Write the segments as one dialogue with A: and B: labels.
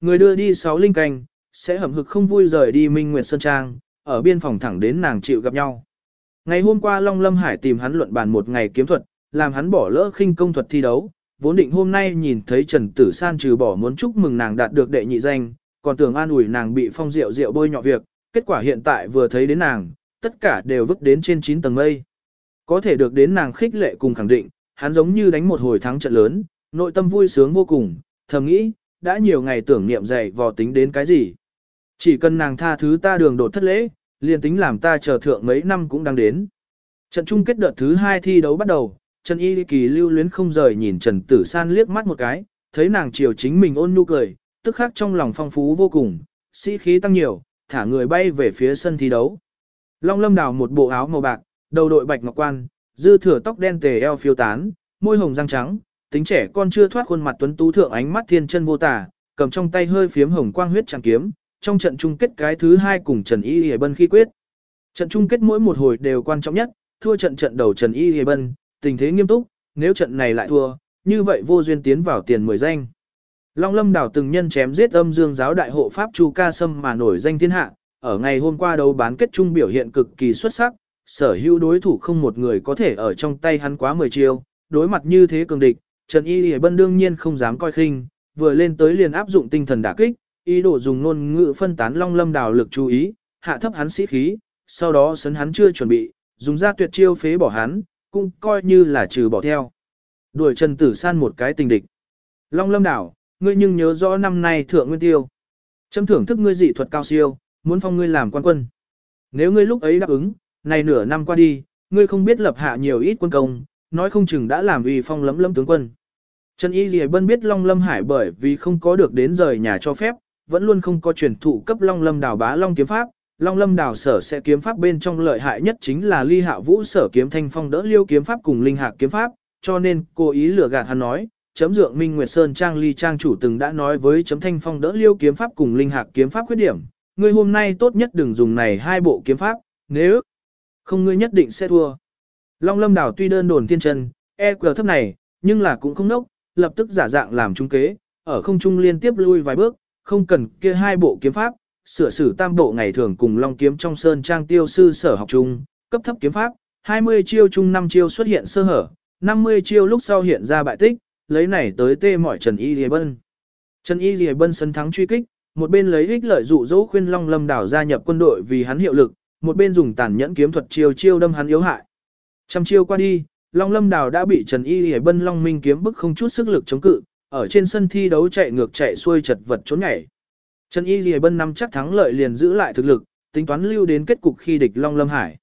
A: Người đưa đi sáu linh canh, sẽ hầm hực không vui rời đi Minh Nguyệt Sơn Trang, ở biên phòng thẳng đến nàng chịu gặp nhau. Ngày hôm qua Long Lâm Hải tìm hắn luận bàn một ngày kiếm thuật, làm hắn bỏ lỡ khinh công thuật thi đấu, vốn định hôm nay nhìn thấy Trần Tử San trừ bỏ muốn chúc mừng nàng đạt được đệ nhị danh, còn tưởng an ủi nàng bị phong rượu rượu bôi nhọ việc, kết quả hiện tại vừa thấy đến nàng, tất cả đều vứt đến trên 9 tầng mây. Có thể được đến nàng khích lệ cùng khẳng định, hắn giống như đánh một hồi thắng trận lớn, nội tâm vui sướng vô cùng, thầm nghĩ, đã nhiều ngày tưởng niệm dạy vò tính đến cái gì. Chỉ cần nàng tha thứ ta đường đột thất lễ, liền tính làm ta chờ thượng mấy năm cũng đang đến. Trận chung kết đợt thứ hai thi đấu bắt đầu, Trần Y Kỳ lưu luyến không rời nhìn Trần Tử San liếc mắt một cái, thấy nàng chiều chính mình ôn nhu cười, tức khắc trong lòng phong phú vô cùng, sĩ khí tăng nhiều, thả người bay về phía sân thi đấu. Long Lâm đào một bộ áo màu bạc, đầu đội bạch ngọc quan, dư thừa tóc đen tề eo phiêu tán, môi hồng răng trắng, tính trẻ con chưa thoát khuôn mặt tuấn tú thượng ánh mắt thiên chân vô tả, cầm trong tay hơi phiếm hồng quang huyết chẳng kiếm, trong trận chung kết cái thứ hai cùng Trần Y Hề Bân khi quyết. Trận chung kết mỗi một hồi đều quan trọng nhất, thua trận trận đầu Trần Y Hề Bân, tình thế nghiêm túc, nếu trận này lại thua, như vậy vô duyên tiến vào tiền mười danh. Long Lâm đảo từng nhân chém giết âm dương giáo đại hộ Pháp Chu Ca Sâm mà nổi danh thiên hạ, ở ngày hôm qua đấu bán kết trung biểu hiện cực kỳ xuất sắc, sở hữu đối thủ không một người có thể ở trong tay hắn quá 10 chiêu, đối mặt như thế cường địch, Trần Y Lì Bân đương nhiên không dám coi khinh, vừa lên tới liền áp dụng tinh thần đả kích, ý đồ dùng ngôn ngữ phân tán Long Lâm đảo lực chú ý, hạ thấp hắn sĩ khí, sau đó sấn hắn chưa chuẩn bị, dùng ra tuyệt chiêu phế bỏ hắn, cũng coi như là trừ bỏ theo. Đuổi Trần Tử San một cái tình địch. Long Lâm đảo, ngươi nhưng nhớ rõ năm nay thượng nguyên tiêu. Châm thưởng thức ngươi dị thuật cao siêu, muốn phong ngươi làm quan quân. Nếu ngươi lúc ấy đáp ứng, này nửa năm qua đi, ngươi không biết lập hạ nhiều ít quân công, nói không chừng đã làm vì phong lấm lấm tướng quân. Trần Y Lì Bân biết Long Lâm Hải bởi vì không có được đến rời nhà cho phép, vẫn luôn không có truyền thụ cấp Long Lâm đảo bá Long kiếm pháp. Long Lâm đảo sở sẽ kiếm pháp bên trong lợi hại nhất chính là ly hạ vũ sở kiếm thanh phong đỡ liêu kiếm pháp cùng linh hạc kiếm pháp, cho nên cô ý lừa gạt hắn nói, chấm dượng Minh Nguyệt Sơn Trang ly trang chủ từng đã nói với chấm thanh phong đỡ liêu kiếm pháp cùng linh hạc kiếm pháp khuyết điểm, ngươi hôm nay tốt nhất đừng dùng này hai bộ kiếm pháp, nếu không ngươi nhất định sẽ thua. Long lâm đảo tuy đơn đồn thiên chân, e cờ thấp này, nhưng là cũng không nốc, lập tức giả dạng làm trung kế, ở không trung liên tiếp lui vài bước, không cần kia hai bộ kiếm pháp, sửa sử tam bộ ngày thường cùng long kiếm trong sơn trang tiêu sư sở học chung, cấp thấp kiếm pháp, 20 chiêu chung 5 chiêu xuất hiện sơ hở, 50 chiêu lúc sau hiện ra bại tích, lấy này tới tê mọi Trần Y Lìa Bân. Trần Y Lìa Bân sân thắng truy kích, một bên lấy ích lợi dụ dỗ khuyên Long Lâm đảo gia nhập quân đội vì hắn hiệu lực, một bên dùng tàn nhẫn kiếm thuật chiêu chiêu đâm hắn yếu hại. Trăm chiêu qua đi, Long Lâm Đào đã bị Trần Y Hải Bân Long Minh kiếm bức không chút sức lực chống cự, ở trên sân thi đấu chạy ngược chạy xuôi chật vật trốn nhảy. Trần Y Hải Bân nắm chắc thắng lợi liền giữ lại thực lực, tính toán lưu đến kết cục khi địch Long Lâm Hải.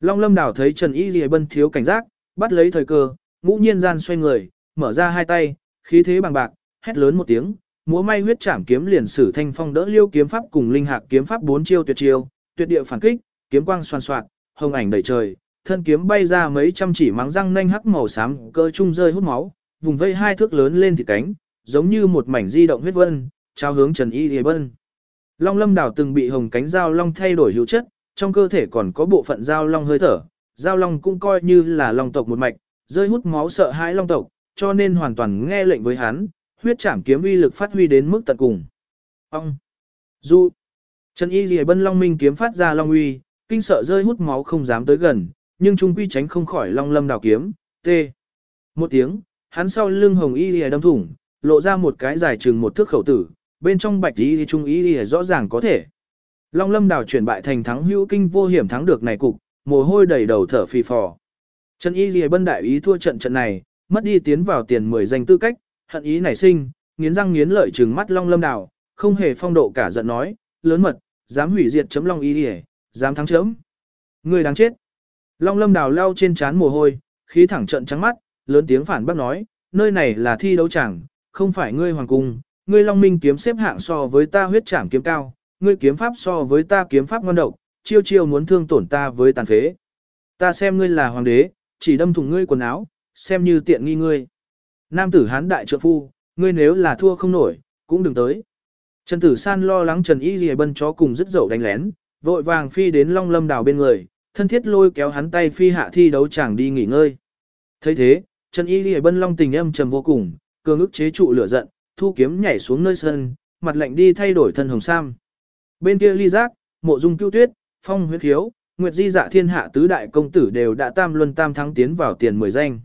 A: Long Lâm Đào thấy Trần Y Hải Bân thiếu cảnh giác, bắt lấy thời cơ, ngũ nhiên gian xoay người, mở ra hai tay, khí thế bằng bạc, hét lớn một tiếng, múa may huyết chạm kiếm liền sử thanh phong đỡ liêu kiếm pháp cùng linh hạc kiếm pháp bốn chiêu tuyệt chiêu, tuyệt địa phản kích, kiếm quang xoan xoạt, hồng ảnh đầy trời, thân kiếm bay ra mấy trăm chỉ mắng răng nanh hắc màu xám, cơ trung rơi hút máu, vùng vây hai thước lớn lên thì cánh, giống như một mảnh di động huyết vân, trao hướng Trần Y Lìa Bân. Long Lâm đảo từng bị hồng cánh giao long thay đổi hữu chất, trong cơ thể còn có bộ phận giao long hơi thở, giao long cũng coi như là long tộc một mạch, rơi hút máu sợ hãi long tộc, cho nên hoàn toàn nghe lệnh với hắn, huyết trảm kiếm uy lực phát huy đến mức tận cùng. Ông! Du! Trần Y Lìa Bân Long Minh kiếm phát ra long uy, kinh sợ rơi hút máu không dám tới gần, nhưng trung quy tránh không khỏi long lâm đào kiếm, tê. Một tiếng, hắn sau lưng hồng Y Lìa đâm thủng, lộ ra một cái dài chừng một thước khẩu tử, bên trong bạch Y trung Y Lìa rõ ràng có thể. Long lâm đào chuyển bại thành thắng hữu kinh vô hiểm thắng được này cục, mồ hôi đầy đầu thở phì phò. Trần Y Lìa Bân đại ý thua trận trận này, mất đi tiến vào tiền 10 danh tư cách, hận ý nảy sinh, nghiến răng nghiến lợi trừng mắt Long Lâm Đào, không hề phong độ cả giận nói, lớn mật, dám hủy diệt chấm Long Y lìa, dám thắng chấm. Người đáng chết. Long Lâm Đào leo trên trán mồ hôi, khí thẳng trận trắng mắt, lớn tiếng phản bác nói, nơi này là thi đấu chẳng, không phải ngươi hoàng cung, ngươi Long Minh kiếm xếp hạng so với ta huyết trảm kiếm cao, ngươi kiếm pháp so với ta kiếm pháp ngon độc, chiêu chiêu muốn thương tổn ta với tàn phế. Ta xem ngươi là hoàng đế, chỉ đâm thủng ngươi quần áo, xem như tiện nghi ngươi. Nam tử hán đại trượng phu, ngươi nếu là thua không nổi, cũng đừng tới. Trần Tử San lo lắng Trần Y Lìa Bân chó cùng rất dậu đánh lén, vội vàng phi đến Long Lâm đào bên người, thân thiết lôi kéo hắn tay phi hạ thi đấu chẳng đi nghỉ ngơi. thấy thế, Trần Y Lìa Bân Long tình âm trầm vô cùng, cường ức chế trụ lửa giận, thu kiếm nhảy xuống nơi sân, mặt lạnh đi thay đổi thân hồng sam. Bên kia ly giác, mộ dung cưu tuyết, phong huyết khiếu, nguyệt di dạ thiên hạ tứ đại công tử đều đã tam luân tam thắng tiến vào tiền mười danh.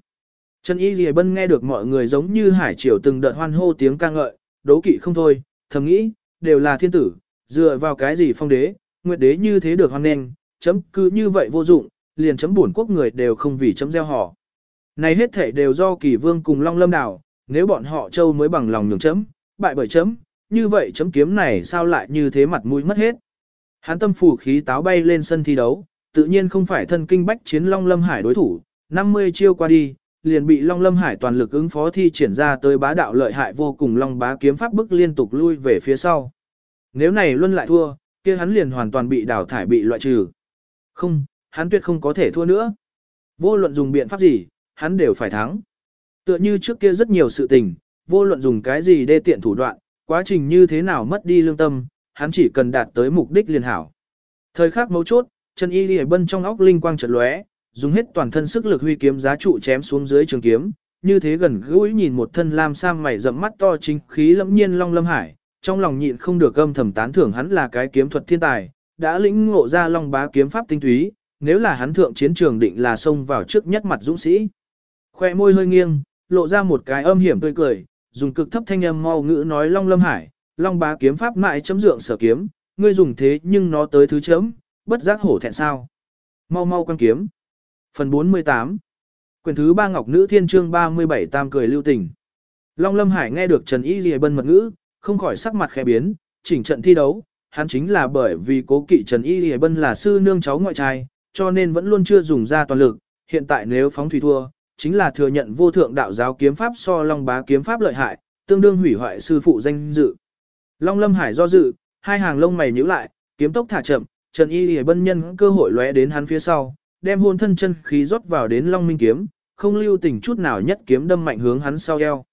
A: Trần Y Lì Bân nghe được mọi người giống như hải triều từng đợt hoan hô tiếng ca ngợi, đố kỵ không thôi, thầm nghĩ, đều là thiên tử, dựa vào cái gì phong đế, nguyệt đế như thế được hoan nghênh, chấm cứ như vậy vô dụng, liền chấm buồn quốc người đều không vì chấm gieo họ. Này hết thể đều do kỳ vương cùng long lâm đảo, nếu bọn họ châu mới bằng lòng nhường chấm, bại bởi chấm, như vậy chấm kiếm này sao lại như thế mặt mũi mất hết. Hán tâm phủ khí táo bay lên sân thi đấu, tự nhiên không phải thân kinh bách chiến long lâm hải đối thủ, 50 chiêu qua đi, liền bị Long Lâm Hải toàn lực ứng phó thi triển ra tới bá đạo lợi hại vô cùng Long bá kiếm pháp bức liên tục lui về phía sau. Nếu này luân lại thua, kia hắn liền hoàn toàn bị đào thải bị loại trừ. Không, hắn tuyệt không có thể thua nữa. Vô luận dùng biện pháp gì, hắn đều phải thắng. Tựa như trước kia rất nhiều sự tình, vô luận dùng cái gì đê tiện thủ đoạn, quá trình như thế nào mất đi lương tâm, hắn chỉ cần đạt tới mục đích liền hảo. Thời khắc mấu chốt, chân y lìa bân trong óc linh quang chợt lóe, dùng hết toàn thân sức lực huy kiếm giá trụ chém xuống dưới trường kiếm, như thế gần gũi nhìn một thân lam sam mày rậm mắt to chính khí lẫm nhiên long lâm hải, trong lòng nhịn không được âm thầm tán thưởng hắn là cái kiếm thuật thiên tài, đã lĩnh ngộ ra long bá kiếm pháp tinh túy, nếu là hắn thượng chiến trường định là xông vào trước nhất mặt dũng sĩ. Khoe môi hơi nghiêng, lộ ra một cái âm hiểm tươi cười, dùng cực thấp thanh âm mau ngữ nói long lâm hải, long bá kiếm pháp mại chấm dượng sở kiếm, ngươi dùng thế nhưng nó tới thứ chấm, bất giác hổ thẹn sao. Mau mau quan kiếm. Phần 48 Quyền thứ ba Ngọc Nữ Thiên Trương 37 Tam cười lưu tình. Long Lâm Hải nghe được Trần Y Lìa Bân mật ngữ, không khỏi sắc mặt khẽ biến, chỉnh trận thi đấu, hắn chính là bởi vì cố kỵ Trần Y Lì Bân là sư nương cháu ngoại trai, cho nên vẫn luôn chưa dùng ra toàn lực, hiện tại nếu phóng thủy thua, chính là thừa nhận vô thượng đạo giáo kiếm pháp so Long Bá kiếm pháp lợi hại, tương đương hủy hoại sư phụ danh dự. Long Lâm Hải do dự, hai hàng lông mày nhíu lại, kiếm tốc thả chậm, Trần Y Lì Bân nhân cơ hội lóe đến hắn phía sau, đem hôn thân chân khí rót vào đến Long Minh kiếm, không lưu tình chút nào nhất kiếm đâm mạnh hướng hắn sau eo.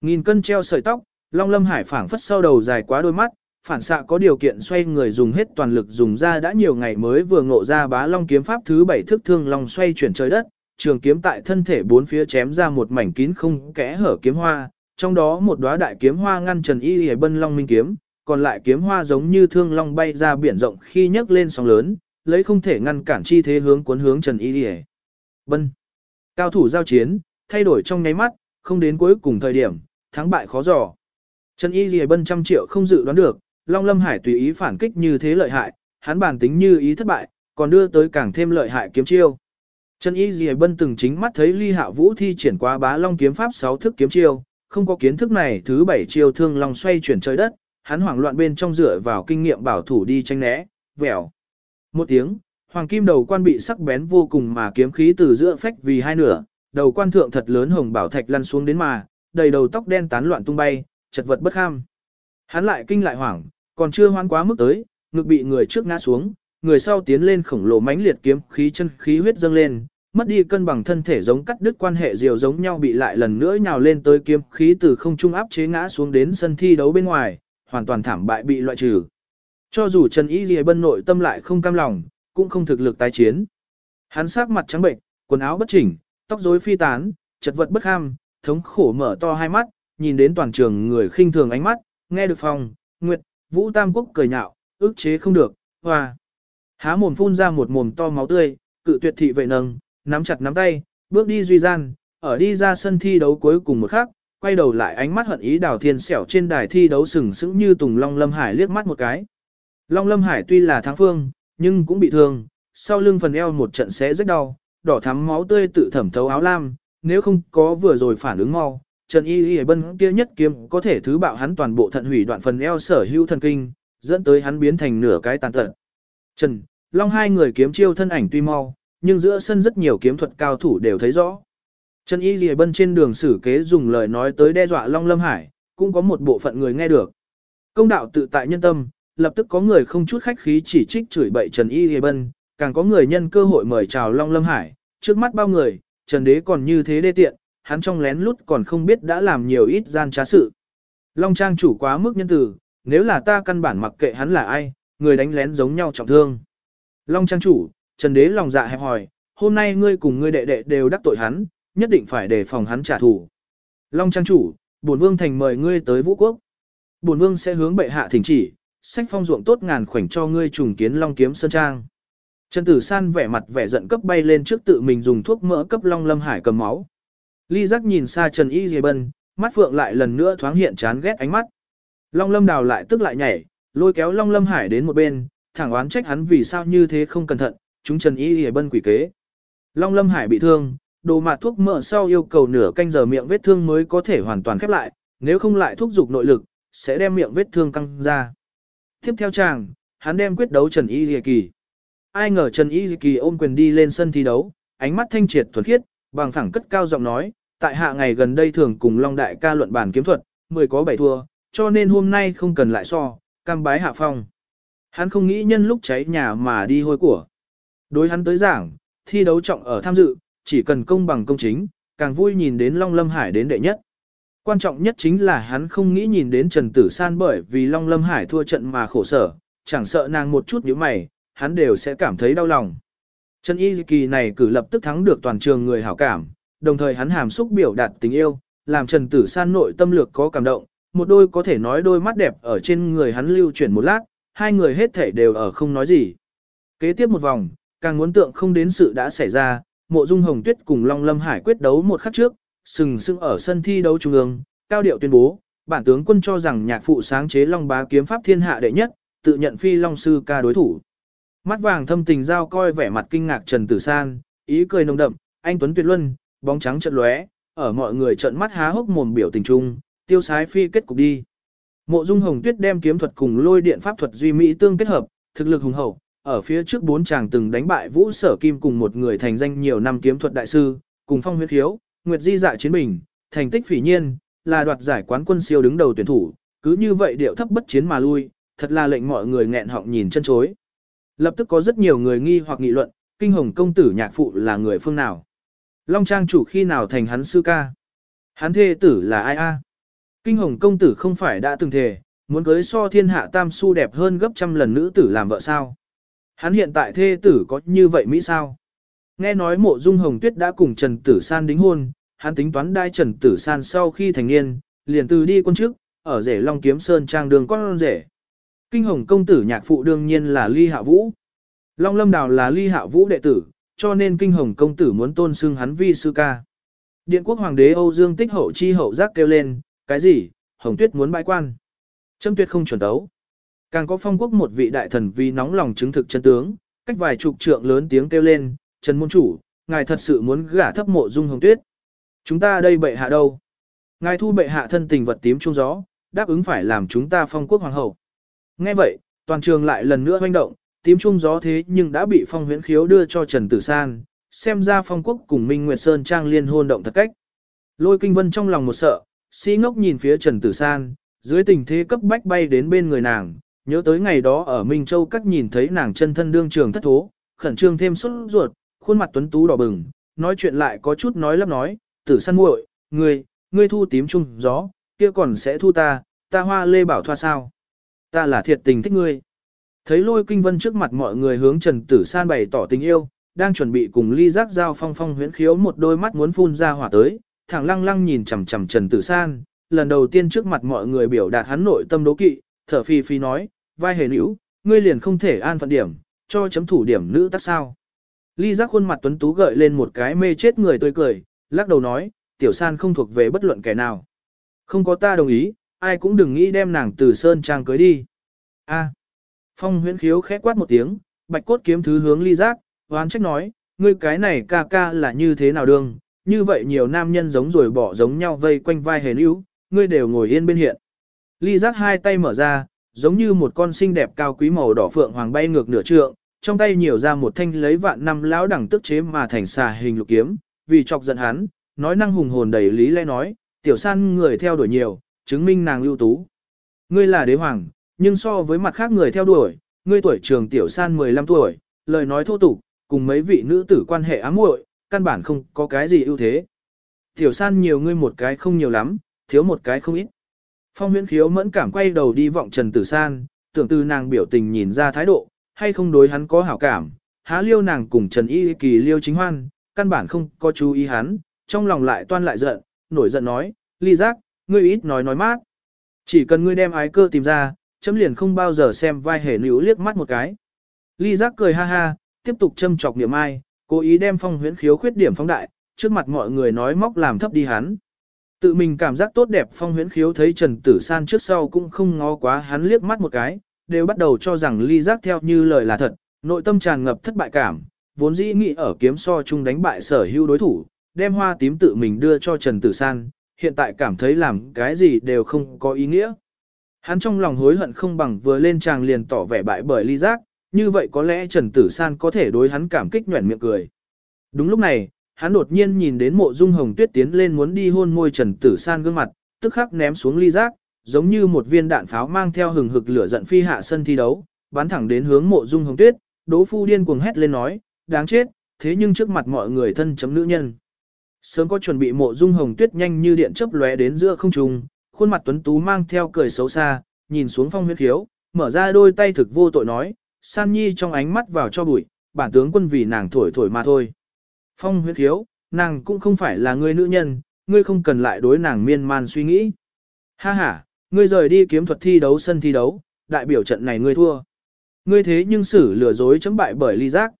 A: Nghìn cân treo sợi tóc, Long Lâm Hải phảng phất sau đầu dài quá đôi mắt, phản xạ có điều kiện xoay người dùng hết toàn lực dùng ra đã nhiều ngày mới vừa ngộ ra bá Long kiếm pháp thứ bảy thức thương Long xoay chuyển trời đất, trường kiếm tại thân thể bốn phía chém ra một mảnh kín không kẽ hở kiếm hoa, trong đó một đóa đại kiếm hoa ngăn Trần Y Y Bân Long Minh kiếm, còn lại kiếm hoa giống như thương long bay ra biển rộng khi nhấc lên sóng lớn, lấy không thể ngăn cản chi thế hướng cuốn hướng Trần Y Y. Bân. Cao thủ giao chiến, thay đổi trong nháy mắt, không đến cuối cùng thời điểm, thắng bại khó dò. Trần Y Lì Bân trăm triệu không dự đoán được, Long Lâm Hải tùy ý phản kích như thế lợi hại, hắn bản tính như ý thất bại, còn đưa tới càng thêm lợi hại kiếm chiêu. Trần Y Dì Bân từng chính mắt thấy Ly Hạ Vũ thi triển qua bá Long kiếm pháp 6 thức kiếm chiêu, không có kiến thức này thứ bảy chiêu thương Long xoay chuyển trời đất, hắn hoảng loạn bên trong dựa vào kinh nghiệm bảo thủ đi tranh né, vẻo. Một tiếng, hoàng kim đầu quan bị sắc bén vô cùng mà kiếm khí từ giữa phách vì hai nửa, đầu quan thượng thật lớn hồng bảo thạch lăn xuống đến mà, đầy đầu tóc đen tán loạn tung bay, chật vật bất kham. Hắn lại kinh lại hoảng, còn chưa hoan quá mức tới, ngực bị người trước ngã xuống, người sau tiến lên khổng lồ mãnh liệt kiếm khí chân khí huyết dâng lên, mất đi cân bằng thân thể giống cắt đứt quan hệ diều giống nhau bị lại lần nữa nhào lên tới kiếm khí từ không trung áp chế ngã xuống đến sân thi đấu bên ngoài, hoàn toàn thảm bại bị loại trừ. Cho dù Trần Y Lì Bân nội tâm lại không cam lòng, cũng không thực lực tái chiến. Hắn sắc mặt trắng bệnh, quần áo bất chỉnh, tóc rối phi tán, chật vật bất ham, thống khổ mở to hai mắt, nhìn đến toàn trường người khinh thường ánh mắt, nghe được phòng, Nguyệt, Vũ Tam Quốc cười nhạo, ức chế không được, hoa. Há mồm phun ra một mồm to máu tươi, cự tuyệt thị vệ nâng, nắm chặt nắm tay, bước đi duy gian, ở đi ra sân thi đấu cuối cùng một khắc, quay đầu lại ánh mắt hận ý đào thiên xẻo trên đài thi đấu sừng sững như Tùng Long Lâm Hải liếc mắt một cái. Long Lâm Hải tuy là thắng phương, nhưng cũng bị thương, sau lưng phần eo một trận xé rất đau, đỏ thắm máu tươi tự thẩm thấu áo lam, nếu không có vừa rồi phản ứng mau, Trần Y Y Bân kia nhất kiếm có thể thứ bạo hắn toàn bộ thận hủy đoạn phần eo sở hữu thần kinh, dẫn tới hắn biến thành nửa cái tàn tật. Trần, Long hai người kiếm chiêu thân ảnh tuy mau, nhưng giữa sân rất nhiều kiếm thuật cao thủ đều thấy rõ. Trần Y Y Bân trên đường xử kế dùng lời nói tới đe dọa Long Lâm Hải, cũng có một bộ phận người nghe được. Công đạo tự tại nhân tâm, lập tức có người không chút khách khí chỉ trích chửi bậy Trần Y Y Bân, càng có người nhân cơ hội mời chào Long Lâm Hải, trước mắt bao người, Trần Đế còn như thế đê tiện, hắn trong lén lút còn không biết đã làm nhiều ít gian trá sự. Long Trang chủ quá mức nhân tử, nếu là ta căn bản mặc kệ hắn là ai, người đánh lén giống nhau trọng thương. Long Trang chủ, Trần Đế lòng dạ hẹp hỏi, hôm nay ngươi cùng ngươi đệ đệ đều đắc tội hắn, nhất định phải đề phòng hắn trả thù. Long Trang chủ, bổn vương thành mời ngươi tới Vũ Quốc. Bổn vương sẽ hướng bệ hạ thỉnh chỉ, sách phong ruộng tốt ngàn khoảnh cho ngươi trùng kiến long kiếm sơn trang. Trần Tử San vẻ mặt vẻ giận cấp bay lên trước tự mình dùng thuốc mỡ cấp Long Lâm Hải cầm máu. Ly Giác nhìn xa Trần Y Dì Bân, mắt phượng lại lần nữa thoáng hiện chán ghét ánh mắt. Long Lâm đào lại tức lại nhảy, lôi kéo Long Lâm Hải đến một bên, thẳng oán trách hắn vì sao như thế không cẩn thận, chúng Trần Y Dì Bân quỷ kế. Long Lâm Hải bị thương, đồ mạt thuốc mỡ sau yêu cầu nửa canh giờ miệng vết thương mới có thể hoàn toàn khép lại, nếu không lại thúc dục nội lực, sẽ đem miệng vết thương căng ra. Tiếp theo chàng, hắn đem quyết đấu Trần Y Dì Kỳ ai ngờ Trần Y Kỳ ôm quyền đi lên sân thi đấu, ánh mắt thanh triệt thuần khiết, bằng phẳng cất cao giọng nói, tại hạ ngày gần đây thường cùng Long Đại ca luận bản kiếm thuật, mười có bảy thua, cho nên hôm nay không cần lại so, cam bái hạ phong. Hắn không nghĩ nhân lúc cháy nhà mà đi hôi của. Đối hắn tới giảng, thi đấu trọng ở tham dự, chỉ cần công bằng công chính, càng vui nhìn đến Long Lâm Hải đến đệ nhất. Quan trọng nhất chính là hắn không nghĩ nhìn đến Trần Tử San bởi vì Long Lâm Hải thua trận mà khổ sở, chẳng sợ nàng một chút nhíu mày, hắn đều sẽ cảm thấy đau lòng. Trần Y Kỳ này cử lập tức thắng được toàn trường người hảo cảm, đồng thời hắn hàm xúc biểu đạt tình yêu, làm Trần Tử San nội tâm lược có cảm động, một đôi có thể nói đôi mắt đẹp ở trên người hắn lưu chuyển một lát, hai người hết thể đều ở không nói gì. Kế tiếp một vòng, càng muốn tượng không đến sự đã xảy ra, mộ dung hồng tuyết cùng Long Lâm Hải quyết đấu một khắc trước, sừng sững ở sân thi đấu trung ương, cao điệu tuyên bố, bản tướng quân cho rằng nhạc phụ sáng chế Long bá kiếm pháp thiên hạ đệ nhất, tự nhận phi Long sư ca đối thủ. Mắt vàng thâm tình giao coi vẻ mặt kinh ngạc Trần Tử San, ý cười nồng đậm, anh Tuấn Tuyệt Luân, bóng trắng trận lóe, ở mọi người trận mắt há hốc mồm biểu tình trung, tiêu sái phi kết cục đi. Mộ Dung Hồng Tuyết đem kiếm thuật cùng lôi điện pháp thuật duy mỹ tương kết hợp, thực lực hùng hậu, ở phía trước bốn chàng từng đánh bại Vũ Sở Kim cùng một người thành danh nhiều năm kiếm thuật đại sư, cùng Phong Huyết Hiếu, Nguyệt Di Dạ chiến bình, thành tích phỉ nhiên, là đoạt giải quán quân siêu đứng đầu tuyển thủ, cứ như vậy điệu thấp bất chiến mà lui, thật là lệnh mọi người nghẹn họng nhìn chân chối. Lập tức có rất nhiều người nghi hoặc nghị luận, kinh hồng công tử nhạc phụ là người phương nào. Long Trang chủ khi nào thành hắn sư ca. Hắn thê tử là ai a? Kinh hồng công tử không phải đã từng thề, muốn cưới so thiên hạ tam su đẹp hơn gấp trăm lần nữ tử làm vợ sao. Hắn hiện tại thê tử có như vậy Mỹ sao? Nghe nói mộ dung hồng tuyết đã cùng Trần Tử San đính hôn, hắn tính toán đai Trần Tử San sau khi thành niên, liền từ đi quân trước, ở rể Long Kiếm Sơn trang đường con rể. Kinh hồng công tử nhạc phụ đương nhiên là Ly Hạ Vũ. Long Lâm Đào là Ly Hạ Vũ đệ tử, cho nên kinh hồng công tử muốn tôn xưng hắn vi sư ca. Điện quốc hoàng đế Âu Dương Tích hậu chi hậu giác kêu lên, cái gì, hồng tuyết muốn bãi quan. Trâm tuyết không chuẩn tấu. Càng có phong quốc một vị đại thần vì nóng lòng chứng thực chân tướng, cách vài chục trượng lớn tiếng kêu lên, Trần Môn Chủ, ngài thật sự muốn gả thấp mộ dung hồng tuyết. Chúng ta đây bệ hạ đâu? Ngài thu bệ hạ thân tình vật tím trung gió, đáp ứng phải làm chúng ta phong quốc hoàng hậu. Nghe vậy, toàn trường lại lần nữa hoành động, tím trung gió thế nhưng đã bị phong huyễn khiếu đưa cho Trần Tử San, xem ra phong quốc cùng Minh Nguyệt Sơn Trang liên hôn động thật cách. Lôi kinh vân trong lòng một sợ, si ngốc nhìn phía Trần Tử San, dưới tình thế cấp bách bay đến bên người nàng, nhớ tới ngày đó ở Minh Châu các nhìn thấy nàng chân thân đương trường thất thố, khẩn trương thêm xuất ruột, khuôn mặt tuấn tú đỏ bừng, nói chuyện lại có chút nói lắp nói, Tử San muội, ngươi, ngươi thu tím trung gió, kia còn sẽ thu ta, ta hoa lê bảo thoa sao? Ta là thiệt tình thích ngươi. Thấy lôi kinh vân trước mặt mọi người hướng Trần Tử San bày tỏ tình yêu, đang chuẩn bị cùng ly giác giao phong phong huyễn khiếu một đôi mắt muốn phun ra hỏa tới, thẳng lăng lăng nhìn chằm chằm Trần Tử San, lần đầu tiên trước mặt mọi người biểu đạt hắn nội tâm đố kỵ, thở phi phi nói, vai hề nữ, ngươi liền không thể an phận điểm, cho chấm thủ điểm nữ tác sao. Ly giác khuôn mặt tuấn tú gợi lên một cái mê chết người tươi cười, lắc đầu nói, tiểu san không thuộc về bất luận kẻ nào. Không có ta đồng ý, ai cũng đừng nghĩ đem nàng từ Sơn Trang cưới đi. A. Phong huyễn khiếu khẽ quát một tiếng, bạch cốt kiếm thứ hướng ly giác, hoán trách nói, ngươi cái này ca ca là như thế nào đương, như vậy nhiều nam nhân giống rồi bỏ giống nhau vây quanh vai hề níu, ngươi đều ngồi yên bên hiện. Ly giác hai tay mở ra, giống như một con xinh đẹp cao quý màu đỏ phượng hoàng bay ngược nửa trượng, trong tay nhiều ra một thanh lấy vạn năm lão đẳng tức chế mà thành xà hình lục kiếm, vì chọc giận hắn, nói năng hùng hồn đầy lý lẽ nói, tiểu san người theo đuổi nhiều, chứng minh nàng ưu tú. Ngươi là đế hoàng, nhưng so với mặt khác người theo đuổi, ngươi tuổi trường tiểu san 15 tuổi, lời nói thô tục, cùng mấy vị nữ tử quan hệ ám muội, căn bản không có cái gì ưu thế. Tiểu san nhiều ngươi một cái không nhiều lắm, thiếu một cái không ít. Phong huyễn khiếu mẫn cảm quay đầu đi vọng Trần Tử San, tưởng từ nàng biểu tình nhìn ra thái độ, hay không đối hắn có hảo cảm, há liêu nàng cùng Trần Y Kỳ liêu chính hoan, căn bản không có chú ý hắn, trong lòng lại toan lại giận, nổi giận nói, ly giác, ngươi ít nói nói mát. Chỉ cần ngươi đem ái cơ tìm ra, chấm liền không bao giờ xem vai hề nữ liếc mắt một cái. Ly giác cười ha ha, tiếp tục châm chọc niệm ai, cố ý đem phong huyễn khiếu khuyết điểm phóng đại, trước mặt mọi người nói móc làm thấp đi hắn. Tự mình cảm giác tốt đẹp phong huyễn khiếu thấy Trần Tử San trước sau cũng không ngó quá hắn liếc mắt một cái, đều bắt đầu cho rằng ly giác theo như lời là thật, nội tâm tràn ngập thất bại cảm, vốn dĩ nghĩ ở kiếm so chung đánh bại sở hữu đối thủ, đem hoa tím tự mình đưa cho Trần Tử San, hiện tại cảm thấy làm cái gì đều không có ý nghĩa. Hắn trong lòng hối hận không bằng vừa lên chàng liền tỏ vẻ bại bởi ly giác, như vậy có lẽ Trần Tử San có thể đối hắn cảm kích nhuẩn miệng cười. Đúng lúc này, hắn đột nhiên nhìn đến mộ dung hồng tuyết tiến lên muốn đi hôn môi Trần Tử San gương mặt, tức khắc ném xuống ly giác, giống như một viên đạn pháo mang theo hừng hực lửa giận phi hạ sân thi đấu, bắn thẳng đến hướng mộ dung hồng tuyết, đỗ phu điên cuồng hét lên nói, đáng chết, thế nhưng trước mặt mọi người thân chấm nữ nhân. Sớm có chuẩn bị mộ dung hồng tuyết nhanh như điện chớp lóe đến giữa không trung, khuôn mặt tuấn tú mang theo cười xấu xa, nhìn xuống phong huyết khiếu, mở ra đôi tay thực vô tội nói, san nhi trong ánh mắt vào cho bụi, bản tướng quân vì nàng thổi thổi mà thôi. Phong huyết khiếu, nàng cũng không phải là người nữ nhân, ngươi không cần lại đối nàng miên man suy nghĩ. Ha ha, ngươi rời đi kiếm thuật thi đấu sân thi đấu, đại biểu trận này ngươi thua. Ngươi thế nhưng xử lừa dối chấm bại bởi ly giác.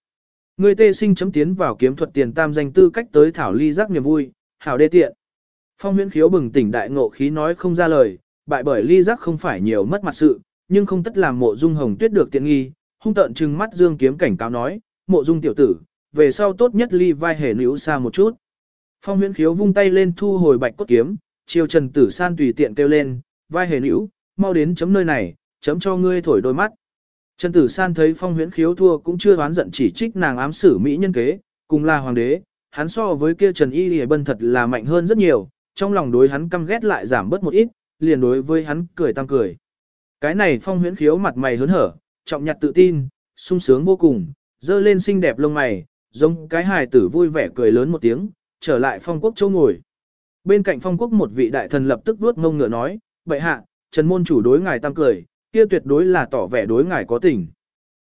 A: Ngươi tê sinh chấm tiến vào kiếm thuật tiền tam danh tư cách tới thảo ly giác niềm vui, hảo đê tiện. Phong huyễn khiếu bừng tỉnh đại ngộ khí nói không ra lời, bại bởi ly giác không phải nhiều mất mặt sự, nhưng không tất làm mộ dung hồng tuyết được tiện nghi, hung tận trừng mắt dương kiếm cảnh cáo nói, mộ dung tiểu tử, về sau tốt nhất ly vai hề nữ xa một chút. Phong huyễn khiếu vung tay lên thu hồi bạch cốt kiếm, chiều trần tử san tùy tiện kêu lên, vai hề nữ, mau đến chấm nơi này, chấm cho ngươi thổi đôi mắt. Trần Tử San thấy Phong Huyễn Khiếu thua cũng chưa đoán giận chỉ trích nàng ám xử mỹ nhân kế, cùng là hoàng đế, hắn so với kia Trần Y Lì Bân thật là mạnh hơn rất nhiều, trong lòng đối hắn căm ghét lại giảm bớt một ít, liền đối với hắn cười tăng cười. Cái này Phong Huyễn Khiếu mặt mày hớn hở, trọng nhặt tự tin, sung sướng vô cùng, dơ lên xinh đẹp lông mày, giống cái hài tử vui vẻ cười lớn một tiếng, trở lại Phong Quốc châu ngồi. Bên cạnh Phong Quốc một vị đại thần lập tức vuốt ngông ngựa nói, bệ hạ, Trần Môn chủ đối ngài tăng cười, kia tuyệt đối là tỏ vẻ đối ngài có tình.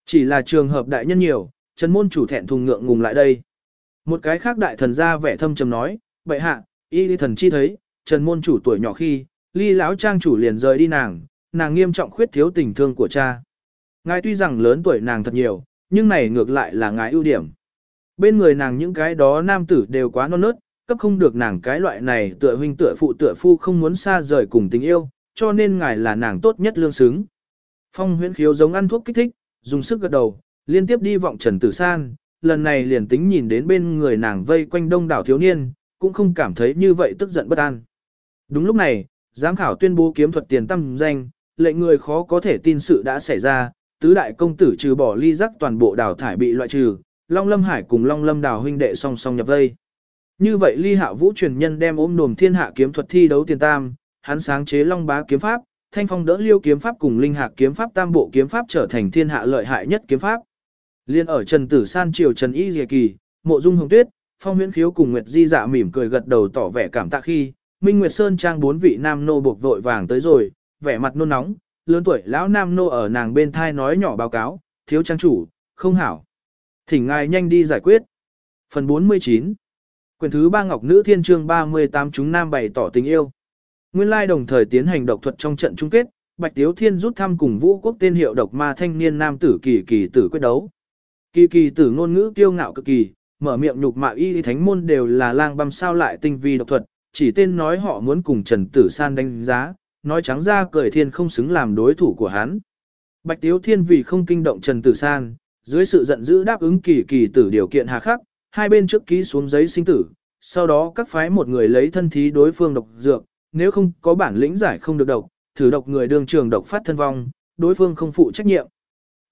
A: Chỉ là trường hợp đại nhân nhiều, Trần môn chủ thẹn thùng ngượng ngùng lại đây. Một cái khác đại thần ra vẻ thâm trầm nói, vậy hạ, y lý thần chi thấy, Trần môn chủ tuổi nhỏ khi, ly lão trang chủ liền rời đi nàng, nàng nghiêm trọng khuyết thiếu tình thương của cha. Ngài tuy rằng lớn tuổi nàng thật nhiều, nhưng này ngược lại là ngài ưu điểm. Bên người nàng những cái đó nam tử đều quá non nớt, cấp không được nàng cái loại này tựa huynh tựa phụ tựa phu không muốn xa rời cùng tình yêu, cho nên ngài là nàng tốt nhất lương xứng. Phong huyễn khiếu giống ăn thuốc kích thích, dùng sức gật đầu, liên tiếp đi vọng Trần Tử San, lần này liền tính nhìn đến bên người nàng vây quanh đông đảo thiếu niên, cũng không cảm thấy như vậy tức giận bất an. Đúng lúc này, giám khảo tuyên bố kiếm thuật tiền tăng danh, lệnh người khó có thể tin sự đã xảy ra, tứ đại công tử trừ bỏ ly giác toàn bộ đào thải bị loại trừ, Long Lâm Hải cùng Long Lâm Đào huynh đệ song song nhập vây. Như vậy ly hạ vũ truyền nhân đem ôm đồm thiên hạ kiếm thuật thi đấu tiền tam, hắn sáng chế Long Bá kiếm pháp, Thanh Phong đỡ Liêu kiếm pháp cùng Linh Hạc kiếm pháp tam bộ kiếm pháp trở thành thiên hạ lợi hại nhất kiếm pháp. Liên ở Trần Tử San triều Trần Y Diệ Kỳ, Mộ Dung Hồng Tuyết, Phong Huyễn Khiếu cùng Nguyệt Di Dạ mỉm cười gật đầu tỏ vẻ cảm tạ khi, Minh Nguyệt Sơn trang bốn vị nam nô buộc vội vàng tới rồi, vẻ mặt nôn nóng, lớn tuổi lão nam nô ở nàng bên thai nói nhỏ báo cáo, thiếu trang chủ, không hảo. Thỉnh ngài nhanh đi giải quyết. Phần 49 Quyền thứ ba Ngọc Nữ Thiên Trương 38 chúng nam bày tỏ tình yêu. Nguyên lai đồng thời tiến hành độc thuật trong trận chung kết, Bạch Tiếu Thiên rút thăm cùng Vũ Quốc tên hiệu độc ma thanh niên nam tử kỳ kỳ tử quyết đấu. Kỳ kỳ tử ngôn ngữ kiêu ngạo cực kỳ, mở miệng nhục mạ y thánh môn đều là lang băm sao lại tinh vi độc thuật, chỉ tên nói họ muốn cùng Trần Tử San đánh giá, nói trắng ra cười thiên không xứng làm đối thủ của hắn. Bạch Tiếu Thiên vì không kinh động Trần Tử San, dưới sự giận dữ đáp ứng kỳ kỳ tử điều kiện hà khắc, hai bên trước ký xuống giấy sinh tử, sau đó các phái một người lấy thân thí đối phương độc dược, nếu không có bản lĩnh giải không được độc, thử độc người đương trường độc phát thân vong, đối phương không phụ trách nhiệm.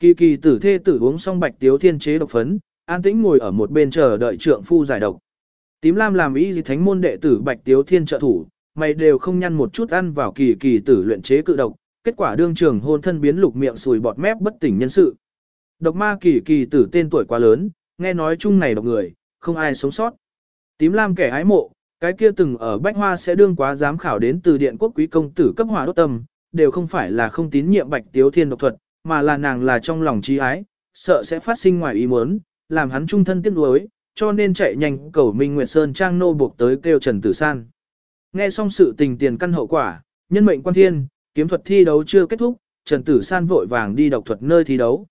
A: Kỳ kỳ tử thê tử uống xong bạch tiếu thiên chế độc phấn, an tĩnh ngồi ở một bên chờ đợi trượng phu giải độc. Tím lam làm ý gì thánh môn đệ tử bạch tiếu thiên trợ thủ, mày đều không nhăn một chút ăn vào kỳ kỳ tử luyện chế cự độc, kết quả đương trường hôn thân biến lục miệng sùi bọt mép bất tỉnh nhân sự. Độc ma kỳ kỳ tử tên tuổi quá lớn, nghe nói chung này độc người, không ai sống sót. Tím lam kẻ hái mộ, cái kia từng ở Bách Hoa sẽ đương quá giám khảo đến từ điện quốc quý công tử cấp hỏa đốt tâm, đều không phải là không tín nhiệm Bạch Tiếu Thiên độc thuật, mà là nàng là trong lòng trí ái, sợ sẽ phát sinh ngoài ý muốn, làm hắn trung thân tiếc nuối, cho nên chạy nhanh cầu Minh Nguyệt Sơn trang nô buộc tới kêu Trần Tử San. Nghe xong sự tình tiền căn hậu quả, nhân mệnh quan thiên, kiếm thuật thi đấu chưa kết thúc, Trần Tử San vội vàng đi độc thuật nơi thi đấu.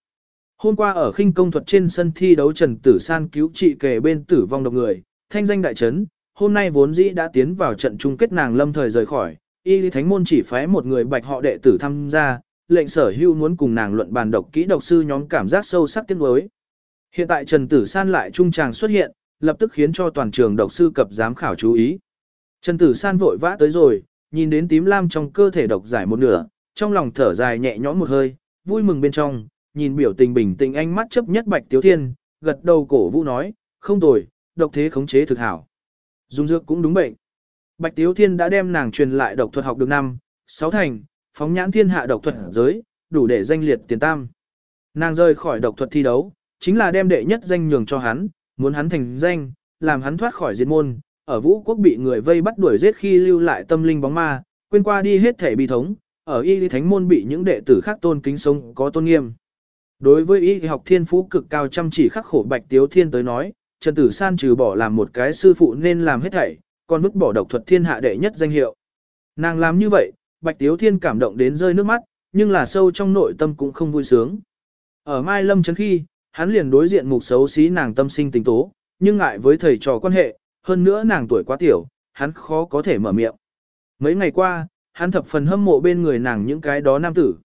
A: Hôm qua ở khinh công thuật trên sân thi đấu Trần Tử San cứu trị kề bên tử vong độc người, thanh danh đại trấn, hôm nay vốn dĩ đã tiến vào trận chung kết nàng lâm thời rời khỏi, y lý thánh môn chỉ phái một người bạch họ đệ tử tham gia, lệnh sở hưu muốn cùng nàng luận bàn độc kỹ độc sư nhóm cảm giác sâu sắc tiếng đối. Hiện tại Trần Tử San lại trung tràng xuất hiện, lập tức khiến cho toàn trường độc sư cập giám khảo chú ý. Trần Tử San vội vã tới rồi, nhìn đến tím lam trong cơ thể độc giải một nửa, trong lòng thở dài nhẹ nhõm một hơi, vui mừng bên trong, nhìn biểu tình bình tĩnh ánh mắt chấp nhất Bạch Tiếu Thiên, gật đầu cổ vũ nói, không tồi, độc thế khống chế thực hảo. dung dược cũng đúng bệnh. Bạch Tiếu Thiên đã đem nàng truyền lại độc thuật học được năm, sáu thành, phóng nhãn thiên hạ độc thuật giới, đủ để danh liệt tiền tam. Nàng rời khỏi độc thuật thi đấu, chính là đem đệ nhất danh nhường cho hắn, muốn hắn thành danh, làm hắn thoát khỏi diệt môn, ở vũ quốc bị người vây bắt đuổi giết khi lưu lại tâm linh bóng ma, quên qua đi hết thể bi thống, ở y lý thánh môn bị những đệ tử khác tôn kính sống có tôn nghiêm. Đối với y học thiên phú cực cao chăm chỉ khắc khổ bạch tiếu thiên tới nói, Trần Tử San trừ bỏ làm một cái sư phụ nên làm hết thảy, còn vứt bỏ độc thuật thiên hạ đệ nhất danh hiệu. Nàng làm như vậy, bạch tiếu thiên cảm động đến rơi nước mắt, nhưng là sâu trong nội tâm cũng không vui sướng. Ở Mai Lâm chấn khi, hắn liền đối diện mục xấu xí nàng tâm sinh tình tố, nhưng ngại với thầy trò quan hệ, hơn nữa nàng tuổi quá tiểu, hắn khó có thể mở miệng. Mấy ngày qua, hắn thập phần hâm mộ bên người nàng những cái đó nam tử.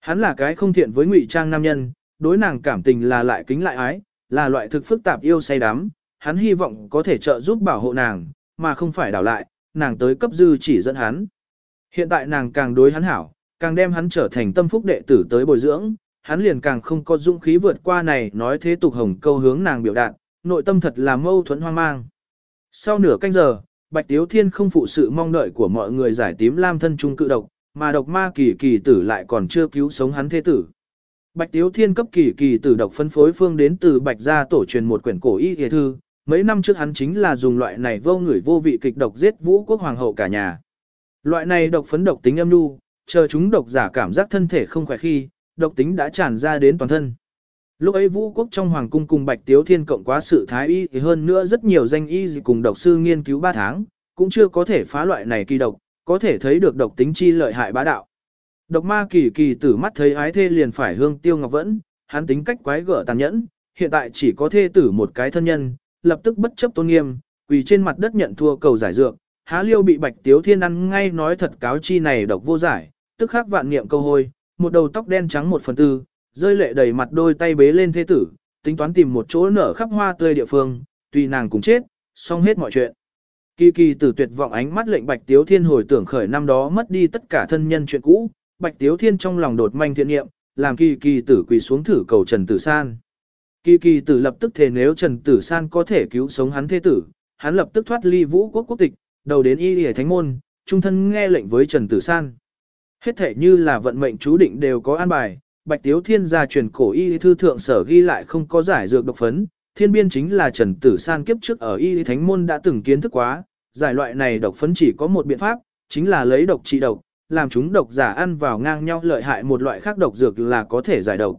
A: Hắn là cái không thiện với ngụy trang nam nhân, đối nàng cảm tình là lại kính lại ái, là loại thực phức tạp yêu say đắm, hắn hy vọng có thể trợ giúp bảo hộ nàng, mà không phải đảo lại, nàng tới cấp dư chỉ dẫn hắn. Hiện tại nàng càng đối hắn hảo, càng đem hắn trở thành tâm phúc đệ tử tới bồi dưỡng, hắn liền càng không có dũng khí vượt qua này nói thế tục hồng câu hướng nàng biểu đạt, nội tâm thật là mâu thuẫn hoang mang. Sau nửa canh giờ, Bạch Tiếu Thiên không phụ sự mong đợi của mọi người giải tím lam thân trung cự độc, mà độc ma kỳ kỳ tử lại còn chưa cứu sống hắn thế tử. Bạch Tiếu Thiên cấp kỳ kỳ tử độc phân phối phương đến từ Bạch gia tổ truyền một quyển cổ y y thư, mấy năm trước hắn chính là dùng loại này vô người vô vị kịch độc giết vũ quốc hoàng hậu cả nhà. Loại này độc phấn độc tính âm nhu, chờ chúng độc giả cảm giác thân thể không khỏe khi, độc tính đã tràn ra đến toàn thân. Lúc ấy vũ quốc trong hoàng cung cùng Bạch Tiếu Thiên cộng quá sự thái y thì hơn nữa rất nhiều danh y gì cùng độc sư nghiên cứu 3 tháng, cũng chưa có thể phá loại này kỳ độc, có thể thấy được độc tính chi lợi hại bá đạo. Độc ma kỳ kỳ tử mắt thấy ái thê liền phải hương tiêu ngọc vẫn, hắn tính cách quái gở tàn nhẫn, hiện tại chỉ có thê tử một cái thân nhân, lập tức bất chấp tôn nghiêm, quỳ trên mặt đất nhận thua cầu giải dược, há liêu bị bạch tiếu thiên ăn ngay nói thật cáo chi này độc vô giải, tức khắc vạn niệm câu hôi, một đầu tóc đen trắng một phần tư, rơi lệ đầy mặt đôi tay bế lên thế tử, tính toán tìm một chỗ nở khắp hoa tươi địa phương, tùy nàng cùng chết, xong hết mọi chuyện. Kỳ kỳ tử tuyệt vọng ánh mắt lệnh Bạch Tiếu Thiên hồi tưởng khởi năm đó mất đi tất cả thân nhân chuyện cũ, Bạch Tiếu Thiên trong lòng đột manh thiện nghiệm, làm kỳ kỳ tử quỳ xuống thử cầu Trần Tử San. Kỳ kỳ tử lập tức thề nếu Trần Tử San có thể cứu sống hắn thế tử, hắn lập tức thoát ly vũ quốc quốc tịch, đầu đến y hề thánh môn, trung thân nghe lệnh với Trần Tử San. Hết thể như là vận mệnh chú định đều có an bài, Bạch Tiếu Thiên gia truyền cổ y thư thượng sở ghi lại không có giải dược độc phấn, thiên biên chính là Trần Tử San kiếp trước ở y thánh môn đã từng kiến thức quá, giải loại này độc phấn chỉ có một biện pháp, chính là lấy độc trị độc, làm chúng độc giả ăn vào ngang nhau lợi hại một loại khác độc dược là có thể giải độc.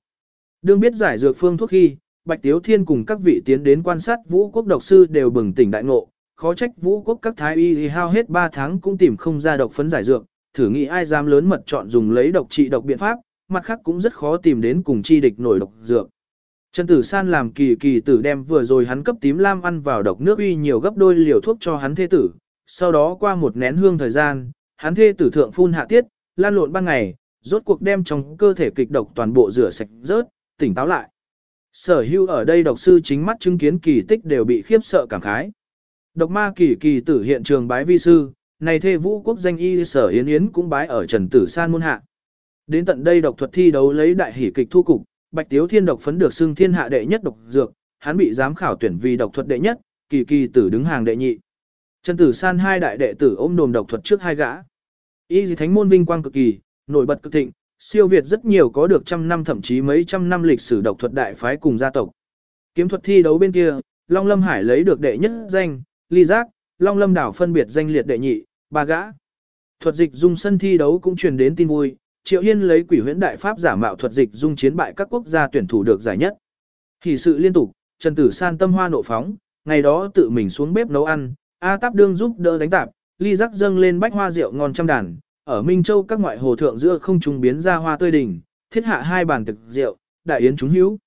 A: Đương biết giải dược phương thuốc khi, Bạch Tiếu Thiên cùng các vị tiến đến quan sát vũ quốc độc sư đều bừng tỉnh đại ngộ, khó trách vũ quốc các thái y hao hết 3 tháng cũng tìm không ra độc phấn giải dược, thử nghĩ ai dám lớn mật chọn dùng lấy độc trị độc biện pháp, mặt khác cũng rất khó tìm đến cùng chi địch nổi độc dược. Trần Tử San làm kỳ kỳ tử đem vừa rồi hắn cấp tím lam ăn vào độc nước uy nhiều gấp đôi liều thuốc cho hắn thê tử, sau đó qua một nén hương thời gian, hắn thê tử thượng phun hạ tiết, lan lộn ban ngày, rốt cuộc đem trong cơ thể kịch độc toàn bộ rửa sạch rớt, tỉnh táo lại. Sở hưu ở đây độc sư chính mắt chứng kiến kỳ tích đều bị khiếp sợ cảm khái. Độc ma kỳ kỳ tử hiện trường bái vi sư, này thê vũ quốc danh y sở yến yến cũng bái ở Trần Tử San môn hạ. Đến tận đây độc thuật thi đấu lấy đại hỷ kịch thu cục, Bạch Tiếu Thiên độc phấn được xưng thiên hạ đệ nhất độc dược, hắn bị giám khảo tuyển vì độc thuật đệ nhất, kỳ kỳ tử đứng hàng đệ nhị. Trần Tử San hai đại đệ tử ôm đồm độc thuật trước hai gã. Y dì thánh môn vinh quang cực kỳ, nổi bật cực thịnh, siêu việt rất nhiều có được trăm năm thậm chí mấy trăm năm lịch sử độc thuật đại phái cùng gia tộc. Kiếm thuật thi đấu bên kia, Long Lâm Hải lấy được đệ nhất danh, ly giác, Long Lâm đảo phân biệt danh liệt đệ nhị, ba gã. Thuật dịch dung sân thi đấu cũng truyền đến tin vui, Triệu Hiên lấy quỷ huyễn đại pháp giả mạo thuật dịch dung chiến bại các quốc gia tuyển thủ được giải nhất. Thì sự liên tục, Trần Tử San tâm hoa nộ phóng, ngày đó tự mình xuống bếp nấu ăn, A Táp đương giúp đỡ đánh tạp, ly rắc dâng lên bách hoa rượu ngon trăm đàn, ở Minh Châu các ngoại hồ thượng giữa không trùng biến ra hoa tươi đỉnh, thiết hạ hai bàn thực rượu, đại yến chúng hữu.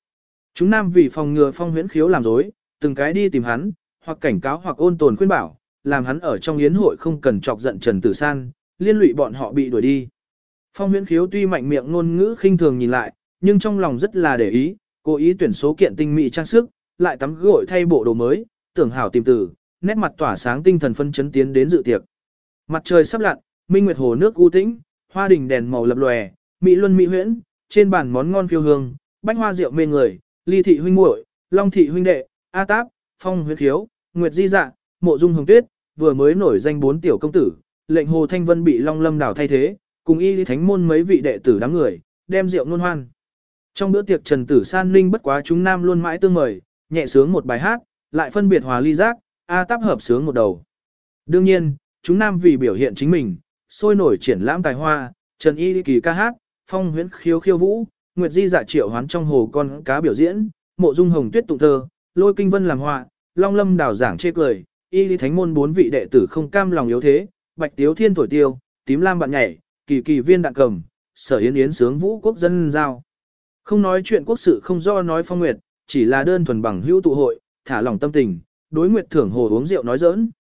A: Chúng nam vì phòng ngừa phong huyễn khiếu làm dối, từng cái đi tìm hắn, hoặc cảnh cáo hoặc ôn tồn khuyên bảo, làm hắn ở trong yến hội không cần chọc giận Trần Tử San, liên lụy bọn họ bị đuổi đi. Phong huyễn khiếu tuy mạnh miệng ngôn ngữ khinh thường nhìn lại, nhưng trong lòng rất là để ý, cố ý tuyển số kiện tinh mỹ trang sức, lại tắm gội thay bộ đồ mới, tưởng hảo tìm tử, nét mặt tỏa sáng tinh thần phân chấn tiến đến dự tiệc. Mặt trời sắp lặn, minh nguyệt hồ nước u tĩnh, hoa đình đèn màu lập lòe, mỹ luân mỹ huyễn, trên bàn món ngon phiêu hương, bánh hoa rượu mê người, ly thị huynh muội, long thị huynh đệ, a táp, phong huyết khiếu, nguyệt di dạ, mộ dung hồng tuyết, vừa mới nổi danh bốn tiểu công tử, lệnh hồ thanh vân bị long lâm đảo thay thế, cùng y thánh môn mấy vị đệ tử đám người, đem rượu ngôn hoan. Trong bữa tiệc Trần Tử San Linh bất quá chúng nam luôn mãi tương mời, nhẹ sướng một bài hát, lại phân biệt hòa ly giác, A táp hợp sướng một đầu. Đương nhiên, chúng nam vì biểu hiện chính mình, sôi nổi triển lãm tài hoa, Trần Y Kỳ ca hát, Phong Huyễn khiêu khiêu vũ, Nguyệt Di dạ triệu hoán trong hồ con cá biểu diễn, Mộ Dung Hồng Tuyết tụng thơ, Lôi Kinh Vân làm họa, Long Lâm đảo giảng chê cười, Y Thánh môn bốn vị đệ tử không cam lòng yếu thế, Bạch Tiếu Thiên thổi tiêu, Tím Lam bạn nhảy, Kỳ Kỳ Viên đạn cầm, Sở Yến Yến sướng vũ quốc dân giao. Không nói chuyện quốc sự không do nói phong nguyệt, chỉ là đơn thuần bằng hữu tụ hội, thả lòng tâm tình, đối nguyệt thưởng hồ uống rượu nói giỡn.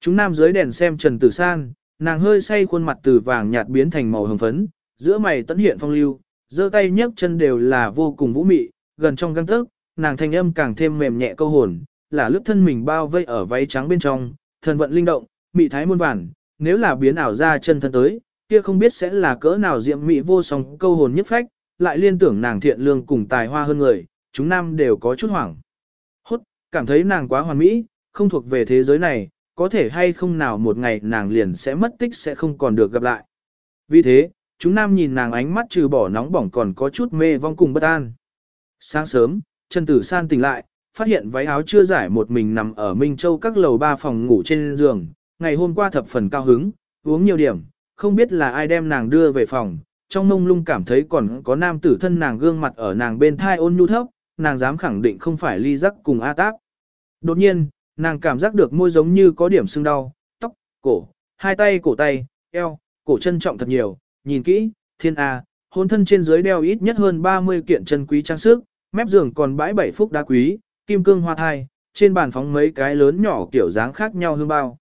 A: Chúng nam dưới đèn xem Trần Tử San, nàng hơi say khuôn mặt từ vàng nhạt biến thành màu hồng phấn, giữa mày tận hiện phong lưu, giơ tay nhấc chân đều là vô cùng vũ mị, gần trong găng tức, nàng thanh âm càng thêm mềm nhẹ câu hồn, là lướt thân mình bao vây ở váy trắng bên trong, thần vận linh động, mị thái muôn vàn, nếu là biến ảo ra chân thân tới, kia không biết sẽ là cỡ nào diệm mị vô song câu hồn nhất phách, lại liên tưởng nàng thiện lương cùng tài hoa hơn người, chúng nam đều có chút hoảng. Hốt, cảm thấy nàng quá hoàn mỹ, không thuộc về thế giới này, có thể hay không nào một ngày nàng liền sẽ mất tích sẽ không còn được gặp lại. Vì thế, chúng nam nhìn nàng ánh mắt trừ bỏ nóng bỏng còn có chút mê vong cùng bất an. Sáng sớm, Trần Tử San tỉnh lại, phát hiện váy áo chưa giải một mình nằm ở Minh Châu các lầu ba phòng ngủ trên giường, ngày hôm qua thập phần cao hứng, uống nhiều điểm, không biết là ai đem nàng đưa về phòng, trong mông lung cảm thấy còn có nam tử thân nàng gương mặt ở nàng bên thai ôn nhu thấp, nàng dám khẳng định không phải ly giác cùng A Táp. Đột nhiên, nàng cảm giác được môi giống như có điểm sưng đau, tóc, cổ, hai tay cổ tay, eo, cổ chân trọng thật nhiều, nhìn kỹ, thiên A, hôn thân trên dưới đeo ít nhất hơn 30 kiện chân quý trang sức, mép giường còn bãi bảy phúc đá quý, kim cương hoa thai, trên bàn phóng mấy cái lớn nhỏ kiểu dáng khác nhau hương bao.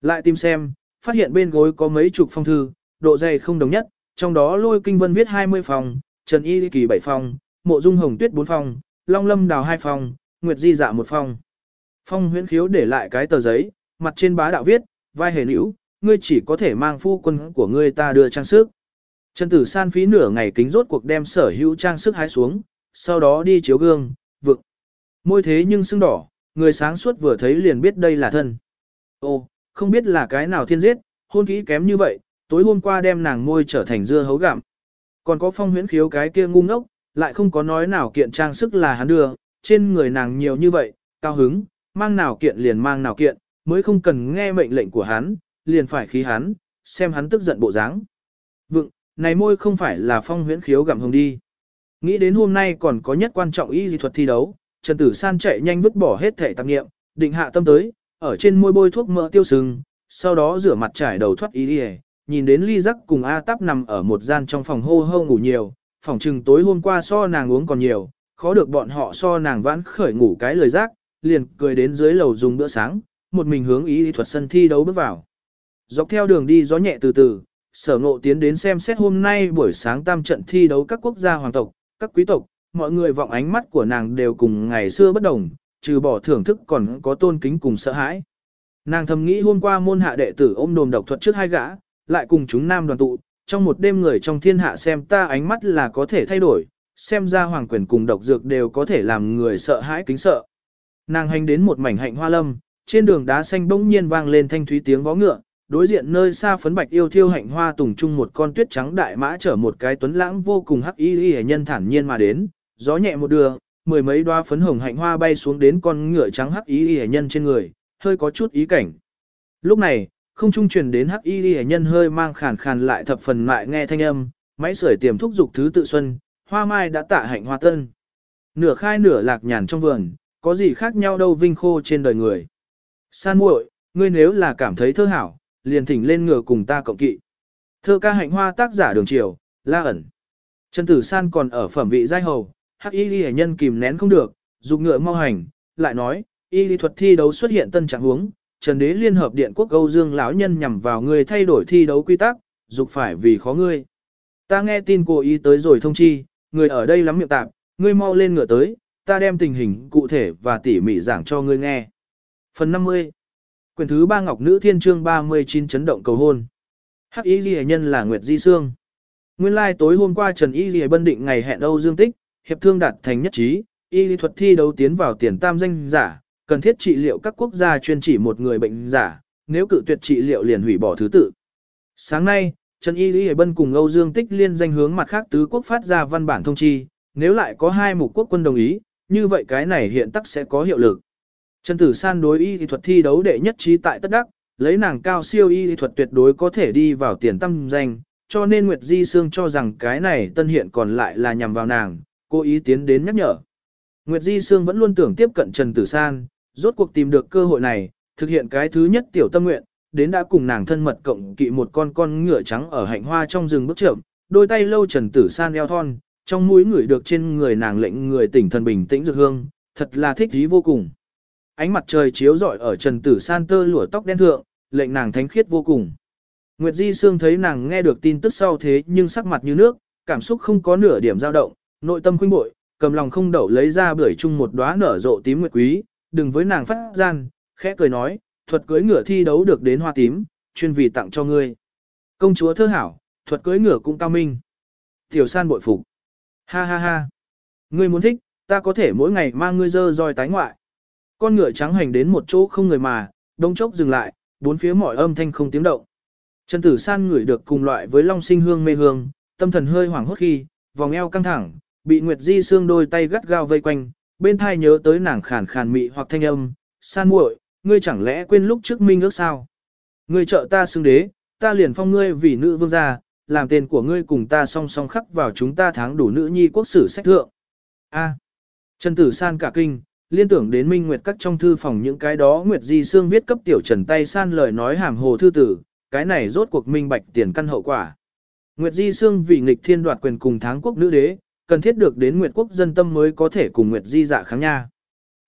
A: Lại tìm xem, phát hiện bên gối có mấy chục phong thư, độ dày không đồng nhất, trong đó lôi kinh vân viết 20 phòng, Trần Y Kỳ 7 phòng, Mộ Dung Hồng Tuyết 4 phòng, Long Lâm Đào 2 phòng, Nguyệt Di Dạ 1 phòng. Phong huyễn khiếu để lại cái tờ giấy, mặt trên bá đạo viết, vai hề nữ, ngươi chỉ có thể mang phu quân của ngươi ta đưa trang sức. Trần Tử San phí nửa ngày kính rốt cuộc đem sở hữu trang sức hái xuống, sau đó đi chiếu gương. Môi thế nhưng sưng đỏ, người sáng suốt vừa thấy liền biết đây là thân. Ô, không biết là cái nào thiên giết, hôn kỹ kém như vậy, tối hôm qua đem nàng môi trở thành dưa hấu gặm. Còn có phong huyễn khiếu cái kia ngu ngốc, lại không có nói nào kiện trang sức là hắn đưa, trên người nàng nhiều như vậy, cao hứng, mang nào kiện liền mang nào kiện, mới không cần nghe mệnh lệnh của hắn, liền phải khí hắn, xem hắn tức giận bộ dáng. Vựng, này môi không phải là phong huyễn khiếu gặm hồng đi. Nghĩ đến hôm nay còn có nhất quan trọng y dị thuật thi đấu, Trần Tử San chạy nhanh vứt bỏ hết thể tạp nghiệm, định hạ tâm tới, ở trên môi bôi thuốc mỡ tiêu sừng, sau đó rửa mặt trải đầu thoát ý đi nhìn đến ly giác cùng A Táp nằm ở một gian trong phòng hô hô ngủ nhiều, phòng trừng tối hôm qua so nàng uống còn nhiều, khó được bọn họ so nàng vãn khởi ngủ cái lời giác, liền cười đến dưới lầu dùng bữa sáng, một mình hướng ý thuật sân thi đấu bước vào. Dọc theo đường đi gió nhẹ từ từ, sở ngộ tiến đến xem xét hôm nay buổi sáng tam trận thi đấu các quốc gia hoàng tộc, các quý tộc, mọi người vọng ánh mắt của nàng đều cùng ngày xưa bất đồng, trừ bỏ thưởng thức còn có tôn kính cùng sợ hãi. Nàng thầm nghĩ hôm qua môn hạ đệ tử ôm đồm độc thuật trước hai gã, lại cùng chúng nam đoàn tụ, trong một đêm người trong thiên hạ xem ta ánh mắt là có thể thay đổi, xem ra hoàng quyền cùng độc dược đều có thể làm người sợ hãi kính sợ. Nàng hành đến một mảnh hạnh hoa lâm, trên đường đá xanh bỗng nhiên vang lên thanh thúy tiếng vó ngựa, đối diện nơi xa phấn bạch yêu thiêu hạnh hoa tùng chung một con tuyết trắng đại mã chở một cái tuấn lãng vô cùng hắc y y nhân thản nhiên mà đến, gió nhẹ một đường, mười mấy đoá phấn hồng hạnh hoa bay xuống đến con ngựa trắng hắc y y nhân trên người, hơi có chút ý cảnh. Lúc này, không trung truyền đến hắc y y nhân hơi mang khàn khàn lại thập phần lại nghe thanh âm, máy sưởi tiềm thúc dục thứ tự xuân, hoa mai đã tạ hạnh hoa tân. Nửa khai nửa lạc nhàn trong vườn, có gì khác nhau đâu vinh khô trên đời người. San muội, ngươi nếu là cảm thấy thơ hảo, liền thỉnh lên ngựa cùng ta cộng kỵ. Thơ ca hạnh hoa tác giả đường triều, la ẩn. Trần Tử San còn ở phẩm vị giai hầu, hắc y ghi nhân kìm nén không được, dục ngựa mau hành, lại nói, y lý thuật thi đấu xuất hiện tân trạng huống, Trần Đế Liên hợp Điện Quốc Âu Dương lão nhân nhằm vào người thay đổi thi đấu quy tắc, dục phải vì khó ngươi. Ta nghe tin cô ý tới rồi thông chi, người ở đây lắm miệng tạp, ngươi mau lên ngựa tới, ta đem tình hình cụ thể và tỉ mỉ giảng cho ngươi nghe. Phần 50 Quyển thứ ba Ngọc Nữ Thiên Trương 39 chấn động cầu hôn. Hắc Y Ghi Nhân là Nguyệt Di Sương. Nguyên lai like tối hôm qua Trần Y Ghi Bân định ngày hẹn Âu Dương Tích, hiệp thương đạt thành nhất trí, y lý thuật thi đấu tiến vào tiền tam danh giả, cần thiết trị liệu các quốc gia chuyên chỉ một người bệnh giả, nếu cự tuyệt trị liệu liền hủy bỏ thứ tự. Sáng nay, Trần Y Lý Bân cùng Âu Dương Tích liên danh hướng mặt khác tứ quốc phát ra văn bản thông chi, nếu lại có hai mục quốc quân đồng ý, như vậy cái này hiện tắc sẽ có hiệu lực. Trần Tử San đối y thuật thi đấu đệ nhất trí tại tất đắc, lấy nàng cao siêu y thuật tuyệt đối có thể đi vào tiền tâm danh, cho nên Nguyệt Di Sương cho rằng cái này tân hiện còn lại là nhằm vào nàng, cố ý tiến đến nhắc nhở. Nguyệt Di Sương vẫn luôn tưởng tiếp cận Trần Tử San, rốt cuộc tìm được cơ hội này, thực hiện cái thứ nhất tiểu tâm nguyện, đến đã cùng nàng thân mật cộng kỵ một con con ngựa trắng ở hạnh hoa trong rừng bước chậm, đôi tay lâu Trần Tử San eo thon, trong mũi người được trên người nàng lệnh người tỉnh thần bình tĩnh dược hương, thật là thích thú vô cùng. Ánh mặt trời chiếu rọi ở Trần Tử San tơ lụa tóc đen thượng, lệnh nàng thánh khiết vô cùng. Nguyệt Di Sương thấy nàng nghe được tin tức sau thế nhưng sắc mặt như nước, cảm xúc không có nửa điểm dao động, nội tâm khuynh bội, cầm lòng không đậu lấy ra bưởi chung một đóa nở rộ tím nguyệt quý, đừng với nàng phát gian, khẽ cười nói, thuật cưới ngựa thi đấu được đến hoa tím, chuyên vì tặng cho ngươi. Công chúa thơ hảo, thuật cưới ngựa cũng cao minh. Tiểu san bội phục. Ha ha ha. Ngươi muốn thích, ta có thể mỗi ngày mang ngươi dơ roi tái ngoại. Con ngựa trắng hành đến một chỗ không người mà, đông chốc dừng lại, bốn phía mọi âm thanh không tiếng động. Trần Tử San ngửi được cùng loại với long sinh hương mê hương, tâm thần hơi hoảng hốt khi, vòng eo căng thẳng, bị Nguyệt Di xương đôi tay gắt gao vây quanh, bên thai nhớ tới nàng khàn khàn mị hoặc thanh âm, san muội, ngươi chẳng lẽ quên lúc trước minh ước sao? Ngươi trợ ta xưng đế, ta liền phong ngươi vì nữ vương gia, làm tên của ngươi cùng ta song song khắc vào chúng ta tháng đủ nữ nhi quốc sử sách thượng. A. Trần Tử San cả kinh, liên tưởng đến Minh Nguyệt các trong thư phòng những cái đó Nguyệt Di Sương viết cấp tiểu Trần tay san lời nói hàm hồ thư tử, cái này rốt cuộc minh bạch tiền căn hậu quả. Nguyệt Di Sương vì nghịch thiên đoạt quyền cùng tháng quốc nữ đế, cần thiết được đến Nguyệt quốc dân tâm mới có thể cùng Nguyệt Di dạ kháng nha.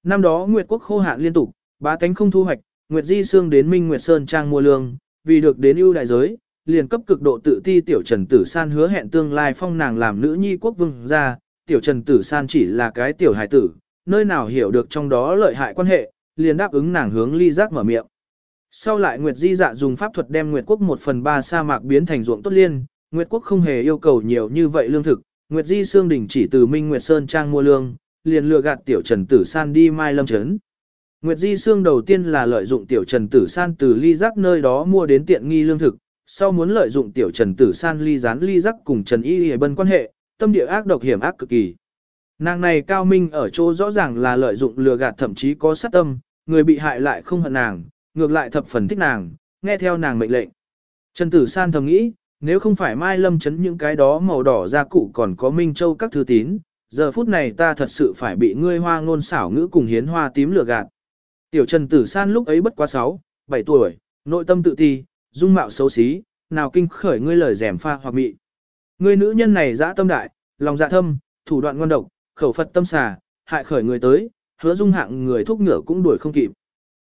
A: Năm đó Nguyệt quốc khô hạn liên tục, bá tánh không thu hoạch, Nguyệt Di xương đến Minh Nguyệt Sơn Trang mua lương, vì được đến ưu đại giới, liền cấp cực độ tự ti tiểu Trần Tử San hứa hẹn tương lai phong nàng làm nữ nhi quốc vương gia. tiểu Trần Tử San chỉ là cái tiểu hài tử, nơi nào hiểu được trong đó lợi hại quan hệ, liền đáp ứng nàng hướng ly giác mở miệng. Sau lại Nguyệt Di dạ dùng pháp thuật đem Nguyệt quốc một phần ba sa mạc biến thành ruộng tốt liên, Nguyệt quốc không hề yêu cầu nhiều như vậy lương thực, Nguyệt Di Sương Đình chỉ từ Minh Nguyệt Sơn Trang mua lương, liền lừa gạt Tiểu Trần Tử San đi Mai Lâm Trấn. Nguyệt Di Sương đầu tiên là lợi dụng Tiểu Trần Tử San từ ly giác nơi đó mua đến tiện nghi lương thực, sau muốn lợi dụng Tiểu Trần Tử San ly gián ly giác cùng Trần Y Y Bân quan hệ, tâm địa ác độc hiểm ác cực kỳ. Nàng này cao minh ở chỗ rõ ràng là lợi dụng lừa gạt thậm chí có sát tâm, người bị hại lại không hận nàng, ngược lại thập phần thích nàng, nghe theo nàng mệnh lệnh. Trần Tử San thầm nghĩ, nếu không phải Mai Lâm chấn những cái đó màu đỏ ra cụ còn có Minh Châu các thư tín, giờ phút này ta thật sự phải bị ngươi hoa ngôn xảo ngữ cùng hiến hoa tím lừa gạt. Tiểu Trần Tử San lúc ấy bất quá 6, 7 tuổi, nội tâm tự ti, dung mạo xấu xí, nào kinh khởi ngươi lời rèm pha hoặc mị. Ngươi nữ nhân này dã tâm đại, lòng dạ thâm, thủ đoạn ngon độc, khẩu Phật tâm xà, hại khởi người tới, hứa dung hạng người thúc ngựa cũng đuổi không kịp.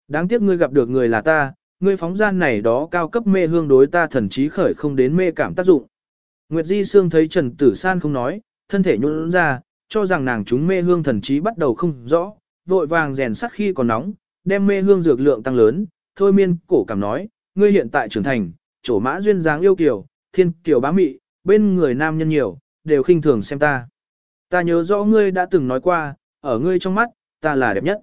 A: Đáng tiếc ngươi gặp được người là ta, ngươi phóng gian này đó cao cấp mê hương đối ta thần trí khởi không đến mê cảm tác dụng. Nguyệt Di Sương thấy Trần Tử San không nói, thân thể nhún ra, cho rằng nàng chúng mê hương thần trí bắt đầu không rõ, vội vàng rèn sắt khi còn nóng, đem mê hương dược lượng tăng lớn, thôi miên cổ cảm nói, ngươi hiện tại trưởng thành, chỗ mã duyên dáng yêu kiều, thiên kiều bá mị, bên người nam nhân nhiều, đều khinh thường xem ta. Ta nhớ rõ ngươi đã từng nói qua, ở ngươi trong mắt, ta là đẹp nhất.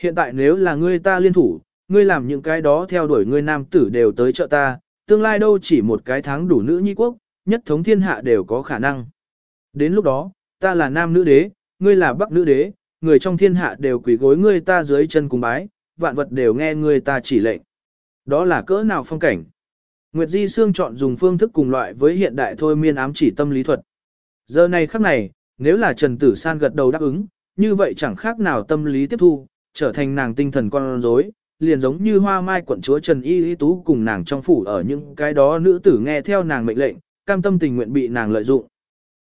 A: Hiện tại nếu là ngươi ta liên thủ, ngươi làm những cái đó theo đuổi ngươi nam tử đều tới trợ ta, tương lai đâu chỉ một cái tháng đủ nữ nhi quốc, nhất thống thiên hạ đều có khả năng. Đến lúc đó, ta là nam nữ đế, ngươi là bắc nữ đế, người trong thiên hạ đều quỳ gối ngươi ta dưới chân cùng bái, vạn vật đều nghe ngươi ta chỉ lệnh. Đó là cỡ nào phong cảnh? Nguyệt Di Sương chọn dùng phương thức cùng loại với hiện đại thôi miên ám chỉ tâm lý thuật. Giờ này khắc này, nếu là Trần Tử San gật đầu đáp ứng, như vậy chẳng khác nào tâm lý tiếp thu, trở thành nàng tinh thần con rối, liền giống như hoa mai quận chúa Trần Y Y Tú cùng nàng trong phủ ở những cái đó nữ tử nghe theo nàng mệnh lệnh, cam tâm tình nguyện bị nàng lợi dụng.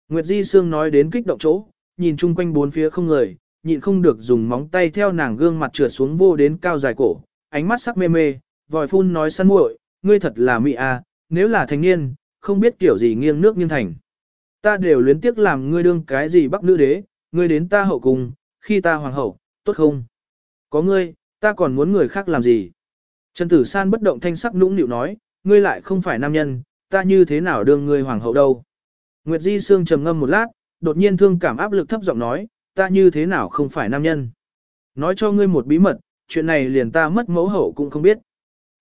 A: Nguyệt Di Sương nói đến kích động chỗ, nhìn chung quanh bốn phía không người, nhịn không được dùng móng tay theo nàng gương mặt trượt xuống vô đến cao dài cổ, ánh mắt sắc mê mê, vòi phun nói săn muội, ngươi thật là mị à, nếu là thanh niên, không biết kiểu gì nghiêng nước nghiêng thành. Ta đều luyến tiếc làm ngươi đương cái gì bắc nữ đế, ngươi đến ta hậu cùng, khi ta hoàng hậu, tốt không? Có ngươi, ta còn muốn người khác làm gì? Trần Tử San bất động thanh sắc nũng nịu nói, ngươi lại không phải nam nhân, ta như thế nào đương ngươi hoàng hậu đâu? Nguyệt Di Sương trầm ngâm một lát, đột nhiên thương cảm áp lực thấp giọng nói, ta như thế nào không phải nam nhân? Nói cho ngươi một bí mật, chuyện này liền ta mất mẫu hậu cũng không biết.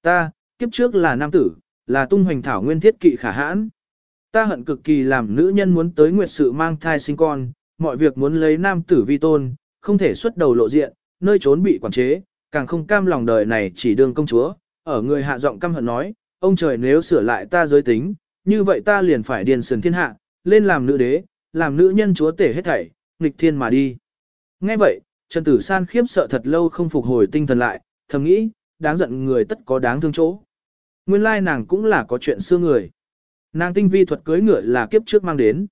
A: Ta, kiếp trước là nam tử, là tung hoành thảo nguyên thiết kỵ khả hãn. Ta hận cực kỳ làm nữ nhân muốn tới nguyệt sự mang thai sinh con, mọi việc muốn lấy nam tử vi tôn, không thể xuất đầu lộ diện, nơi trốn bị quản chế, càng không cam lòng đời này chỉ đương công chúa. Ở người hạ giọng căm hận nói, ông trời nếu sửa lại ta giới tính, như vậy ta liền phải điền sườn thiên hạ, lên làm nữ đế, làm nữ nhân chúa tể hết thảy, nghịch thiên mà đi. Nghe vậy, Trần Tử San khiếp sợ thật lâu không phục hồi tinh thần lại, thầm nghĩ, đáng giận người tất có đáng thương chỗ. Nguyên lai nàng cũng là có chuyện xưa người. Nàng tinh vi thuật cưới ngựa là kiếp trước mang đến.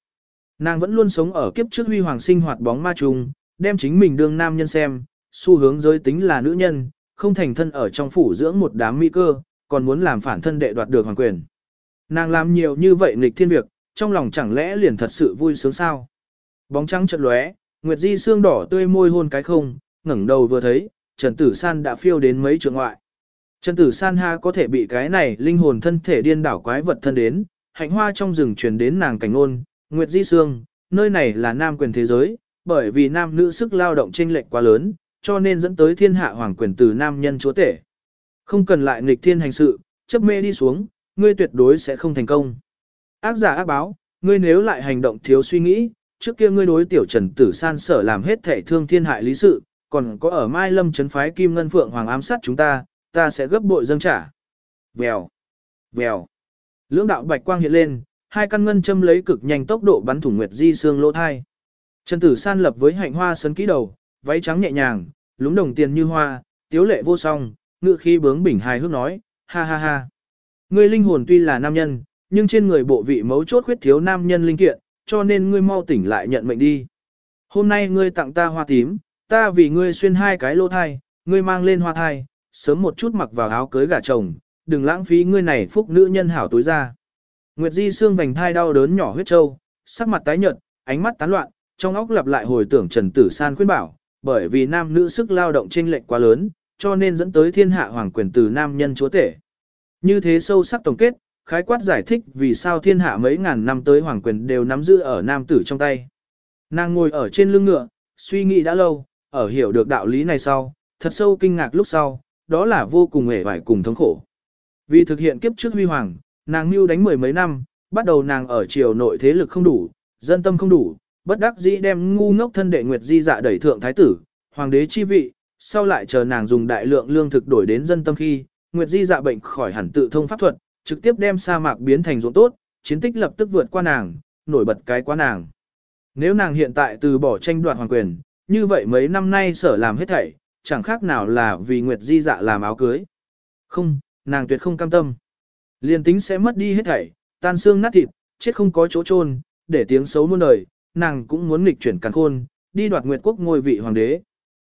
A: Nàng vẫn luôn sống ở kiếp trước huy hoàng sinh hoạt bóng ma trùng, đem chính mình đương nam nhân xem, xu hướng giới tính là nữ nhân, không thành thân ở trong phủ dưỡng một đám mỹ cơ, còn muốn làm phản thân đệ đoạt được hoàng quyền. Nàng làm nhiều như vậy nghịch thiên việc, trong lòng chẳng lẽ liền thật sự vui sướng sao? Bóng trắng chợt lóe, Nguyệt Di xương đỏ tươi môi hôn cái không, ngẩng đầu vừa thấy, Trần Tử San đã phiêu đến mấy trường ngoại. Trần Tử San ha có thể bị cái này linh hồn thân thể điên đảo quái vật thân đến, hạnh hoa trong rừng truyền đến nàng cảnh ôn, Nguyệt Di Sương, nơi này là nam quyền thế giới, bởi vì nam nữ sức lao động chênh lệch quá lớn, cho nên dẫn tới thiên hạ hoàng quyền từ nam nhân chúa tể. Không cần lại nghịch thiên hành sự, chấp mê đi xuống, ngươi tuyệt đối sẽ không thành công. Ác giả ác báo, ngươi nếu lại hành động thiếu suy nghĩ, trước kia ngươi đối tiểu trần tử san sở làm hết thể thương thiên hại lý sự, còn có ở Mai Lâm trấn phái Kim Ngân Phượng Hoàng ám sát chúng ta, ta sẽ gấp bội dâng trả. Vèo, vèo. Lưỡng đạo bạch quang hiện lên, hai căn ngân châm lấy cực nhanh tốc độ bắn thủng Nguyệt Di xương lỗ thai. Trần Tử San lập với hạnh hoa sấn kỹ đầu, váy trắng nhẹ nhàng, lúng đồng tiền như hoa, tiếu lệ vô song, ngựa khi bướng bỉnh hài hước nói, ha ha ha. Ngươi linh hồn tuy là nam nhân, nhưng trên người bộ vị mấu chốt khuyết thiếu nam nhân linh kiện, cho nên ngươi mau tỉnh lại nhận mệnh đi. Hôm nay ngươi tặng ta hoa tím, ta vì ngươi xuyên hai cái lô thai, ngươi mang lên hoa thai, sớm một chút mặc vào áo cưới gả chồng, đừng lãng phí ngươi này phúc nữ nhân hảo tối ra. Nguyệt Di xương vành thai đau đớn nhỏ huyết trâu, sắc mặt tái nhợt, ánh mắt tán loạn, trong óc lặp lại hồi tưởng Trần Tử San khuyên bảo, bởi vì nam nữ sức lao động chênh lệch quá lớn, cho nên dẫn tới thiên hạ hoàng quyền từ nam nhân chúa tể. Như thế sâu sắc tổng kết, khái quát giải thích vì sao thiên hạ mấy ngàn năm tới hoàng quyền đều nắm giữ ở nam tử trong tay. Nàng ngồi ở trên lưng ngựa, suy nghĩ đã lâu, ở hiểu được đạo lý này sau, thật sâu kinh ngạc lúc sau, đó là vô cùng hề vải cùng thống khổ. Vì thực hiện kiếp trước huy hoàng, nàng mưu đánh mười mấy năm, bắt đầu nàng ở triều nội thế lực không đủ, dân tâm không đủ, bất đắc dĩ đem ngu ngốc thân đệ Nguyệt Di dạ đẩy thượng thái tử, hoàng đế chi vị, sau lại chờ nàng dùng đại lượng lương thực đổi đến dân tâm khi, Nguyệt Di dạ bệnh khỏi hẳn tự thông pháp thuật, trực tiếp đem sa mạc biến thành ruộng tốt, chiến tích lập tức vượt qua nàng, nổi bật cái quá nàng. Nếu nàng hiện tại từ bỏ tranh đoạt hoàng quyền, như vậy mấy năm nay sở làm hết thảy, chẳng khác nào là vì Nguyệt Di dạ làm áo cưới. Không, nàng tuyệt không cam tâm. Liên tính sẽ mất đi hết thảy, tan xương nát thịt, chết không có chỗ chôn, để tiếng xấu muôn đời, nàng cũng muốn nghịch chuyển càn khôn, đi đoạt Nguyệt quốc ngôi vị hoàng đế.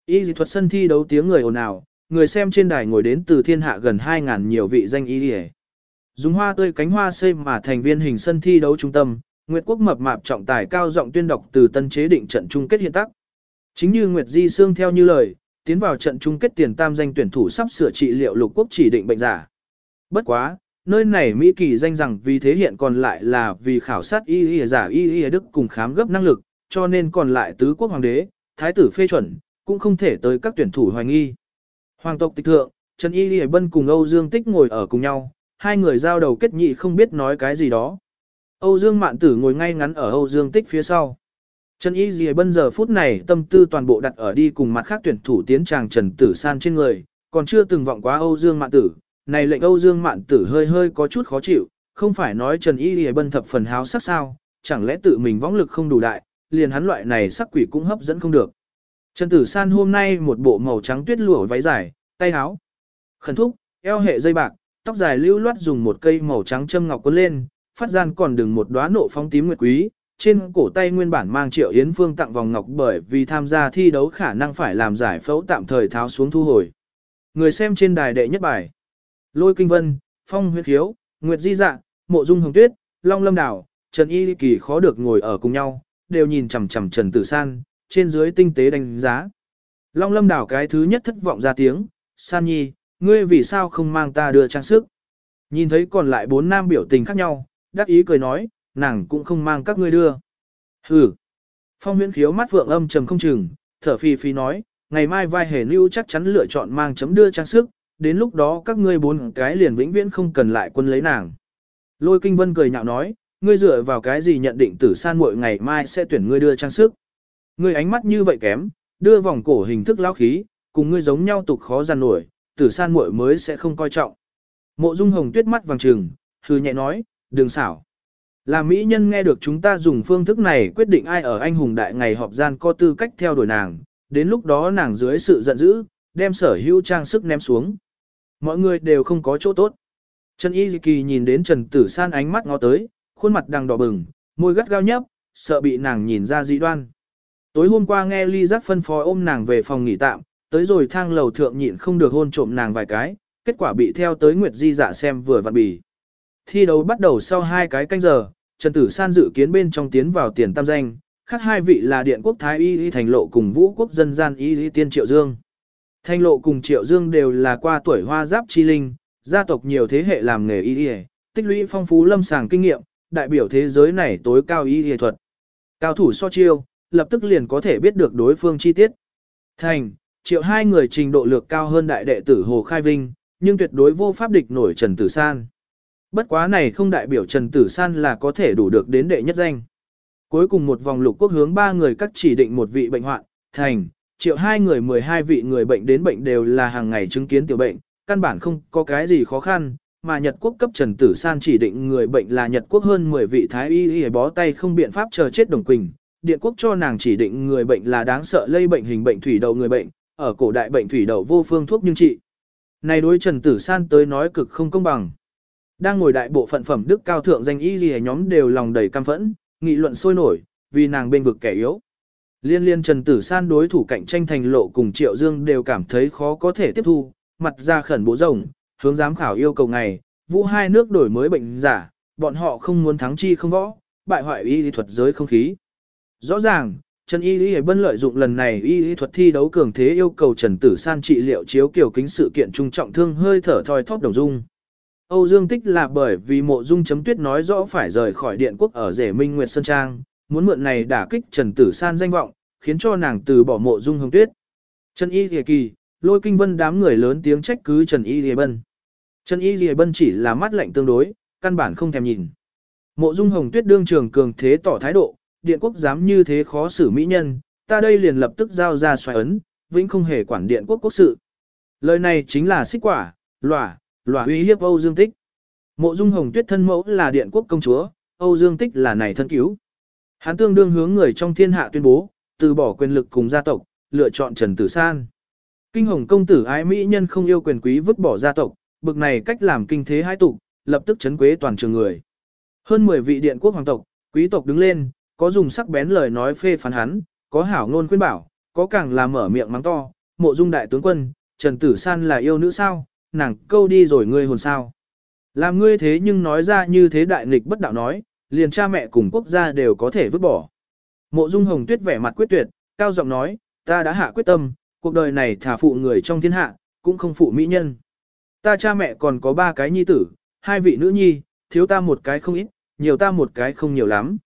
A: Y dị thuật sân thi đấu tiếng người ồn ào, người xem trên đài ngồi đến từ thiên hạ gần 2.000 nhiều vị danh y dị Dùng hoa tươi cánh hoa xây mà thành viên hình sân thi đấu trung tâm, Nguyệt quốc mập mạp trọng tài cao giọng tuyên đọc từ tân chế định trận chung kết hiện tắc. Chính như Nguyệt Di Sương theo như lời, tiến vào trận chung kết tiền tam danh tuyển thủ sắp sửa trị liệu lục quốc chỉ định bệnh giả. Bất quá, nơi này Mỹ kỳ danh rằng vì thế hiện còn lại là vì khảo sát y y giả y y đức cùng khám gấp năng lực, cho nên còn lại tứ quốc hoàng đế, thái tử phê chuẩn, cũng không thể tới các tuyển thủ hoài nghi. Hoàng tộc tịch thượng, Trần Y Y Bân cùng Âu Dương Tích ngồi ở cùng nhau, hai người giao đầu kết nhị không biết nói cái gì đó. Âu Dương Mạn Tử ngồi ngay ngắn ở Âu Dương Tích phía sau. Trần Y y Bân giờ phút này tâm tư toàn bộ đặt ở đi cùng mặt khác tuyển thủ tiến tràng Trần Tử San trên người, còn chưa từng vọng quá Âu Dương Mạn Tử. Này lệnh Âu Dương Mạn Tử hơi hơi có chút khó chịu, không phải nói Trần Y Lì Bân thập phần háo sắc sao, chẳng lẽ tự mình võng lực không đủ đại, liền hắn loại này sắc quỷ cũng hấp dẫn không được. Trần Tử San hôm nay một bộ màu trắng tuyết lụa váy dài, tay áo. Khẩn thúc, eo hệ dây bạc, tóc dài lưu loát dùng một cây màu trắng châm ngọc cuốn lên, phát gian còn đừng một đóa nộ phóng tím nguyệt quý, trên cổ tay nguyên bản mang Triệu Yến Phương tặng vòng ngọc bởi vì tham gia thi đấu khả năng phải làm giải phẫu tạm thời tháo xuống thu hồi. Người xem trên đài đệ nhất bài. Lôi Kinh Vân, Phong Huyết Khiếu, Nguyệt Di Dạ, Mộ Dung Hồng Tuyết, Long Lâm Đảo, Trần Y Kỳ khó được ngồi ở cùng nhau, đều nhìn chằm chằm Trần Tử San, trên dưới tinh tế đánh giá. Long Lâm Đảo cái thứ nhất thất vọng ra tiếng, San Nhi, ngươi vì sao không mang ta đưa trang sức? Nhìn thấy còn lại bốn nam biểu tình khác nhau, đắc ý cười nói, nàng cũng không mang các ngươi đưa. Hừ. Phong huyễn khiếu mắt vượng âm trầm không chừng, thở phì phì nói, ngày mai vai hề lưu chắc chắn lựa chọn mang chấm đưa trang sức, đến lúc đó các ngươi bốn cái liền vĩnh viễn không cần lại quân lấy nàng. Lôi kinh vân cười nhạo nói, ngươi dựa vào cái gì nhận định tử san muội ngày mai sẽ tuyển ngươi đưa trang sức. Ngươi ánh mắt như vậy kém, đưa vòng cổ hình thức lão khí, cùng ngươi giống nhau tục khó giàn nổi, tử san muội mới sẽ không coi trọng. Mộ dung hồng tuyết mắt vàng trừng, hư nhẹ nói, đừng xảo. Là mỹ nhân nghe được chúng ta dùng phương thức này quyết định ai ở anh hùng đại ngày họp gian có tư cách theo đuổi nàng, đến lúc đó nàng dưới sự giận dữ, đem sở hữu trang sức ném xuống. Mọi người đều không có chỗ tốt. Trần Y Kỳ nhìn đến Trần Tử San ánh mắt ngó tới, khuôn mặt đang đỏ bừng, môi gắt gao nhấp, sợ bị nàng nhìn ra dị đoan. Tối hôm qua nghe Ly Giác phân phó ôm nàng về phòng nghỉ tạm, tới rồi thang lầu thượng nhịn không được hôn trộm nàng vài cái, kết quả bị theo tới Nguyệt Di dạ xem vừa vặn bì. Thi đấu bắt đầu sau hai cái canh giờ, Trần Tử San dự kiến bên trong tiến vào tiền tam danh, khác hai vị là Điện Quốc Thái Y Y Thành Lộ cùng Vũ Quốc Dân Gian Y Y Tiên Triệu Dương. Thanh Lộ cùng Triệu Dương đều là qua tuổi hoa giáp chi linh, gia tộc nhiều thế hệ làm nghề Y Y, tích lũy phong phú lâm sàng kinh nghiệm, đại biểu thế giới này tối cao Y Y thuật. Cao thủ so chiêu, lập tức liền có thể biết được đối phương chi tiết. Thành, Triệu hai người trình độ lược cao hơn đại đệ tử Hồ Khai Vinh, nhưng tuyệt đối vô pháp địch nổi Trần Tử San. Bất quá này không đại biểu Trần Tử San là có thể đủ được đến đệ nhất danh. Cuối cùng một vòng lục quốc hướng ba người cắt chỉ định một vị bệnh hoạn, thành, triệu hai người 12 vị người bệnh đến bệnh đều là hàng ngày chứng kiến tiểu bệnh, căn bản không có cái gì khó khăn, mà Nhật quốc cấp Trần Tử San chỉ định người bệnh là Nhật quốc hơn 10 vị thái y y bó tay không biện pháp chờ chết đồng quỳnh. Điện quốc cho nàng chỉ định người bệnh là đáng sợ lây bệnh hình bệnh thủy đậu người bệnh, ở cổ đại bệnh thủy đậu vô phương thuốc nhưng trị. Này đối Trần Tử San tới nói cực không công bằng. Đang ngồi đại bộ phận phẩm đức cao thượng danh y gì nhóm đều lòng đầy căm phẫn, nghị luận sôi nổi, vì nàng bên vực kẻ yếu. Liên liên Trần Tử San đối thủ cạnh tranh thành lộ cùng Triệu Dương đều cảm thấy khó có thể tiếp thu, mặt ra khẩn bố rồng, hướng giám khảo yêu cầu ngày, vũ hai nước đổi mới bệnh giả, bọn họ không muốn thắng chi không võ, bại hoại y lý thuật giới không khí. Rõ ràng, Trần Y Lý Bân lợi dụng lần này y lý thuật thi đấu cường thế yêu cầu Trần Tử San trị liệu chiếu kiểu kính sự kiện trung trọng thương hơi thở thoi thóp đồng dung. Âu Dương Tích là bởi vì mộ dung chấm tuyết nói rõ phải rời khỏi điện quốc ở rể Minh Nguyệt Sơn Trang, muốn mượn này đả kích Trần Tử San danh vọng, khiến cho nàng từ bỏ mộ dung hồng tuyết. Trần Y Lìa Kỳ, lôi kinh vân đám người lớn tiếng trách cứ Trần Y Lìa Bân. Trần Y Lìa Bân chỉ là mắt lạnh tương đối, căn bản không thèm nhìn. Mộ dung hồng tuyết đương trường cường thế tỏ thái độ, điện quốc dám như thế khó xử mỹ nhân, ta đây liền lập tức giao ra xoài ấn, vĩnh không hề quản điện quốc quốc sự. Lời này chính là xích quả, lòa, lòa uy hiếp Âu Dương Tích. Mộ Dung Hồng Tuyết thân mẫu là điện quốc công chúa, Âu Dương Tích là này thân cứu. Hắn tương đương hướng người trong thiên hạ tuyên bố, từ bỏ quyền lực cùng gia tộc, lựa chọn Trần Tử San. Kinh Hồng công tử ái mỹ nhân không yêu quyền quý vứt bỏ gia tộc, bực này cách làm kinh thế hai tục, lập tức chấn quế toàn trường người. Hơn 10 vị điện quốc hoàng tộc, quý tộc đứng lên, có dùng sắc bén lời nói phê phán hắn, có hảo ngôn khuyên bảo, có càng là mở miệng mắng to, mộ dung đại tướng quân, Trần Tử San là yêu nữ sao, nàng câu đi rồi ngươi hồn sao. Làm ngươi thế nhưng nói ra như thế đại nghịch bất đạo nói, liền cha mẹ cùng quốc gia đều có thể vứt bỏ. Mộ Dung Hồng Tuyết vẻ mặt quyết tuyệt, cao giọng nói, ta đã hạ quyết tâm, cuộc đời này thả phụ người trong thiên hạ, cũng không phụ mỹ nhân. Ta cha mẹ còn có ba cái nhi tử, hai vị nữ nhi, thiếu ta một cái không ít, nhiều ta một cái không nhiều lắm.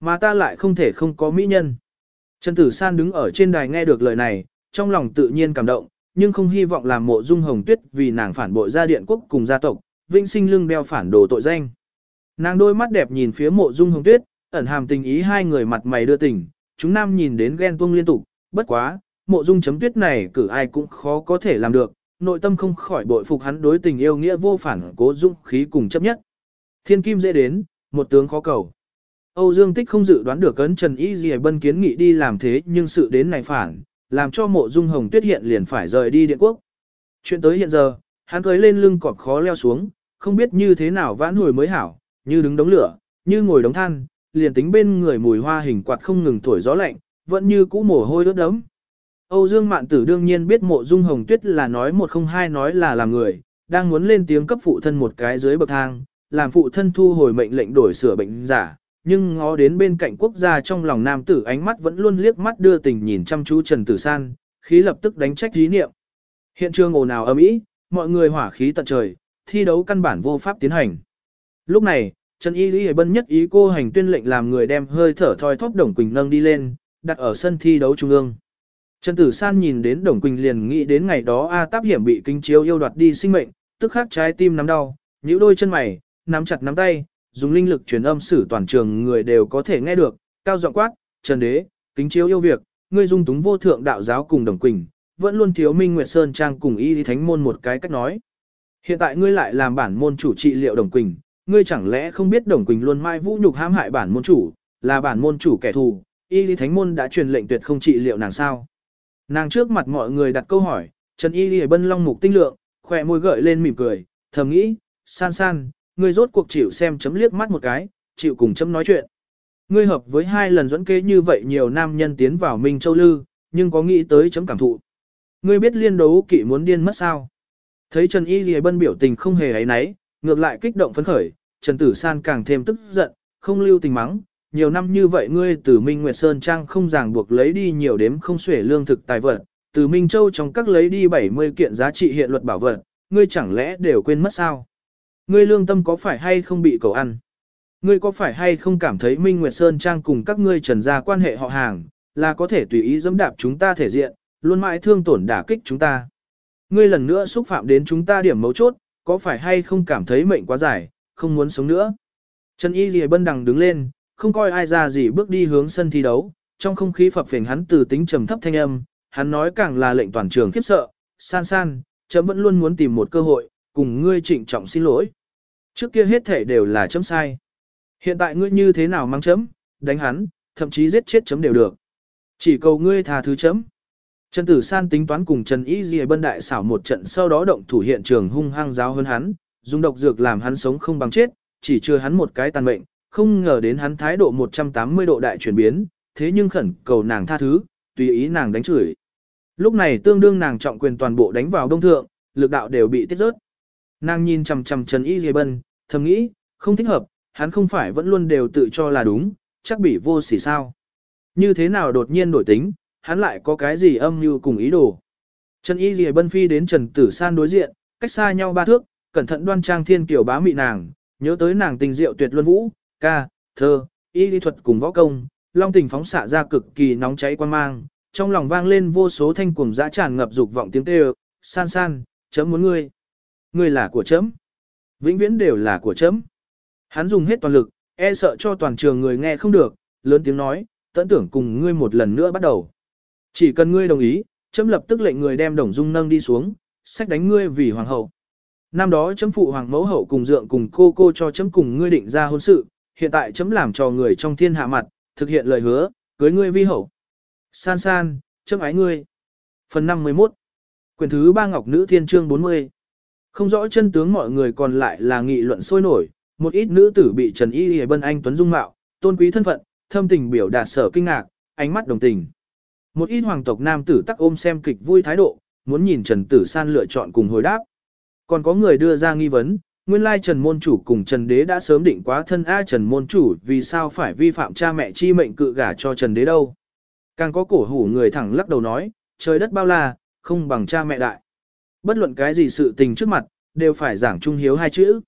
A: Mà ta lại không thể không có mỹ nhân. Trần Tử San đứng ở trên đài nghe được lời này, trong lòng tự nhiên cảm động, nhưng không hy vọng làm mộ dung hồng tuyết vì nàng phản bội gia điện quốc cùng gia tộc, vinh sinh lưng đeo phản đồ tội danh. Nàng đôi mắt đẹp nhìn phía mộ dung hồng tuyết, ẩn hàm tình ý hai người mặt mày đưa tình, chúng nam nhìn đến ghen tuông liên tục, bất quá, mộ dung chấm tuyết này cử ai cũng khó có thể làm được, nội tâm không khỏi bội phục hắn đối tình yêu nghĩa vô phản cố dung khí cùng chấp nhất. Thiên kim dễ đến, một tướng khó cầu. Âu Dương Tích không dự đoán được cấn Trần Y Dì Bân kiến nghị đi làm thế nhưng sự đến này phản, làm cho mộ dung hồng tuyết hiện liền phải rời đi điện quốc. Chuyện tới hiện giờ, hắn cưới lên lưng cọp khó leo xuống, không biết như thế nào vãn hồi mới hảo, như đứng đống lửa, như ngồi đống than, liền tính bên người mùi hoa hình quạt không ngừng thổi gió lạnh, vẫn như cũ mồ hôi ướt đẫm. Âu Dương Mạn Tử đương nhiên biết mộ dung hồng tuyết là nói một không hai nói là làm người, đang muốn lên tiếng cấp phụ thân một cái dưới bậc thang, làm phụ thân thu hồi mệnh lệnh đổi sửa bệnh giả, nhưng ngó đến bên cạnh quốc gia trong lòng nam tử ánh mắt vẫn luôn liếc mắt đưa tình nhìn chăm chú Trần Tử San, khí lập tức đánh trách dí niệm. Hiện trường ồn ào ầm ĩ, mọi người hỏa khí tận trời, thi đấu căn bản vô pháp tiến hành. Lúc này, Trần Y Lý Bân nhất ý cô hành tuyên lệnh làm người đem hơi thở thoi thóp Đồng Quỳnh nâng đi lên, đặt ở sân thi đấu trung ương. Trần Tử San nhìn đến Đồng Quỳnh liền nghĩ đến ngày đó A Táp hiểm bị kinh chiếu yêu đoạt đi sinh mệnh, tức khắc trái tim nắm đau, nhíu đôi chân mày, nắm chặt nắm tay, dùng linh lực truyền âm sử toàn trường người đều có thể nghe được, cao giọng quát, Trần Đế, kính chiếu yêu việc, ngươi dung túng vô thượng đạo giáo cùng Đồng Quỳnh, vẫn luôn thiếu Minh Nguyệt Sơn Trang cùng y thánh môn một cái cách nói. Hiện tại ngươi lại làm bản môn chủ trị liệu Đồng Quỳnh, ngươi chẳng lẽ không biết Đồng Quỳnh luôn mai vũ nhục hãm hại bản môn chủ, là bản môn chủ kẻ thù, y lý thánh môn đã truyền lệnh tuyệt không trị liệu nàng sao. Nàng trước mặt mọi người đặt câu hỏi, Trần y lý bân long mục tinh lượng, khỏe môi gợi lên mỉm cười, thầm nghĩ, san san, ngươi rốt cuộc chịu xem chấm liếc mắt một cái, chịu cùng chấm nói chuyện. Ngươi hợp với hai lần dẫn kế như vậy nhiều nam nhân tiến vào Minh Châu Lư, nhưng có nghĩ tới chấm cảm thụ. Ngươi biết liên đấu kỵ muốn điên mất sao? Thấy Trần Y Lý Bân biểu tình không hề ấy náy, ngược lại kích động phấn khởi, Trần Tử San càng thêm tức giận, không lưu tình mắng. Nhiều năm như vậy ngươi từ Minh Nguyệt Sơn Trang không ràng buộc lấy đi nhiều đếm không xuể lương thực tài vật, từ Minh Châu trong các lấy đi 70 kiện giá trị hiện luật bảo vật, ngươi chẳng lẽ đều quên mất sao? Ngươi lương tâm có phải hay không bị cầu ăn? Ngươi có phải hay không cảm thấy Minh Nguyệt Sơn Trang cùng các ngươi trần gia quan hệ họ hàng, là có thể tùy ý dẫm đạp chúng ta thể diện, luôn mãi thương tổn đả kích chúng ta. Ngươi lần nữa xúc phạm đến chúng ta điểm mấu chốt, có phải hay không cảm thấy mệnh quá dài, không muốn sống nữa. Trần Y Lì Bân đằng đứng lên, không coi ai ra gì bước đi hướng sân thi đấu, trong không khí phập phình hắn từ tính trầm thấp thanh âm, hắn nói càng là lệnh toàn trường khiếp sợ, san san, chấm vẫn luôn muốn tìm một cơ hội, cùng ngươi trịnh trọng xin lỗi. Trước kia hết thể đều là chấm sai. Hiện tại ngươi như thế nào mang chấm, đánh hắn, thậm chí giết chết chấm đều được. Chỉ cầu ngươi tha thứ chấm. Trần Tử San tính toán cùng Trần Y Dì Bân đại xảo một trận sau đó động thủ hiện trường hung hăng giáo hơn hắn, dùng độc dược làm hắn sống không bằng chết, chỉ chưa hắn một cái tàn mệnh, không ngờ đến hắn thái độ 180 độ đại chuyển biến, thế nhưng khẩn cầu nàng tha thứ, tùy ý nàng đánh chửi. Lúc này tương đương nàng trọng quyền toàn bộ đánh vào đông thượng, lực đạo đều bị tiết rớt. Nàng nhìn chằm chằm Trần Y Dì Bân, thầm nghĩ, không thích hợp, hắn không phải vẫn luôn đều tự cho là đúng, chắc bị vô sỉ sao. Như thế nào đột nhiên đổi tính, hắn lại có cái gì âm mưu cùng ý đồ. Trần Y Lìa Bân Phi đến Trần Tử San đối diện, cách xa nhau ba thước, cẩn thận đoan trang thiên kiểu bá mị nàng, nhớ tới nàng tình diệu tuyệt luân vũ, ca, thơ, y lý thuật cùng võ công, long tình phóng xạ ra cực kỳ nóng cháy quan mang, trong lòng vang lên vô số thanh cuồng dã tràn ngập dục vọng tiếng kêu, san san, chấm muốn ngươi. Ngươi là của chấm. Vĩnh viễn đều là của chấm. Hắn dùng hết toàn lực, e sợ cho toàn trường người nghe không được, lớn tiếng nói, tận tưởng cùng ngươi một lần nữa bắt đầu. Chỉ cần ngươi đồng ý, chấm lập tức lệnh người đem đồng dung nâng đi xuống, sách đánh ngươi vì hoàng hậu. Năm đó chấm phụ hoàng mẫu hậu cùng dượng cùng cô cô cho chấm cùng ngươi định ra hôn sự, hiện tại chấm làm cho người trong thiên hạ mặt, thực hiện lời hứa, cưới ngươi vi hậu. San san, chấm ái ngươi. Phần 51 Quyền thứ ba Ngọc Nữ Thiên Trương 40 Không rõ chân tướng mọi người còn lại là nghị luận sôi nổi, một ít nữ tử bị Trần Y Y Bân Anh Tuấn Dung Mạo, tôn quý thân phận, thâm tình biểu đạt sở kinh ngạc, ánh mắt đồng tình. Một ít hoàng tộc nam tử tắc ôm xem kịch vui thái độ, muốn nhìn Trần Tử San lựa chọn cùng hồi đáp. Còn có người đưa ra nghi vấn, nguyên lai Trần Môn Chủ cùng Trần Đế đã sớm định quá thân A Trần Môn Chủ vì sao phải vi phạm cha mẹ chi mệnh cự gả cho Trần Đế đâu. Càng có cổ hủ người thẳng lắc đầu nói, trời đất bao la, không bằng cha mẹ đại. Bất luận cái gì sự tình trước mặt, đều phải giảng trung hiếu hai chữ.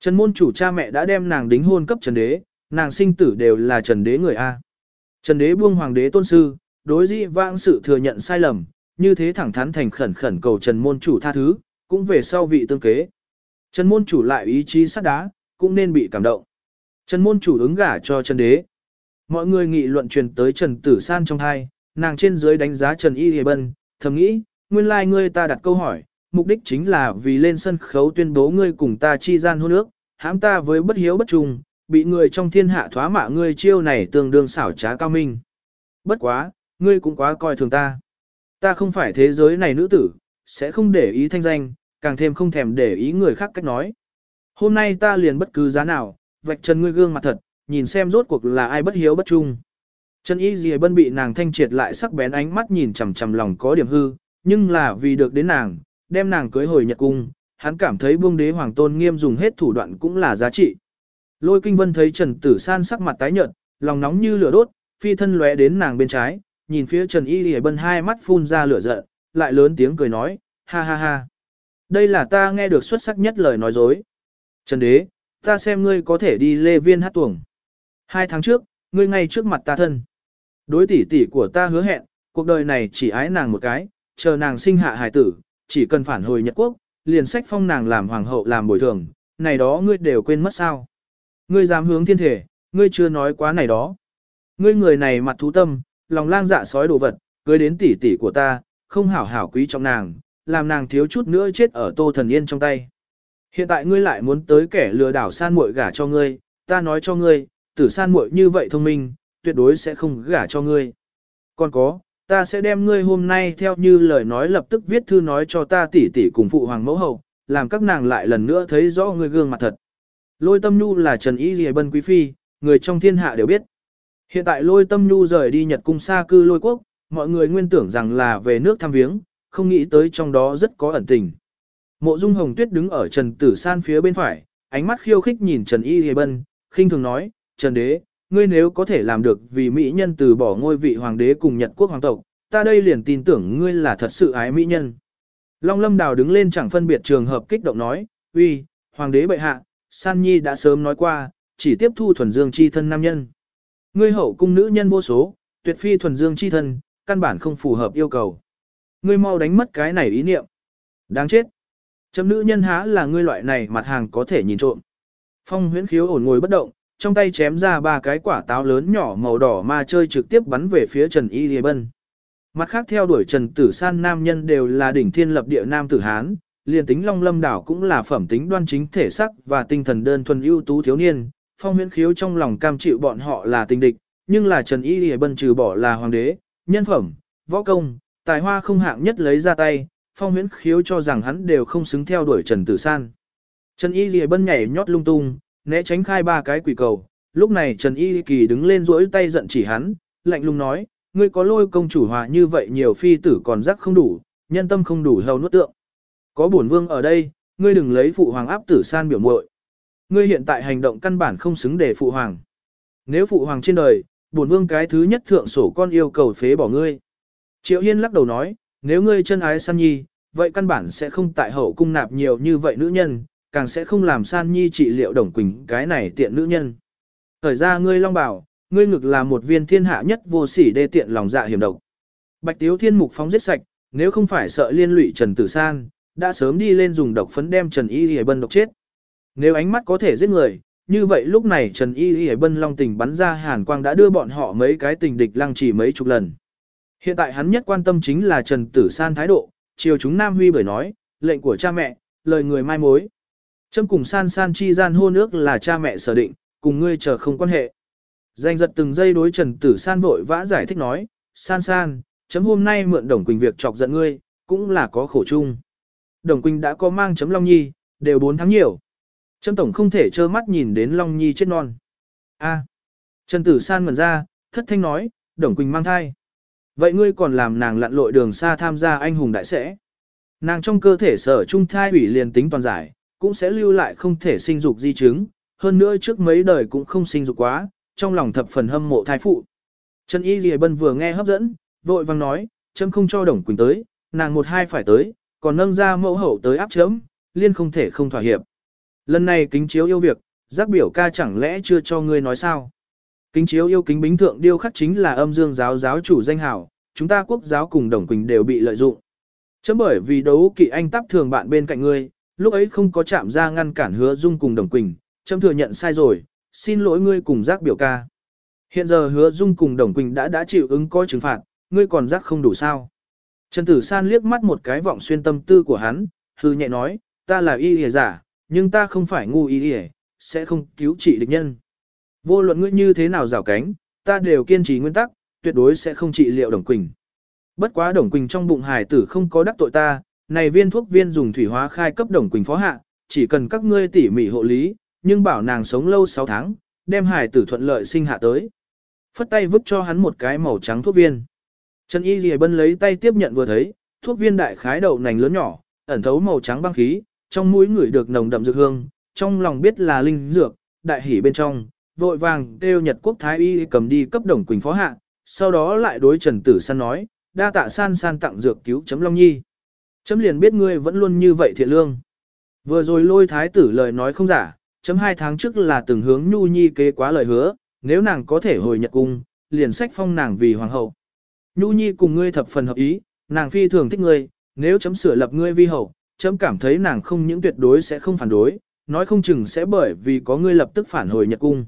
A: Trần Môn Chủ cha mẹ đã đem nàng đính hôn cấp Trần Đế, nàng sinh tử đều là Trần Đế người A. Trần Đế buông hoàng đế tôn sư, đối dĩ vãng sự thừa nhận sai lầm, như thế thẳng thắn thành khẩn khẩn cầu Trần Môn Chủ tha thứ, cũng về sau vị tương kế. Trần Môn Chủ lại ý chí sắt đá, cũng nên bị cảm động. Trần Môn Chủ ứng gả cho Trần Đế. Mọi người nghị luận truyền tới Trần Tử San trong hai, nàng trên dưới đánh giá Trần Y Hề Bân, thầm nghĩ, nguyên lai like ngươi ta đặt câu hỏi, mục đích chính là vì lên sân khấu tuyên bố ngươi cùng ta chi gian hôn ước, hãm ta với bất hiếu bất trùng, bị người trong thiên hạ thoá mạ ngươi chiêu này tương đương xảo trá cao minh. Bất quá, ngươi cũng quá coi thường ta. Ta không phải thế giới này nữ tử, sẽ không để ý thanh danh, càng thêm không thèm để ý người khác cách nói. Hôm nay ta liền bất cứ giá nào, vạch trần ngươi gương mặt thật, nhìn xem rốt cuộc là ai bất hiếu bất trung. Trần Y Dì Bân bị nàng thanh triệt lại sắc bén ánh mắt nhìn chằm chằm lòng có điểm hư, nhưng là vì được đến nàng, đem nàng cưới hồi Nhật cung, hắn cảm thấy buông đế hoàng tôn nghiêm dùng hết thủ đoạn cũng là giá trị. Lôi Kinh Vân thấy Trần Tử San sắc mặt tái nhợt, lòng nóng như lửa đốt, phi thân lóe đến nàng bên trái, nhìn phía Trần Y Dì Bân hai mắt phun ra lửa giận, lại lớn tiếng cười nói, ha ha ha. Đây là ta nghe được xuất sắc nhất lời nói dối. Trần Đế, ta xem ngươi có thể đi lê viên hát tuồng. Hai tháng trước, ngươi ngay trước mặt ta thân. Đối tỷ tỷ của ta hứa hẹn, cuộc đời này chỉ ái nàng một cái, chờ nàng sinh hạ hài tử, chỉ cần phản hồi Nhật Quốc, liền sách phong nàng làm hoàng hậu làm bồi thường, này đó ngươi đều quên mất sao. Ngươi dám hướng thiên thể, ngươi chưa nói quá này đó. Ngươi người này mặt thú tâm, lòng lang dạ sói đồ vật, cưới đến tỷ tỷ của ta, không hảo hảo quý trọng nàng, làm nàng thiếu chút nữa chết ở tô thần yên trong tay. Hiện tại ngươi lại muốn tới kẻ lừa đảo san muội gả cho ngươi, ta nói cho ngươi, tử san muội như vậy thông minh, tuyệt đối sẽ không gả cho ngươi. Còn có, ta sẽ đem ngươi hôm nay theo như lời nói lập tức viết thư nói cho ta tỷ tỷ cùng phụ hoàng mẫu hậu, làm các nàng lại lần nữa thấy rõ ngươi gương mặt thật. Lôi tâm nhu là Trần Ý Ghi Bân Quý Phi, người trong thiên hạ đều biết. Hiện tại lôi tâm nhu rời đi Nhật cung xa cư lôi quốc, mọi người nguyên tưởng rằng là về nước thăm viếng, không nghĩ tới trong đó rất có ẩn tình. Mộ Dung Hồng Tuyết đứng ở Trần Tử San phía bên phải, ánh mắt khiêu khích nhìn Trần Y Hề Bân, khinh thường nói, Trần Đế, ngươi nếu có thể làm được vì Mỹ nhân từ bỏ ngôi vị hoàng đế cùng Nhật quốc hoàng tộc, ta đây liền tin tưởng ngươi là thật sự ái Mỹ nhân. Long Lâm Đào đứng lên chẳng phân biệt trường hợp kích động nói, uy, hoàng đế bệ hạ, San Nhi đã sớm nói qua, chỉ tiếp thu thuần dương chi thân nam nhân. Ngươi hậu cung nữ nhân vô số, tuyệt phi thuần dương chi thân, căn bản không phù hợp yêu cầu. Ngươi mau đánh mất cái này ý niệm. Đáng chết. Chấm nữ nhân há là ngươi loại này mặt hàng có thể nhìn trộm. Phong huyễn khiếu ổn ngồi bất động, trong tay chém ra ba cái quả táo lớn nhỏ màu đỏ ma chơi trực tiếp bắn về phía Trần Y Lê Bân. Mặt khác theo đuổi Trần Tử San nam nhân đều là đỉnh thiên lập địa nam tử Hán, liền tính Long Lâm đảo cũng là phẩm tính đoan chính thể sắc và tinh thần đơn thuần ưu tú thiếu niên. Phong huyễn khiếu trong lòng cam chịu bọn họ là tình địch, nhưng là Trần Y Lê Bân trừ bỏ là hoàng đế, nhân phẩm, võ công, tài hoa không hạng nhất lấy ra tay, phong huyễn khiếu cho rằng hắn đều không xứng theo đuổi Trần Tử San. Trần Y Lì Bân nhảy nhót lung tung, né tránh khai ba cái quỷ cầu, lúc này Trần Y Kỳ đứng lên duỗi tay giận chỉ hắn, lạnh lùng nói, ngươi có lôi công chủ hòa như vậy nhiều phi tử còn rắc không đủ, nhân tâm không đủ hầu nuốt tượng. Có bổn vương ở đây, ngươi đừng lấy phụ hoàng áp tử san biểu muội. Ngươi hiện tại hành động căn bản không xứng để phụ hoàng. Nếu phụ hoàng trên đời, bổn vương cái thứ nhất thượng sổ con yêu cầu phế bỏ ngươi. Triệu Hiên lắc đầu nói, nếu ngươi chân ái San Nhi, vậy căn bản sẽ không tại hậu cung nạp nhiều như vậy nữ nhân, càng sẽ không làm San Nhi trị liệu Đồng Quỳnh cái này tiện nữ nhân. Thời ra ngươi long bảo, ngươi ngực là một viên thiên hạ nhất vô sỉ đê tiện lòng dạ hiểm độc. Bạch Tiếu Thiên mục phóng giết sạch, nếu không phải sợ liên lụy Trần Tử San, đã sớm đi lên dùng độc phấn đem Trần Y Y Bân độc chết. Nếu ánh mắt có thể giết người, như vậy lúc này Trần Y Y Bân long tình bắn ra hàn quang đã đưa bọn họ mấy cái tình địch lăng trì mấy chục lần. Hiện tại hắn nhất quan tâm chính là Trần Tử San thái độ, chiều chúng Nam Huy bởi nói, lệnh của cha mẹ, lời người mai mối. Trâm cùng San San chi gian hôn ước là cha mẹ sở định, cùng ngươi chờ không quan hệ. Danh giật từng giây đối Trần Tử San vội vã giải thích nói, San San, chấm hôm nay mượn Đồng Quỳnh việc chọc giận ngươi, cũng là có khổ chung. Đồng Quỳnh đã có mang chấm Long Nhi, đều 4 tháng nhiều. Trâm Tổng không thể trơ mắt nhìn đến Long Nhi chết non. A. Trần Tử San ngẩn ra, thất thanh nói, Đồng Quỳnh mang thai. Vậy ngươi còn làm nàng lặn lội đường xa tham gia anh hùng đại sẽ. Nàng trong cơ thể sở trung thai ủy liền tính toàn giải, cũng sẽ lưu lại không thể sinh dục di chứng, hơn nữa trước mấy đời cũng không sinh dục quá, trong lòng thập phần hâm mộ thai phụ. Trần Y Lìa Bân vừa nghe hấp dẫn, vội vang nói, chấm không cho Đồng Quỳnh tới, nàng một hai phải tới, còn nâng ra mẫu hậu tới áp chấm, liên không thể không thỏa hiệp. Lần này kính chiếu yêu việc, giác biểu ca chẳng lẽ chưa cho ngươi nói sao? Kính chiếu yêu kính bính thượng điêu khắc chính là âm dương giáo giáo chủ danh hảo, chúng ta quốc giáo cùng đồng quỳnh đều bị lợi dụng. Chấm bởi vì đấu kỵ anh tắp thường bạn bên cạnh ngươi, lúc ấy không có chạm ra ngăn cản hứa dung cùng đồng quỳnh, chấm thừa nhận sai rồi, xin lỗi ngươi cùng giác biểu ca. Hiện giờ hứa dung cùng đồng quỳnh đã đã chịu ứng có trừng phạt, ngươi còn giác không đủ sao. Trần Tử San liếc mắt một cái vọng xuyên tâm tư của hắn, hư nhẹ nói, ta là y hề giả, nhưng ta không phải ngu y hề, sẽ không cứu trị địch nhân. Vô luận ngươi như thế nào rào cánh, ta đều kiên trì nguyên tắc, tuyệt đối sẽ không trị liệu Đồng Quỳnh. Bất quá Đồng Quỳnh trong bụng hải tử không có đắc tội ta, này viên thuốc viên dùng thủy hóa khai cấp đồng quỳnh phó hạ, chỉ cần các ngươi tỉ mỉ hộ lý, nhưng bảo nàng sống lâu 6 tháng, đem hài tử thuận lợi sinh hạ tới. Phất tay vứt cho hắn một cái màu trắng thuốc viên. Trần Y Lì Bân lấy tay tiếp nhận vừa thấy, thuốc viên đại khái đậu nành lớn nhỏ, ẩn thấu màu trắng băng khí, trong mũi ngửi được nồng đậm dược hương, trong lòng biết là linh dược, đại hỉ bên trong, vội vàng kêu Nhật Quốc Thái Y cầm đi cấp đồng quỳnh phó hạ, sau đó lại đối Trần Tử San nói, đa tạ san san tặng dược cứu chấm Long Nhi. Chấm liền biết ngươi vẫn luôn như vậy thiện lương. Vừa rồi lôi thái tử lời nói không giả, chấm hai tháng trước là từng hướng Nhu Nhi kế quá lời hứa, nếu nàng có thể hồi Nhật cung, liền sách phong nàng vì hoàng hậu. Nhu Nhi cùng ngươi thập phần hợp ý, nàng phi thường thích ngươi, nếu chấm sửa lập ngươi vi hậu, chấm cảm thấy nàng không những tuyệt đối sẽ không phản đối, nói không chừng sẽ bởi vì có ngươi lập tức phản hồi Nhật cung.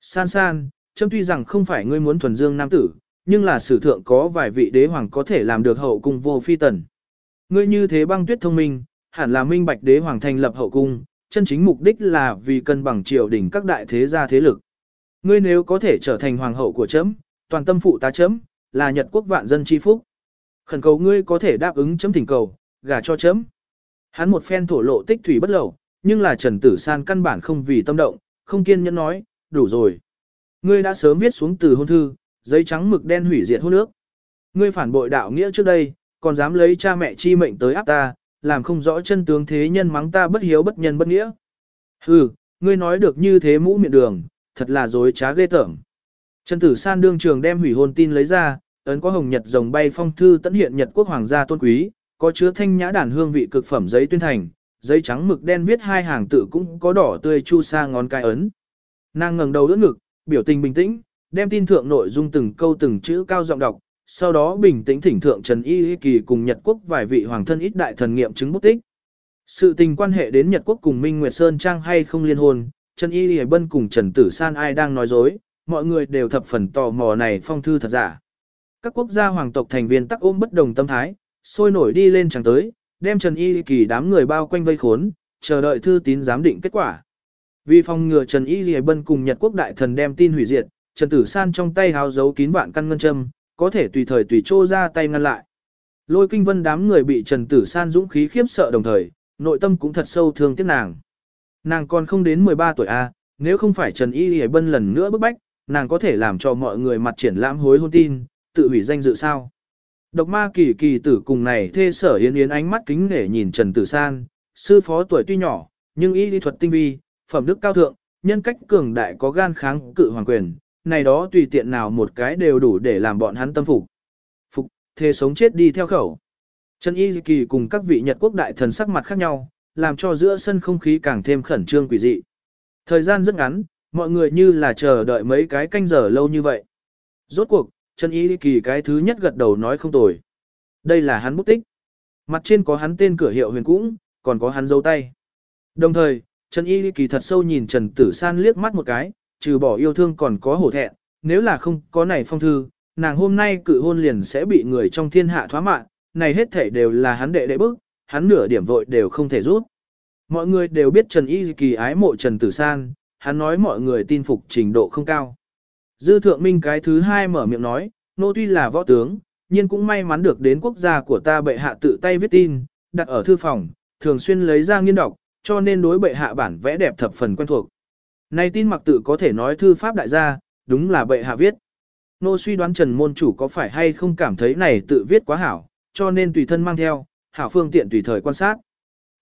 A: San san, chấm tuy rằng không phải ngươi muốn thuần dương nam tử, nhưng là sử thượng có vài vị đế hoàng có thể làm được hậu cung vô phi tần. Ngươi như thế băng tuyết thông minh, hẳn là minh bạch đế hoàng thành lập hậu cung, chân chính mục đích là vì cân bằng triều đình các đại thế gia thế lực. Ngươi nếu có thể trở thành hoàng hậu của chấm, toàn tâm phụ tá chấm, là Nhật quốc vạn dân chi phúc. Khẩn cầu ngươi có thể đáp ứng chấm thỉnh cầu, gả cho chấm. Hắn một phen thổ lộ tích thủy bất lậu, nhưng là Trần Tử San căn bản không vì tâm động, không kiên nhẫn nói, đủ rồi. Ngươi đã sớm viết xuống từ hôn thư, giấy trắng mực đen hủy diệt hôn nước. Ngươi phản bội đạo nghĩa trước đây, còn dám lấy cha mẹ chi mệnh tới áp ta, làm không rõ chân tướng thế nhân mắng ta bất hiếu bất nhân bất nghĩa. Hừ, ngươi nói được như thế mũ miệng đường, thật là dối trá ghê tởm. Trần Tử San đương trường đem hủy hôn tin lấy ra, ấn có hồng nhật rồng bay phong thư tận hiện nhật quốc hoàng gia tôn quý, có chứa thanh nhã đàn hương vị cực phẩm giấy tuyên thành, giấy trắng mực đen viết hai hàng tự cũng có đỏ tươi chu sa ngón cái ấn. Nàng ngẩng đầu đỡ ngực, biểu tình bình tĩnh, đem tin thượng nội dung từng câu từng chữ cao giọng đọc, sau đó bình tĩnh thỉnh thượng Trần Y Kỳ cùng Nhật Quốc vài vị hoàng thân ít đại thần nghiệm chứng bút tích. Sự tình quan hệ đến Nhật Quốc cùng Minh Nguyệt Sơn Trang hay không liên hôn, Trần Y Lì Bân cùng Trần Tử San ai đang nói dối, mọi người đều thập phần tò mò này phong thư thật giả. Các quốc gia hoàng tộc thành viên tắc ôm bất đồng tâm thái, sôi nổi đi lên chẳng tới, đem Trần Y Kỳ đám người bao quanh vây khốn, chờ đợi thư tín giám định kết quả. Vì phòng ngừa Trần Y Lì Bân cùng Nhật Quốc đại thần đem tin hủy diệt, Trần Tử San trong tay háo giấu kín vạn căn ngân châm, có thể tùy thời tùy chỗ ra tay ngăn lại. Lôi kinh vân đám người bị Trần Tử San dũng khí khiếp sợ đồng thời, nội tâm cũng thật sâu thương tiếc nàng. Nàng còn không đến 13 tuổi A, nếu không phải Trần Y Lì Bân lần nữa bức bách, nàng có thể làm cho mọi người mặt triển lãm hối hôn tin, tự hủy danh dự sao. Độc ma kỳ kỳ tử cùng này thê sở yến yến ánh mắt kính nể nhìn Trần Tử San, sư phó tuổi tuy nhỏ, nhưng y lý thuật tinh vi, phẩm đức cao thượng, nhân cách cường đại có gan kháng cự hoàng quyền, này đó tùy tiện nào một cái đều đủ để làm bọn hắn tâm phục. Phục, thế sống chết đi theo khẩu. Trần Y Kỳ cùng các vị Nhật quốc đại thần sắc mặt khác nhau, làm cho giữa sân không khí càng thêm khẩn trương quỷ dị. Thời gian rất ngắn, mọi người như là chờ đợi mấy cái canh giờ lâu như vậy. Rốt cuộc, Trần Y Kỳ cái thứ nhất gật đầu nói không tồi. Đây là hắn bút tích. Mặt trên có hắn tên cửa hiệu huyền cũng, còn có hắn dấu tay. Đồng thời, Trần Y Kỳ thật sâu nhìn Trần Tử San liếc mắt một cái, trừ bỏ yêu thương còn có hổ thẹn, nếu là không có này phong thư, nàng hôm nay cự hôn liền sẽ bị người trong thiên hạ thoá mạng, này hết thể đều là hắn đệ đệ bức, hắn nửa điểm vội đều không thể rút. Mọi người đều biết Trần Y Kỳ ái mộ Trần Tử San, hắn nói mọi người tin phục trình độ không cao. Dư thượng minh cái thứ hai mở miệng nói, nô tuy là võ tướng, nhưng cũng may mắn được đến quốc gia của ta bệ hạ tự tay viết tin, đặt ở thư phòng, thường xuyên lấy ra nghiên đọc, cho nên đối bệ hạ bản vẽ đẹp thập phần quen thuộc. Này tin mặc tự có thể nói thư pháp đại gia, đúng là bệ hạ viết. Nô suy đoán Trần Môn Chủ có phải hay không cảm thấy này tự viết quá hảo, cho nên tùy thân mang theo, hảo phương tiện tùy thời quan sát.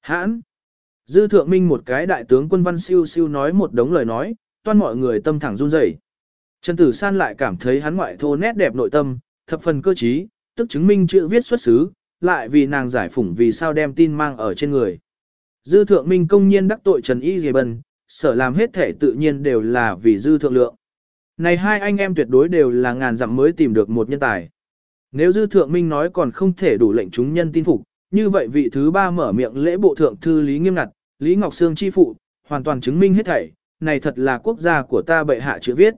A: Hãn! Dư thượng minh một cái đại tướng quân văn siêu siêu nói một đống lời nói, toan mọi người tâm thẳng run rẩy. Trần Tử San lại cảm thấy hắn ngoại thô nét đẹp nội tâm, thập phần cơ trí, tức chứng minh chữ viết xuất xứ, lại vì nàng giải phủng vì sao đem tin mang ở trên người. Dư thượng minh công nhiên đắc tội Trần Y Dì Bần, sở làm hết thể tự nhiên đều là vì dư thượng lượng. Này hai anh em tuyệt đối đều là ngàn dặm mới tìm được một nhân tài. Nếu dư thượng minh nói còn không thể đủ lệnh chúng nhân tin phục, như vậy vị thứ ba mở miệng lễ bộ thượng thư Lý Nghiêm Ngặt, Lý Ngọc Sương chi phụ, hoàn toàn chứng minh hết thảy, này thật là quốc gia của ta bệ hạ chữ viết.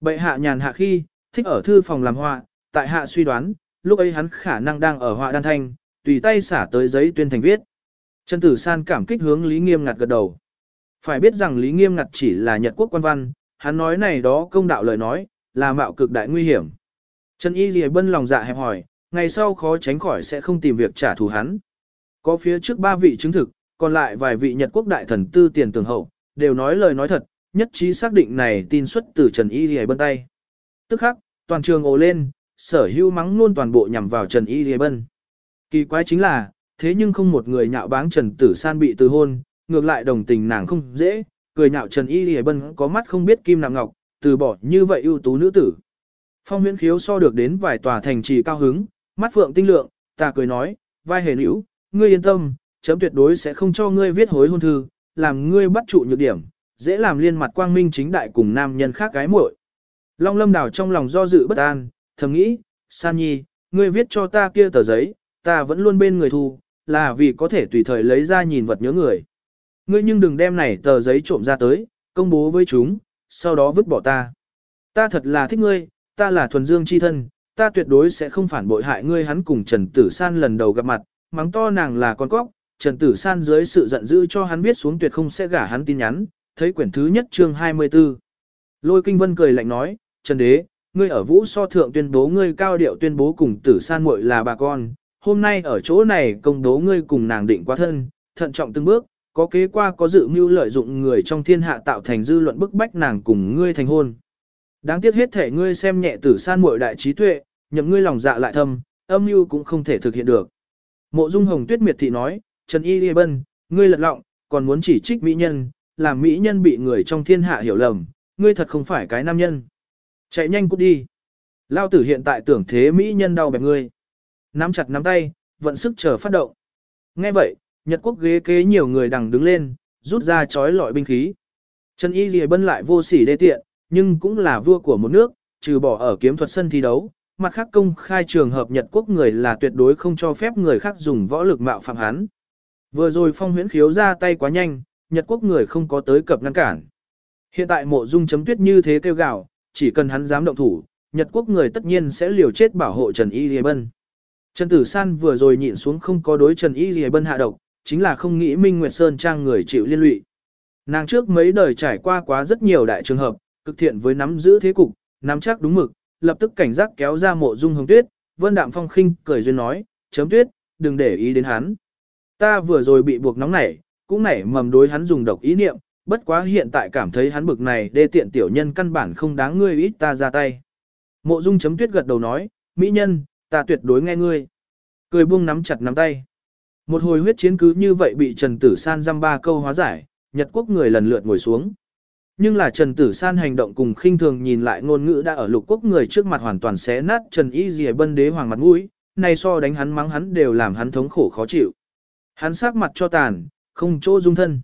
A: Bệ hạ nhàn hạ khi, thích ở thư phòng làm họa, tại hạ suy đoán, lúc ấy hắn khả năng đang ở họa đan thanh, tùy tay xả tới giấy tuyên thành viết. Trần Tử San cảm kích hướng Lý Nghiêm Ngặt gật đầu. Phải biết rằng Lý Nghiêm Ngặt chỉ là Nhật quốc quan văn, hắn nói này đó công đạo lời nói, là mạo cực đại nguy hiểm. Trần Y Lì Bân lòng dạ hẹp hỏi, ngày sau khó tránh khỏi sẽ không tìm việc trả thù hắn. Có phía trước ba vị chứng thực, còn lại vài vị Nhật quốc đại thần tư tiền tường hậu, đều nói lời nói thật, nhất trí xác định này tin xuất từ Trần Y Lì Bân tay. Tức khắc, toàn trường ồ lên, sở hưu mắng luôn toàn bộ nhằm vào Trần Y Lì Bân. Kỳ quái chính là, thế nhưng không một người nhạo báng Trần Tử San bị từ hôn, ngược lại đồng tình nàng không dễ, cười nhạo Trần Y Lì Bân có mắt không biết kim nặng ngọc, từ bỏ như vậy ưu tú nữ tử. Phong huyễn khiếu so được đến vài tòa thành trì cao hứng, mắt phượng tinh lượng, ta cười nói, vai hề nữ, ngươi yên tâm, chấm tuyệt đối sẽ không cho ngươi viết hối hôn thư, làm ngươi bắt trụ nhược điểm, dễ làm liên mặt quang minh chính đại cùng nam nhân khác gái muội. Long lâm đào trong lòng do dự bất an, thầm nghĩ, san nhi, ngươi viết cho ta kia tờ giấy, ta vẫn luôn bên người thu, là vì có thể tùy thời lấy ra nhìn vật nhớ người. Ngươi nhưng đừng đem này tờ giấy trộm ra tới, công bố với chúng, sau đó vứt bỏ ta. Ta thật là thích ngươi, ta là thuần dương chi thân, ta tuyệt đối sẽ không phản bội hại ngươi hắn cùng Trần Tử San lần đầu gặp mặt, mắng to nàng là con cóc, Trần Tử San dưới sự giận dữ cho hắn biết xuống tuyệt không sẽ gả hắn tin nhắn, thấy quyển thứ nhất chương 24. Lôi Kinh Vân cười lạnh nói, Trần Đế, ngươi ở vũ so thượng tuyên bố ngươi cao điệu tuyên bố cùng Tử San muội là bà con, hôm nay ở chỗ này công đố ngươi cùng nàng định quá thân, thận trọng từng bước, có kế qua có dự mưu lợi dụng người trong thiên hạ tạo thành dư luận bức bách nàng cùng ngươi thành hôn. Đáng tiếc hết thể ngươi xem nhẹ Tử San muội đại trí tuệ, nhậm ngươi lòng dạ lại thâm, âm mưu cũng không thể thực hiện được. Mộ Dung Hồng Tuyết miệt thị nói, Trần Y Lê Bân, ngươi lật lọng, còn muốn chỉ trích mỹ nhân, làm mỹ nhân bị người trong thiên hạ hiểu lầm, ngươi thật không phải cái nam nhân. Chạy nhanh cút đi. Lao tử hiện tại tưởng thế mỹ nhân đau bẹp ngươi. Nắm chặt nắm tay, vận sức chờ phát động. Nghe vậy, Nhật quốc ghế kế nhiều người đằng đứng lên, rút ra chói lọi binh khí. Trần Y Lì Bân lại vô sỉ đê tiện, nhưng cũng là vua của một nước, trừ bỏ ở kiếm thuật sân thi đấu, mặt khác công khai trường hợp Nhật quốc người là tuyệt đối không cho phép người khác dùng võ lực mạo phạm hắn. Vừa rồi phong huyễn khiếu ra tay quá nhanh, Nhật quốc người không có tới cập ngăn cản. Hiện tại mộ dung chấm tuyết như thế kêu gào, chỉ cần hắn dám động thủ, Nhật quốc người tất nhiên sẽ liều chết bảo hộ Trần Y Lì Bân. Trần Tử San vừa rồi nhịn xuống không có đối Trần Y Lìa Bân hạ độc, chính là không nghĩ Minh Nguyệt Sơn Trang người chịu liên lụy. Nàng trước mấy đời trải qua quá rất nhiều đại trường hợp, cực thiện với nắm giữ thế cục, nắm chắc đúng mực, lập tức cảnh giác kéo ra mộ dung hồng tuyết, vân đạm phong khinh cười duyên nói, chấm tuyết, đừng để ý đến hắn. Ta vừa rồi bị buộc nóng nảy, cũng nảy mầm đối hắn dùng độc ý niệm, bất quá hiện tại cảm thấy hắn bực này đê tiện tiểu nhân căn bản không đáng ngươi ít ta ra tay. Mộ dung chấm tuyết gật đầu nói, mỹ nhân, ta tuyệt đối nghe ngươi. Cười buông nắm chặt nắm tay. Một hồi huyết chiến cứ như vậy bị Trần Tử San dăm ba câu hóa giải, Nhật quốc người lần lượt ngồi xuống. Nhưng là Trần Tử San hành động cùng khinh thường nhìn lại ngôn ngữ đã ở lục quốc người trước mặt hoàn toàn xé nát Trần Y Dì bân đế hoàng mặt mũi, này so đánh hắn mắng hắn đều làm hắn thống khổ khó chịu. Hắn sắc mặt cho tàn, không chỗ dung thân.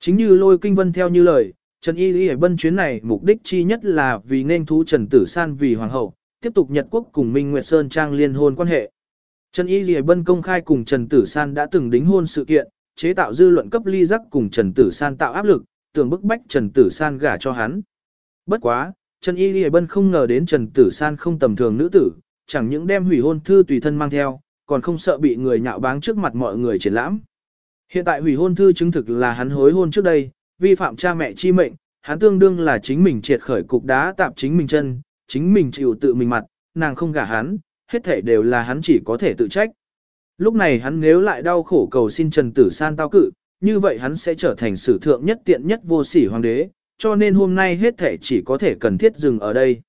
A: Chính như lôi kinh vân theo như lời, Trần Y Dì bân chuyến này mục đích chi nhất là vì nên thú Trần Tử San vì hoàng hậu, tiếp tục Nhật quốc cùng Minh Nguyệt Sơn Trang liên hôn quan hệ. Trần Y Lì bân công khai cùng Trần Tử San đã từng đính hôn sự kiện, chế tạo dư luận cấp ly giác cùng Trần Tử San tạo áp lực, tưởng bức bách Trần Tử San gả cho hắn. Bất quá, Trần Y Lì Bân không ngờ đến Trần Tử San không tầm thường nữ tử, chẳng những đem hủy hôn thư tùy thân mang theo, còn không sợ bị người nhạo báng trước mặt mọi người triển lãm. Hiện tại hủy hôn thư chứng thực là hắn hối hôn trước đây, vi phạm cha mẹ chi mệnh, hắn tương đương là chính mình triệt khởi cục đá tạp chính mình chân, chính mình chịu tự mình mặt, nàng không gả hắn, hết thể đều là hắn chỉ có thể tự trách. Lúc này hắn nếu lại đau khổ cầu xin Trần Tử San tao cự, như vậy hắn sẽ trở thành sử thượng nhất tiện nhất vô sỉ hoàng đế, cho nên hôm nay hết thể chỉ có thể cần thiết dừng ở đây.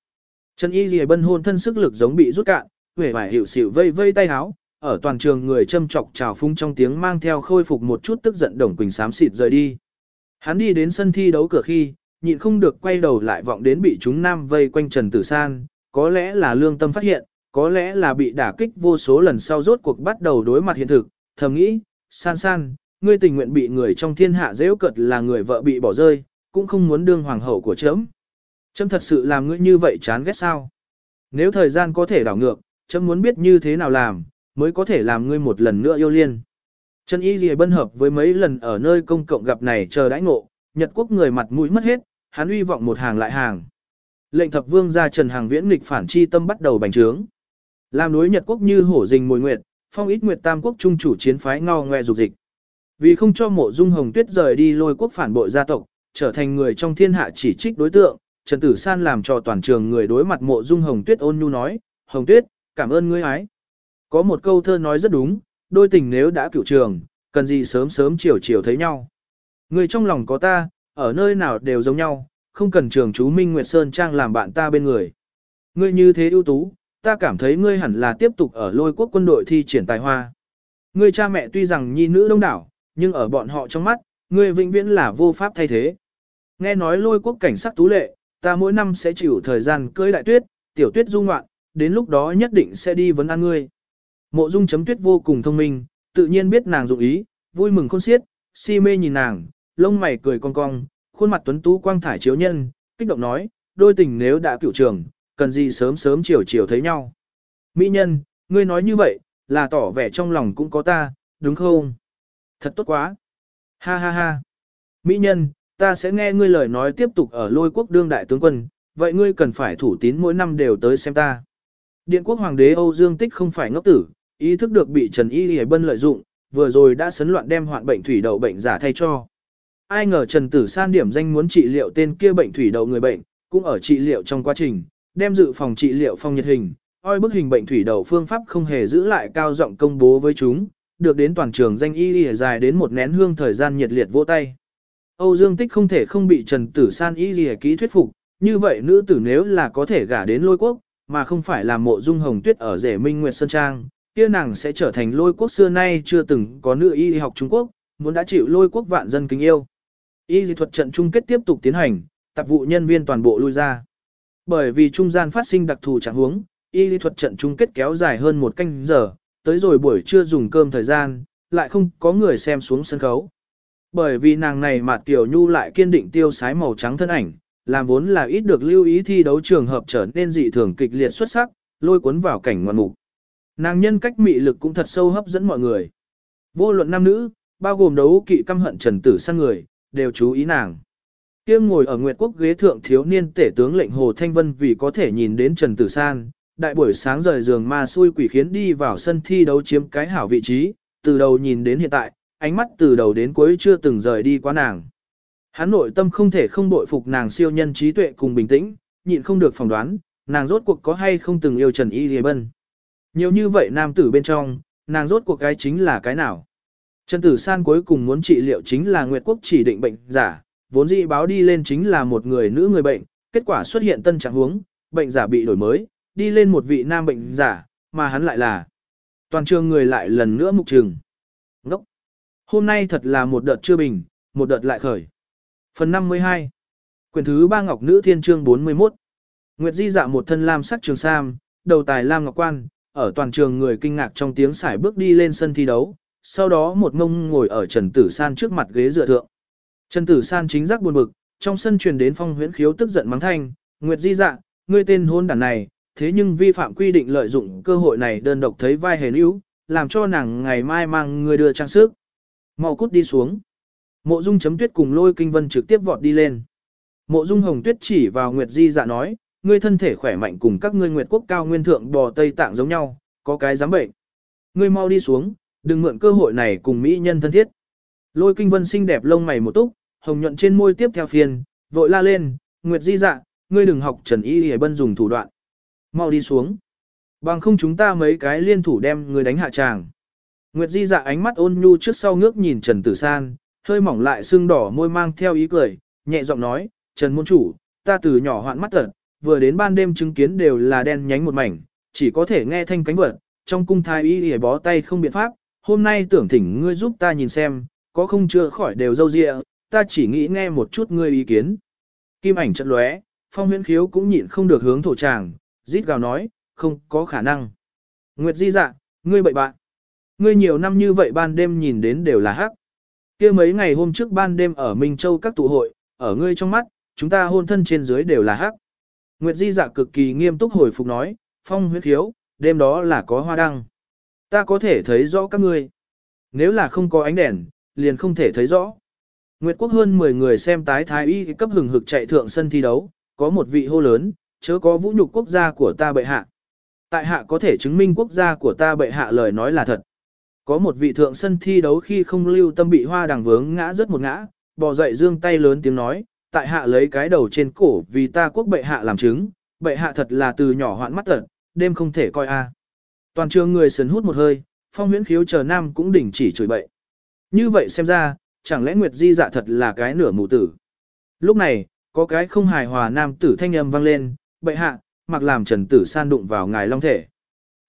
A: Trần Y Lì bân hôn thân sức lực giống bị rút cạn, vẻ vải hiệu xỉu vây vây tay háo, ở toàn trường người châm chọc trào phung trong tiếng mang theo khôi phục một chút tức giận đồng quỳnh xám xịt rời đi. Hắn đi đến sân thi đấu cửa khi, nhịn không được quay đầu lại vọng đến bị chúng nam vây quanh Trần Tử San, có lẽ là lương tâm phát hiện, có lẽ là bị đả kích vô số lần sau rốt cuộc bắt đầu đối mặt hiện thực, thầm nghĩ, san san, ngươi tình nguyện bị người trong thiên hạ dễ cật là người vợ bị bỏ rơi, cũng không muốn đương hoàng hậu của chấm. Chấm thật sự làm ngươi như vậy chán ghét sao? Nếu thời gian có thể đảo ngược, chấm muốn biết như thế nào làm, mới có thể làm ngươi một lần nữa yêu liên. Trần Y Ghi bân hợp với mấy lần ở nơi công cộng gặp này chờ đãi ngộ, Nhật quốc người mặt mũi mất hết, hắn uy vọng một hàng lại hàng. Lệnh thập vương gia Trần Hàng viễn nghịch phản chi tâm bắt đầu bành trướng. Làm đối Nhật quốc như hổ rình mồi nguyệt, phong ít nguyệt tam quốc trung chủ chiến phái ngao ngoe dục dịch. Vì không cho mộ dung hồng tuyết rời đi lôi quốc phản bội gia tộc, trở thành người trong thiên hạ chỉ trích đối tượng, Trần Tử San làm cho toàn trường người đối mặt mộ dung hồng tuyết ôn nhu nói, Hồng tuyết, cảm ơn ngươi ái. Có một câu thơ nói rất đúng, đôi tình nếu đã cựu trường, cần gì sớm sớm chiều chiều thấy nhau. Người trong lòng có ta, ở nơi nào đều giống nhau, không cần trường chú Minh Nguyệt Sơn Trang làm bạn ta bên người. Ngươi như thế ưu tú, ta cảm thấy ngươi hẳn là tiếp tục ở lôi quốc quân đội thi triển tài hoa. Ngươi cha mẹ tuy rằng nhi nữ đông đảo, nhưng ở bọn họ trong mắt, ngươi vĩnh viễn là vô pháp thay thế. Nghe nói lôi quốc cảnh sát tú lệ, ta mỗi năm sẽ chịu thời gian cưới đại tuyết, tiểu tuyết du ngoạn, đến lúc đó nhất định sẽ đi vấn an ngươi. Mộ dung chấm tuyết vô cùng thông minh, tự nhiên biết nàng dụng ý, vui mừng khôn xiết, si mê nhìn nàng, lông mày cười cong cong, khuôn mặt tuấn tú quang thải chiếu nhân, kích động nói, đôi tình nếu đã cựu trường, cần gì sớm sớm chiều chiều thấy nhau. Mỹ nhân, ngươi nói như vậy, là tỏ vẻ trong lòng cũng có ta, đúng không? Thật tốt quá. Ha ha ha. Mỹ nhân, ta sẽ nghe ngươi lời nói tiếp tục ở lôi quốc đương đại tướng quân, vậy ngươi cần phải thủ tín mỗi năm đều tới xem ta. Điện quốc hoàng đế Âu Dương Tích không phải ngốc tử, ý thức được bị Trần Y Lì Bân lợi dụng, vừa rồi đã sấn loạn đem hoạn bệnh thủy đậu bệnh giả thay cho. Ai ngờ Trần Tử San điểm danh muốn trị liệu tên kia bệnh thủy đậu người bệnh, cũng ở trị liệu trong quá trình, đem dự phòng trị liệu phong nhiệt hình, oi bức hình bệnh thủy đậu phương pháp không hề giữ lại cao giọng công bố với chúng, được đến toàn trường danh y y dài đến một nén hương thời gian nhiệt liệt vỗ tay. Âu Dương Tích không thể không bị Trần Tử San y y ký thuyết phục, như vậy nữ tử nếu là có thể gả đến lôi quốc, mà không phải là mộ dung hồng tuyết ở rể minh nguyệt sơn trang, kia nàng sẽ trở thành lôi quốc xưa nay chưa từng có nữ y học Trung Quốc, muốn đã chịu lôi quốc vạn dân kính yêu. Y dị thuật trận chung kết tiếp tục tiến hành, tạp vụ nhân viên toàn bộ lui ra. Bởi vì trung gian phát sinh đặc thù trạng huống, y Dị thuật trận chung kết kéo dài hơn một canh giờ, tới rồi buổi trưa dùng cơm thời gian, lại không có người xem xuống sân khấu. Bởi vì nàng này mà tiểu nhu lại kiên định tiêu sái màu trắng thân ảnh, làm vốn là ít được lưu ý thi đấu trường hợp trở nên dị thường kịch liệt xuất sắc, lôi cuốn vào cảnh ngoạn mục. Nàng nhân cách mị lực cũng thật sâu hấp dẫn mọi người. Vô luận nam nữ, bao gồm đấu kỵ căm hận trần tử sang người, đều chú ý nàng. Kia ngồi ở Nguyệt Quốc ghế thượng thiếu niên tể tướng lệnh Hồ Thanh Vân vì có thể nhìn đến Trần Tử San, đại buổi sáng rời giường ma xui quỷ khiến đi vào sân thi đấu chiếm cái hảo vị trí, từ đầu nhìn đến hiện tại, ánh mắt từ đầu đến cuối chưa từng rời đi qua nàng. Hắn nội tâm không thể không bội phục nàng siêu nhân trí tuệ cùng bình tĩnh, nhịn không được phỏng đoán, nàng rốt cuộc có hay không từng yêu Trần Y Lì Bân. Nhiều như vậy nam tử bên trong, nàng rốt cuộc cái chính là cái nào. Trần Tử San cuối cùng muốn trị liệu chính là Nguyệt Quốc chỉ định bệnh giả, vốn dĩ báo đi lên chính là một người nữ người bệnh, kết quả xuất hiện tân trạng huống, bệnh giả bị đổi mới, đi lên một vị nam bệnh giả, mà hắn lại là toàn trường người lại lần nữa mục trường. Ngốc! Hôm nay thật là một đợt chưa bình, một đợt lại khởi. Phần 52 Quyền thứ ba Ngọc Nữ Thiên Trương 41 Nguyệt Di dạ một thân lam sắc trường sam, đầu tài lam ngọc quan, ở toàn trường người kinh ngạc trong tiếng sải bước đi lên sân thi đấu, sau đó một ngông ngồi ở Trần Tử San trước mặt ghế dựa thượng. Trần Tử San chính giác buồn bực, trong sân truyền đến phong huyễn khiếu tức giận mắng thanh, Nguyệt Di dạ, ngươi tên hôn đàn này, thế nhưng vi phạm quy định lợi dụng cơ hội này đơn độc thấy vai hề níu, làm cho nàng ngày mai mang người đưa trang sức. Mau cút đi xuống. Mộ Dung chấm tuyết cùng lôi kinh vân trực tiếp vọt đi lên. Mộ Dung hồng tuyết chỉ vào Nguyệt Di dạ nói, ngươi thân thể khỏe mạnh cùng các ngươi Nguyệt quốc cao nguyên thượng bò Tây Tạng giống nhau, có cái dám bệnh. Ngươi mau đi xuống, đừng mượn cơ hội này cùng mỹ nhân thân thiết. Lôi kinh vân xinh đẹp lông mày một túc, hồng nhuận trên môi tiếp theo phiền, vội la lên, Nguyệt Di dạ, ngươi đừng học Trần Y Hề Bân dùng thủ đoạn. Mau đi xuống. Bằng không chúng ta mấy cái liên thủ đem ngươi đánh hạ tràng. Nguyệt Di dạ ánh mắt ôn nhu trước sau ngước nhìn Trần Tử San, hơi mỏng lại xương đỏ môi mang theo ý cười, nhẹ giọng nói, Trần Môn Chủ, ta từ nhỏ hoạn mắt tật, vừa đến ban đêm chứng kiến đều là đen nhánh một mảnh, chỉ có thể nghe thanh cánh vật, trong cung thái y hề bó tay không biện pháp, hôm nay tưởng thỉnh ngươi giúp ta nhìn xem, có không chữa khỏi đều dâu dịa, ta chỉ nghĩ nghe một chút ngươi ý kiến. Kim ảnh trận lóe, phong huyễn khiếu cũng nhịn không được hướng thổ tràng, rít gào nói, không có khả năng. Nguyệt di dạ, ngươi bậy bạn. Ngươi nhiều năm như vậy ban đêm nhìn đến đều là hắc. kia mấy ngày hôm trước ban đêm ở Minh Châu các tụ hội, ở ngươi trong mắt, chúng ta hôn thân trên dưới đều là hắc. Nguyệt di dạ cực kỳ nghiêm túc hồi phục nói, phong huyễn khiếu, đêm đó là có hoa đăng. Ta có thể thấy rõ các ngươi. Nếu là không có ánh đèn, liền không thể thấy rõ. Nguyệt quốc hơn 10 người xem tái thái y cấp hừng hực chạy thượng sân thi đấu, có một vị hô lớn, chớ có vũ nhục quốc gia của ta bệ hạ. Tại hạ có thể chứng minh quốc gia của ta bệ hạ lời nói là thật. Có một vị thượng sân thi đấu khi không lưu tâm bị hoa đằng vướng ngã rất một ngã, bò dậy dương tay lớn tiếng nói, tại hạ lấy cái đầu trên cổ vì ta quốc bệ hạ làm chứng, bệ hạ thật là từ nhỏ hoạn mắt tật, đêm không thể coi a. Toàn trường người sấn hút một hơi, phong huyễn khiếu chờ nam cũng đỉnh chỉ chửi bậy. Như vậy xem ra, chẳng lẽ Nguyệt Di dạ thật là cái nửa mù tử. Lúc này, có cái không hài hòa nam tử thanh âm vang lên, bệ hạ, mặc làm Trần Tử San đụng vào ngài long thể.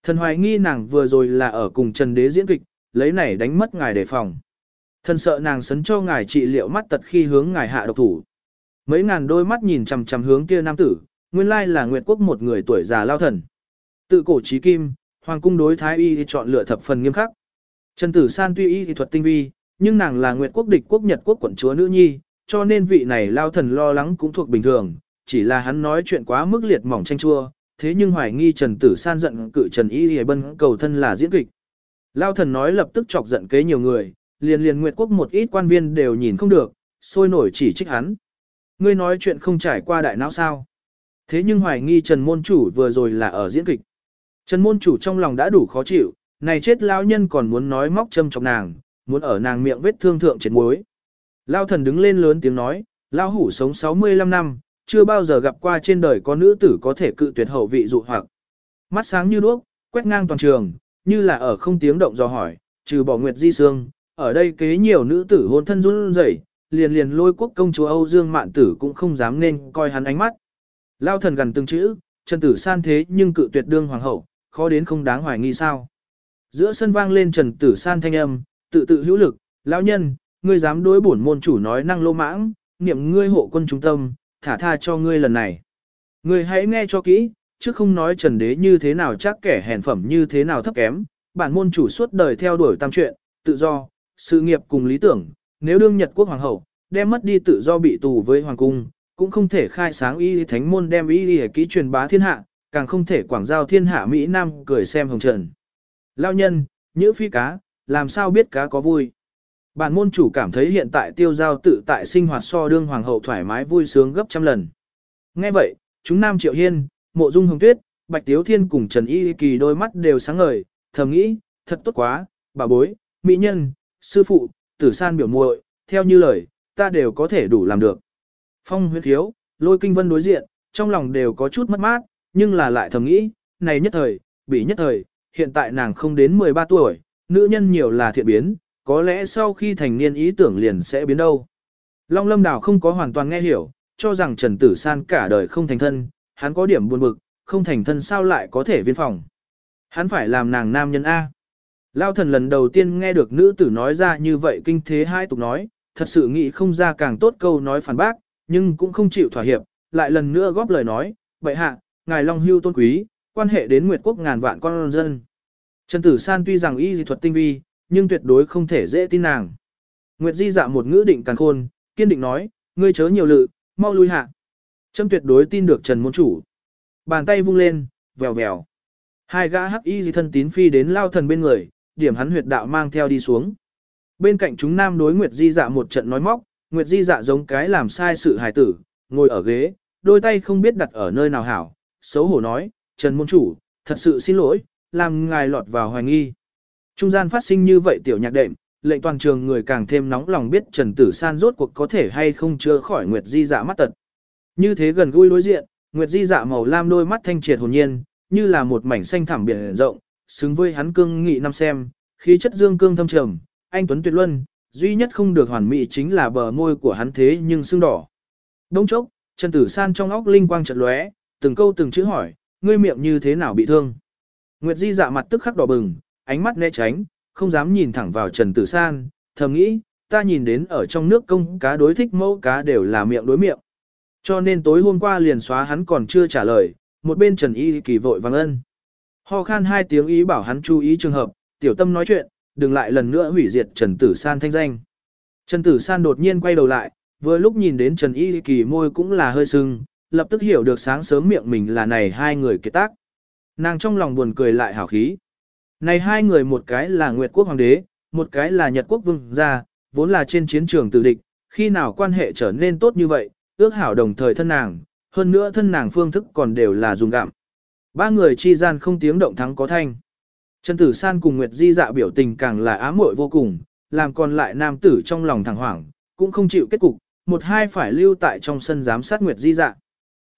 A: Thần hoài nghi nàng vừa rồi là ở cùng Trần Đế diễn kịch, lấy này đánh mất ngài đề phòng. Thần sợ nàng sấn cho ngài trị liệu mắt tật khi hướng ngài hạ độc thủ. Mấy ngàn đôi mắt nhìn chằm chằm hướng kia nam tử, nguyên lai là Nguyệt Quốc một người tuổi già lao thần. Tự cổ trí kim, hoàng cung đối thái y thì chọn lựa thập phần nghiêm khắc. Trần Tử San tuy y thì thuật tinh vi, nhưng nàng là Nguyệt Quốc địch quốc Nhật Quốc quận chúa nữ nhi, cho nên vị này lao thần lo lắng cũng thuộc bình thường, chỉ là hắn nói chuyện quá mức liệt mỏng tranh chua, thế nhưng hoài nghi Trần Tử San giận cự Trần Y Y Bân cầu thân là diễn kịch. Lao thần nói lập tức chọc giận kế nhiều người, liền liền Nguyệt Quốc một ít quan viên đều nhìn không được, sôi nổi chỉ trích hắn. Ngươi nói chuyện không trải qua đại não sao. Thế nhưng hoài nghi Trần Môn Chủ vừa rồi là ở diễn kịch. Trần Môn Chủ trong lòng đã đủ khó chịu, này chết lao nhân còn muốn nói móc châm chọc nàng, muốn ở nàng miệng vết thương thượng chết muối. Lao thần đứng lên lớn tiếng nói, Lao hủ sống 65 năm, chưa bao giờ gặp qua trên đời có nữ tử có thể cự tuyệt hậu vị dụ hoặc. Mắt sáng như đuốc, quét ngang toàn trường, như là ở không tiếng động do hỏi, trừ bỏ Nguyệt Di Sương, ở đây kế nhiều nữ tử hôn thân run rẩy, liền liền lôi quốc công chúa Âu Dương Mạn Tử cũng không dám nên coi hắn ánh mắt. Lao thần gần từng chữ, Trần Tử san thế nhưng cự tuyệt đương hoàng hậu, khó đến không đáng hoài nghi sao. Giữa sân vang lên Trần Tử san thanh âm, tự tự hữu lực, lão nhân, ngươi dám đối bổn môn chủ nói năng lô mãng, niệm ngươi hộ quân trung tâm, thả tha cho ngươi lần này. Ngươi hãy nghe cho kỹ, chứ không nói trần đế như thế nào chắc kẻ hèn phẩm như thế nào thấp kém, bản môn chủ suốt đời theo đuổi tam chuyện, tự do, sự nghiệp cùng lý tưởng, nếu đương Nhật quốc hoàng hậu, đem mất đi tự do bị tù với hoàng cung, cũng không thể khai sáng y thánh môn đem y kỹ truyền bá thiên hạ, càng không thể quảng giao thiên hạ Mỹ Nam cười xem hồng trần. Lao nhân, nhữ phi cá, làm sao biết cá có vui. Bản môn chủ cảm thấy hiện tại tiêu giao tự tại sinh hoạt so đương hoàng hậu thoải mái vui sướng gấp trăm lần. Nghe vậy, chúng nam triệu hiên, mộ dung hồng tuyết, bạch tiếu thiên cùng trần y kỳ đôi mắt đều sáng ngời, thầm nghĩ, thật tốt quá, bà bối, mỹ nhân, sư phụ, tử san biểu muội, theo như lời, ta đều có thể đủ làm được. Phong huyết thiếu, lôi kinh vân đối diện, trong lòng đều có chút mất mát, nhưng là lại thầm nghĩ, này nhất thời, bị nhất thời, hiện tại nàng không đến 13 tuổi, nữ nhân nhiều là thiện biến, có lẽ sau khi thành niên ý tưởng liền sẽ biến đâu. Long lâm đảo không có hoàn toàn nghe hiểu, cho rằng Trần Tử San cả đời không thành thân, hắn có điểm buồn bực, không thành thân sao lại có thể viên phòng. Hắn phải làm nàng nam nhân A. Lao thần lần đầu tiên nghe được nữ tử nói ra như vậy kinh thế hai tục nói, thật sự nghĩ không ra càng tốt câu nói phản bác, nhưng cũng không chịu thỏa hiệp, lại lần nữa góp lời nói, vậy hạ, ngài Long hưu tôn quý, quan hệ đến Nguyệt Quốc ngàn vạn con dân. Trần Tử San tuy rằng y dị thuật tinh vi, nhưng tuyệt đối không thể dễ tin nàng. Nguyệt Di dạ một ngữ định càng khôn, kiên định nói, ngươi chớ nhiều lự, mau lui hạ. Trâm tuyệt đối tin được Trần Môn Chủ. Bàn tay vung lên, vèo vèo. Hai gã hắc y dị thân tín phi đến lao thần bên người, điểm hắn huyệt đạo mang theo đi xuống. Bên cạnh chúng nam đối Nguyệt Di dạ một trận nói móc, Nguyệt Di dạ giống cái làm sai sự hài tử, ngồi ở ghế, đôi tay không biết đặt ở nơi nào hảo, xấu hổ nói, Trần Môn Chủ, thật sự xin lỗi, làm ngài lọt vào hoài nghi. Trung gian phát sinh như vậy tiểu nhạc đệm, lệnh toàn trường người càng thêm nóng lòng biết Trần Tử San rốt cuộc có thể hay không chữa khỏi Nguyệt Di dạ mắt tật. Như thế gần gũi đối diện, Nguyệt Di dạ màu lam đôi mắt thanh triệt hồn nhiên, như là một mảnh xanh thẳm biển rộng, xứng với hắn cương nghị năm xem, khí chất dương cương thâm trầm, anh tuấn tuyệt luân, duy nhất không được hoàn mỹ chính là bờ môi của hắn thế nhưng sưng đỏ. Đông chốc, Trần Tử San trong óc linh quang chợt lóe, từng câu từng chữ hỏi, ngươi miệng như thế nào bị thương? Nguyệt Di dạ mặt tức khắc đỏ bừng, ánh mắt né tránh, không dám nhìn thẳng vào Trần Tử San, thầm nghĩ, ta nhìn đến ở trong nước công cá đối thích mẫu cá đều là miệng đối miệng. Cho nên tối hôm qua liền xóa hắn còn chưa trả lời, một bên Trần Y kỳ vội vàng ân. Ho khan hai tiếng ý bảo hắn chú ý trường hợp, tiểu tâm nói chuyện, đừng lại lần nữa hủy diệt Trần Tử San thanh danh. Trần Tử San đột nhiên quay đầu lại, vừa lúc nhìn đến Trần Y kỳ môi cũng là hơi sưng, lập tức hiểu được sáng sớm miệng mình là này hai người kết tác. Nàng trong lòng buồn cười lại hảo khí. Này hai người một cái là Nguyệt quốc hoàng đế, một cái là Nhật quốc vương gia, vốn là trên chiến trường tử địch, khi nào quan hệ trở nên tốt như vậy, ước hảo đồng thời thân nàng, hơn nữa thân nàng phương thức còn đều là dùng gạm. Ba người chi gian không tiếng động thắng có thanh. Trần Tử San cùng Nguyệt Di dạ biểu tình càng là ám muội vô cùng, làm còn lại nam tử trong lòng thẳng hoảng, cũng không chịu kết cục, một hai phải lưu tại trong sân giám sát Nguyệt Di dạ.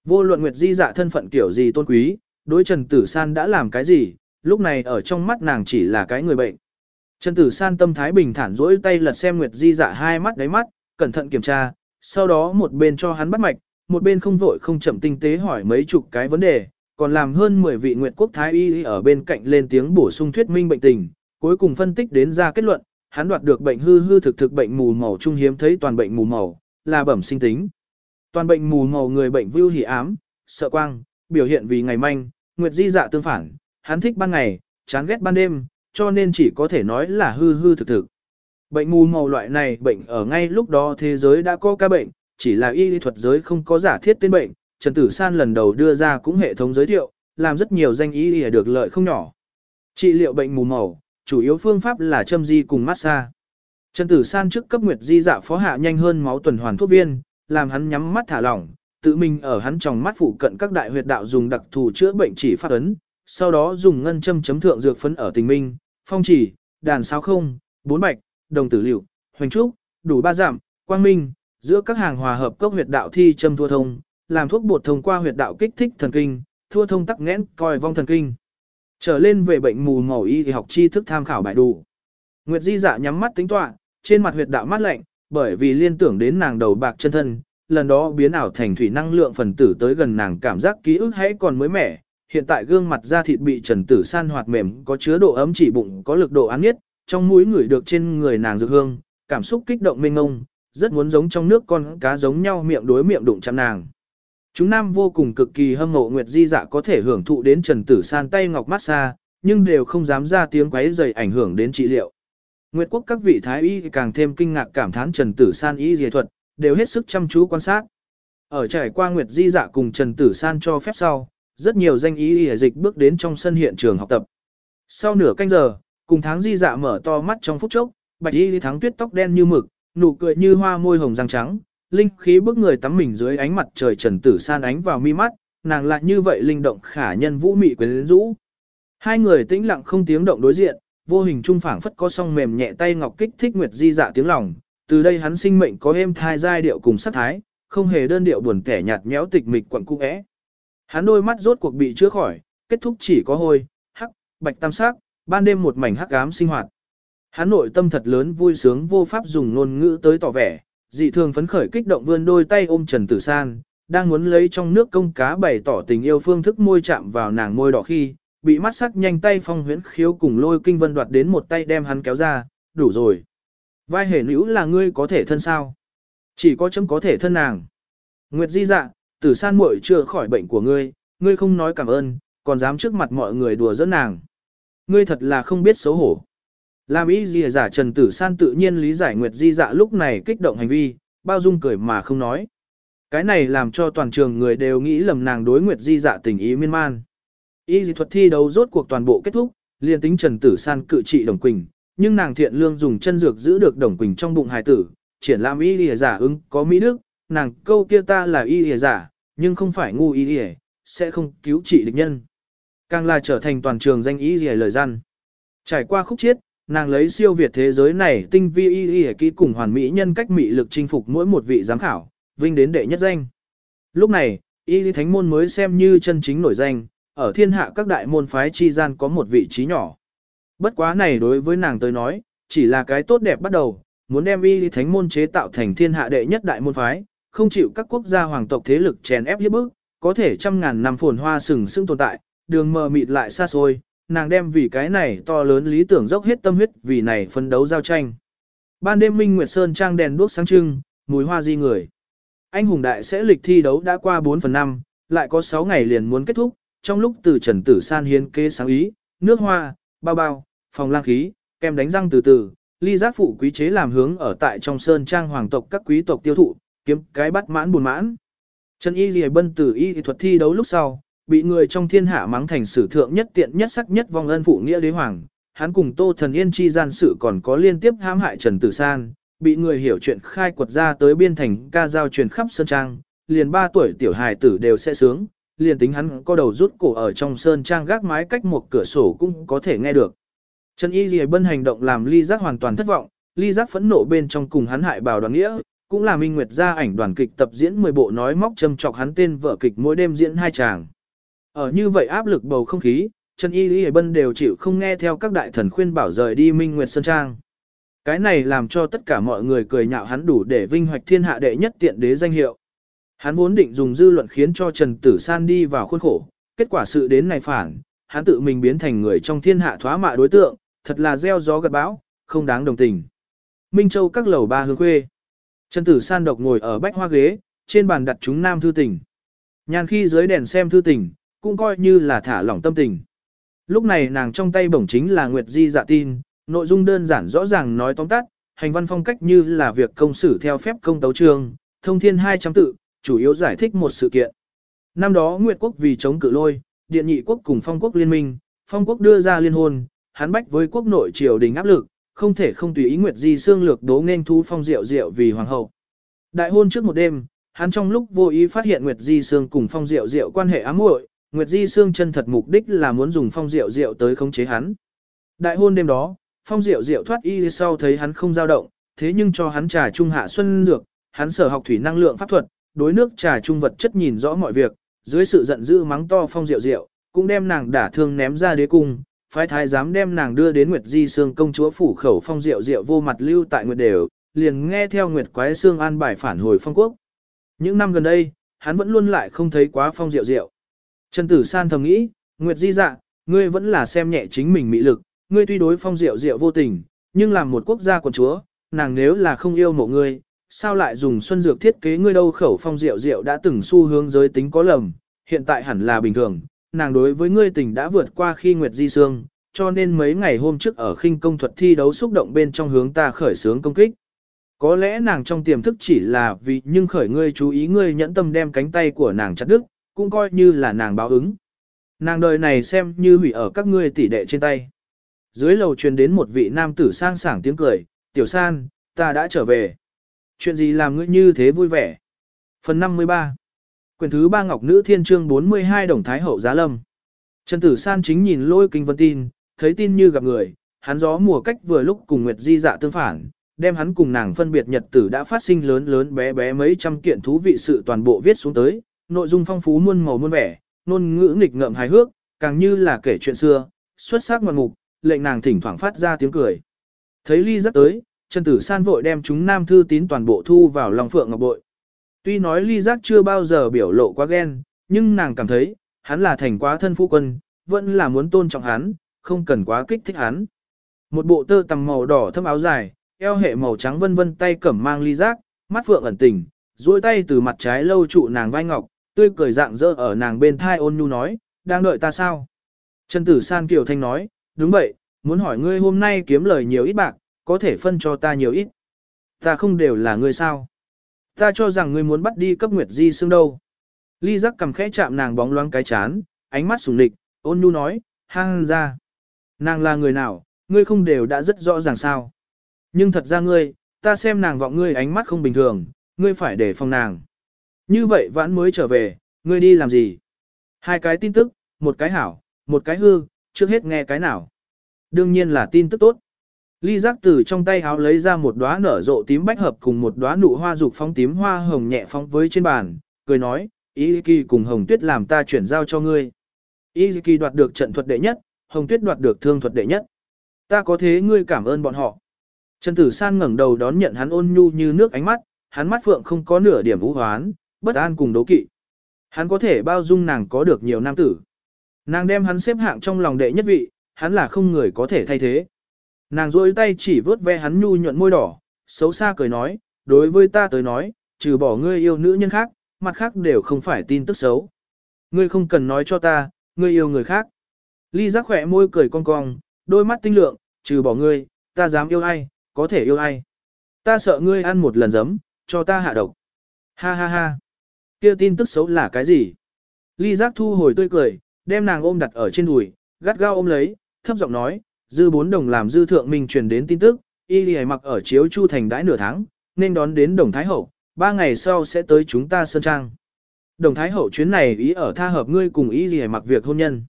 A: Vô luận Nguyệt Di dạ thân phận kiểu gì tôn quý, đối Trần Tử San đã làm cái gì, lúc này ở trong mắt nàng chỉ là cái người bệnh. Trần Tử San tâm thái bình thản rỗi tay lật xem Nguyệt Di dạ hai mắt đáy mắt, cẩn thận kiểm tra, sau đó một bên cho hắn bắt mạch, một bên không vội không chậm tinh tế hỏi mấy chục cái vấn đề, còn làm hơn 10 vị Nguyệt Quốc Thái Y ở bên cạnh lên tiếng bổ sung thuyết minh bệnh tình, cuối cùng phân tích đến ra kết luận, hắn đoạt được bệnh hư hư thực thực bệnh mù màu trung hiếm thấy toàn bệnh mù màu, là bẩm sinh tính. Toàn bệnh mù màu người bệnh vưu hỉ ám, sợ quang, biểu hiện vì ngày manh, Nguyệt Di dạ tương phản, hắn thích ban ngày, chán ghét ban đêm, cho nên chỉ có thể nói là hư hư thực thực. Bệnh mù màu loại này bệnh ở ngay lúc đó thế giới đã có ca bệnh, chỉ là y lý thuật giới không có giả thiết tên bệnh, Trần Tử San lần đầu đưa ra cũng hệ thống giới thiệu, làm rất nhiều danh y lý được lợi không nhỏ. Trị liệu bệnh mù màu, chủ yếu phương pháp là châm di cùng massage. Trần Tử San trước cấp Nguyệt Di dạ phó hạ nhanh hơn máu tuần hoàn thuốc viên, làm hắn nhắm mắt thả lỏng, tự mình ở hắn trong mắt phụ cận các đại huyệt đạo dùng đặc thù chữa bệnh chỉ phát ấn, sau đó dùng ngân châm chấm thượng dược phấn ở tình minh, phong chỉ, đàn sao không, bốn bạch, đồng tử liệu, hoành trúc, đủ ba giảm, quang minh, giữa các hàng hòa hợp cốc huyệt đạo thi châm thua thông, làm thuốc bột thông qua huyệt đạo kích thích thần kinh, thua thông tắc nghẽn coi vong thần kinh. Trở lên về bệnh mù màu y thì học tri thức tham khảo bài đủ. Nguyệt Di dạ nhắm mắt tính tọa, trên mặt huyệt đạo mát lạnh, bởi vì liên tưởng đến nàng đầu bạc chân thân, lần đó biến ảo thành thủy năng lượng phần tử tới gần nàng cảm giác ký ức hãy còn mới mẻ. Hiện tại gương mặt da thịt bị trần tử san hoạt mềm có chứa độ ấm chỉ bụng có lực độ án nhất, trong mũi ngửi được trên người nàng dược hương, cảm xúc kích động mênh ngông, rất muốn giống trong nước con cá giống nhau miệng đối miệng đụng chạm nàng. Chúng nam vô cùng cực kỳ hâm mộ Nguyệt Di dạ có thể hưởng thụ đến Trần Tử San tay ngọc massage, nhưng đều không dám ra tiếng quấy rầy ảnh hưởng đến trị liệu. Nguyệt quốc các vị thái y càng thêm kinh ngạc cảm thán Trần Tử San y dề thuật, đều hết sức chăm chú quan sát. Ở trải qua Nguyệt Di dạ cùng Trần Tử San cho phép sau, rất nhiều danh y y dịch bước đến trong sân hiện trường học tập. Sau nửa canh giờ, cùng tháng Di dạ mở to mắt trong phút chốc, bạch y thắng tuyết tóc đen như mực, nụ cười như hoa môi hồng răng trắng, linh khí bước người tắm mình dưới ánh mặt trời Trần Tử San ánh vào mi mắt, nàng lại như vậy linh động khả nhân vũ mị quyến rũ. Hai người tĩnh lặng không tiếng động đối diện, vô hình trung phảng phất có song mềm nhẹ tay ngọc kích thích Nguyệt Di dạ tiếng lòng, từ đây hắn sinh mệnh có êm thai giai điệu cùng sát thái, không hề đơn điệu buồn tẻ nhạt nhẽo tịch mịch quặng cung é. Hắn đôi mắt rốt cuộc bị chữa khỏi, kết thúc chỉ có hôi, hắc, bạch tam sắc, ban đêm một mảnh hắc ám sinh hoạt. Hắn nội tâm thật lớn vui sướng vô pháp dùng ngôn ngữ tới tỏ vẻ, dị thường phấn khởi kích động vươn đôi tay ôm Trần Tử San, đang muốn lấy trong nước công cá bày tỏ tình yêu phương thức môi chạm vào nàng môi đỏ khi, bị mắt sắc nhanh tay phong huyễn khiếu cùng lôi kinh vân đoạt đến một tay đem hắn kéo ra, đủ rồi. Vai hề nữ là ngươi có thể thân sao? Chỉ có chấm có thể thân nàng. Nguyệt di dạ, tử san muội chưa khỏi bệnh của ngươi, ngươi không nói cảm ơn, còn dám trước mặt mọi người đùa giỡn nàng. Ngươi thật là không biết xấu hổ. Làm ý gì giả Trần Tử San tự nhiên lý giải Nguyệt Di dạ lúc này kích động hành vi, bao dung cười mà không nói. Cái này làm cho toàn trường người đều nghĩ lầm nàng đối Nguyệt Di dạ tình ý miên man. Y dị thuật thi đấu rốt cuộc toàn bộ kết thúc, liền tính Trần Tử San cự trị Đồng Quỳnh, nhưng nàng thiện lương dùng chân dược giữ được Đồng Quỳnh trong bụng hài tử, triển lãm y lìa giả ứng có mỹ đức, nàng câu kia ta là y lìa giả, nhưng không phải ngu y lìa, sẽ không cứu trị địch nhân. Càng là trở thành toàn trường danh y lìa lời gian. Trải qua khúc chiết, nàng lấy siêu việt thế giới này tinh vi y lìa kỹ cùng hoàn mỹ nhân cách mỹ lực chinh phục mỗi một vị giám khảo, vinh đến đệ nhất danh. Lúc này, y lý thánh môn mới xem như chân chính nổi danh, ở thiên hạ các đại môn phái chi gian có một vị trí nhỏ. Bất quá này đối với nàng tới nói, chỉ là cái tốt đẹp bắt đầu, muốn đem y lý thánh môn chế tạo thành thiên hạ đệ nhất đại môn phái, không chịu các quốc gia hoàng tộc thế lực chèn ép hiếp bức, có thể trăm ngàn năm phồn hoa sừng sững tồn tại, đường mờ mịt lại xa xôi, nàng đem vì cái này to lớn lý tưởng dốc hết tâm huyết vì này phân đấu giao tranh. Ban đêm Minh Nguyệt Sơn trang đèn đuốc sáng trưng, mùi hoa di người. Anh hùng đại sẽ lịch thi đấu đã qua 4 phần 5, lại có 6 ngày liền muốn kết thúc, trong lúc từ Trần Tử San hiến kế sáng ý, nước hoa, bao bao, phòng lang khí, kem đánh răng từ từ, ly giác phụ quý chế làm hướng ở tại trong sơn trang hoàng tộc các quý tộc tiêu thụ, kiếm cái bắt mãn buồn mãn. Trần Y Lì Bân tử y thuật thi đấu lúc sau, bị người trong thiên hạ mắng thành sử thượng nhất tiện nhất sắc nhất vong ân phụ nghĩa đế hoàng, hắn cùng Tô Thần Yên chi gian sự còn có liên tiếp hãm hại Trần Tử San, bị người hiểu chuyện khai quật ra tới biên thành ca giao truyền khắp sơn trang, liền 3 tuổi tiểu hài tử đều sẽ sướng, liền tính hắn có đầu rút cổ ở trong sơn trang gác mái cách một cửa sổ cũng có thể nghe được. Trần Y Lì Bân hành động làm ly giác hoàn toàn thất vọng, ly giác phẫn nộ bên trong cùng hắn hại bào đoàn nghĩa, cũng là minh nguyệt gia ảnh đoàn kịch tập diễn 10 bộ nói móc châm chọc hắn tên vợ kịch mỗi đêm diễn hai chàng. Ở như vậy áp lực bầu không khí, Trần Y Lì Bân đều chịu không nghe theo các đại thần khuyên bảo rời đi Minh Nguyệt Sơn Trang. Cái này làm cho tất cả mọi người cười nhạo hắn đủ để vinh hoạch thiên hạ đệ nhất tiện đế danh hiệu. Hắn vốn định dùng dư luận khiến cho Trần Tử San đi vào khuôn khổ, kết quả sự đến này phản, hắn tự mình biến thành người trong thiên hạ thoá mạ đối tượng, thật là gieo gió gặt bão, không đáng đồng tình. Minh Châu các lầu ba hương khuê. Trần Tử San độc ngồi ở bách hoa ghế, trên bàn đặt chúng nam thư tình. Nhàn khi dưới đèn xem thư tình, cũng coi như là thả lỏng tâm tình. Lúc này nàng trong tay bổng chính là Nguyệt Di dạ tin, nội dung đơn giản rõ ràng nói tóm tắt, hành văn phong cách như là việc công xử theo phép công tấu trường, thông thiên 200 tự, chủ yếu giải thích một sự kiện. Năm đó Nguyệt quốc vì chống cự lôi, điện nhị quốc cùng phong quốc liên minh, phong quốc đưa ra liên hôn, hắn bách với quốc nội triều đình áp lực, không thể không tùy ý Nguyệt Di xương lược đố nên thu phong diệu diệu vì hoàng hậu. Đại hôn trước một đêm, hắn trong lúc vô ý phát hiện Nguyệt Di xương cùng phong diệu diệu quan hệ ám muội, Nguyệt Di xương chân thật mục đích là muốn dùng phong diệu diệu tới khống chế hắn. Đại hôn đêm đó, phong diệu diệu thoát y sau thấy hắn không dao động, thế nhưng cho hắn trà trung hạ xuân dược, hắn sở học thủy năng lượng pháp thuật, đối nước trà trung vật chất nhìn rõ mọi việc, dưới sự giận dữ mắng to phong diệu diệu, cũng đem nàng đả thương ném ra đế cung, phái thái giám đem nàng đưa đến Nguyệt Di Sương công chúa phủ khẩu phong diệu diệu vô mặt lưu tại Nguyệt đều, liền nghe theo Nguyệt Quái Sương an bài phản hồi phong quốc. Những năm gần đây, hắn vẫn luôn lại không thấy quá phong diệu diệu. Trần Tử San thầm nghĩ, Nguyệt Di dạ, ngươi vẫn là xem nhẹ chính mình mỹ lực, ngươi tuy đối phong diệu diệu vô tình, nhưng làm một quốc gia quần chúa, nàng nếu là không yêu mộ ngươi, sao lại dùng xuân dược thiết kế ngươi đâu khẩu phong diệu diệu đã từng xu hướng giới tính có lầm, hiện tại hẳn là bình thường, nàng đối với ngươi tình đã vượt qua khi Nguyệt Di Sương, cho nên mấy ngày hôm trước ở khinh công thuật thi đấu xúc động bên trong hướng ta khởi sướng công kích. Có lẽ nàng trong tiềm thức chỉ là vì nhưng khởi ngươi chú ý ngươi nhẫn tâm đem cánh tay của nàng chặt đứt, cũng coi như là nàng báo ứng. Nàng đời này xem như hủy ở các ngươi tỷ đệ trên tay. Dưới lầu truyền đến một vị nam tử sang sảng tiếng cười, tiểu san, ta đã trở về. Chuyện gì làm ngươi như thế vui vẻ? Phần 53 Quyền thứ ba Ngọc Nữ Thiên Trương 42 Đồng Thái Hậu Giá Lâm Trần Tử San chính nhìn lôi kinh vân tin, thấy tin như gặp người, hắn gió mùa cách vừa lúc cùng Nguyệt Di dạ tương phản, đem hắn cùng nàng phân biệt nhật tử đã phát sinh lớn lớn bé bé mấy trăm kiện thú vị sự toàn bộ viết xuống tới, nội dung phong phú muôn màu muôn vẻ, ngôn ngữ nghịch ngợm hài hước, càng như là kể chuyện xưa, xuất sắc ngoạn mục, lệnh nàng thỉnh thoảng phát ra tiếng cười. Thấy ly rất tới, Trần Tử San vội đem chúng nam thư tín toàn bộ thu vào lòng phượng ngọc bội. Tuy nói ly giác chưa bao giờ biểu lộ quá ghen, nhưng nàng cảm thấy, hắn là thành quá thân phu quân, vẫn là muốn tôn trọng hắn, không cần quá kích thích hắn. Một bộ tơ tằm màu đỏ thâm áo dài, eo hệ màu trắng vân vân tay cẩm mang ly giác, mắt phượng ẩn tình, duỗi tay từ mặt trái lâu trụ nàng vai ngọc, tươi cười dạng dỡ ở nàng bên thai ôn nhu nói, đang đợi ta sao? Trần Tử San Kiều Thanh nói, đúng vậy, muốn hỏi ngươi hôm nay kiếm lời nhiều ít bạc, có thể phân cho ta nhiều ít. Ta không đều là ngươi sao? Ta cho rằng ngươi muốn bắt đi cấp Nguyệt Di xương đâu. Ly giác cầm khẽ chạm nàng bóng loáng cái chán, ánh mắt sùng lịch, ôn nhu nói, hang ra. Nàng là người nào, ngươi không đều đã rất rõ ràng sao. Nhưng thật ra ngươi, ta xem nàng vọng ngươi ánh mắt không bình thường, ngươi phải để phòng nàng. Như vậy vãn mới trở về, ngươi đi làm gì? Hai cái tin tức, một cái hảo, một cái hư, trước hết nghe cái nào. Đương nhiên là tin tức tốt. Ly giác từ trong tay háo lấy ra một đóa nở rộ tím bách hợp cùng một đóa nụ hoa dục phóng tím hoa hồng nhẹ phóng với trên bàn, cười nói, ý kỳ cùng hồng tuyết làm ta chuyển giao cho ngươi. Y kỳ đoạt được trận thuật đệ nhất, hồng tuyết đoạt được thương thuật đệ nhất. Ta có thế ngươi cảm ơn bọn họ. Trần Tử San ngẩng đầu đón nhận hắn ôn nhu như nước ánh mắt, hắn mắt phượng không có nửa điểm vũ hoán, bất an cùng đố kỵ. Hắn có thể bao dung nàng có được nhiều nam tử. Nàng đem hắn xếp hạng trong lòng đệ nhất vị, hắn là không người có thể thay thế. Nàng rôi tay chỉ vớt ve hắn nhu nhuận môi đỏ, xấu xa cười nói, đối với ta tới nói, trừ bỏ ngươi yêu nữ nhân khác, mặt khác đều không phải tin tức xấu. Ngươi không cần nói cho ta, ngươi yêu người khác. Ly giác khỏe môi cười cong cong, đôi mắt tinh lượng, trừ bỏ ngươi, ta dám yêu ai, có thể yêu ai. Ta sợ ngươi ăn một lần giấm, cho ta hạ độc. Ha ha ha. Kia tin tức xấu là cái gì? Ly giác thu hồi tươi cười, đem nàng ôm đặt ở trên đùi, gắt gao ôm lấy, thấp giọng nói, dư bốn đồng làm dư thượng mình truyền đến tin tức, y lì mặc ở chiếu chu thành đãi nửa tháng, nên đón đến đồng thái hậu, ba ngày sau sẽ tới chúng ta sơn trang. Đồng thái hậu chuyến này ý ở tha hợp ngươi cùng y lì mặc việc hôn nhân.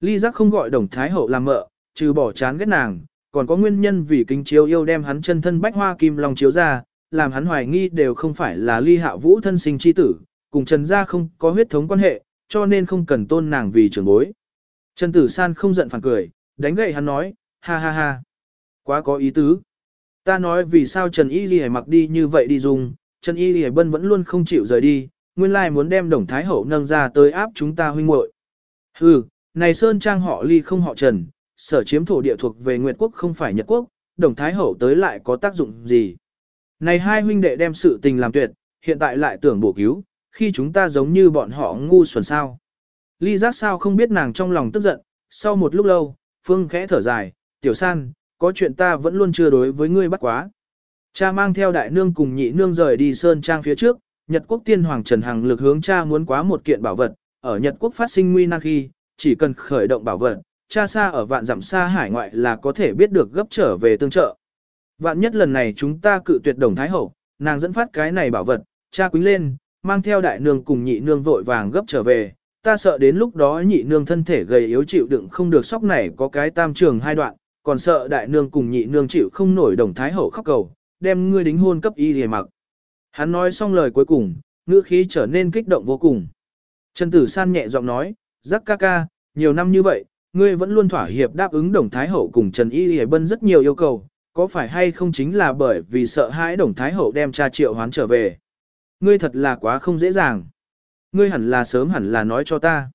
A: Ly giác không gọi đồng thái hậu làm mợ, trừ bỏ chán ghét nàng, còn có nguyên nhân vì kính chiếu yêu đem hắn chân thân bách hoa kim long chiếu ra, làm hắn hoài nghi đều không phải là ly hạ vũ thân sinh chi tử, cùng trần gia không có huyết thống quan hệ, cho nên không cần tôn nàng vì trưởng bối. Trần Tử San không giận phản cười, đánh gậy hắn nói, ha ha ha. Quá có ý tứ. Ta nói vì sao Trần Y Ghi mặc đi như vậy đi dùng, Trần Y Ghi Bân vẫn luôn không chịu rời đi, nguyên lai muốn đem Đồng Thái Hậu nâng ra tới áp chúng ta huynh muội. Hừ, này Sơn Trang họ ly không họ Trần, sở chiếm thổ địa thuộc về Nguyệt Quốc không phải Nhật Quốc, Đồng Thái Hậu tới lại có tác dụng gì. Này hai huynh đệ đem sự tình làm tuyệt, hiện tại lại tưởng bổ cứu, khi chúng ta giống như bọn họ ngu xuẩn sao. Ly giác sao không biết nàng trong lòng tức giận, sau một lúc lâu, Phương khẽ thở dài, tiểu san, có chuyện ta vẫn luôn chưa đối với ngươi bắt quá. Cha mang theo đại nương cùng nhị nương rời đi sơn trang phía trước, Nhật quốc tiên hoàng Trần Hằng lực hướng cha muốn quá một kiện bảo vật, ở Nhật quốc phát sinh nguy nan khi, chỉ cần khởi động bảo vật, cha xa ở vạn dặm xa hải ngoại là có thể biết được gấp trở về tương trợ. Vạn nhất lần này chúng ta cự tuyệt đồng thái hậu, nàng dẫn phát cái này bảo vật, cha quýnh lên, mang theo đại nương cùng nhị nương vội vàng gấp trở về, ta sợ đến lúc đó nhị nương thân thể gầy yếu chịu đựng không được sóc này có cái tam trường hai đoạn, còn sợ đại nương cùng nhị nương chịu không nổi đồng thái hậu khóc cầu, đem ngươi đính hôn cấp y hề mặc. Hắn nói xong lời cuối cùng, ngữ khí trở nên kích động vô cùng. Trần Tử San nhẹ giọng nói, giác ca ca, nhiều năm như vậy, ngươi vẫn luôn thỏa hiệp đáp ứng đồng thái hậu cùng Trần Y Hề Bân rất nhiều yêu cầu, có phải hay không chính là bởi vì sợ hãi đồng thái hậu đem cha triệu hoán trở về. Ngươi thật là quá không dễ dàng. Ngươi hẳn là sớm hẳn là nói cho ta.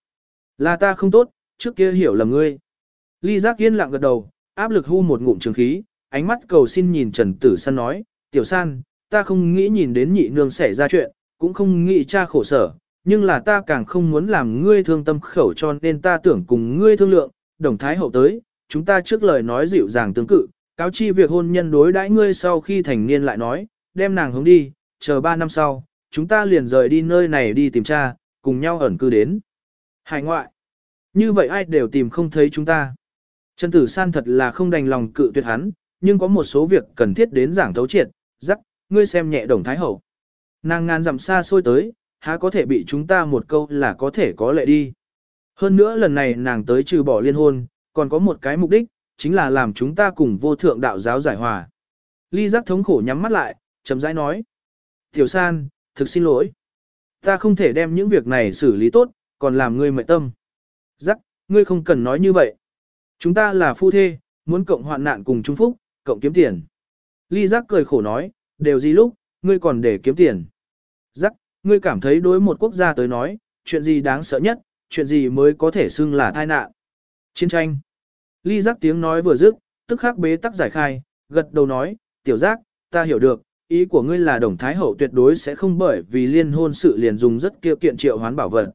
A: Là ta không tốt, trước kia hiểu lầm ngươi. Ly giác yên lặng gật đầu, áp lực hu một ngụm trường khí, ánh mắt cầu xin nhìn Trần Tử San nói, tiểu san, ta không nghĩ nhìn đến nhị nương xảy ra chuyện, cũng không nghĩ cha khổ sở, nhưng là ta càng không muốn làm ngươi thương tâm khẩu cho nên ta tưởng cùng ngươi thương lượng, đồng thái hậu tới, chúng ta trước lời nói dịu dàng tương cự, cáo chi việc hôn nhân đối đãi ngươi sau khi thành niên lại nói, đem nàng hướng đi, chờ ba năm sau, chúng ta liền rời đi nơi này đi tìm cha, cùng nhau ẩn cư đến. Hải ngoại. Như vậy ai đều tìm không thấy chúng ta. Trần Tử San thật là không đành lòng cự tuyệt hắn, nhưng có một số việc cần thiết đến giảng thấu triệt, rắc, ngươi xem nhẹ đồng thái hậu. Nàng ngàn dặm xa xôi tới, há có thể bị chúng ta một câu là có thể có lệ đi. Hơn nữa lần này nàng tới trừ bỏ liên hôn, còn có một cái mục đích, chính là làm chúng ta cùng vô thượng đạo giáo giải hòa. Ly giác thống khổ nhắm mắt lại, chấm rãi nói. Tiểu san, thực xin lỗi. Ta không thể đem những việc này xử lý tốt, còn làm ngươi mệt tâm. Giác, ngươi không cần nói như vậy. Chúng ta là phu thê, muốn cộng hoạn nạn cùng chung phúc, cộng kiếm tiền. Ly giác cười khổ nói, đều gì lúc, ngươi còn để kiếm tiền. Giác, ngươi cảm thấy đối một quốc gia tới nói, chuyện gì đáng sợ nhất, chuyện gì mới có thể xưng là tai nạn. Chiến tranh. Ly giác tiếng nói vừa dứt, tức khắc bế tắc giải khai, gật đầu nói, tiểu giác, ta hiểu được, ý của ngươi là đồng thái hậu tuyệt đối sẽ không bởi vì liên hôn sự liền dùng rất kia kiện triệu hoán bảo vật.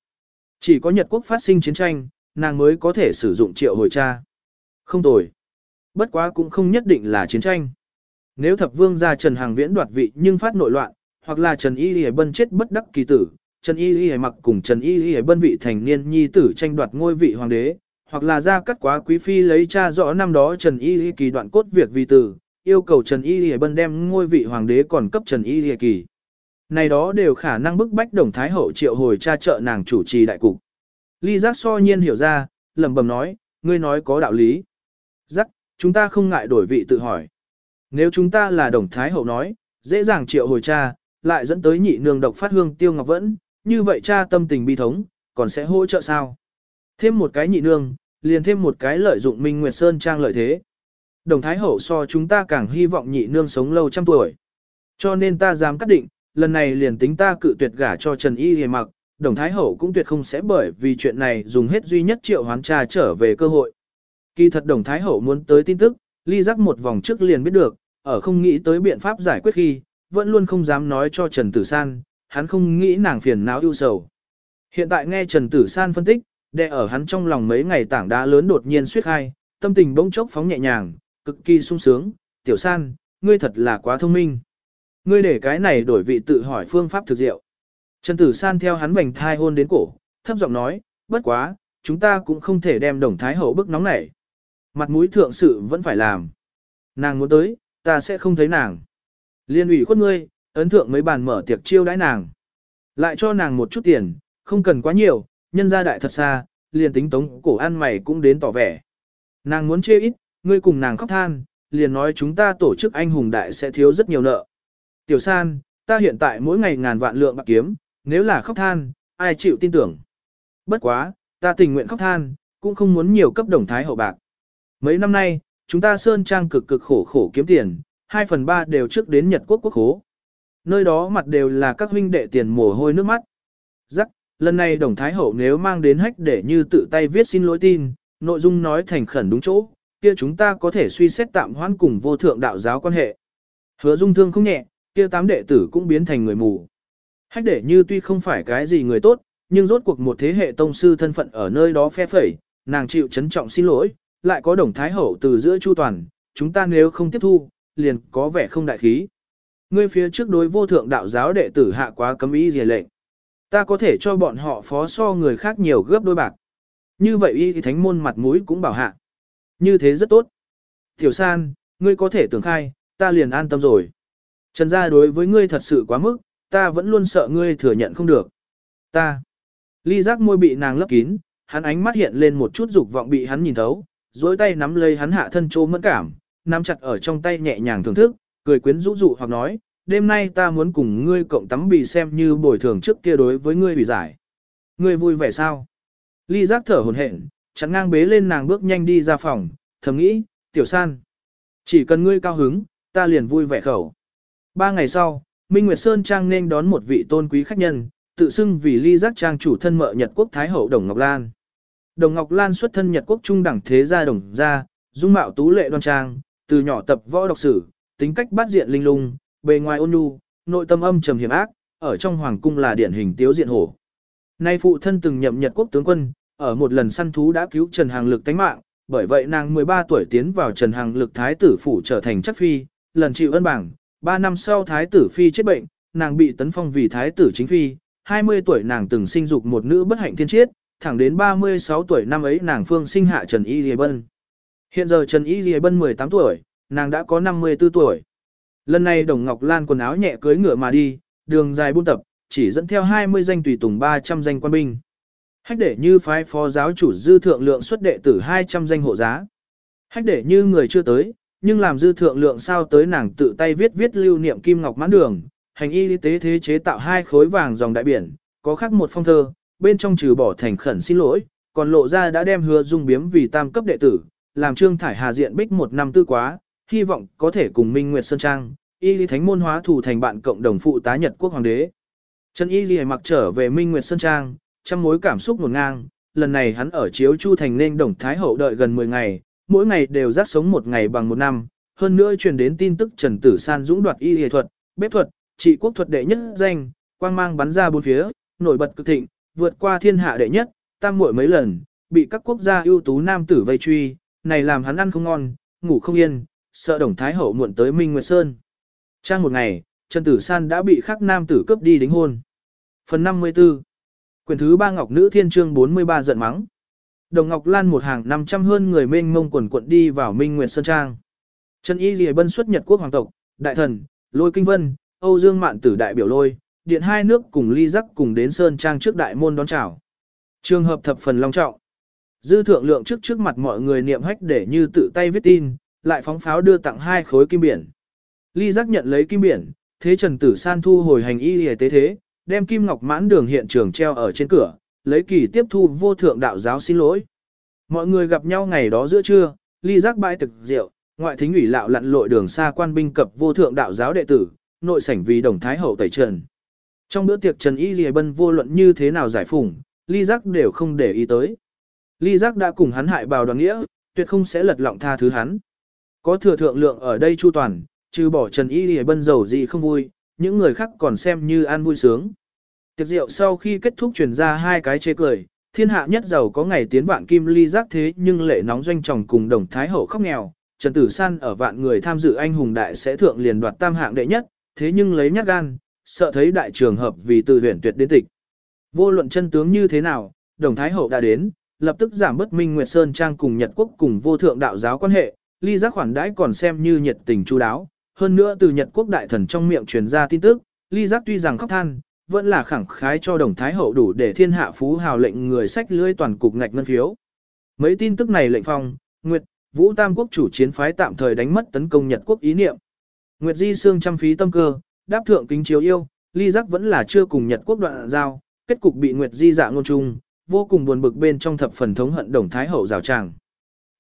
A: Chỉ có Nhật quốc phát sinh chiến tranh, nàng mới có thể sử dụng triệu hồi cha. Không tồi. Bất quá cũng không nhất định là chiến tranh. Nếu thập vương gia Trần Hàng Viễn đoạt vị nhưng phát nội loạn, hoặc là Trần Y Y Bân chết bất đắc kỳ tử, Trần Y Y mặc cùng Trần Y Y Bân vị thành niên nhi tử tranh đoạt ngôi vị hoàng đế, hoặc là ra cắt quá quý phi lấy cha rõ năm đó Trần Y Y kỳ đoạn cốt việc vì tử, yêu cầu Trần Y lìa Bân đem ngôi vị hoàng đế còn cấp Trần Y lìa kỳ. Này đó đều khả năng bức bách đồng thái hậu triệu hồi cha trợ nàng chủ trì đại cục. Ly giác so nhiên hiểu ra, lẩm bẩm nói, ngươi nói có đạo lý. Giác, chúng ta không ngại đổi vị tự hỏi. Nếu chúng ta là đồng thái hậu nói, dễ dàng triệu hồi cha, lại dẫn tới nhị nương độc phát hương tiêu ngọc vẫn, như vậy cha tâm tình bi thống, còn sẽ hỗ trợ sao? Thêm một cái nhị nương, liền thêm một cái lợi dụng Minh Nguyệt Sơn trang lợi thế. Đồng Thái Hậu so chúng ta càng hy vọng nhị nương sống lâu trăm tuổi. Cho nên ta dám cắt định, lần này liền tính ta cự tuyệt gả cho Trần Y Hề mặc, Đồng Thái Hậu cũng tuyệt không sẽ bởi vì chuyện này dùng hết duy nhất triệu hoán trà trở về cơ hội. Kỳ thật Đồng Thái Hậu muốn tới tin tức, ly giác một vòng trước liền biết được, ở không nghĩ tới biện pháp giải quyết khi, vẫn luôn không dám nói cho Trần Tử San, hắn không nghĩ nàng phiền não ưu sầu. Hiện tại nghe Trần Tử San phân tích, đè ở hắn trong lòng mấy ngày tảng đá lớn đột nhiên suyết khai, tâm tình bỗng chốc phóng nhẹ nhàng, cực kỳ sung sướng, tiểu san, ngươi thật là quá thông minh. Ngươi để cái này đổi vị tự hỏi phương pháp thực diệu. Trần Tử San theo hắn vành thai hôn đến cổ, thấp giọng nói, bất quá, chúng ta cũng không thể đem đồng thái hậu bức nóng nảy. Mặt mũi thượng sự vẫn phải làm. Nàng muốn tới, ta sẽ không thấy nàng. Liên ủy khuất ngươi, ấn thượng mấy bàn mở tiệc chiêu đãi nàng. Lại cho nàng một chút tiền, không cần quá nhiều, nhân gia đại thật xa, liền tính tống cổ ăn mày cũng đến tỏ vẻ. Nàng muốn chê ít, ngươi cùng nàng khóc than, liền nói chúng ta tổ chức anh hùng đại sẽ thiếu rất nhiều nợ. Tiểu san, ta hiện tại mỗi ngày ngàn vạn lượng bạc kiếm, nếu là khóc than, ai chịu tin tưởng. Bất quá, ta tình nguyện khóc than, cũng không muốn nhiều cấp đồng thái hậu bạc. Mấy năm nay, chúng ta Sơn Trang cực cực khổ khổ kiếm tiền, 2 phần 3 đều trước đến Nhật Quốc quốc khố. Nơi đó mặt đều là các huynh đệ tiền mồ hôi nước mắt. Rắc, lần này đồng thái hậu nếu mang đến hách để như tự tay viết xin lỗi tin, nội dung nói thành khẩn đúng chỗ, kia chúng ta có thể suy xét tạm hoãn cùng vô thượng đạo giáo quan hệ. Hứa dung thương không nhẹ, kia tám đệ tử cũng biến thành người mù. Hách để như tuy không phải cái gì người tốt, nhưng rốt cuộc một thế hệ tông sư thân phận ở nơi đó phe phẩy, nàng chịu chấn trọng xin lỗi, lại có đồng thái hậu từ giữa chu toàn, chúng ta nếu không tiếp thu, liền có vẻ không đại khí. Ngươi phía trước đối vô thượng đạo giáo đệ tử hạ quá cấm ý gì lệnh. Ta có thể cho bọn họ phó so người khác nhiều gấp đôi bạc. Như vậy y thánh môn mặt mũi cũng bảo hạ. Như thế rất tốt. Tiểu san, ngươi có thể tưởng khai, ta liền an tâm rồi. Trần gia đối với ngươi thật sự quá mức, ta vẫn luôn sợ ngươi thừa nhận không được. Ta. Ly giác môi bị nàng lấp kín, hắn ánh mắt hiện lên một chút dục vọng bị hắn nhìn thấu, dối tay nắm lấy hắn hạ thân trô mẫn cảm, nắm chặt ở trong tay nhẹ nhàng thưởng thức, cười quyến rũ dụ hoặc nói, đêm nay ta muốn cùng ngươi cộng tắm bì xem như bồi thường trước kia đối với ngươi hủy giải. Ngươi vui vẻ sao? Ly giác thở hồn hển, chặn ngang bế lên nàng bước nhanh đi ra phòng, thầm nghĩ, tiểu san. Chỉ cần ngươi cao hứng, ta liền vui vẻ khẩu. Ba ngày sau, Minh Nguyệt Sơn Trang nên đón một vị tôn quý khách nhân, tự xưng vì ly giác trang chủ thân mợ Nhật Quốc Thái Hậu Đồng Ngọc Lan. Đồng Ngọc Lan xuất thân Nhật Quốc Trung đẳng thế gia đồng gia, dung mạo tú lệ đoan trang, từ nhỏ tập võ đọc sử, tính cách bát diện linh lung, bề ngoài ôn nhu, nội tâm âm trầm hiểm ác, ở trong hoàng cung là điển hình tiếu diện hổ. Nay phụ thân từng nhậm Nhật Quốc tướng quân, ở một lần săn thú đã cứu Trần Hàng Lực tánh mạng, bởi vậy nàng 13 tuổi tiến vào Trần Hàng Lực thái tử phủ trở thành chất phi, lần chịu ân bảng, 3 năm sau thái tử phi chết bệnh, nàng bị tấn phong vì thái tử chính phi, 20 tuổi nàng từng sinh dục một nữ bất hạnh thiên chiết, thẳng đến 36 tuổi năm ấy nàng phương sinh hạ Trần Y Lì Bân. Hiện giờ Trần Y Lì Bân 18 tuổi, nàng đã có 54 tuổi. Lần này Đồng Ngọc Lan quần áo nhẹ cưới ngựa mà đi, đường dài buôn tập, chỉ dẫn theo 20 danh tùy tùng 300 danh quan binh. Hách để như phái phó giáo chủ dư thượng lượng xuất đệ tử 200 danh hộ giá. Hách để như người chưa tới, nhưng làm dư thượng lượng sao tới nàng tự tay viết viết lưu niệm kim ngọc mãn đường, hành y tế thế chế tạo hai khối vàng dòng đại biển, có khắc một phong thơ, bên trong trừ bỏ thành khẩn xin lỗi, còn lộ ra đã đem hứa dung biếm vì tam cấp đệ tử, làm trương thải hà diện bích một năm tư quá, hy vọng có thể cùng Minh Nguyệt Sơn Trang, y lý thánh môn hóa thủ thành bạn cộng đồng phụ tá Nhật quốc hoàng đế. Trần y lý mặc trở về Minh Nguyệt Sơn Trang, trăm mối cảm xúc nguồn ngang, lần này hắn ở chiếu chu thành nên đồng thái hậu đợi gần 10 ngày, mỗi ngày đều giác sống một ngày bằng một năm, hơn nữa truyền đến tin tức Trần Tử San dũng đoạt y y thuật, bếp thuật, trị quốc thuật đệ nhất danh, quang mang bắn ra bốn phía, nổi bật cực thịnh, vượt qua thiên hạ đệ nhất, tam muội mấy lần, bị các quốc gia ưu tú nam tử vây truy, này làm hắn ăn không ngon, ngủ không yên, sợ đồng thái hậu muộn tới Minh Nguyệt Sơn. Trang một ngày, Trần Tử San đã bị khắc nam tử cướp đi đính hôn. Phần 54 Quyền thứ ba Ngọc Nữ Thiên Trương 43 giận mắng. Đồng Ngọc Lan một hàng 500 hơn người mênh mông quần quận đi vào Minh Nguyệt Sơn Trang. Trần Y Lì Bân xuất Nhật Quốc Hoàng tộc, Đại Thần, Lôi Kinh Vân, Âu Dương Mạn Tử Đại Biểu Lôi, Điện hai nước cùng ly giác cùng đến Sơn Trang trước Đại Môn đón chào. Trường hợp thập phần long trọng. Dư thượng lượng trước trước mặt mọi người niệm hách để như tự tay viết tin, lại phóng pháo đưa tặng hai khối kim biển. Ly giác nhận lấy kim biển, thế Trần Tử San thu hồi hành y y tế thế, đem kim ngọc mãn đường hiện trường treo ở trên cửa, lấy kỳ tiếp thu vô thượng đạo giáo xin lỗi. Mọi người gặp nhau ngày đó giữa trưa, ly giác bãi thực rượu, ngoại thính ủy lạo lặn lội đường xa quan binh cập vô thượng đạo giáo đệ tử, nội sảnh vì đồng thái hậu tẩy trần. Trong bữa tiệc Trần Y Lì Bân vô luận như thế nào giải phủng, ly giác đều không để ý tới. Ly giác đã cùng hắn hại bào đoàn nghĩa, tuyệt không sẽ lật lọng tha thứ hắn. Có thừa thượng lượng ở đây chu toàn, trừ bỏ Trần Y Lì Bân giàu gì không vui, những người khác còn xem như an vui sướng. Tiệc rượu sau khi kết thúc truyền ra hai cái chê cười, thiên hạ nhất giàu có ngày tiến vạn kim ly giác thế nhưng lệ nóng doanh chồng cùng đồng thái hậu khóc nghèo. Trần Tử San ở vạn người tham dự anh hùng đại sẽ thượng liền đoạt tam hạng đệ nhất, thế nhưng lấy nhát gan, sợ thấy đại trường hợp vì từ huyền tuyệt đến tịch. Vô luận chân tướng như thế nào, đồng thái hậu đã đến, lập tức giảm bất Minh Nguyệt Sơn Trang cùng Nhật Quốc cùng vô thượng đạo giáo quan hệ, ly giác khoản đãi còn xem như nhiệt tình chu đáo. Hơn nữa từ Nhật Quốc đại thần trong miệng truyền ra tin tức, ly giác tuy rằng khóc than, vẫn là khẳng khái cho đồng thái hậu đủ để thiên hạ phú hào lệnh người sách lưới toàn cục ngạch ngân phiếu. Mấy tin tức này lệnh phong, Nguyệt, Vũ Tam quốc chủ chiến phái tạm thời đánh mất tấn công Nhật quốc ý niệm. Nguyệt Di xương trăm phí tâm cơ, đáp thượng kính chiếu yêu, ly giác vẫn là chưa cùng Nhật quốc đoạn giao, kết cục bị Nguyệt Di dạ ngôn trung, vô cùng buồn bực bên trong thập phần thống hận đồng thái hậu rào tràng.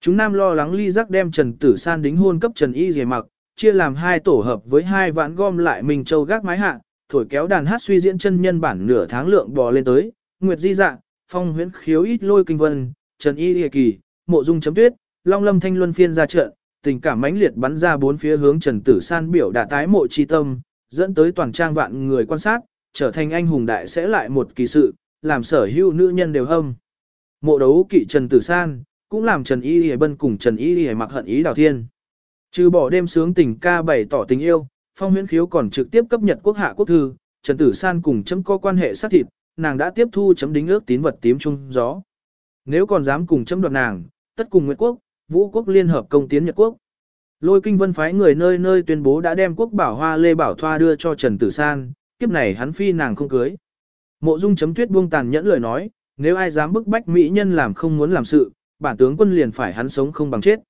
A: Chúng nam lo lắng ly giác đem Trần Tử San đính hôn cấp Trần Y Dề mặc, chia làm hai tổ hợp với hai vạn gom lại Minh Châu gác mái hạ, thổi kéo đàn hát suy diễn chân nhân bản nửa tháng lượng bò lên tới, Nguyệt Di Dạ, Phong Huyễn Khiếu ít lôi kinh vân, Trần Y Lìa Kỳ, Mộ Dung chấm tuyết, Long Lâm Thanh Luân phiên ra trận, tình cảm mãnh liệt bắn ra bốn phía hướng Trần Tử San biểu đạt tái mộ chi tâm, dẫn tới toàn trang vạn người quan sát, trở thành anh hùng đại sẽ lại một kỳ sự, làm sở hữu nữ nhân đều hâm. Mộ đấu kỵ Trần Tử San, cũng làm Trần Y Lìa Bân cùng Trần Y Lìa mặc hận ý đào thiên. Trừ bỏ đêm sướng tình ca bày tỏ tình yêu, Phong Huyễn Khiếu còn trực tiếp cấp nhật quốc hạ quốc thư, Trần Tử San cùng chấm có quan hệ sát thịt, nàng đã tiếp thu chấm đính ước tín vật tím trung gió. Nếu còn dám cùng chấm đoạt nàng, tất cùng Nguyệt quốc, Vũ quốc liên hợp công tiến Nhật quốc. Lôi kinh vân phái người nơi nơi tuyên bố đã đem quốc bảo hoa lê bảo thoa đưa cho Trần Tử San, kiếp này hắn phi nàng không cưới. Mộ dung chấm tuyết buông tàn nhẫn lời nói, nếu ai dám bức bách mỹ nhân làm không muốn làm sự, bản tướng quân liền phải hắn sống không bằng chết.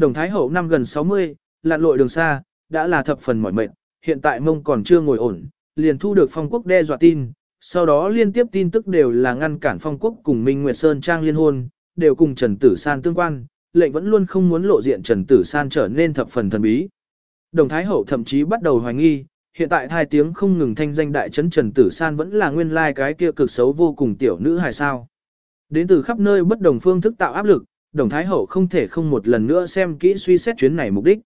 A: Đồng Thái Hậu năm gần 60, lặn lội đường xa, đã là thập phần mỏi mệt, hiện tại mông còn chưa ngồi ổn, liền thu được phong quốc đe dọa tin, sau đó liên tiếp tin tức đều là ngăn cản phong quốc cùng Minh Nguyệt Sơn Trang liên hôn, đều cùng Trần Tử San tương quan, lệnh vẫn luôn không muốn lộ diện Trần Tử San trở nên thập phần thần bí. Đồng Thái Hậu thậm chí bắt đầu hoài nghi, hiện tại hai tiếng không ngừng thanh danh đại trấn Trần Tử San vẫn là nguyên lai like cái kia cực xấu vô cùng tiểu nữ hài sao. Đến từ khắp nơi bất đồng phương thức tạo áp lực, Đồng Thái Hậu không thể không một lần nữa xem kỹ suy xét chuyến này mục đích.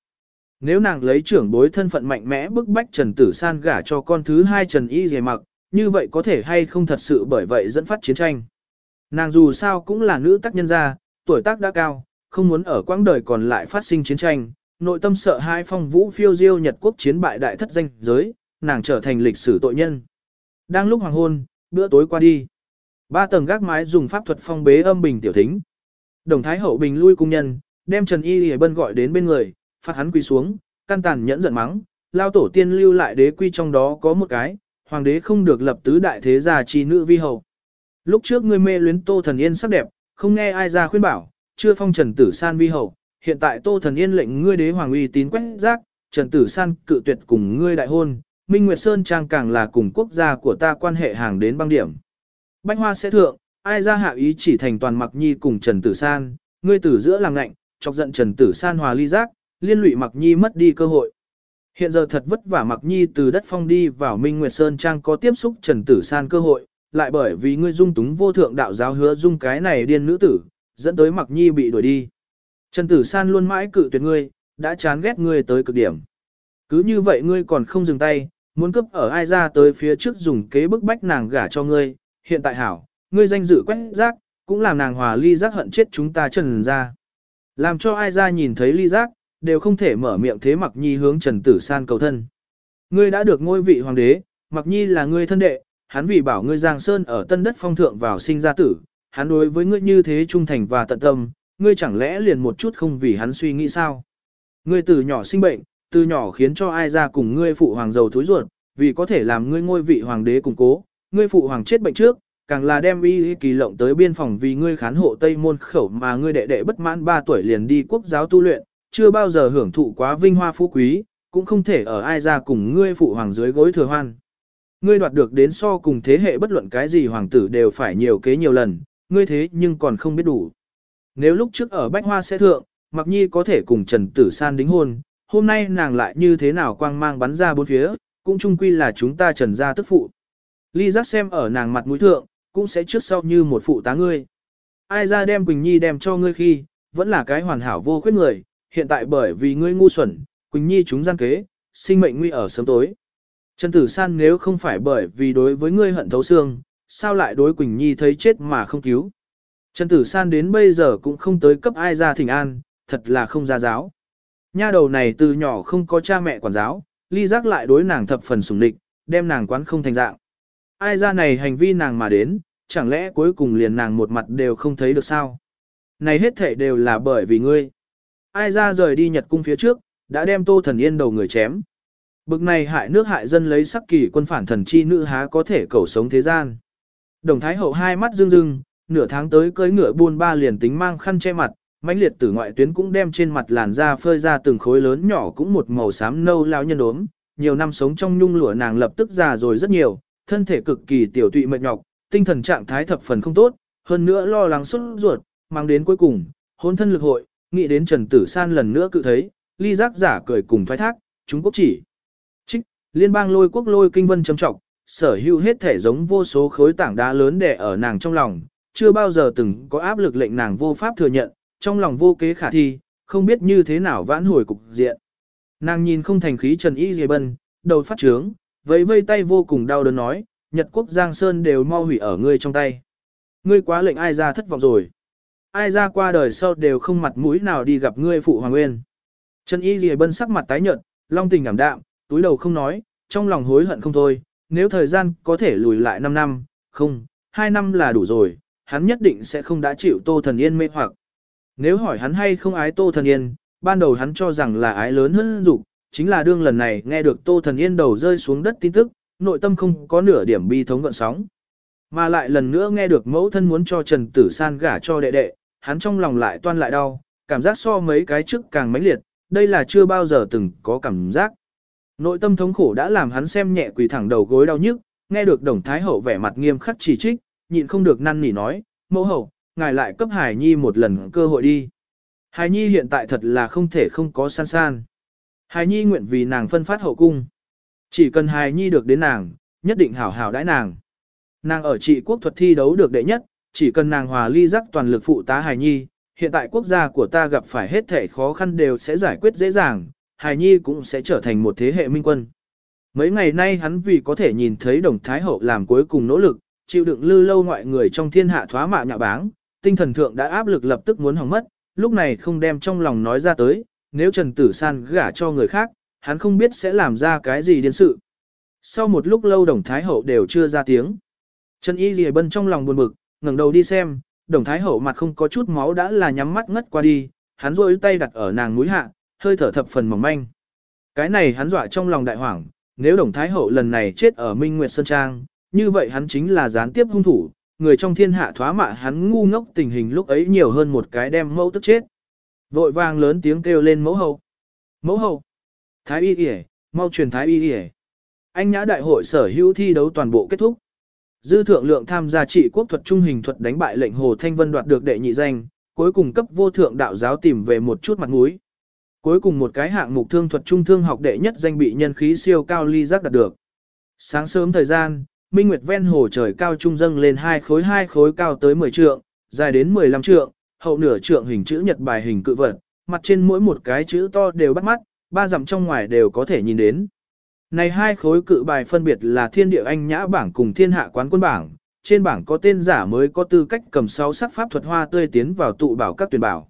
A: Nếu nàng lấy trưởng bối thân phận mạnh mẽ bức bách Trần Tử San gả cho con thứ hai Trần Y Dề mặc, như vậy có thể hay không thật sự bởi vậy dẫn phát chiến tranh. Nàng dù sao cũng là nữ tác nhân gia, tuổi tác đã cao, không muốn ở quãng đời còn lại phát sinh chiến tranh, nội tâm sợ hai phong vũ phiêu diêu Nhật quốc chiến bại đại thất danh giới, nàng trở thành lịch sử tội nhân. Đang lúc hoàng hôn, bữa tối qua đi. Ba tầng gác mái dùng pháp thuật phong bế âm bình tiểu thính. Đồng Thái Hậu bình lui cung nhân, đem Trần Y Lì Bân gọi đến bên người, phạt hắn quỳ xuống, căn tàn nhẫn giận mắng, lao tổ tiên lưu lại đế quy trong đó có một cái, hoàng đế không được lập tứ đại thế gia chi nữ vi hậu. Lúc trước ngươi mê luyến Tô Thần Yên sắc đẹp, không nghe ai ra khuyên bảo, chưa phong Trần Tử San vi hậu, hiện tại Tô Thần Yên lệnh ngươi đế hoàng uy tín quét rác, Trần Tử San cự tuyệt cùng ngươi đại hôn, Minh Nguyệt Sơn Trang càng là cùng quốc gia của ta quan hệ hàng đến băng điểm. Bánh hoa sẽ thượng, ai ra hạ ý chỉ thành toàn mặc nhi cùng Trần Tử San, ngươi tử giữa làm ngạnh, chọc giận Trần Tử San hòa ly giác, liên lụy mặc nhi mất đi cơ hội. Hiện giờ thật vất vả mặc nhi từ đất phong đi vào Minh Nguyệt Sơn Trang có tiếp xúc Trần Tử San cơ hội, lại bởi vì ngươi dung túng vô thượng đạo giáo hứa dung cái này điên nữ tử, dẫn tới mặc nhi bị đuổi đi. Trần Tử San luôn mãi cự tuyệt ngươi, đã chán ghét ngươi tới cực điểm. Cứ như vậy ngươi còn không dừng tay, muốn cướp ở ai ra tới phía trước dùng kế bức bách nàng gả cho ngươi, hiện tại hảo, ngươi danh dự quét rác, cũng làm nàng hòa ly giác hận chết chúng ta trần ra. Làm cho ai ra nhìn thấy ly giác, đều không thể mở miệng thế mặc nhi hướng trần tử san cầu thân. Ngươi đã được ngôi vị hoàng đế, mặc nhi là ngươi thân đệ, hắn vì bảo ngươi giang sơn ở tân đất phong thượng vào sinh ra tử, hắn đối với ngươi như thế trung thành và tận tâm, ngươi chẳng lẽ liền một chút không vì hắn suy nghĩ sao? Ngươi từ nhỏ sinh bệnh, từ nhỏ khiến cho ai ra cùng ngươi phụ hoàng giàu thối ruột, vì có thể làm ngươi ngôi vị hoàng đế củng cố, ngươi phụ hoàng chết bệnh trước, càng là đem y kỳ lộng tới biên phòng vì ngươi khán hộ Tây môn khẩu mà ngươi đệ đệ bất mãn 3 tuổi liền đi quốc giáo tu luyện, chưa bao giờ hưởng thụ quá vinh hoa phú quý, cũng không thể ở ai ra cùng ngươi phụ hoàng dưới gối thừa hoan. Ngươi đoạt được đến so cùng thế hệ bất luận cái gì hoàng tử đều phải nhiều kế nhiều lần, ngươi thế nhưng còn không biết đủ. Nếu lúc trước ở Bách Hoa sẽ thượng, Mặc Nhi có thể cùng Trần Tử San đính hôn, hôm nay nàng lại như thế nào quang mang bắn ra bốn phía, cũng chung quy là chúng ta trần ra tức phụ. Ly giác xem ở nàng mặt mũi thượng, cũng sẽ trước sau như một phụ tá ngươi. Ai ra đem Quỳnh Nhi đem cho ngươi khi, vẫn là cái hoàn hảo vô khuyết người, hiện tại bởi vì ngươi ngu xuẩn, Quỳnh Nhi chúng gian kế, sinh mệnh nguy ở sớm tối. Trần Tử San nếu không phải bởi vì đối với ngươi hận thấu xương, sao lại đối Quỳnh Nhi thấy chết mà không cứu. Trần Tử San đến bây giờ cũng không tới cấp ai ra thỉnh an, thật là không ra giáo. Nha đầu này từ nhỏ không có cha mẹ quản giáo, ly giác lại đối nàng thập phần sủng địch, đem nàng quán không thành dạng. Ai ra này hành vi nàng mà đến, chẳng lẽ cuối cùng liền nàng một mặt đều không thấy được sao? Này hết thể đều là bởi vì ngươi. Ai ra rời đi Nhật cung phía trước, đã đem tô thần yên đầu người chém. Bực này hại nước hại dân lấy sắc kỳ quân phản thần chi nữ há có thể cầu sống thế gian. Đồng Thái Hậu hai mắt rưng rưng, nửa tháng tới cưới ngựa buôn ba liền tính mang khăn che mặt, mãnh liệt tử ngoại tuyến cũng đem trên mặt làn da phơi ra từng khối lớn nhỏ cũng một màu xám nâu lao nhân đốm. Nhiều năm sống trong nhung lụa nàng lập tức già rồi rất nhiều, thân thể cực kỳ tiểu tụy mệt nhọc, tinh thần trạng thái thập phần không tốt, hơn nữa lo lắng xuất ruột, mang đến cuối cùng, hôn thân lực hội, nghĩ đến Trần Tử San lần nữa cự thấy, ly giác giả cười cùng thoái thác, chúng quốc chỉ. Trích, liên bang lôi quốc lôi kinh vân chấm trọng, sở hữu hết thể giống vô số khối tảng đá lớn đè ở nàng trong lòng, chưa bao giờ từng có áp lực lệnh nàng vô pháp thừa nhận, trong lòng vô kế khả thi, không biết như thế nào vãn hồi cục diện. Nàng nhìn không thành khí Trần Y Dì Bân, đầu phát trướng, vẫy vây tay vô cùng đau đớn nói, Nhật quốc Giang Sơn đều mau hủy ở ngươi trong tay. Ngươi quá lệnh ai ra thất vọng rồi. Ai ra qua đời sau đều không mặt mũi nào đi gặp ngươi phụ Hoàng Nguyên. Trần Y Dì Bân sắc mặt tái nhợt, long tình ảm đạm, túi đầu không nói, trong lòng hối hận không thôi, nếu thời gian có thể lùi lại 5 năm, không, 2 năm là đủ rồi, hắn nhất định sẽ không đã chịu Tô Thần Yên mê hoặc. Nếu hỏi hắn hay không ái Tô Thần Yên, ban đầu hắn cho rằng là ái lớn hơn dục, chính là đương lần này nghe được Tô Thần Yên đầu rơi xuống đất tin tức, nội tâm không có nửa điểm bi thống gợn sóng. Mà lại lần nữa nghe được mẫu thân muốn cho Trần Tử San gả cho đệ đệ, hắn trong lòng lại toan lại đau, cảm giác so mấy cái trước càng mãnh liệt, đây là chưa bao giờ từng có cảm giác. Nội tâm thống khổ đã làm hắn xem nhẹ quỳ thẳng đầu gối đau nhức, nghe được Đồng Thái Hậu vẻ mặt nghiêm khắc chỉ trích, nhịn không được năn nỉ nói, mẫu hậu, ngài lại cấp Hải Nhi một lần cơ hội đi. Hải Nhi hiện tại thật là không thể không có san san. Hải Nhi nguyện vì nàng phân phát hậu cung. Chỉ cần Hải Nhi được đến nàng, nhất định hảo hảo đãi nàng. Nàng ở trị quốc thuật thi đấu được đệ nhất, chỉ cần nàng hòa ly giác toàn lực phụ tá Hải Nhi, hiện tại quốc gia của ta gặp phải hết thể khó khăn đều sẽ giải quyết dễ dàng, Hải Nhi cũng sẽ trở thành một thế hệ minh quân. Mấy ngày nay hắn vì có thể nhìn thấy đồng Thái Hậu làm cuối cùng nỗ lực, chịu đựng lư lâu ngoại người trong thiên hạ thoá mạ nhạ báng, tinh thần thượng đã áp lực lập tức muốn hỏng mất, lúc này không đem trong lòng nói ra tới, nếu Trần Tử San gả cho người khác, hắn không biết sẽ làm ra cái gì điên sự. Sau một lúc lâu đồng Thái Hậu đều chưa ra tiếng. Trần Y Lì Bân trong lòng buồn bực, ngẩng đầu đi xem, đồng Thái Hậu mặt không có chút máu đã là nhắm mắt ngất qua đi, hắn rôi tay đặt ở nàng núi hạ, hơi thở thập phần mỏng manh. Cái này hắn dọa trong lòng đại hoảng, nếu đồng Thái Hậu lần này chết ở Minh Nguyệt Sơn Trang, như vậy hắn chính là gián tiếp hung thủ, người trong thiên hạ thoá mạ hắn ngu ngốc tình hình lúc ấy nhiều hơn một cái đem mẫu tức chết. Vội vàng lớn tiếng kêu lên mẫu hậu. Mẫu hậu. Thái y y mau truyền thái y y Anh nhã đại hội sở hữu thi đấu toàn bộ kết thúc. Dư thượng lượng tham gia trị quốc thuật trung hình thuật đánh bại lệnh Hồ Thanh Vân đoạt được đệ nhị danh, cuối cùng cấp vô thượng đạo giáo tìm về một chút mặt mũi. Cuối cùng một cái hạng mục thương thuật trung thương học đệ nhất danh bị nhân khí siêu cao ly giác đạt được. Sáng sớm thời gian, Minh Nguyệt ven hồ trời cao trung dâng lên hai khối hai khối cao tới 10 trượng, dài đến 15 trượng, hậu nửa trượng hình chữ nhật bài hình cự vật, mặt trên mỗi một cái chữ to đều bắt mắt, ba dặm trong ngoài đều có thể nhìn đến. Này hai khối cự bài phân biệt là Thiên Địa Anh Nhã bảng cùng Thiên Hạ Quán Quân bảng, trên bảng có tên giả mới có tư cách cầm sáu sắc pháp thuật hoa tươi tiến vào tụ bảo các tuyển bảo.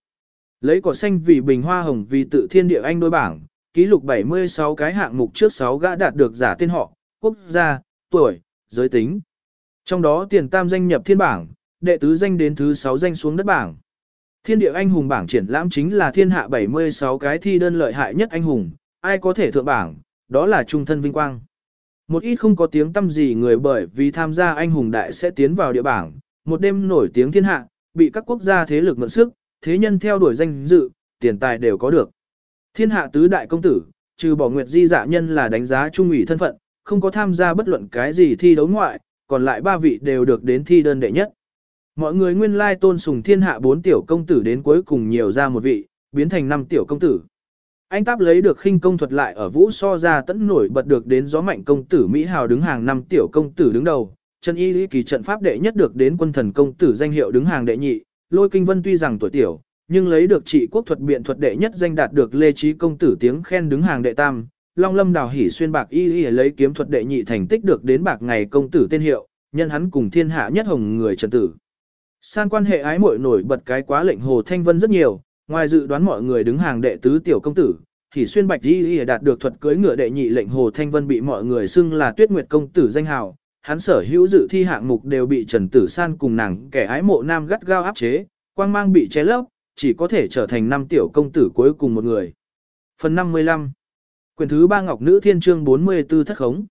A: Lấy cỏ xanh vì bình hoa hồng vì tự Thiên Địa Anh đôi bảng, ký lục 76 cái hạng mục trước 6 gã đạt được giả tên họ, quốc gia, tuổi, giới tính. Trong đó tiền tam danh nhập thiên bảng, đệ tứ danh đến thứ 6 danh xuống đất bảng. Thiên địa anh hùng bảng triển lãm chính là thiên hạ 76 cái thi đơn lợi hại nhất anh hùng, ai có thể thượng bảng, đó là trung thân vinh quang. Một ít không có tiếng tâm gì người bởi vì tham gia anh hùng đại sẽ tiến vào địa bảng, một đêm nổi tiếng thiên hạ, bị các quốc gia thế lực mượn sức, thế nhân theo đuổi danh dự, tiền tài đều có được. Thiên hạ tứ đại công tử, trừ bỏ nguyệt di dạ nhân là đánh giá trung ủy thân phận, không có tham gia bất luận cái gì thi đấu ngoại, còn lại ba vị đều được đến thi đơn đệ nhất. Mọi người nguyên lai tôn sùng thiên hạ bốn tiểu công tử đến cuối cùng nhiều ra một vị, biến thành năm tiểu công tử. Anh Táp lấy được khinh công thuật lại ở vũ so ra tẫn nổi bật được đến gió mạnh công tử Mỹ Hào đứng hàng năm tiểu công tử đứng đầu, chân y lý kỳ trận pháp đệ nhất được đến quân thần công tử danh hiệu đứng hàng đệ nhị, lôi kinh vân tuy rằng tuổi tiểu, nhưng lấy được trị quốc thuật biện thuật đệ nhất danh đạt được lê trí công tử tiếng khen đứng hàng đệ tam, Long Lâm Đào hỉ xuyên bạc y Lý lấy kiếm thuật đệ nhị thành tích được đến bạc ngày công tử tên hiệu, nhân hắn cùng thiên hạ nhất hồng người trần tử. San quan hệ ái muội nổi bật cái quá lệnh Hồ Thanh Vân rất nhiều, ngoài dự đoán mọi người đứng hàng đệ tứ tiểu công tử, thì xuyên bạch y y đạt được thuật cưới ngựa đệ nhị lệnh Hồ Thanh Vân bị mọi người xưng là Tuyết Nguyệt công tử danh hào, hắn sở hữu dự thi hạng mục đều bị Trần Tử San cùng nàng kẻ ái mộ nam gắt gao áp chế, quang mang bị che lấp, chỉ có thể trở thành năm tiểu công tử cuối cùng một người. Phần 55 Quyền thứ ba Ngọc Nữ Thiên Trương 44 thất khống.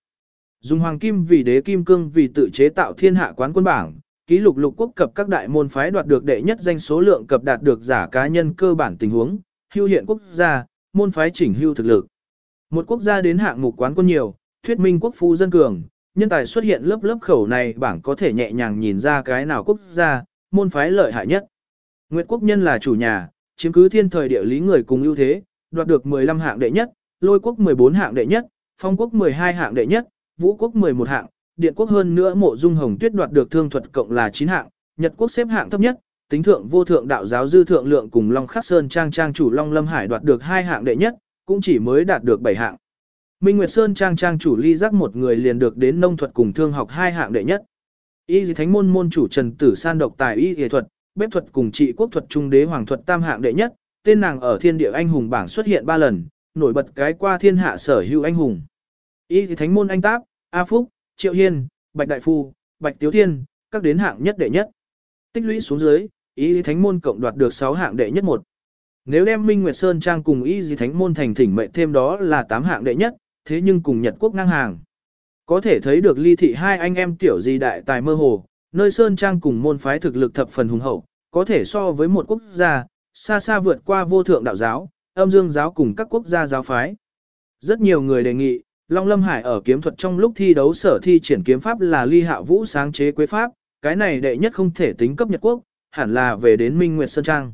A: Dùng hoàng kim vì đế kim cương vì tự chế tạo thiên hạ quán quân bảng, ký lục lục quốc cập các đại môn phái đoạt được đệ nhất danh số lượng cập đạt được giả cá nhân cơ bản tình huống, hưu hiện quốc gia, môn phái chỉnh hưu thực lực. Một quốc gia đến hạng mục quán quân nhiều, thuyết minh quốc phu dân cường, nhân tài xuất hiện lớp lớp khẩu này bảng có thể nhẹ nhàng nhìn ra cái nào quốc gia, môn phái lợi hại nhất. Nguyệt quốc nhân là chủ nhà, chiếm cứ thiên thời địa lý người cùng ưu thế, đoạt được 15 hạng đệ nhất, lôi quốc 14 hạng đệ nhất, phong quốc 12 hạng đệ nhất, vũ quốc 11 hạng, điện quốc hơn nữa mộ dung hồng tuyết đoạt được thương thuật cộng là 9 hạng, nhật quốc xếp hạng thấp nhất, tính thượng vô thượng đạo giáo dư thượng lượng cùng Long Khắc Sơn Trang Trang chủ Long Lâm Hải đoạt được hai hạng đệ nhất, cũng chỉ mới đạt được 7 hạng. Minh Nguyệt Sơn Trang Trang chủ ly giác một người liền được đến nông thuật cùng thương học hai hạng đệ nhất. Y Thánh môn môn chủ Trần Tử San độc tài y y thuật, bếp thuật cùng trị quốc thuật trung đế hoàng thuật tam hạng đệ nhất, tên nàng ở thiên địa anh hùng bảng xuất hiện 3 lần, nổi bật cái qua thiên hạ sở hữu anh hùng. Y Thánh môn anh táp, A Phúc, Triệu Hiên, Bạch Đại Phu, Bạch Tiếu Thiên, các đến hạng nhất đệ nhất. Tích lũy xuống dưới, Y Thánh môn cộng đoạt được 6 hạng đệ nhất một. Nếu đem Minh Nguyệt Sơn Trang cùng Y Thánh môn thành thỉnh mệnh thêm đó là 8 hạng đệ nhất, thế nhưng cùng Nhật quốc ngang hàng. Có thể thấy được ly thị hai anh em tiểu gì đại tài mơ hồ, nơi Sơn Trang cùng môn phái thực lực thập phần hùng hậu, có thể so với một quốc gia, xa xa vượt qua vô thượng đạo giáo, âm dương giáo cùng các quốc gia giáo phái. Rất nhiều người đề nghị, Long Lâm Hải ở kiếm thuật trong lúc thi đấu sở thi triển kiếm pháp là ly hạ vũ sáng chế quế pháp, cái này đệ nhất không thể tính cấp Nhật quốc, hẳn là về đến Minh Nguyệt Sơn Trang.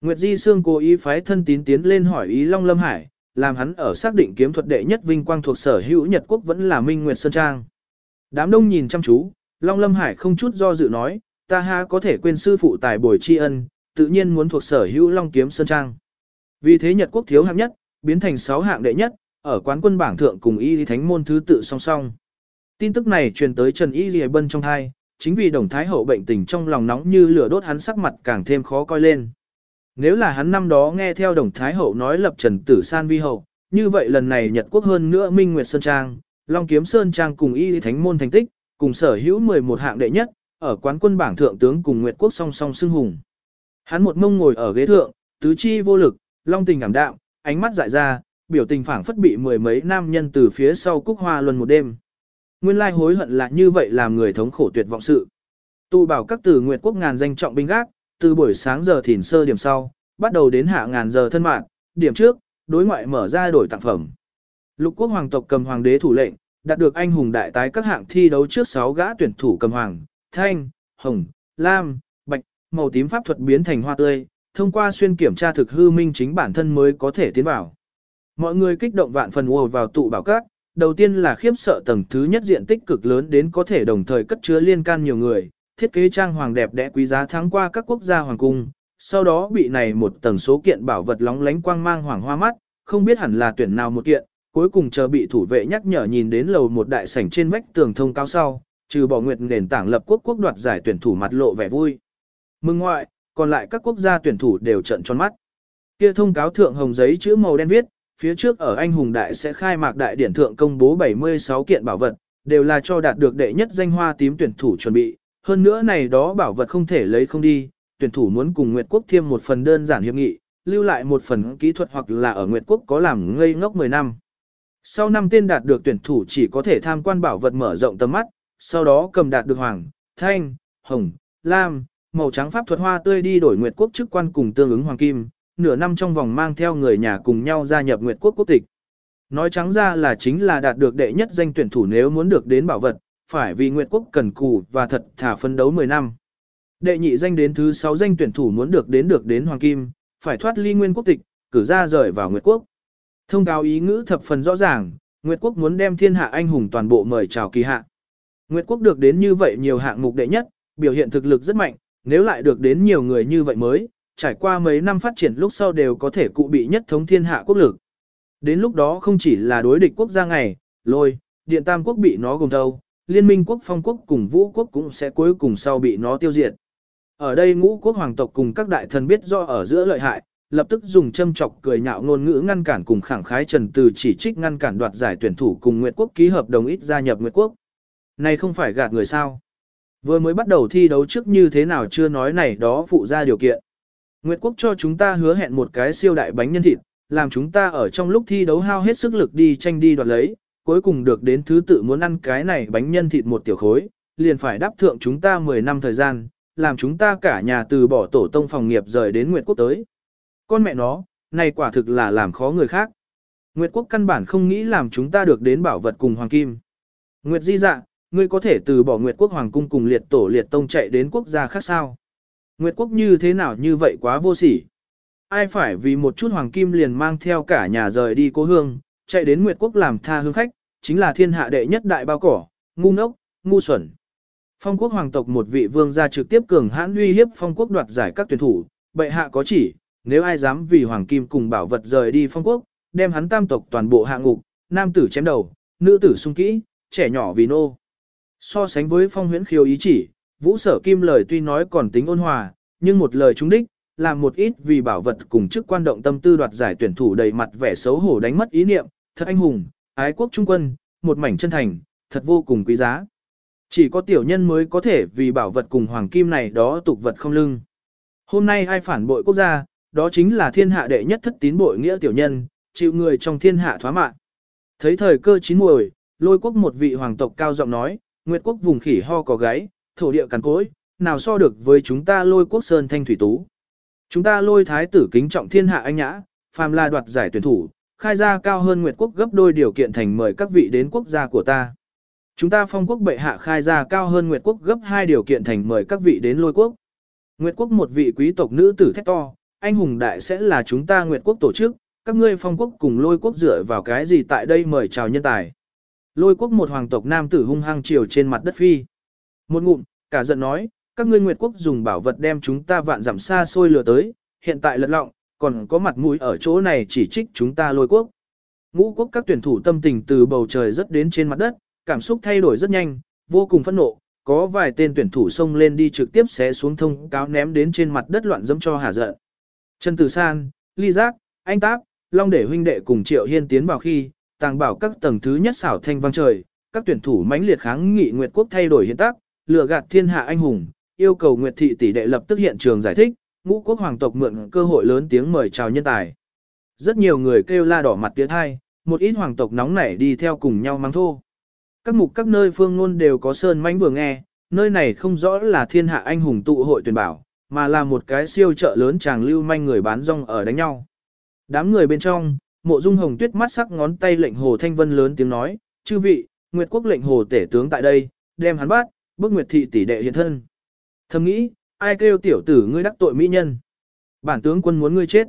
A: Nguyệt Di Sương cố ý phái thân tín tiến lên hỏi ý Long Lâm Hải, làm hắn ở xác định kiếm thuật đệ nhất vinh quang thuộc sở hữu Nhật quốc vẫn là Minh Nguyệt Sơn Trang. Đám đông nhìn chăm chú, Long Lâm Hải không chút do dự nói, ta ha có thể quên sư phụ tài bồi tri ân, tự nhiên muốn thuộc sở hữu Long Kiếm Sơn Trang. Vì thế Nhật quốc thiếu hạng nhất, biến thành 6 hạng đệ nhất, ở quán quân bảng thượng cùng y thánh môn thứ tự song song. Tin tức này truyền tới Trần Y Lì Bân trong thai, chính vì đồng thái hậu bệnh tình trong lòng nóng như lửa đốt hắn sắc mặt càng thêm khó coi lên. Nếu là hắn năm đó nghe theo đồng thái hậu nói lập Trần Tử San vi hậu, như vậy lần này Nhật quốc hơn nữa Minh Nguyệt Sơn Trang, Long Kiếm Sơn Trang cùng y thánh môn thành tích, cùng sở hữu 11 hạng đệ nhất, ở quán quân bảng thượng tướng cùng Nguyệt quốc song song xưng hùng. Hắn một mông ngồi ở ghế thượng, tứ chi vô lực, long tình ngảm đạm, ánh mắt dại ra, biểu tình phảng phất bị mười mấy nam nhân từ phía sau cúc hoa luân một đêm. Nguyên lai hối hận là như vậy làm người thống khổ tuyệt vọng sự. Tu bảo các tử Nguyệt quốc ngàn danh trọng binh gác, từ buổi sáng giờ thìn sơ điểm sau, bắt đầu đến hạ ngàn giờ thân mạng, điểm trước, đối ngoại mở ra đổi tặng phẩm. Lục quốc hoàng tộc cầm hoàng đế thủ lệnh, đạt được anh hùng đại tái các hạng thi đấu trước 6 gã tuyển thủ cầm hoàng, thanh, hồng, lam, bạch, màu tím pháp thuật biến thành hoa tươi, thông qua xuyên kiểm tra thực hư minh chính bản thân mới có thể tiến vào. Mọi người kích động vạn phần ùa vào tụ bảo các, đầu tiên là khiếp sợ tầng thứ nhất diện tích cực lớn đến có thể đồng thời cất chứa liên can nhiều người, thiết kế trang hoàng đẹp đẽ quý giá thắng qua các quốc gia hoàng cung, sau đó bị này một tầng số kiện bảo vật lóng lánh quang mang hoàng hoa mắt, không biết hẳn là tuyển nào một kiện, cuối cùng chờ bị thủ vệ nhắc nhở nhìn đến lầu một đại sảnh trên vách tường thông cao sau, trừ bỏ nguyệt nền tảng lập quốc quốc đoạt giải tuyển thủ mặt lộ vẻ vui. Mừng ngoại, còn lại các quốc gia tuyển thủ đều trận tròn mắt. Kia thông cáo thượng hồng giấy chữ màu đen viết, phía trước ở anh hùng đại sẽ khai mạc đại điển thượng công bố 76 kiện bảo vật, đều là cho đạt được đệ nhất danh hoa tím tuyển thủ chuẩn bị, hơn nữa này đó bảo vật không thể lấy không đi, tuyển thủ muốn cùng Nguyệt Quốc thêm một phần đơn giản hiệp nghị, lưu lại một phần kỹ thuật hoặc là ở Nguyệt Quốc có làm ngây ngốc 10 năm. Sau năm tên đạt được tuyển thủ chỉ có thể tham quan bảo vật mở rộng tầm mắt, sau đó cầm đạt được hoàng, thanh, hồng, lam, màu trắng pháp thuật hoa tươi đi đổi Nguyệt Quốc chức quan cùng tương ứng hoàng kim, nửa năm trong vòng mang theo người nhà cùng nhau gia nhập Nguyệt Quốc quốc tịch. Nói trắng ra là chính là đạt được đệ nhất danh tuyển thủ nếu muốn được đến bảo vật, phải vì Nguyệt Quốc cần cù và thật thả phân đấu 10 năm. Đệ nhị danh đến thứ 6 danh tuyển thủ muốn được đến được đến Hoàng Kim, phải thoát ly nguyên quốc tịch, cử ra rời vào Nguyệt Quốc. Thông cáo ý ngữ thập phần rõ ràng, Nguyệt Quốc muốn đem thiên hạ anh hùng toàn bộ mời chào kỳ hạ. Nguyệt Quốc được đến như vậy nhiều hạng mục đệ nhất, biểu hiện thực lực rất mạnh, nếu lại được đến nhiều người như vậy mới, trải qua mấy năm phát triển lúc sau đều có thể cụ bị nhất thống thiên hạ quốc lực. Đến lúc đó không chỉ là đối địch quốc gia ngày, lôi, điện tam quốc bị nó gồm thâu, liên minh quốc phong quốc cùng vũ quốc cũng sẽ cuối cùng sau bị nó tiêu diệt. Ở đây ngũ quốc hoàng tộc cùng các đại thần biết do ở giữa lợi hại, lập tức dùng châm chọc cười nhạo ngôn ngữ ngăn cản cùng khẳng khái trần từ chỉ trích ngăn cản đoạt giải tuyển thủ cùng Nguyệt quốc ký hợp đồng ít gia nhập Nguyệt quốc. Này không phải gạt người sao? Vừa mới bắt đầu thi đấu trước như thế nào chưa nói này đó phụ ra điều kiện. Nguyệt quốc cho chúng ta hứa hẹn một cái siêu đại bánh nhân thịt, làm chúng ta ở trong lúc thi đấu hao hết sức lực đi tranh đi đoạt lấy, cuối cùng được đến thứ tự muốn ăn cái này bánh nhân thịt một tiểu khối, liền phải đáp thượng chúng ta 10 năm thời gian, làm chúng ta cả nhà từ bỏ tổ tông phòng nghiệp rời đến Nguyệt Quốc tới. Con mẹ nó, này quả thực là làm khó người khác. Nguyệt Quốc căn bản không nghĩ làm chúng ta được đến bảo vật cùng Hoàng Kim. Nguyệt Di dạ, ngươi có thể từ bỏ Nguyệt Quốc Hoàng Cung cùng liệt tổ liệt tông chạy đến quốc gia khác sao? Nguyệt quốc như thế nào như vậy quá vô sỉ. Ai phải vì một chút hoàng kim liền mang theo cả nhà rời đi cố hương, chạy đến Nguyệt quốc làm tha hương khách, chính là thiên hạ đệ nhất đại bao cỏ, ngu ngốc, ngu xuẩn. Phong quốc hoàng tộc một vị vương gia trực tiếp cường hãn uy hiếp phong quốc đoạt giải các tuyển thủ, bệ hạ có chỉ, nếu ai dám vì hoàng kim cùng bảo vật rời đi phong quốc, đem hắn tam tộc toàn bộ hạ ngục, nam tử chém đầu, nữ tử sung kỹ, trẻ nhỏ vì nô. So sánh với phong huyễn khiêu ý chỉ, vũ sở kim lời tuy nói còn tính ôn hòa, nhưng một lời trúng đích, làm một ít vì bảo vật cùng chức quan động tâm tư đoạt giải tuyển thủ đầy mặt vẻ xấu hổ đánh mất ý niệm, thật anh hùng, ái quốc trung quân, một mảnh chân thành, thật vô cùng quý giá. Chỉ có tiểu nhân mới có thể vì bảo vật cùng hoàng kim này đó tục vật không lưng. Hôm nay ai phản bội quốc gia, đó chính là thiên hạ đệ nhất thất tín bội nghĩa tiểu nhân, chịu người trong thiên hạ thoá mạng. Thấy thời cơ chín muồi, lôi quốc một vị hoàng tộc cao giọng nói, Nguyệt quốc vùng khỉ ho có gáy, thổ địa cằn cỗi, nào so được với chúng ta lôi quốc sơn thanh thủy tú. Chúng ta lôi thái tử kính trọng thiên hạ anh nhã, phàm là đoạt giải tuyển thủ, khai ra cao hơn Nguyệt quốc gấp đôi điều kiện thành mời các vị đến quốc gia của ta. Chúng ta phong quốc bệ hạ khai ra cao hơn Nguyệt quốc gấp hai điều kiện thành mời các vị đến lôi quốc. Nguyệt quốc một vị quý tộc nữ tử thét to, anh hùng đại sẽ là chúng ta Nguyệt quốc tổ chức, các ngươi phong quốc cùng lôi quốc dựa vào cái gì tại đây mời chào nhân tài. Lôi quốc một hoàng tộc nam tử hung hăng chiều trên mặt đất phi. Một ngụm, cả giận nói, các ngươi Nguyệt quốc dùng bảo vật đem chúng ta vạn dặm xa xôi lừa tới, hiện tại lật lọng, còn có mặt mũi ở chỗ này chỉ trích chúng ta lôi quốc. Ngũ quốc các tuyển thủ tâm tình từ bầu trời rất đến trên mặt đất, cảm xúc thay đổi rất nhanh, vô cùng phẫn nộ, có vài tên tuyển thủ xông lên đi trực tiếp xé xuống thông cáo ném đến trên mặt đất loạn dẫm cho hà giận. Trần Tử San, Ly Giác, Anh Táp, Long để huynh đệ cùng Triệu Hiên tiến vào khi, tàng bảo các tầng thứ nhất xảo thanh vang trời, các tuyển thủ mãnh liệt kháng nghị Nguyệt quốc thay đổi hiện tác, lừa gạt thiên hạ anh hùng, yêu cầu Nguyệt thị tỷ đệ lập tức hiện trường giải thích, ngũ quốc hoàng tộc mượn cơ hội lớn tiếng mời chào nhân tài. Rất nhiều người kêu la đỏ mặt tiếng hai, một ít hoàng tộc nóng nảy đi theo cùng nhau mang thô. Các mục các nơi phương ngôn đều có sơn mãnh vừa nghe, nơi này không rõ là thiên hạ anh hùng tụ hội tuyển bảo, mà là một cái siêu chợ lớn chàng lưu manh người bán rong ở đánh nhau. Đám người bên trong, mộ dung hồng tuyết mắt sắc ngón tay lệnh hồ thanh vân lớn tiếng nói, chư vị, Nguyệt quốc lệnh hồ tể tướng tại đây, đem hắn bắt, Bước Nguyệt thị tỷ đệ hiện thân. Thầm nghĩ, ai kêu tiểu tử ngươi đắc tội mỹ nhân. Bản tướng quân muốn ngươi chết.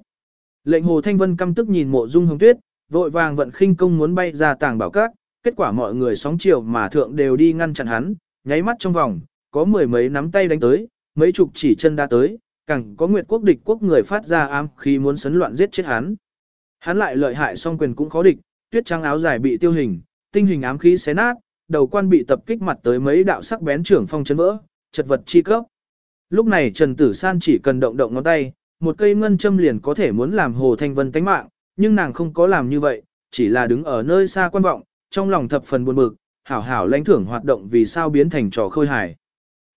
A: Lệnh hồ thanh vân căm tức nhìn mộ dung hồng tuyết, vội vàng vận khinh công muốn bay ra tàng bảo các, kết quả mọi người sóng chiều mà thượng đều đi ngăn chặn hắn, nháy mắt trong vòng, có mười mấy nắm tay đánh tới, mấy chục chỉ chân đã tới, càng có nguyệt quốc địch quốc người phát ra ám khi muốn sấn loạn giết chết hắn. Hắn lại lợi hại song quyền cũng khó địch, tuyết trắng áo dài bị tiêu hình, tinh hình ám khí xé nát, đầu quan bị tập kích mặt tới mấy đạo sắc bén trưởng phong chấn vỡ, chật vật chi cấp. Lúc này Trần Tử San chỉ cần động động ngón tay, một cây ngân châm liền có thể muốn làm Hồ Thanh Vân tánh mạng, nhưng nàng không có làm như vậy, chỉ là đứng ở nơi xa quan vọng, trong lòng thập phần buồn bực, hảo hảo lãnh thưởng hoạt động vì sao biến thành trò khôi hài.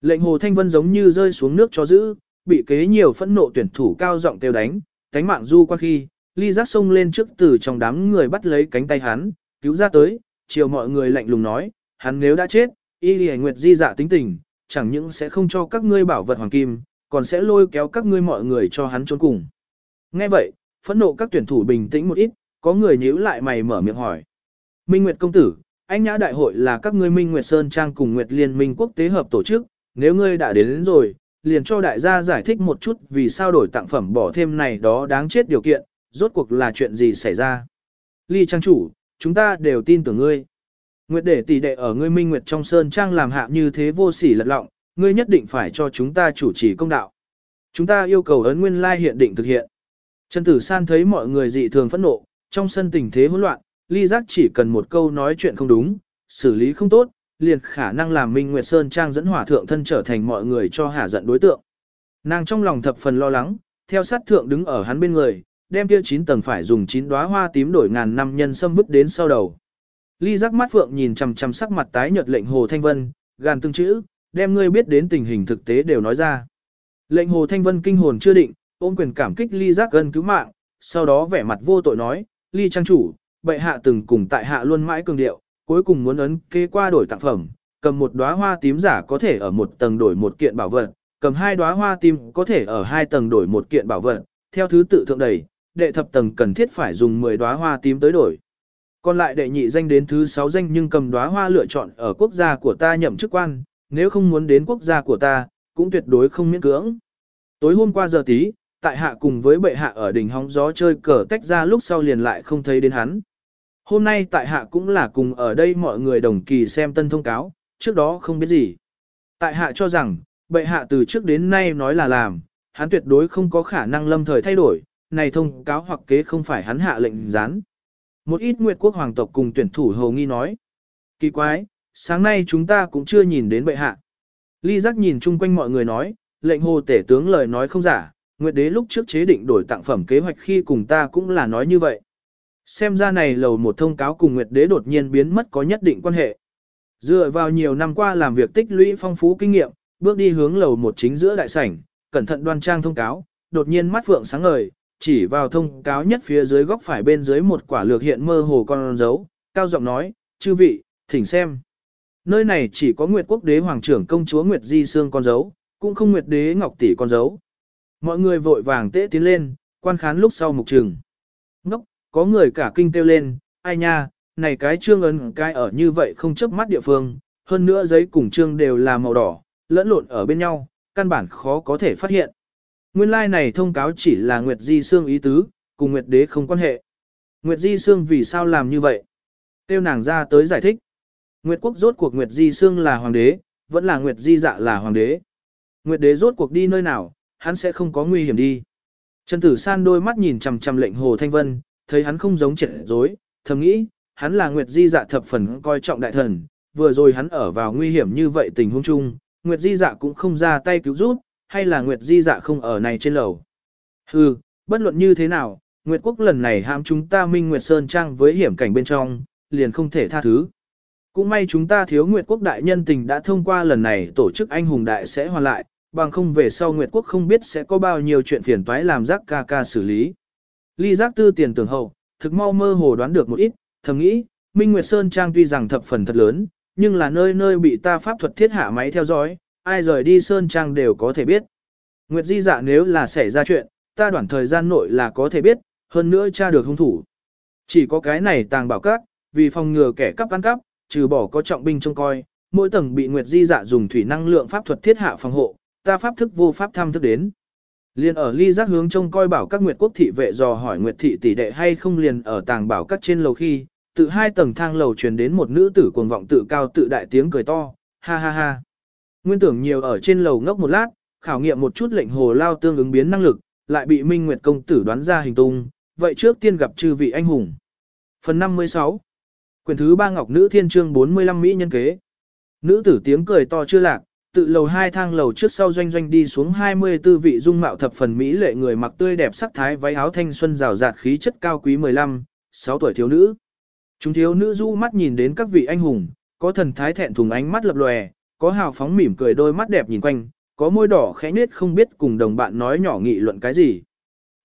A: Lệnh Hồ Thanh Vân giống như rơi xuống nước cho giữ, bị kế nhiều phẫn nộ tuyển thủ cao giọng kêu đánh, cánh mạng du qua khi, ly giác sông lên trước từ trong đám người bắt lấy cánh tay hắn, cứu ra tới, chiều mọi người lạnh lùng nói, hắn nếu đã chết, y lì nguyệt di dạ tính tình, chẳng những sẽ không cho các ngươi bảo vật hoàng kim, còn sẽ lôi kéo các ngươi mọi người cho hắn trốn cùng. Nghe vậy, phẫn nộ các tuyển thủ bình tĩnh một ít, có người nhíu lại mày mở miệng hỏi. Minh Nguyệt công tử, anh nhã đại hội là các ngươi Minh Nguyệt Sơn Trang cùng Nguyệt Liên minh quốc tế hợp tổ chức, nếu ngươi đã đến, đến rồi, liền cho đại gia giải thích một chút vì sao đổi tặng phẩm bỏ thêm này đó đáng chết điều kiện, rốt cuộc là chuyện gì xảy ra. Ly Trang chủ, chúng ta đều tin tưởng ngươi. Nguyệt để tỷ đệ ở ngươi Minh Nguyệt trong Sơn Trang làm hạ như thế vô sỉ lật lọng, ngươi nhất định phải cho chúng ta chủ trì công đạo. Chúng ta yêu cầu ấn nguyên lai hiện định thực hiện. Trần Tử San thấy mọi người dị thường phẫn nộ, trong sân tình thế hỗn loạn, ly giác chỉ cần một câu nói chuyện không đúng, xử lý không tốt, liền khả năng làm Minh Nguyệt Sơn Trang dẫn hỏa thượng thân trở thành mọi người cho hạ giận đối tượng. Nàng trong lòng thập phần lo lắng, theo sát thượng đứng ở hắn bên người, đem kia chín tầng phải dùng chín đóa hoa tím đổi ngàn năm nhân sâm vứt đến sau đầu. Ly giác mắt phượng nhìn chằm chằm sắc mặt tái nhợt lệnh Hồ Thanh Vân, gàn từng chữ, đem ngươi biết đến tình hình thực tế đều nói ra. Lệnh Hồ Thanh Vân kinh hồn chưa định, ôm quyền cảm kích Ly giác gần cứu mạng, sau đó vẻ mặt vô tội nói, Ly trang chủ, bệ hạ từng cùng tại hạ luôn mãi cường điệu, cuối cùng muốn ấn kế qua đổi tặng phẩm, cầm một đóa hoa tím giả có thể ở một tầng đổi một kiện bảo vật, cầm hai đóa hoa tím có thể ở hai tầng đổi một kiện bảo vật, theo thứ tự thượng đầy đệ thập tầng cần thiết phải dùng 10 đóa hoa tím tới đổi. Còn lại đệ nhị danh đến thứ 6 danh nhưng cầm đóa hoa lựa chọn ở quốc gia của ta nhậm chức quan, nếu không muốn đến quốc gia của ta, cũng tuyệt đối không miễn cưỡng. Tối hôm qua giờ tí, tại hạ cùng với bệ hạ ở đỉnh hóng gió chơi cờ tách ra lúc sau liền lại không thấy đến hắn. Hôm nay tại hạ cũng là cùng ở đây mọi người đồng kỳ xem tân thông cáo, trước đó không biết gì. Tại hạ cho rằng, bệ hạ từ trước đến nay nói là làm, hắn tuyệt đối không có khả năng lâm thời thay đổi, này thông cáo hoặc kế không phải hắn hạ lệnh gián. Một ít nguyệt quốc hoàng tộc cùng tuyển thủ hầu nghi nói. Kỳ quái, sáng nay chúng ta cũng chưa nhìn đến bệ hạ. Ly giác nhìn chung quanh mọi người nói, lệnh hồ tể tướng lời nói không giả, nguyệt đế lúc trước chế định đổi tặng phẩm kế hoạch khi cùng ta cũng là nói như vậy. Xem ra này lầu một thông cáo cùng nguyệt đế đột nhiên biến mất có nhất định quan hệ. Dựa vào nhiều năm qua làm việc tích lũy phong phú kinh nghiệm, bước đi hướng lầu một chính giữa đại sảnh, cẩn thận đoan trang thông cáo, đột nhiên mắt phượng sáng ngời, chỉ vào thông cáo nhất phía dưới góc phải bên dưới một quả lược hiện mơ hồ con dấu, cao giọng nói, chư vị, thỉnh xem. Nơi này chỉ có Nguyệt Quốc đế hoàng trưởng công chúa Nguyệt Di Sương con dấu, cũng không Nguyệt đế Ngọc tỷ con dấu. Mọi người vội vàng tễ tiến lên, quan khán lúc sau mục trường. Ngốc, có người cả kinh kêu lên, ai nha, này cái trương ấn cái ở như vậy không chấp mắt địa phương, hơn nữa giấy cùng trương đều là màu đỏ, lẫn lộn ở bên nhau, căn bản khó có thể phát hiện. Nguyên lai like này thông cáo chỉ là Nguyệt Di Sương ý tứ, cùng Nguyệt Đế không quan hệ. Nguyệt Di Sương vì sao làm như vậy? Tiêu nàng ra tới giải thích. Nguyệt Quốc rốt cuộc Nguyệt Di Sương là hoàng đế, vẫn là Nguyệt Di dạ là hoàng đế. Nguyệt Đế rốt cuộc đi nơi nào, hắn sẽ không có nguy hiểm đi. Trần Tử San đôi mắt nhìn chằm chằm lệnh Hồ Thanh Vân, thấy hắn không giống trẻ dối, thầm nghĩ, hắn là Nguyệt Di dạ thập phần coi trọng đại thần, vừa rồi hắn ở vào nguy hiểm như vậy tình huống chung, Nguyệt Di dạ cũng không ra tay cứu giúp, hay là Nguyệt Di dạ không ở này trên lầu. Hừ, bất luận như thế nào, Nguyệt Quốc lần này hãm chúng ta Minh Nguyệt Sơn Trang với hiểm cảnh bên trong, liền không thể tha thứ. Cũng may chúng ta thiếu Nguyệt Quốc đại nhân tình đã thông qua lần này tổ chức anh hùng đại sẽ hoàn lại, bằng không về sau Nguyệt Quốc không biết sẽ có bao nhiêu chuyện phiền toái làm giác ca ca xử lý. Ly giác tư tiền tưởng hậu, thực mau mơ hồ đoán được một ít, thầm nghĩ, Minh Nguyệt Sơn Trang tuy rằng thập phần thật lớn, nhưng là nơi nơi bị ta pháp thuật thiết hạ máy theo dõi, ai rời đi Sơn Trang đều có thể biết. Nguyệt Di dạ nếu là xảy ra chuyện, ta đoạn thời gian nội là có thể biết, hơn nữa tra được hung thủ. Chỉ có cái này tàng bảo các, vì phòng ngừa kẻ cắp ăn cắp, trừ bỏ có trọng binh trông coi, mỗi tầng bị Nguyệt Di dạ dùng thủy năng lượng pháp thuật thiết hạ phòng hộ, ta pháp thức vô pháp thăm thức đến. Liên ở ly giác hướng trông coi bảo các Nguyệt quốc thị vệ dò hỏi Nguyệt thị tỷ đệ hay không liền ở tàng bảo các trên lầu khi, từ hai tầng thang lầu truyền đến một nữ tử cuồng vọng tự cao tự đại tiếng cười to, ha ha ha. Nguyên tưởng nhiều ở trên lầu ngốc một lát, khảo nghiệm một chút lệnh hồ lao tương ứng biến năng lực, lại bị Minh Nguyệt công tử đoán ra hình tung, vậy trước tiên gặp chư vị anh hùng. Phần 56 Quyển thứ ba Ngọc Nữ Thiên Trương 45 Mỹ nhân kế Nữ tử tiếng cười to chưa lạc, tự lầu hai thang lầu trước sau doanh doanh đi xuống 24 vị dung mạo thập phần Mỹ lệ người mặc tươi đẹp sắc thái váy áo thanh xuân rào rạt khí chất cao quý 15, 6 tuổi thiếu nữ. Chúng thiếu nữ du mắt nhìn đến các vị anh hùng, có thần thái thẹn thùng ánh mắt lập lòe, có hào phóng mỉm cười đôi mắt đẹp nhìn quanh, có môi đỏ khẽ nết không biết cùng đồng bạn nói nhỏ nghị luận cái gì.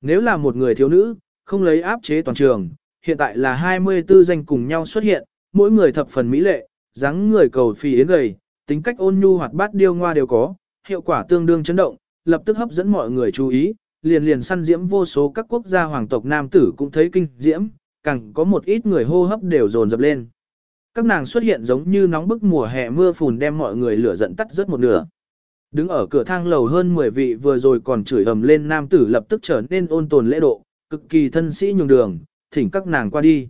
A: Nếu là một người thiếu nữ, không lấy áp chế toàn trường, hiện tại là 24 danh cùng nhau xuất hiện, mỗi người thập phần mỹ lệ, dáng người cầu phi yến gầy, tính cách ôn nhu hoạt bát điêu ngoa đều có, hiệu quả tương đương chấn động, lập tức hấp dẫn mọi người chú ý, liền liền săn diễm vô số các quốc gia hoàng tộc nam tử cũng thấy kinh diễm, càng có một ít người hô hấp đều dồn dập lên. Các nàng xuất hiện giống như nóng bức mùa hè mưa phùn đem mọi người lửa giận tắt rất một nửa. Đứng ở cửa thang lầu hơn 10 vị vừa rồi còn chửi ầm lên nam tử lập tức trở nên ôn tồn lễ độ, cực kỳ thân sĩ nhường đường, thỉnh các nàng qua đi.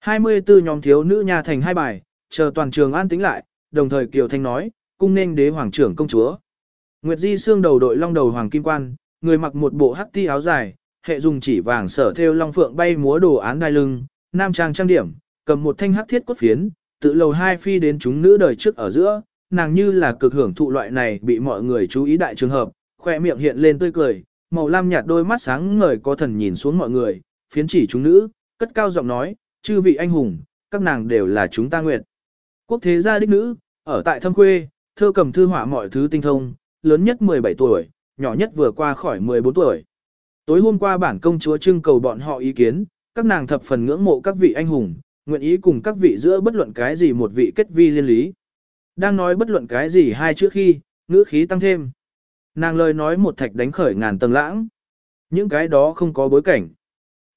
A: 24 nhóm thiếu nữ nhà thành hai bài, chờ toàn trường an tĩnh lại, đồng thời Kiều Thanh nói, cung nên đế hoàng trưởng công chúa. Nguyệt Di xương đầu đội long đầu hoàng kim quan, người mặc một bộ hắc ti áo dài, hệ dùng chỉ vàng sở theo long phượng bay múa đồ án đai lưng, nam trang trang điểm, cầm một thanh hắc thiết cốt phiến, tự lầu hai phi đến chúng nữ đời trước ở giữa, nàng như là cực hưởng thụ loại này bị mọi người chú ý đại trường hợp, khoe miệng hiện lên tươi cười, màu lam nhạt đôi mắt sáng ngời có thần nhìn xuống mọi người, phiến chỉ chúng nữ, cất cao giọng nói, chư vị anh hùng, các nàng đều là chúng ta nguyện. Quốc thế gia đích nữ, ở tại thâm quê, thơ cầm thư họa mọi thứ tinh thông, lớn nhất 17 tuổi, nhỏ nhất vừa qua khỏi 14 tuổi. Tối hôm qua bản công chúa trưng cầu bọn họ ý kiến, các nàng thập phần ngưỡng mộ các vị anh hùng, nguyện ý cùng các vị giữa bất luận cái gì một vị kết vi liên lý. Đang nói bất luận cái gì hai chữ khi, ngữ khí tăng thêm. Nàng lời nói một thạch đánh khởi ngàn tầng lãng. Những cái đó không có bối cảnh.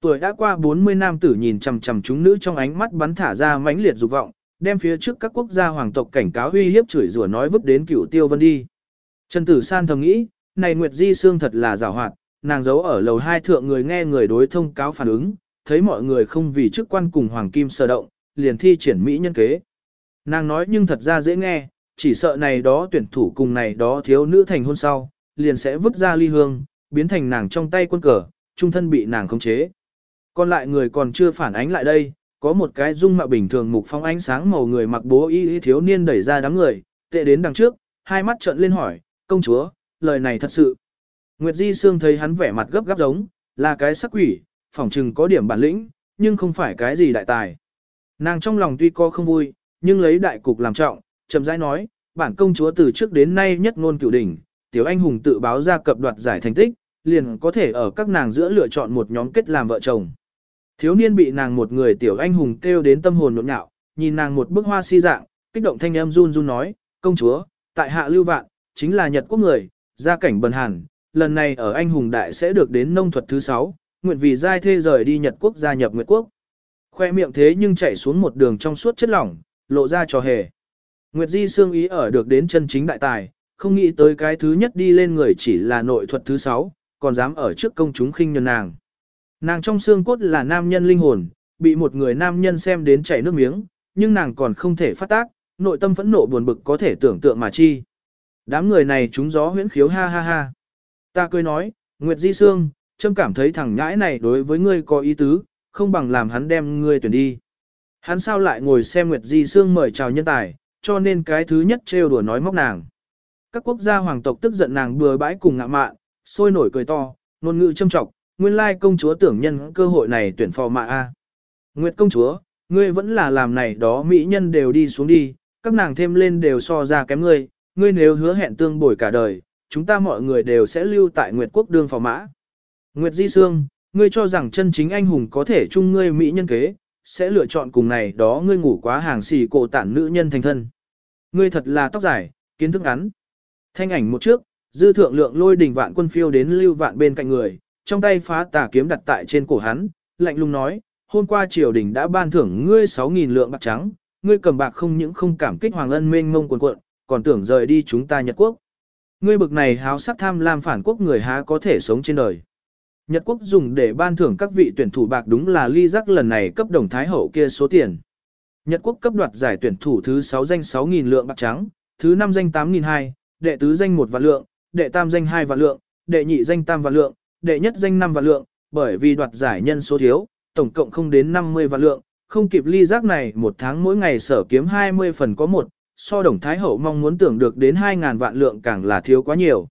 A: Tuổi đã qua 40 nam tử nhìn chằm chằm chúng nữ trong ánh mắt bắn thả ra mãnh liệt dục vọng, đem phía trước các quốc gia hoàng tộc cảnh cáo uy hiếp chửi rủa nói vứt đến cửu tiêu vân đi. Trần Tử San thầm nghĩ, này Nguyệt Di Sương thật là rào hoạt, nàng giấu ở lầu hai thượng người nghe người đối thông cáo phản ứng, thấy mọi người không vì chức quan cùng Hoàng Kim sơ động, liền thi triển Mỹ nhân kế. Nàng nói nhưng thật ra dễ nghe, chỉ sợ này đó tuyển thủ cùng này đó thiếu nữ thành hôn sau, liền sẽ vứt ra ly hương, biến thành nàng trong tay quân cờ, trung thân bị nàng khống chế. Còn lại người còn chưa phản ánh lại đây, có một cái dung mạo bình thường mục phong ánh sáng màu người mặc bố y y thiếu niên đẩy ra đám người, tệ đến đằng trước, hai mắt trợn lên hỏi, công chúa, lời này thật sự. Nguyệt Di Sương thấy hắn vẻ mặt gấp gáp giống, là cái sắc quỷ, phỏng chừng có điểm bản lĩnh, nhưng không phải cái gì đại tài. Nàng trong lòng tuy có không vui, nhưng lấy đại cục làm trọng, chậm rãi nói, bản công chúa từ trước đến nay nhất ngôn cửu đỉnh, tiểu anh hùng tự báo ra cập đoạt giải thành tích, liền có thể ở các nàng giữa lựa chọn một nhóm kết làm vợ chồng. Thiếu niên bị nàng một người tiểu anh hùng kêu đến tâm hồn nhộn nhạo, nhìn nàng một bức hoa si dạng, kích động thanh âm run run nói, công chúa, tại hạ lưu vạn, chính là Nhật quốc người, gia cảnh bần hàn, lần này ở anh hùng đại sẽ được đến nông thuật thứ 6, nguyện vì giai thê rời đi Nhật quốc gia nhập Nguyệt quốc. Khoe miệng thế nhưng chạy xuống một đường trong suốt chất lỏng, lộ ra trò hề. Nguyệt Di Sương ý ở được đến chân chính đại tài, không nghĩ tới cái thứ nhất đi lên người chỉ là nội thuật thứ sáu, còn dám ở trước công chúng khinh nhân nàng. Nàng trong xương cốt là nam nhân linh hồn, bị một người nam nhân xem đến chảy nước miếng, nhưng nàng còn không thể phát tác, nội tâm phẫn nộ buồn bực có thể tưởng tượng mà chi. Đám người này chúng gió huyễn khiếu ha ha ha. Ta cười nói, Nguyệt Di Sương, trâm cảm thấy thằng nhãi này đối với ngươi có ý tứ, không bằng làm hắn đem ngươi tuyển đi. Hắn sao lại ngồi xem Nguyệt Di Sương mời chào nhân tài, cho nên cái thứ nhất trêu đùa nói móc nàng. Các quốc gia hoàng tộc tức giận nàng bừa bãi cùng ngạ mạn, sôi nổi cười to, ngôn ngữ châm trọng, nguyên lai công chúa tưởng nhân cơ hội này tuyển phò mạ a. Nguyệt công chúa, ngươi vẫn là làm này đó mỹ nhân đều đi xuống đi, các nàng thêm lên đều so ra kém ngươi, ngươi nếu hứa hẹn tương bồi cả đời, chúng ta mọi người đều sẽ lưu tại Nguyệt quốc đương phò mã. Nguyệt Di Sương, ngươi cho rằng chân chính anh hùng có thể chung ngươi mỹ nhân kế, sẽ lựa chọn cùng này đó ngươi ngủ quá hàng xì cổ tản nữ nhân thành thân. Ngươi thật là tóc dài, kiến thức ngắn. Thanh ảnh một trước, dư thượng lượng lôi đỉnh vạn quân phiêu đến lưu vạn bên cạnh người, trong tay phá tà kiếm đặt tại trên cổ hắn, lạnh lùng nói, hôm qua triều đình đã ban thưởng ngươi 6.000 lượng bạc trắng, ngươi cầm bạc không những không cảm kích hoàng ân mênh mông quần cuộn, còn tưởng rời đi chúng ta Nhật Quốc. Ngươi bực này háo sắc tham lam phản quốc người há có thể sống trên đời. Nhật Quốc dùng để ban thưởng các vị tuyển thủ bạc đúng là ly giác lần này cấp đồng thái hậu kia số tiền. Nhật Quốc cấp đoạt giải tuyển thủ thứ 6 danh 6.000 lượng bạc trắng, thứ 5 danh 8.200, đệ tứ danh 1 vạn lượng, đệ tam danh 2 vạn lượng, đệ nhị danh tam vạn lượng, đệ nhất danh 5 vạn lượng, bởi vì đoạt giải nhân số thiếu, tổng cộng không đến 50 vạn lượng, không kịp ly giác này một tháng mỗi ngày sở kiếm 20 phần có một, so đồng Thái Hậu mong muốn tưởng được đến 2.000 vạn lượng càng là thiếu quá nhiều.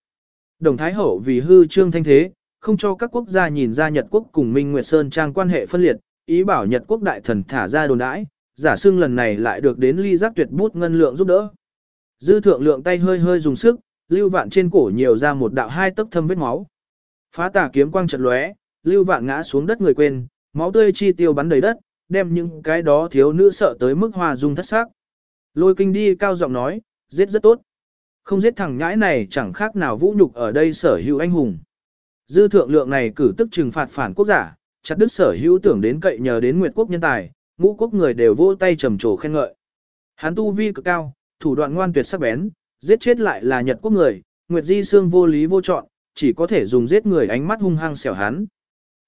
A: Đồng Thái Hậu vì hư trương thanh thế, không cho các quốc gia nhìn ra Nhật Quốc cùng Minh Nguyệt Sơn trang quan hệ phân liệt, ý bảo Nhật Quốc đại thần thả ra đồn đãi, giả xương lần này lại được đến ly giác tuyệt bút ngân lượng giúp đỡ. Dư thượng lượng tay hơi hơi dùng sức, lưu vạn trên cổ nhiều ra một đạo hai tấc thâm vết máu. Phá tà kiếm quang trận lóe, lưu vạn ngã xuống đất người quên, máu tươi chi tiêu bắn đầy đất, đem những cái đó thiếu nữ sợ tới mức hoa dung thất sắc. Lôi kinh đi cao giọng nói, giết rất tốt. Không giết thằng nhãi này chẳng khác nào vũ nhục ở đây sở hữu anh hùng. Dư thượng lượng này cử tức trừng phạt phản quốc giả, chặt đứt sở hữu tưởng đến cậy nhờ đến nguyệt quốc nhân tài, ngũ quốc người đều vỗ tay trầm trồ khen ngợi. Hắn tu vi cực cao, thủ đoạn ngoan tuyệt sắc bén, giết chết lại là nhật quốc người, nguyệt di xương vô lý vô chọn, chỉ có thể dùng giết người ánh mắt hung hăng xẻo hắn.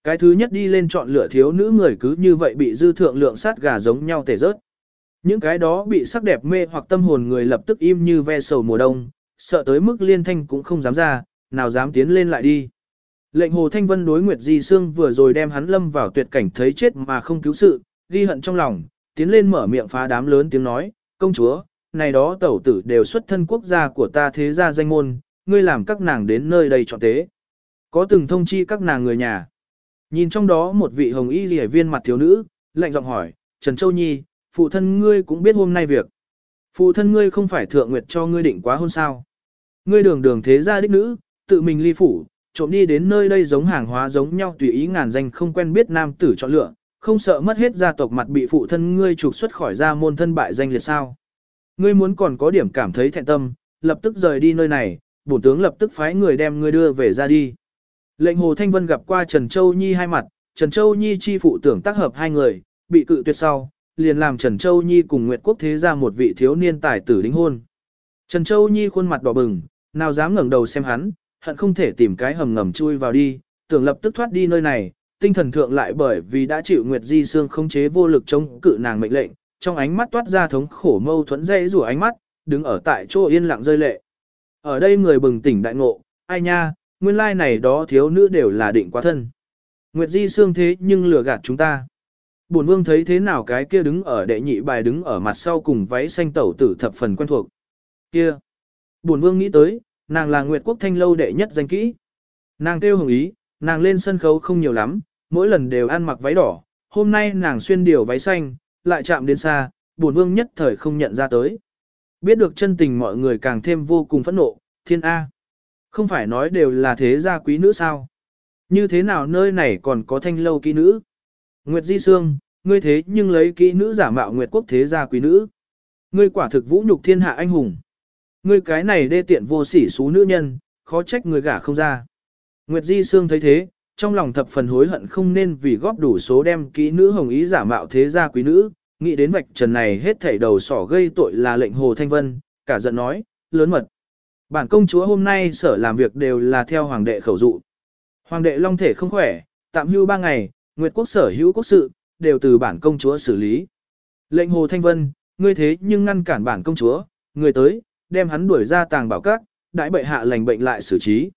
A: Cái thứ nhất đi lên chọn lựa thiếu nữ người cứ như vậy bị dư thượng lượng sát gà giống nhau tể rớt. Những cái đó bị sắc đẹp mê hoặc tâm hồn người lập tức im như ve sầu mùa đông, sợ tới mức liên thanh cũng không dám ra, nào dám tiến lên lại đi. Lệnh Hồ Thanh Vân đối Nguyệt Di Sương vừa rồi đem hắn lâm vào tuyệt cảnh thấy chết mà không cứu sự, ghi hận trong lòng, tiến lên mở miệng phá đám lớn tiếng nói, công chúa, này đó tẩu tử đều xuất thân quốc gia của ta thế gia danh môn, ngươi làm các nàng đến nơi đây chọn tế. Có từng thông chi các nàng người nhà. Nhìn trong đó một vị hồng y rỉa viên mặt thiếu nữ, lạnh giọng hỏi, Trần Châu Nhi, phụ thân ngươi cũng biết hôm nay việc. Phụ thân ngươi không phải thượng nguyệt cho ngươi định quá hôn sao. Ngươi đường đường thế gia đích nữ, tự mình ly phủ, trộm đi đến nơi đây giống hàng hóa giống nhau tùy ý ngàn danh không quen biết nam tử chọn lựa, không sợ mất hết gia tộc mặt bị phụ thân ngươi trục xuất khỏi gia môn thân bại danh liệt sao. Ngươi muốn còn có điểm cảm thấy thẹn tâm, lập tức rời đi nơi này, bổ tướng lập tức phái người đem ngươi đưa về ra đi. Lệnh Hồ Thanh Vân gặp qua Trần Châu Nhi hai mặt, Trần Châu Nhi chi phụ tưởng tác hợp hai người, bị cự tuyệt sau, liền làm Trần Châu Nhi cùng Nguyệt Quốc thế ra một vị thiếu niên tài tử đính hôn. Trần Châu Nhi khuôn mặt đỏ bừng, nào dám ngẩng đầu xem hắn, hận không thể tìm cái hầm ngầm chui vào đi, tưởng lập tức thoát đi nơi này, tinh thần thượng lại bởi vì đã chịu Nguyệt Di Sương không chế vô lực chống cự nàng mệnh lệnh, trong ánh mắt toát ra thống khổ mâu thuẫn dây rủa ánh mắt, đứng ở tại chỗ yên lặng rơi lệ. Ở đây người bừng tỉnh đại ngộ, ai nha, nguyên lai này đó thiếu nữ đều là định quá thân. Nguyệt Di Sương thế nhưng lừa gạt chúng ta. Bổn vương thấy thế nào cái kia đứng ở đệ nhị bài đứng ở mặt sau cùng váy xanh tẩu tử thập phần quen thuộc. Kia. Bổn vương nghĩ tới, nàng là Nguyệt Quốc Thanh lâu đệ nhất danh kỹ. Nàng kêu hồng ý, nàng lên sân khấu không nhiều lắm, mỗi lần đều ăn mặc váy đỏ, hôm nay nàng xuyên điều váy xanh, lại chạm đến xa, bổn vương nhất thời không nhận ra tới. Biết được chân tình mọi người càng thêm vô cùng phẫn nộ, thiên A. Không phải nói đều là thế gia quý nữ sao? Như thế nào nơi này còn có thanh lâu kỹ nữ? Nguyệt Di Sương, ngươi thế nhưng lấy kỹ nữ giả mạo Nguyệt Quốc thế gia quý nữ. Ngươi quả thực vũ nhục thiên hạ anh hùng. Ngươi cái này đê tiện vô sỉ xú nữ nhân, khó trách người gả không ra. Nguyệt Di Sương thấy thế, trong lòng thập phần hối hận không nên vì góp đủ số đem kỹ nữ hồng ý giả mạo thế gia quý nữ, nghĩ đến vạch trần này hết thảy đầu sỏ gây tội là lệnh Hồ Thanh Vân, cả giận nói, lớn mật. Bản công chúa hôm nay sở làm việc đều là theo hoàng đệ khẩu dụ. Hoàng đệ long thể không khỏe, tạm hưu ba ngày, Nguyệt quốc sở hữu quốc sự, đều từ bản công chúa xử lý. Lệnh Hồ Thanh Vân, ngươi thế nhưng ngăn cản bản công chúa, người tới, đem hắn đuổi ra tàng bảo các, đại bệ hạ lành bệnh lại xử trí.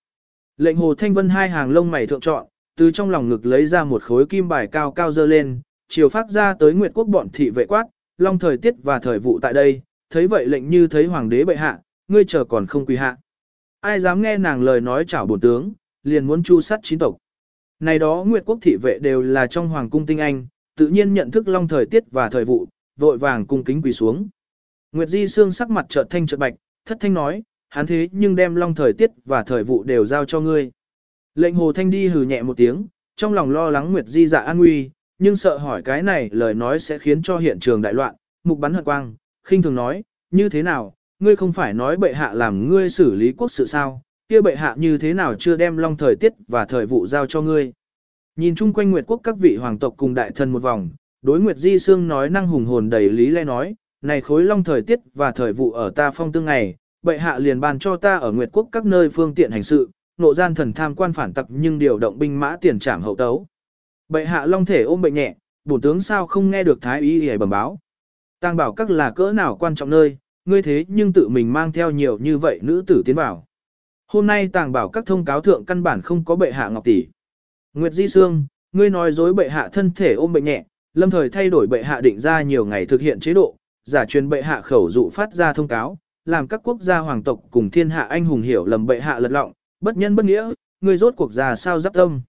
A: Lệnh Hồ Thanh Vân hai hàng lông mày thượng chọn, từ trong lòng ngực lấy ra một khối kim bài cao cao dơ lên, chiều phát ra tới Nguyệt quốc bọn thị vệ quát, long thời tiết và thời vụ tại đây, thấy vậy lệnh như thấy hoàng đế bệ hạ, ngươi chờ còn không quỳ hạ. Ai dám nghe nàng lời nói chảo bổn tướng, liền muốn chu sát chín tộc. Này đó Nguyệt quốc thị vệ đều là trong hoàng cung tinh anh, tự nhiên nhận thức long thời tiết và thời vụ, vội vàng cung kính quỳ xuống. Nguyệt Di Sương sắc mặt chợt thanh chợt bạch, thất thanh nói, hắn thế nhưng đem long thời tiết và thời vụ đều giao cho ngươi. Lệnh hồ thanh đi hừ nhẹ một tiếng, trong lòng lo lắng Nguyệt Di dạ an nguy, nhưng sợ hỏi cái này lời nói sẽ khiến cho hiện trường đại loạn, mục bắn hận quang, khinh thường nói, như thế nào, ngươi không phải nói bệ hạ làm ngươi xử lý quốc sự sao, kia bệ hạ như thế nào chưa đem long thời tiết và thời vụ giao cho ngươi. Nhìn chung quanh Nguyệt quốc các vị hoàng tộc cùng đại thần một vòng, đối Nguyệt Di Sương nói năng hùng hồn đầy lý lẽ nói, này khối long thời tiết và thời vụ ở ta phong tương ngày, bệ hạ liền ban cho ta ở Nguyệt quốc các nơi phương tiện hành sự, nộ gian thần tham quan phản tặc nhưng điều động binh mã tiền trảm hậu tấu. Bệ hạ long thể ôm bệnh nhẹ, bổn tướng sao không nghe được thái y y bẩm báo. Tàng bảo các là cỡ nào quan trọng nơi, ngươi thế nhưng tự mình mang theo nhiều như vậy nữ tử tiến vào. Hôm nay tàng bảo các thông cáo thượng căn bản không có bệ hạ ngọc tỷ. Nguyệt Di Sương, ngươi nói dối bệ hạ thân thể ôm bệnh nhẹ, lâm thời thay đổi bệ hạ định ra nhiều ngày thực hiện chế độ, giả truyền bệ hạ khẩu dụ phát ra thông cáo, làm các quốc gia hoàng tộc cùng thiên hạ anh hùng hiểu lầm bệ hạ lật lọng, bất nhân bất nghĩa, người rốt cuộc già sao giáp tâm.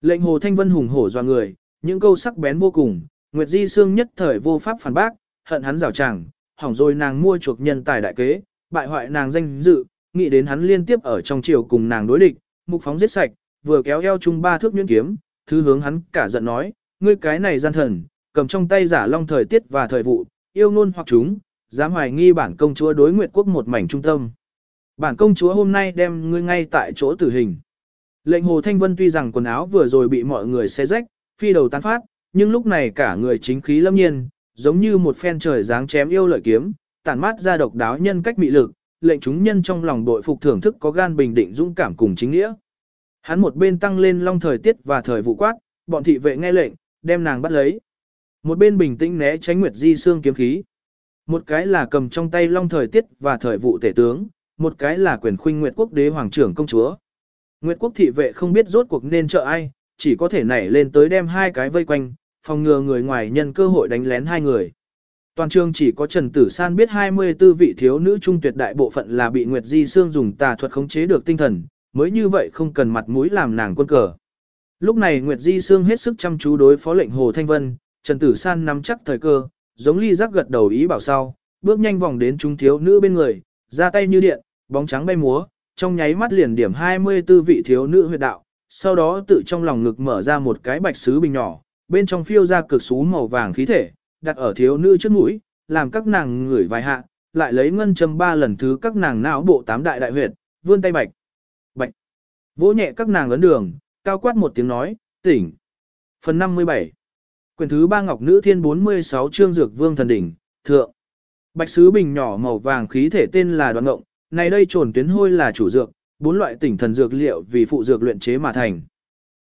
A: Lệnh Hồ Thanh Vân hùng hổ doa người, những câu sắc bén vô cùng, Nguyệt Di Sương nhất thời vô pháp phản bác, hận hắn rào chẳng, hỏng rồi nàng mua chuộc nhân tài đại kế, bại hoại nàng danh dự, nghĩ đến hắn liên tiếp ở trong triều cùng nàng đối địch, mục phóng giết sạch, vừa kéo eo chung ba thước nhuyễn kiếm, thứ hướng hắn cả giận nói, ngươi cái này gian thần, cầm trong tay giả long thời tiết và thời vụ, yêu ngôn hoặc chúng, dám hoài nghi bản công chúa đối nguyệt quốc một mảnh trung tâm. Bản công chúa hôm nay đem ngươi ngay tại chỗ tử hình. Lệnh Hồ Thanh Vân tuy rằng quần áo vừa rồi bị mọi người xé rách, phi đầu tán phát, nhưng lúc này cả người chính khí lâm nhiên, giống như một phen trời dáng chém yêu lợi kiếm, tản mát ra độc đáo nhân cách mị lực, lệnh chúng nhân trong lòng đội phục thưởng thức có gan bình định dũng cảm cùng chính nghĩa. Hắn một bên tăng lên long thời tiết và thời vụ quát, bọn thị vệ nghe lệnh, đem nàng bắt lấy. Một bên bình tĩnh né tránh Nguyệt Di xương kiếm khí. Một cái là cầm trong tay long thời tiết và thời vụ tể tướng, một cái là quyền khuynh Nguyệt quốc đế hoàng trưởng công chúa. Nguyệt quốc thị vệ không biết rốt cuộc nên trợ ai, chỉ có thể nảy lên tới đem hai cái vây quanh, phòng ngừa người ngoài nhân cơ hội đánh lén hai người. Toàn trường chỉ có Trần Tử San biết 24 vị thiếu nữ trung tuyệt đại bộ phận là bị Nguyệt Di Sương dùng tà thuật khống chế được tinh thần, mới như vậy không cần mặt mũi làm nàng quân cờ. Lúc này Nguyệt Di Sương hết sức chăm chú đối phó lệnh Hồ Thanh Vân, Trần Tử San nắm chắc thời cơ, giống ly giác gật đầu ý bảo sau, bước nhanh vòng đến chúng thiếu nữ bên người, ra tay như điện, bóng trắng bay múa, trong nháy mắt liền điểm 24 vị thiếu nữ huyệt đạo, sau đó tự trong lòng ngực mở ra một cái bạch sứ bình nhỏ, bên trong phiêu ra cực sú màu vàng khí thể, đặt ở thiếu nữ trước mũi, làm các nàng ngửi vài hạ, lại lấy ngân châm ba lần thứ các nàng não bộ tám đại đại huyệt, vươn tay bạch. Bạch. Vỗ nhẹ các nàng ấn đường, cao quát một tiếng nói, tỉnh. Phần 57. Quyển thứ ba Ngọc Nữ Thiên 46 chương Dược Vương Thần Đỉnh, Thượng. Bạch sứ bình nhỏ màu vàng khí thể tên là đoạn ngộng, này đây trồn tuyến hôi là chủ dược, bốn loại tỉnh thần dược liệu vì phụ dược luyện chế mà thành.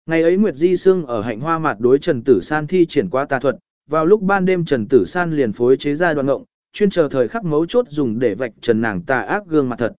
A: Ngày ấy Nguyệt Di Sương ở hạnh hoa mặt đối Trần Tử San thi triển qua tà thuật, vào lúc ban đêm Trần Tử San liền phối chế ra đoạn ngộng, chuyên chờ thời khắc mấu chốt dùng để vạch trần nàng tà ác gương mặt thật.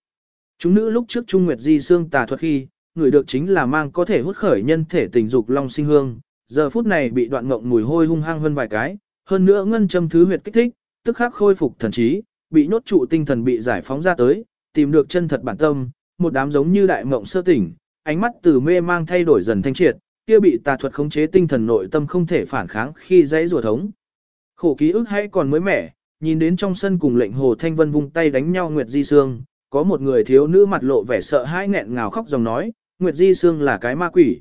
A: Chúng nữ lúc trước Trung Nguyệt Di Sương tà thuật khi, người được chính là mang có thể hút khởi nhân thể tình dục long sinh hương, giờ phút này bị đoạn ngộng mùi hôi hung hăng hơn vài cái, hơn nữa ngân châm thứ huyệt kích thích, tức khắc khôi phục thần trí, bị nhốt trụ tinh thần bị giải phóng ra tới, tìm được chân thật bản tâm, một đám giống như đại mộng sơ tỉnh, ánh mắt từ mê mang thay đổi dần thanh triệt, kia bị tà thuật khống chế tinh thần nội tâm không thể phản kháng khi dãy rùa thống. Khổ ký ức hay còn mới mẻ, nhìn đến trong sân cùng lệnh Hồ Thanh Vân vung tay đánh nhau Nguyệt Di Sương, có một người thiếu nữ mặt lộ vẻ sợ hãi nghẹn ngào khóc dòng nói, Nguyệt Di Sương là cái ma quỷ.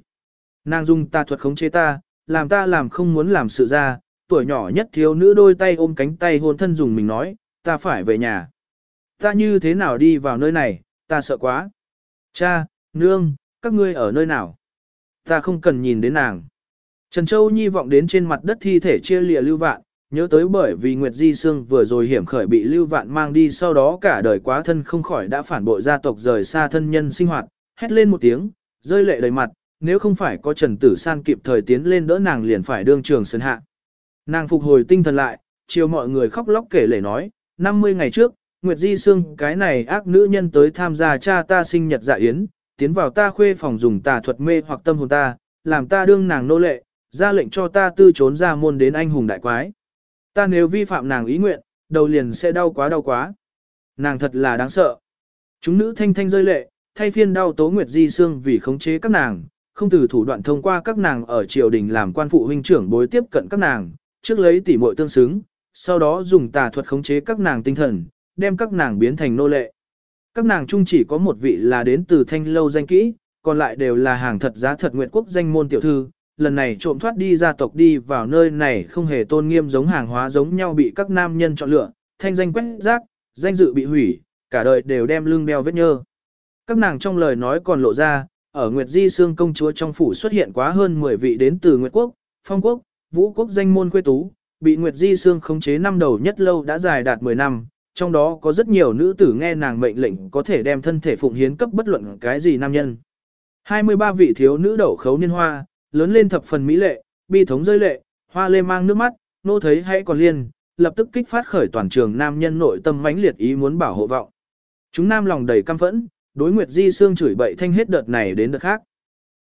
A: Nàng dùng tà thuật khống chế ta, làm ta làm không muốn làm sự ra, tuổi nhỏ nhất thiếu nữ đôi tay ôm cánh tay hôn thân dùng mình nói, ta phải về nhà. Ta như thế nào đi vào nơi này, ta sợ quá. Cha, nương, các ngươi ở nơi nào? Ta không cần nhìn đến nàng. Trần Châu Nhi vọng đến trên mặt đất thi thể chia lìa lưu vạn, nhớ tới bởi vì Nguyệt Di Sương vừa rồi hiểm khởi bị lưu vạn mang đi sau đó cả đời quá thân không khỏi đã phản bội gia tộc rời xa thân nhân sinh hoạt, hét lên một tiếng, rơi lệ đầy mặt, nếu không phải có Trần Tử San kịp thời tiến lên đỡ nàng liền phải đương trường sơn hạ. Nàng phục hồi tinh thần lại, chiều mọi người khóc lóc kể lể nói, 50 ngày trước, Nguyệt Di Sương cái này ác nữ nhân tới tham gia cha ta sinh nhật dạ yến, tiến vào ta khuê phòng dùng tà thuật mê hoặc tâm hồn ta, làm ta đương nàng nô lệ, ra lệnh cho ta tư trốn ra môn đến anh hùng đại quái. Ta nếu vi phạm nàng ý nguyện, đầu liền sẽ đau quá đau quá. Nàng thật là đáng sợ. Chúng nữ thanh thanh rơi lệ, thay phiên đau tố Nguyệt Di Sương vì khống chế các nàng, không từ thủ đoạn thông qua các nàng ở triều đình làm quan phụ huynh trưởng bối tiếp cận các nàng, trước lấy tỉ muội tương xứng, sau đó dùng tà thuật khống chế các nàng tinh thần, đem các nàng biến thành nô lệ. Các nàng chung chỉ có một vị là đến từ thanh lâu danh kỹ, còn lại đều là hàng thật giá thật nguyện quốc danh môn tiểu thư. Lần này trộm thoát đi gia tộc đi vào nơi này không hề tôn nghiêm giống hàng hóa giống nhau bị các nam nhân chọn lựa, thanh danh quét rác, danh dự bị hủy, cả đời đều đem lưng đeo vết nhơ. Các nàng trong lời nói còn lộ ra, ở Nguyệt Di Sương công chúa trong phủ xuất hiện quá hơn 10 vị đến từ Nguyệt Quốc, Phong Quốc, Vũ Quốc danh môn khuê tú, bị Nguyệt Di Sương khống chế năm đầu nhất lâu đã dài đạt 10 năm, trong đó có rất nhiều nữ tử nghe nàng mệnh lệnh có thể đem thân thể phụng hiến cấp bất luận cái gì nam nhân. 23 vị thiếu nữ đậu khấu niên hoa, lớn lên thập phần mỹ lệ, bi thống rơi lệ, hoa lê mang nước mắt, nô thấy hay còn liên, lập tức kích phát khởi toàn trường nam nhân nội tâm mãnh liệt ý muốn bảo hộ vọng. Chúng nam lòng đầy căm phẫn, đối Nguyệt Di Sương chửi bậy thanh hết đợt này đến đợt khác.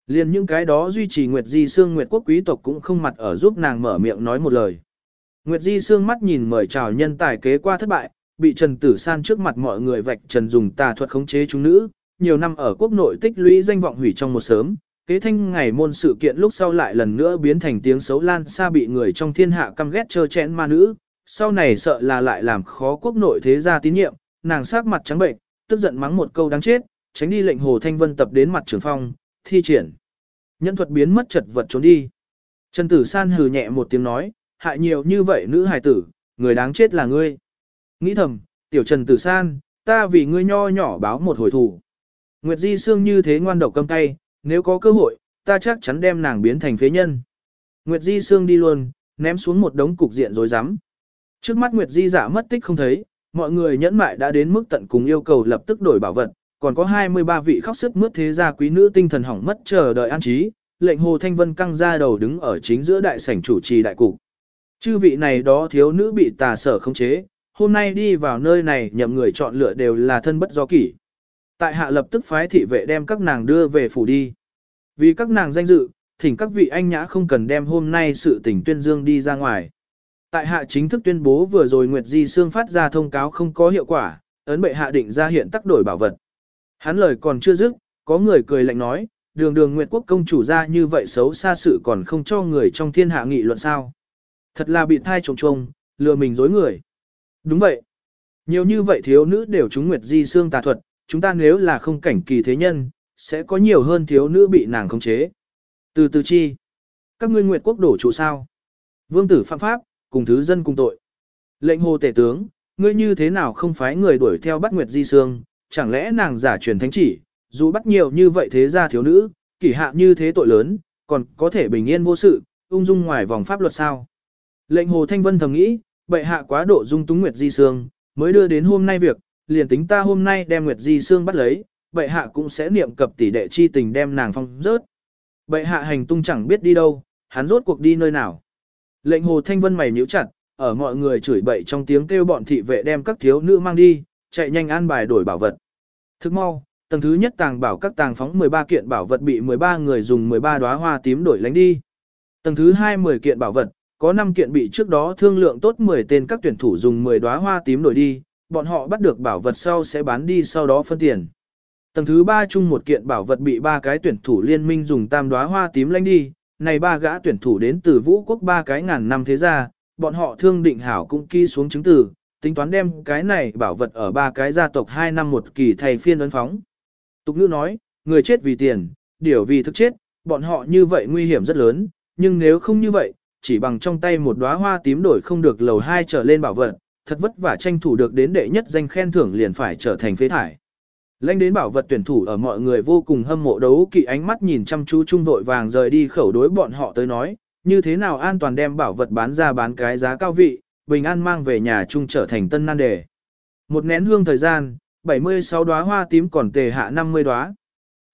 A: Liên những cái đó duy trì Nguyệt Di Sương Nguyệt quốc quý tộc cũng không mặt ở giúp nàng mở miệng nói một lời. Nguyệt Di Sương mắt nhìn mời chào nhân tài kế qua thất bại, bị Trần Tử San trước mặt mọi người vạch trần dùng tà thuật khống chế chúng nữ, nhiều năm ở quốc nội tích lũy danh vọng hủy trong một sớm, kế thanh ngày môn sự kiện lúc sau lại lần nữa biến thành tiếng xấu lan xa bị người trong thiên hạ căm ghét chơ chẽn ma nữ, sau này sợ là lại làm khó quốc nội thế gia tín nhiệm, nàng sắc mặt trắng bệnh, tức giận mắng một câu đáng chết, tránh đi lệnh Hồ Thanh Vân tập đến mặt trường phong, thi triển. Nhân thuật biến mất chật vật trốn đi. Trần Tử San hừ nhẹ một tiếng nói, hại nhiều như vậy nữ hài tử, người đáng chết là ngươi. Nghĩ thầm, tiểu Trần Tử San, ta vì ngươi nho nhỏ báo một hồi thủ. Nguyệt Di Sương như thế ngoan độc câm tay, nếu có cơ hội, ta chắc chắn đem nàng biến thành phế nhân. Nguyệt Di Sương đi luôn, ném xuống một đống cục diện rối rắm. Trước mắt Nguyệt Di giả mất tích không thấy, mọi người nhẫn mại đã đến mức tận cùng yêu cầu lập tức đổi bảo vật, còn có 23 vị khóc sức mướt thế gia quý nữ tinh thần hỏng mất chờ đợi an trí, lệnh Hồ Thanh Vân căng ra đầu đứng ở chính giữa đại sảnh chủ trì đại cục. Chư vị này đó thiếu nữ bị tà sở khống chế, hôm nay đi vào nơi này nhậm người chọn lựa đều là thân bất do kỷ. Tại hạ lập tức phái thị vệ đem các nàng đưa về phủ đi. Vì các nàng danh dự, thỉnh các vị anh nhã không cần đem hôm nay sự tình tuyên dương đi ra ngoài. Tại hạ chính thức tuyên bố vừa rồi Nguyệt Di Sương phát ra thông cáo không có hiệu quả, ấn bệ hạ định ra hiện tắc đổi bảo vật. Hắn lời còn chưa dứt, có người cười lạnh nói, đường đường Nguyệt Quốc công chủ ra như vậy xấu xa sự còn không cho người trong thiên hạ nghị luận sao. Thật là bị thai trồng trông, lừa mình dối người. Đúng vậy. Nhiều như vậy thiếu nữ đều chúng Nguyệt Di Sương tà thuật, chúng ta nếu là không cảnh kỳ thế nhân, sẽ có nhiều hơn thiếu nữ bị nàng khống chế. Từ từ chi. Các ngươi Nguyệt Quốc đổ trụ sao? Vương tử phạm pháp, cùng thứ dân cùng tội. Lệnh hồ tể tướng, ngươi như thế nào không phái người đuổi theo bắt Nguyệt Di Sương, chẳng lẽ nàng giả truyền thánh chỉ, dù bắt nhiều như vậy thế ra thiếu nữ, kỷ hạ như thế tội lớn, còn có thể bình yên vô sự, ung dung ngoài vòng pháp luật sao? Lệnh hồ thanh vân thầm nghĩ, bệ hạ quá độ dung túng Nguyệt Di Sương, mới đưa đến hôm nay việc, liền tính ta hôm nay đem Nguyệt Di Sương bắt lấy, bệ hạ cũng sẽ niệm cập tỷ đệ chi tình đem nàng phong rớt. Bệ hạ hành tung chẳng biết đi đâu, hắn rốt cuộc đi nơi nào. Lệnh hồ thanh vân mày nhíu chặt, ở mọi người chửi bậy trong tiếng kêu bọn thị vệ đem các thiếu nữ mang đi, chạy nhanh an bài đổi bảo vật. Thức mau, tầng thứ nhất tàng bảo các tàng phóng 13 kiện bảo vật bị 13 người dùng 13 đóa hoa tím đổi lánh đi. Tầng thứ 2 10 kiện bảo vật, có 5 kiện bị trước đó thương lượng tốt 10 tên các tuyển thủ dùng 10 đóa hoa tím đổi đi, bọn họ bắt được bảo vật sau sẽ bán đi sau đó phân tiền. Tầng thứ 3 chung một kiện bảo vật bị ba cái tuyển thủ liên minh dùng tam đóa hoa tím lánh đi, này ba gã tuyển thủ đến từ vũ quốc ba cái ngàn năm thế gia, bọn họ thương định hảo cũng ký xuống chứng từ, tính toán đem cái này bảo vật ở ba cái gia tộc hai năm một kỳ thầy phiên ấn phóng. Tục ngữ nói, người chết vì tiền, điểu vì thức chết, bọn họ như vậy nguy hiểm rất lớn, nhưng nếu không như vậy, chỉ bằng trong tay một đóa hoa tím đổi không được lầu hai trở lên bảo vật, thật vất vả tranh thủ được đến đệ nhất danh khen thưởng liền phải trở thành phế thải. Lênh đến bảo vật tuyển thủ ở mọi người vô cùng hâm mộ đấu kỵ ánh mắt nhìn chăm chú trung vội vàng rời đi khẩu đối bọn họ tới nói, như thế nào an toàn đem bảo vật bán ra bán cái giá cao vị, bình an mang về nhà trung trở thành tân nan đề. Một nén hương thời gian, 76 đóa hoa tím còn tề hạ 50 đóa.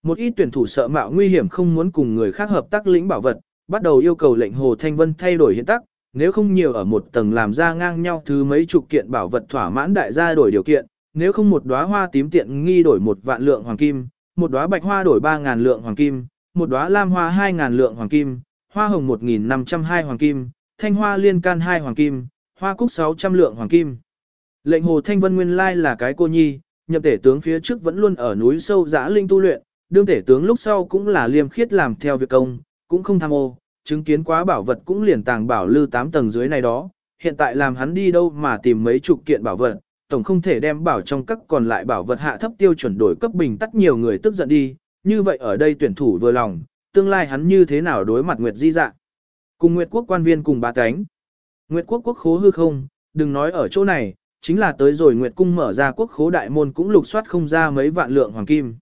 A: Một ít tuyển thủ sợ mạo nguy hiểm không muốn cùng người khác hợp tác lĩnh bảo vật, bắt đầu yêu cầu lệnh Hồ Thanh Vân thay đổi hiện tác, nếu không nhiều ở một tầng làm ra ngang nhau thứ mấy chục kiện bảo vật thỏa mãn đại gia đổi điều kiện, nếu không một đóa hoa tím tiện nghi đổi một vạn lượng hoàng kim, một đóa bạch hoa đổi 3.000 lượng hoàng kim, một đóa lam hoa 2.000 lượng hoàng kim, hoa hồng 1.502 hoàng kim, thanh hoa liên can 2 hoàng kim, hoa cúc 600 lượng hoàng kim. Lệnh Hồ Thanh Vân nguyên lai là cái cô nhi, nhậm tể tướng phía trước vẫn luôn ở núi sâu dã linh tu luyện, đương tể tướng lúc sau cũng là liêm khiết làm theo việc công, cũng không tham ô, chứng kiến quá bảo vật cũng liền tàng bảo lưu 8 tầng dưới này đó, hiện tại làm hắn đi đâu mà tìm mấy chục kiện bảo vật, tổng không thể đem bảo trong các còn lại bảo vật hạ thấp tiêu chuẩn đổi cấp bình tắt nhiều người tức giận đi, như vậy ở đây tuyển thủ vừa lòng, tương lai hắn như thế nào đối mặt Nguyệt Di dạ. Cùng Nguyệt Quốc quan viên cùng ba cánh. Nguyệt Quốc quốc khố hư không, đừng nói ở chỗ này, chính là tới rồi Nguyệt Cung mở ra quốc khố đại môn cũng lục soát không ra mấy vạn lượng hoàng kim.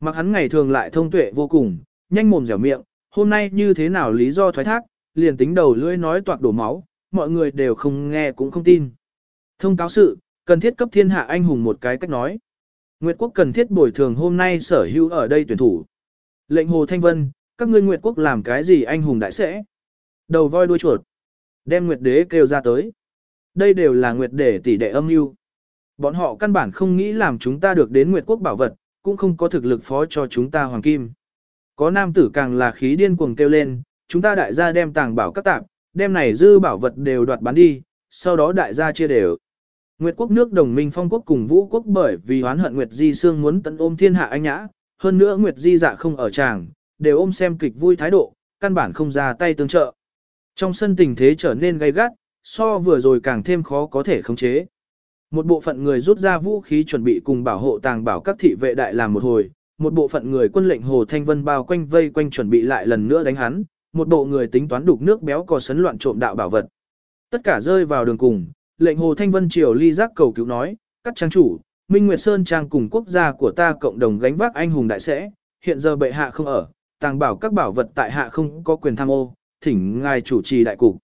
A: Mặc hắn ngày thường lại thông tuệ vô cùng, nhanh mồm dẻo miệng, hôm nay như thế nào lý do thoái thác, liền tính đầu lưỡi nói toạc đổ máu, mọi người đều không nghe cũng không tin. Thông cáo sự, cần thiết cấp thiên hạ anh hùng một cái cách nói. Nguyệt quốc cần thiết bồi thường hôm nay sở hữu ở đây tuyển thủ. Lệnh Hồ Thanh Vân, các ngươi Nguyệt quốc làm cái gì anh hùng đại sẽ? Đầu voi đuôi chuột. Đem Nguyệt đế kêu ra tới. Đây đều là Nguyệt đế tỷ đệ âm mưu. Bọn họ căn bản không nghĩ làm chúng ta được đến Nguyệt quốc bảo vật, cũng không có thực lực phó cho chúng ta hoàng kim. Có nam tử càng là khí điên cuồng kêu lên, chúng ta đại gia đem tàng bảo các tạp, đem này dư bảo vật đều đoạt bán đi, sau đó đại gia chia đều. Nguyệt quốc nước đồng minh phong quốc cùng vũ quốc bởi vì oán hận Nguyệt Di Sương muốn tận ôm thiên hạ anh nhã, hơn nữa Nguyệt Di dạ không ở tràng, đều ôm xem kịch vui thái độ, căn bản không ra tay tương trợ. Trong sân tình thế trở nên gay gắt, so vừa rồi càng thêm khó có thể khống chế. Một bộ phận người rút ra vũ khí chuẩn bị cùng bảo hộ tàng bảo các thị vệ đại làm một hồi, một bộ phận người quân lệnh Hồ Thanh Vân bao quanh vây quanh chuẩn bị lại lần nữa đánh hắn, một bộ người tính toán đục nước béo cò sấn loạn trộm đạo bảo vật. Tất cả rơi vào đường cùng, lệnh Hồ Thanh Vân triều ly giác cầu cứu nói, các trang chủ, Minh Nguyệt Sơn trang cùng quốc gia của ta cộng đồng gánh vác anh hùng đại sẽ, hiện giờ bệ hạ không ở, tàng bảo các bảo vật tại hạ không có quyền tham ô, thỉnh ngài chủ trì đại cục.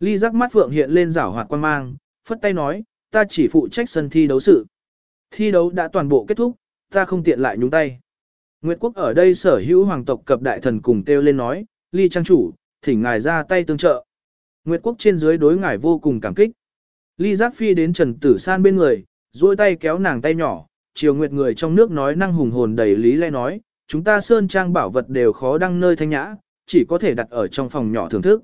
A: Ly giác mắt phượng hiện lên rảo hoạt quan mang, phất tay nói, ta chỉ phụ trách sân thi đấu sự. Thi đấu đã toàn bộ kết thúc, ta không tiện lại nhúng tay. Nguyệt quốc ở đây sở hữu hoàng tộc cập đại thần cùng kêu lên nói, ly trang chủ, thỉnh ngài ra tay tương trợ. Nguyệt quốc trên dưới đối ngài vô cùng cảm kích. Ly giác phi đến Trần Tử San bên người, duỗi tay kéo nàng tay nhỏ, chiều Nguyệt người trong nước nói năng hùng hồn đầy lý lẽ nói, chúng ta sơn trang bảo vật đều khó đăng nơi thanh nhã, chỉ có thể đặt ở trong phòng nhỏ thưởng thức.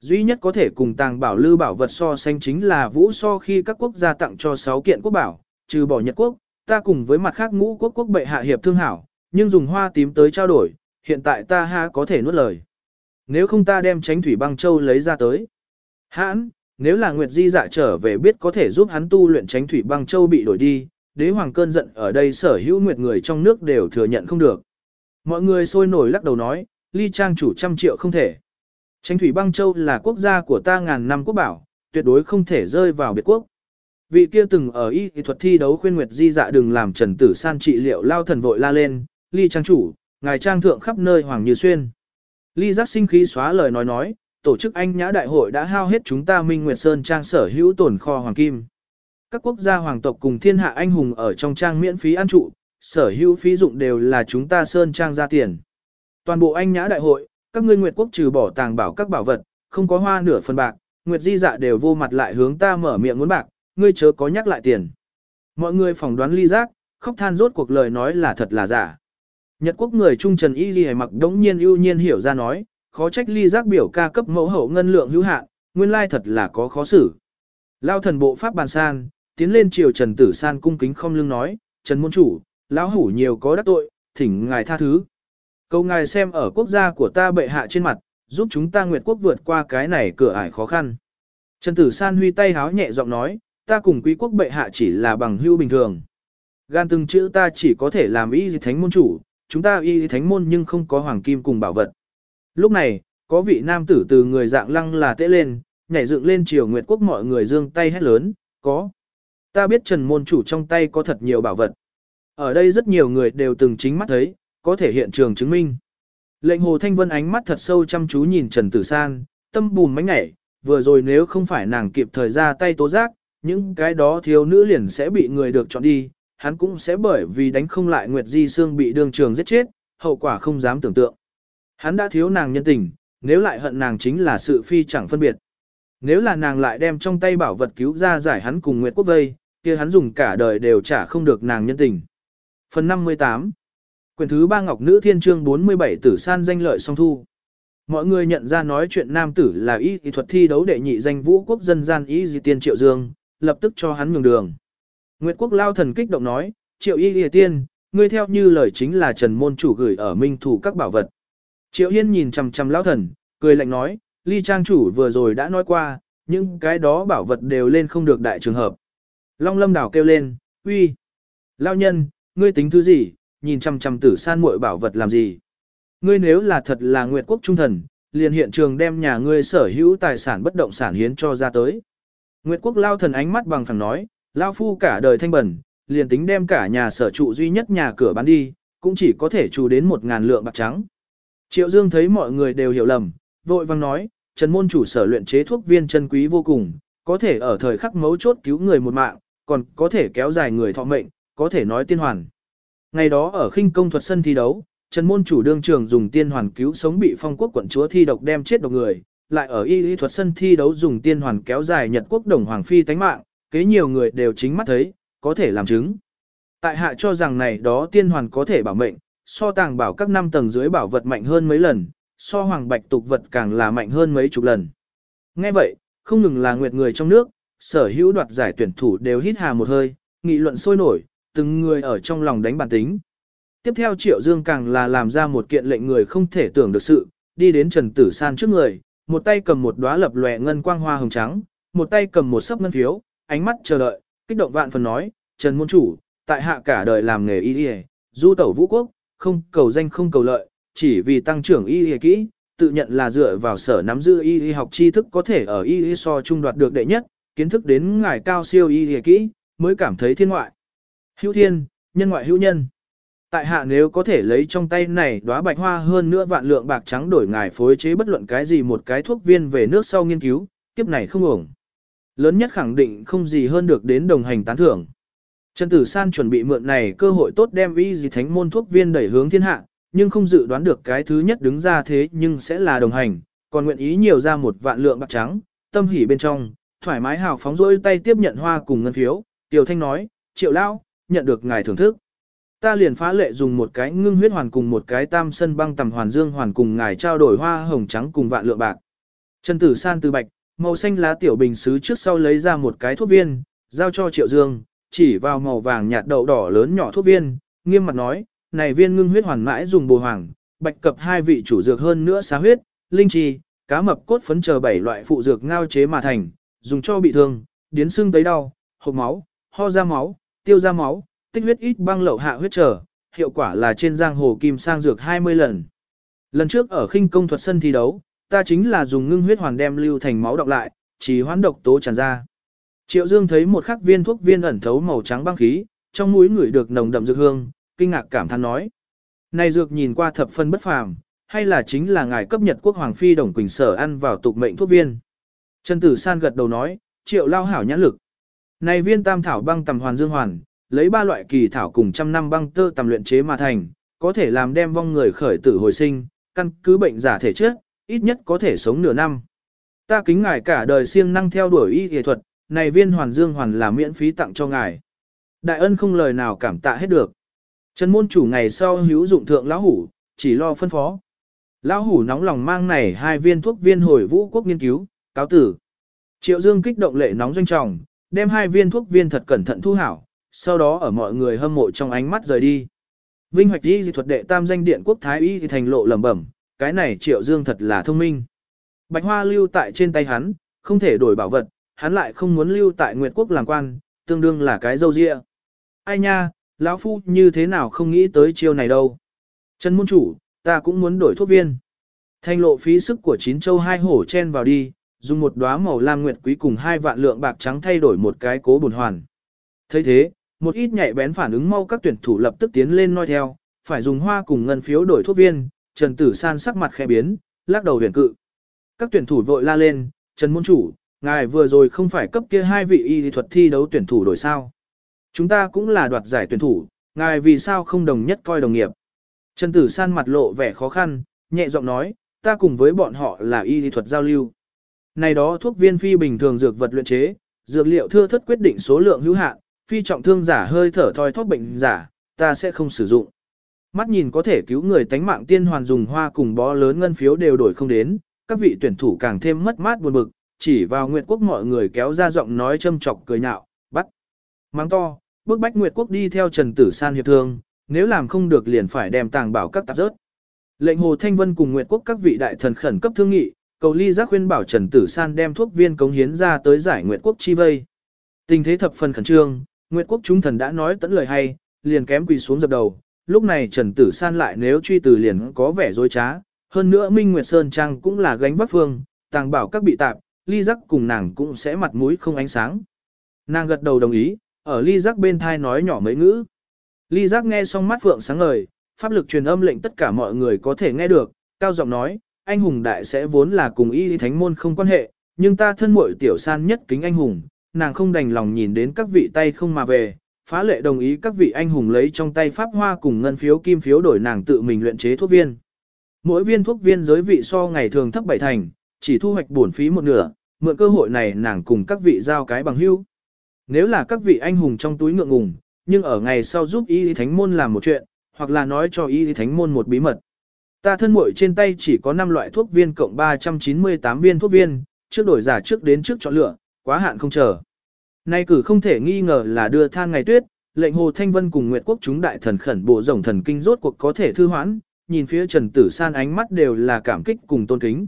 A: Duy nhất có thể cùng tàng bảo lưu bảo vật so sánh chính là vũ so khi các quốc gia tặng cho 6 kiện quốc bảo, trừ bỏ Nhật quốc, ta cùng với mặt khác ngũ quốc quốc bệ hạ hiệp thương hảo, nhưng dùng hoa tím tới trao đổi, hiện tại ta ha có thể nuốt lời. Nếu không ta đem tránh thủy băng châu lấy ra tới. Hãn, nếu là Nguyệt Di dạ trở về biết có thể giúp hắn tu luyện tránh thủy băng châu bị đổi đi, đế hoàng cơn giận ở đây sở hữu Nguyệt người trong nước đều thừa nhận không được. Mọi người sôi nổi lắc đầu nói, ly trang chủ trăm triệu không thể. Tránh thủy băng châu là quốc gia của ta ngàn năm quốc bảo, tuyệt đối không thể rơi vào biệt quốc. Vị kia từng ở y thuật thi đấu khuyên Nguyệt Di dạ đừng làm trần tử san trị liệu lao thần vội la lên, ly trang chủ, ngài trang thượng khắp nơi hoàng như xuyên. Ly giác sinh khí xóa lời nói nói, tổ chức anh nhã đại hội đã hao hết chúng ta Minh Nguyệt Sơn trang sở hữu tồn kho hoàng kim. Các quốc gia hoàng tộc cùng thiên hạ anh hùng ở trong trang miễn phí ăn trụ, sở hữu phí dụng đều là chúng ta sơn trang ra tiền. Toàn bộ anh nhã đại hội, các ngươi nguyệt quốc trừ bỏ tàng bảo các bảo vật, không có hoa nửa phần bạc, nguyệt di dạ đều vô mặt lại hướng ta mở miệng muốn bạc, ngươi chớ có nhắc lại tiền. Mọi người phỏng đoán ly giác, khóc than rốt cuộc lời nói là thật là giả. Nhật quốc người trung trần y ghi mặc đống nhiên ưu nhiên hiểu ra nói, khó trách ly giác biểu ca cấp mẫu hậu ngân lượng hữu hạn, nguyên lai thật là có khó xử. Lao thần bộ pháp bàn san, tiến lên triều Trần Tử San cung kính không lưng nói, Trần Môn Chủ, lão hủ nhiều có đắc tội, thỉnh ngài tha thứ. Cầu ngài xem ở quốc gia của ta bệ hạ trên mặt, giúp chúng ta Nguyệt quốc vượt qua cái này cửa ải khó khăn. Trần Tử San huy tay háo nhẹ giọng nói, ta cùng quý quốc bệ hạ chỉ là bằng hưu bình thường. Gan từng chữ ta chỉ có thể làm y thánh môn chủ, chúng ta y thánh môn nhưng không có hoàng kim cùng bảo vật. Lúc này, có vị nam tử từ người dạng lăng là tễ lên, nhảy dựng lên chiều Nguyệt quốc mọi người dương tay hét lớn, có. Ta biết Trần môn chủ trong tay có thật nhiều bảo vật. Ở đây rất nhiều người đều từng chính mắt thấy, có thể hiện trường chứng minh. Lệnh Hồ Thanh Vân ánh mắt thật sâu chăm chú nhìn Trần Tử San, tâm bùm mánh ngảy, vừa rồi nếu không phải nàng kịp thời ra tay tố giác, những cái đó thiếu nữ liền sẽ bị người được chọn đi, hắn cũng sẽ bởi vì đánh không lại Nguyệt Di Sương bị đương trường giết chết, hậu quả không dám tưởng tượng. Hắn đã thiếu nàng nhân tình, nếu lại hận nàng chính là sự phi chẳng phân biệt. Nếu là nàng lại đem trong tay bảo vật cứu ra giải hắn cùng Nguyệt Quốc Vây, kia hắn dùng cả đời đều trả không được nàng nhân tình. Phần 58 Quyền thứ ba Ngọc Nữ Thiên Trương 47 tử san danh lợi song thu. Mọi người nhận ra nói chuyện nam tử là y kỹ thuật thi đấu đệ nhị danh vũ quốc dân gian y di tiên triệu dương, lập tức cho hắn nhường đường. Nguyệt quốc lao thần kích động nói, triệu y di tiên, ngươi theo như lời chính là trần môn chủ gửi ở minh thủ các bảo vật. Triệu Hiên nhìn chằm chằm lão thần, cười lạnh nói, ly trang chủ vừa rồi đã nói qua, những cái đó bảo vật đều lên không được đại trường hợp. Long lâm đảo kêu lên, uy, lão nhân, ngươi tính thứ gì, nhìn chằm chằm tử san muội bảo vật làm gì. Ngươi nếu là thật là Nguyệt quốc trung thần, liền hiện trường đem nhà ngươi sở hữu tài sản bất động sản hiến cho ra tới. Nguyệt quốc lao thần ánh mắt bằng phẳng nói, lao phu cả đời thanh bẩn, liền tính đem cả nhà sở trụ duy nhất nhà cửa bán đi, cũng chỉ có thể trù đến một ngàn lượng bạc trắng. Triệu Dương thấy mọi người đều hiểu lầm, vội vang nói, Trần môn chủ sở luyện chế thuốc viên chân quý vô cùng, có thể ở thời khắc mấu chốt cứu người một mạng, còn có thể kéo dài người thọ mệnh, có thể nói tiên hoàn. Ngày đó ở khinh công thuật sân thi đấu, Trần môn chủ đương trường dùng tiên hoàn cứu sống bị phong quốc quận chúa thi độc đem chết độc người, lại ở y lý thuật sân thi đấu dùng tiên hoàn kéo dài Nhật quốc đồng hoàng phi tánh mạng, kế nhiều người đều chính mắt thấy, có thể làm chứng. Tại hạ cho rằng này đó tiên hoàn có thể bảo mệnh, so tàng bảo các năm tầng dưới bảo vật mạnh hơn mấy lần, so hoàng bạch tục vật càng là mạnh hơn mấy chục lần. Nghe vậy, không ngừng là nguyệt người trong nước, sở hữu đoạt giải tuyển thủ đều hít hà một hơi, nghị luận sôi nổi, từng người ở trong lòng đánh bản tính. Tiếp theo Triệu Dương càng là làm ra một kiện lệnh người không thể tưởng được sự, đi đến Trần Tử San trước người, một tay cầm một đóa lập lòe ngân quang hoa hồng trắng, một tay cầm một sấp ngân phiếu, ánh mắt chờ đợi, kích động vạn phần nói, Trần Môn Chủ, tại hạ cả đời làm nghề y y, du tẩu vũ quốc, không cầu danh không cầu lợi, chỉ vì tăng trưởng y y kỹ, tự nhận là dựa vào sở nắm giữ y y học tri thức có thể ở y y so trung đoạt được đệ nhất, kiến thức đến ngài cao siêu y y kỹ, mới cảm thấy thiên ngoại. Hữu thiên, nhân ngoại hữu nhân. Tại hạ nếu có thể lấy trong tay này đóa bạch hoa hơn nữa vạn lượng bạc trắng đổi ngài phối chế bất luận cái gì một cái thuốc viên về nước sau nghiên cứu, kiếp này không ổng. Lớn nhất khẳng định không gì hơn được đến đồng hành tán thưởng. Trần Tử San chuẩn bị mượn này cơ hội tốt đem y gì thánh môn thuốc viên đẩy hướng thiên hạ, nhưng không dự đoán được cái thứ nhất đứng ra thế nhưng sẽ là đồng hành, còn nguyện ý nhiều ra một vạn lượng bạc trắng, tâm hỉ bên trong, thoải mái hào phóng rỗi tay tiếp nhận hoa cùng ngân phiếu, Tiểu Thanh nói, triệu lão, nhận được ngài thưởng thức. Ta liền phá lệ dùng một cái ngưng huyết hoàn cùng một cái tam sân băng tầm hoàn dương hoàn cùng ngài trao đổi hoa hồng trắng cùng vạn lượng bạc. Trần Tử San từ bạch, màu xanh lá tiểu bình sứ trước sau lấy ra một cái thuốc viên, giao cho Triệu Dương, chỉ vào màu vàng nhạt đậu đỏ lớn nhỏ thuốc viên, nghiêm mặt nói, này viên ngưng huyết hoàn mãi dùng bồ hoàng, bạch cập hai vị chủ dược hơn nữa xá huyết, linh chi, cá mập cốt phấn chờ bảy loại phụ dược ngao chế mà thành, dùng cho bị thương, điến xương tấy đau, hộc máu, ho ra máu, tiêu ra máu, tích huyết ít băng lậu hạ huyết trở, hiệu quả là trên giang hồ kim sang dược 20 lần. Lần trước ở khinh công thuật sân thi đấu, ta chính là dùng ngưng huyết hoàn đem lưu thành máu đọc lại, chỉ hoán độc tố tràn ra. Triệu Dương thấy một khắc viên thuốc viên ẩn thấu màu trắng băng khí, trong mũi ngửi được nồng đậm dược hương, kinh ngạc cảm thán nói: "Này dược nhìn qua thập phân bất phàm, hay là chính là ngài cấp Nhật quốc hoàng phi đồng quỳnh sở ăn vào tục mệnh thuốc viên?" Trần Tử San gật đầu nói: "Triệu lao hảo nhãn lực. Này viên tam thảo băng tầm hoàn dương hoàn, lấy ba loại kỳ thảo cùng trăm năm băng tơ tầm luyện chế mà thành, có thể làm đem vong người khởi tử hồi sinh, căn cứ bệnh giả thể trước, ít nhất có thể sống nửa năm. Ta kính ngài cả đời siêng năng theo đuổi y y thuật, này viên hoàn dương hoàn là miễn phí tặng cho ngài. Đại ân không lời nào cảm tạ hết được. Trần môn chủ ngày sau hữu dụng thượng lão hủ, chỉ lo phân phó. Lão hủ nóng lòng mang này hai viên thuốc viên hồi vũ quốc nghiên cứu, cáo tử. Triệu Dương kích động lệ nóng doanh trọng, đem hai viên thuốc viên thật cẩn thận thu hảo, sau đó ở mọi người hâm mộ trong ánh mắt rời đi. Vinh hoạch y dị thuật đệ tam danh điện quốc thái y thì thành lộ lẩm bẩm, cái này Triệu Dương thật là thông minh. Bạch hoa lưu tại trên tay hắn, không thể đổi bảo vật, hắn lại không muốn lưu tại Nguyệt quốc làm quan, tương đương là cái dâu dịa. Ai nha, lão phu như thế nào không nghĩ tới chiêu này đâu. Trần môn chủ, ta cũng muốn đổi thuốc viên. Thanh lộ phí sức của chín châu hai hổ chen vào đi, dùng một đóa màu lam nguyệt quý cùng hai vạn lượng bạc trắng thay đổi một cái cố bổn hoàn. thấy thế, một ít nhạy bén phản ứng mau các tuyển thủ lập tức tiến lên noi theo, phải dùng hoa cùng ngân phiếu đổi thuốc viên, Trần Tử San sắc mặt khẽ biến, lắc đầu huyền cự. Các tuyển thủ vội la lên, Trần môn chủ, ngài vừa rồi không phải cấp kia hai vị y thuật thi đấu tuyển thủ đổi sao. Chúng ta cũng là đoạt giải tuyển thủ, ngài vì sao không đồng nhất coi đồng nghiệp. Trần Tử San mặt lộ vẻ khó khăn, nhẹ giọng nói, ta cùng với bọn họ là y thuật giao lưu. Này đó thuốc viên phi bình thường dược vật luyện chế, dược liệu thưa thất quyết định số lượng hữu hạn, phi trọng thương giả hơi thở thoi thóp bệnh giả, ta sẽ không sử dụng. Mắt nhìn có thể cứu người tánh mạng tiên hoàn dùng hoa cùng bó lớn ngân phiếu đều đổi không đến, các vị tuyển thủ càng thêm mất mát buồn bực, chỉ vào Nguyệt Quốc mọi người kéo ra giọng nói châm chọc cười nhạo, bắt. Mang to, bước bách Nguyệt Quốc đi theo Trần Tử San hiệp thương, nếu làm không được liền phải đem tàng bảo các tạp rớt. Lệnh Hồ Thanh Vân cùng Nguyệt Quốc các vị đại thần khẩn cấp thương nghị, cầu ly giác khuyên bảo Trần Tử San đem thuốc viên cống hiến ra tới giải Nguyệt Quốc chi vây. Tình thế thập phần khẩn trương, Nguyệt Quốc chúng thần đã nói tận lời hay, liền kém quỳ xuống dập đầu. Lúc này Trần Tử San lại nếu truy từ liền có vẻ dối trá, hơn nữa Minh Nguyệt Sơn Trang cũng là gánh vác phương, tàng bảo các bị tạp, ly giác cùng nàng cũng sẽ mặt mũi không ánh sáng. Nàng gật đầu đồng ý, ở ly giác bên thai nói nhỏ mấy ngữ. Ly giác nghe xong mắt phượng sáng ngời, pháp lực truyền âm lệnh tất cả mọi người có thể nghe được, cao giọng nói, anh hùng đại sẽ vốn là cùng y thánh môn không quan hệ, nhưng ta thân muội tiểu san nhất kính anh hùng, nàng không đành lòng nhìn đến các vị tay không mà về, phá lệ đồng ý các vị anh hùng lấy trong tay pháp hoa cùng ngân phiếu kim phiếu đổi nàng tự mình luyện chế thuốc viên. Mỗi viên thuốc viên giới vị so ngày thường thấp bảy thành, chỉ thu hoạch bổn phí một nửa, mượn cơ hội này nàng cùng các vị giao cái bằng hữu. Nếu là các vị anh hùng trong túi ngượng ngùng, nhưng ở ngày sau giúp y thánh môn làm một chuyện, hoặc là nói cho y thánh môn một bí mật. Ta thân muội trên tay chỉ có 5 loại thuốc viên cộng 398 viên thuốc viên, trước đổi giả trước đến trước chọn lựa, quá hạn không chờ. Nay cử không thể nghi ngờ là đưa than ngày tuyết, lệnh Hồ Thanh Vân cùng Nguyệt Quốc chúng đại thần khẩn bộ rồng thần kinh rốt cuộc có thể thư hoãn, nhìn phía Trần Tử San ánh mắt đều là cảm kích cùng tôn kính.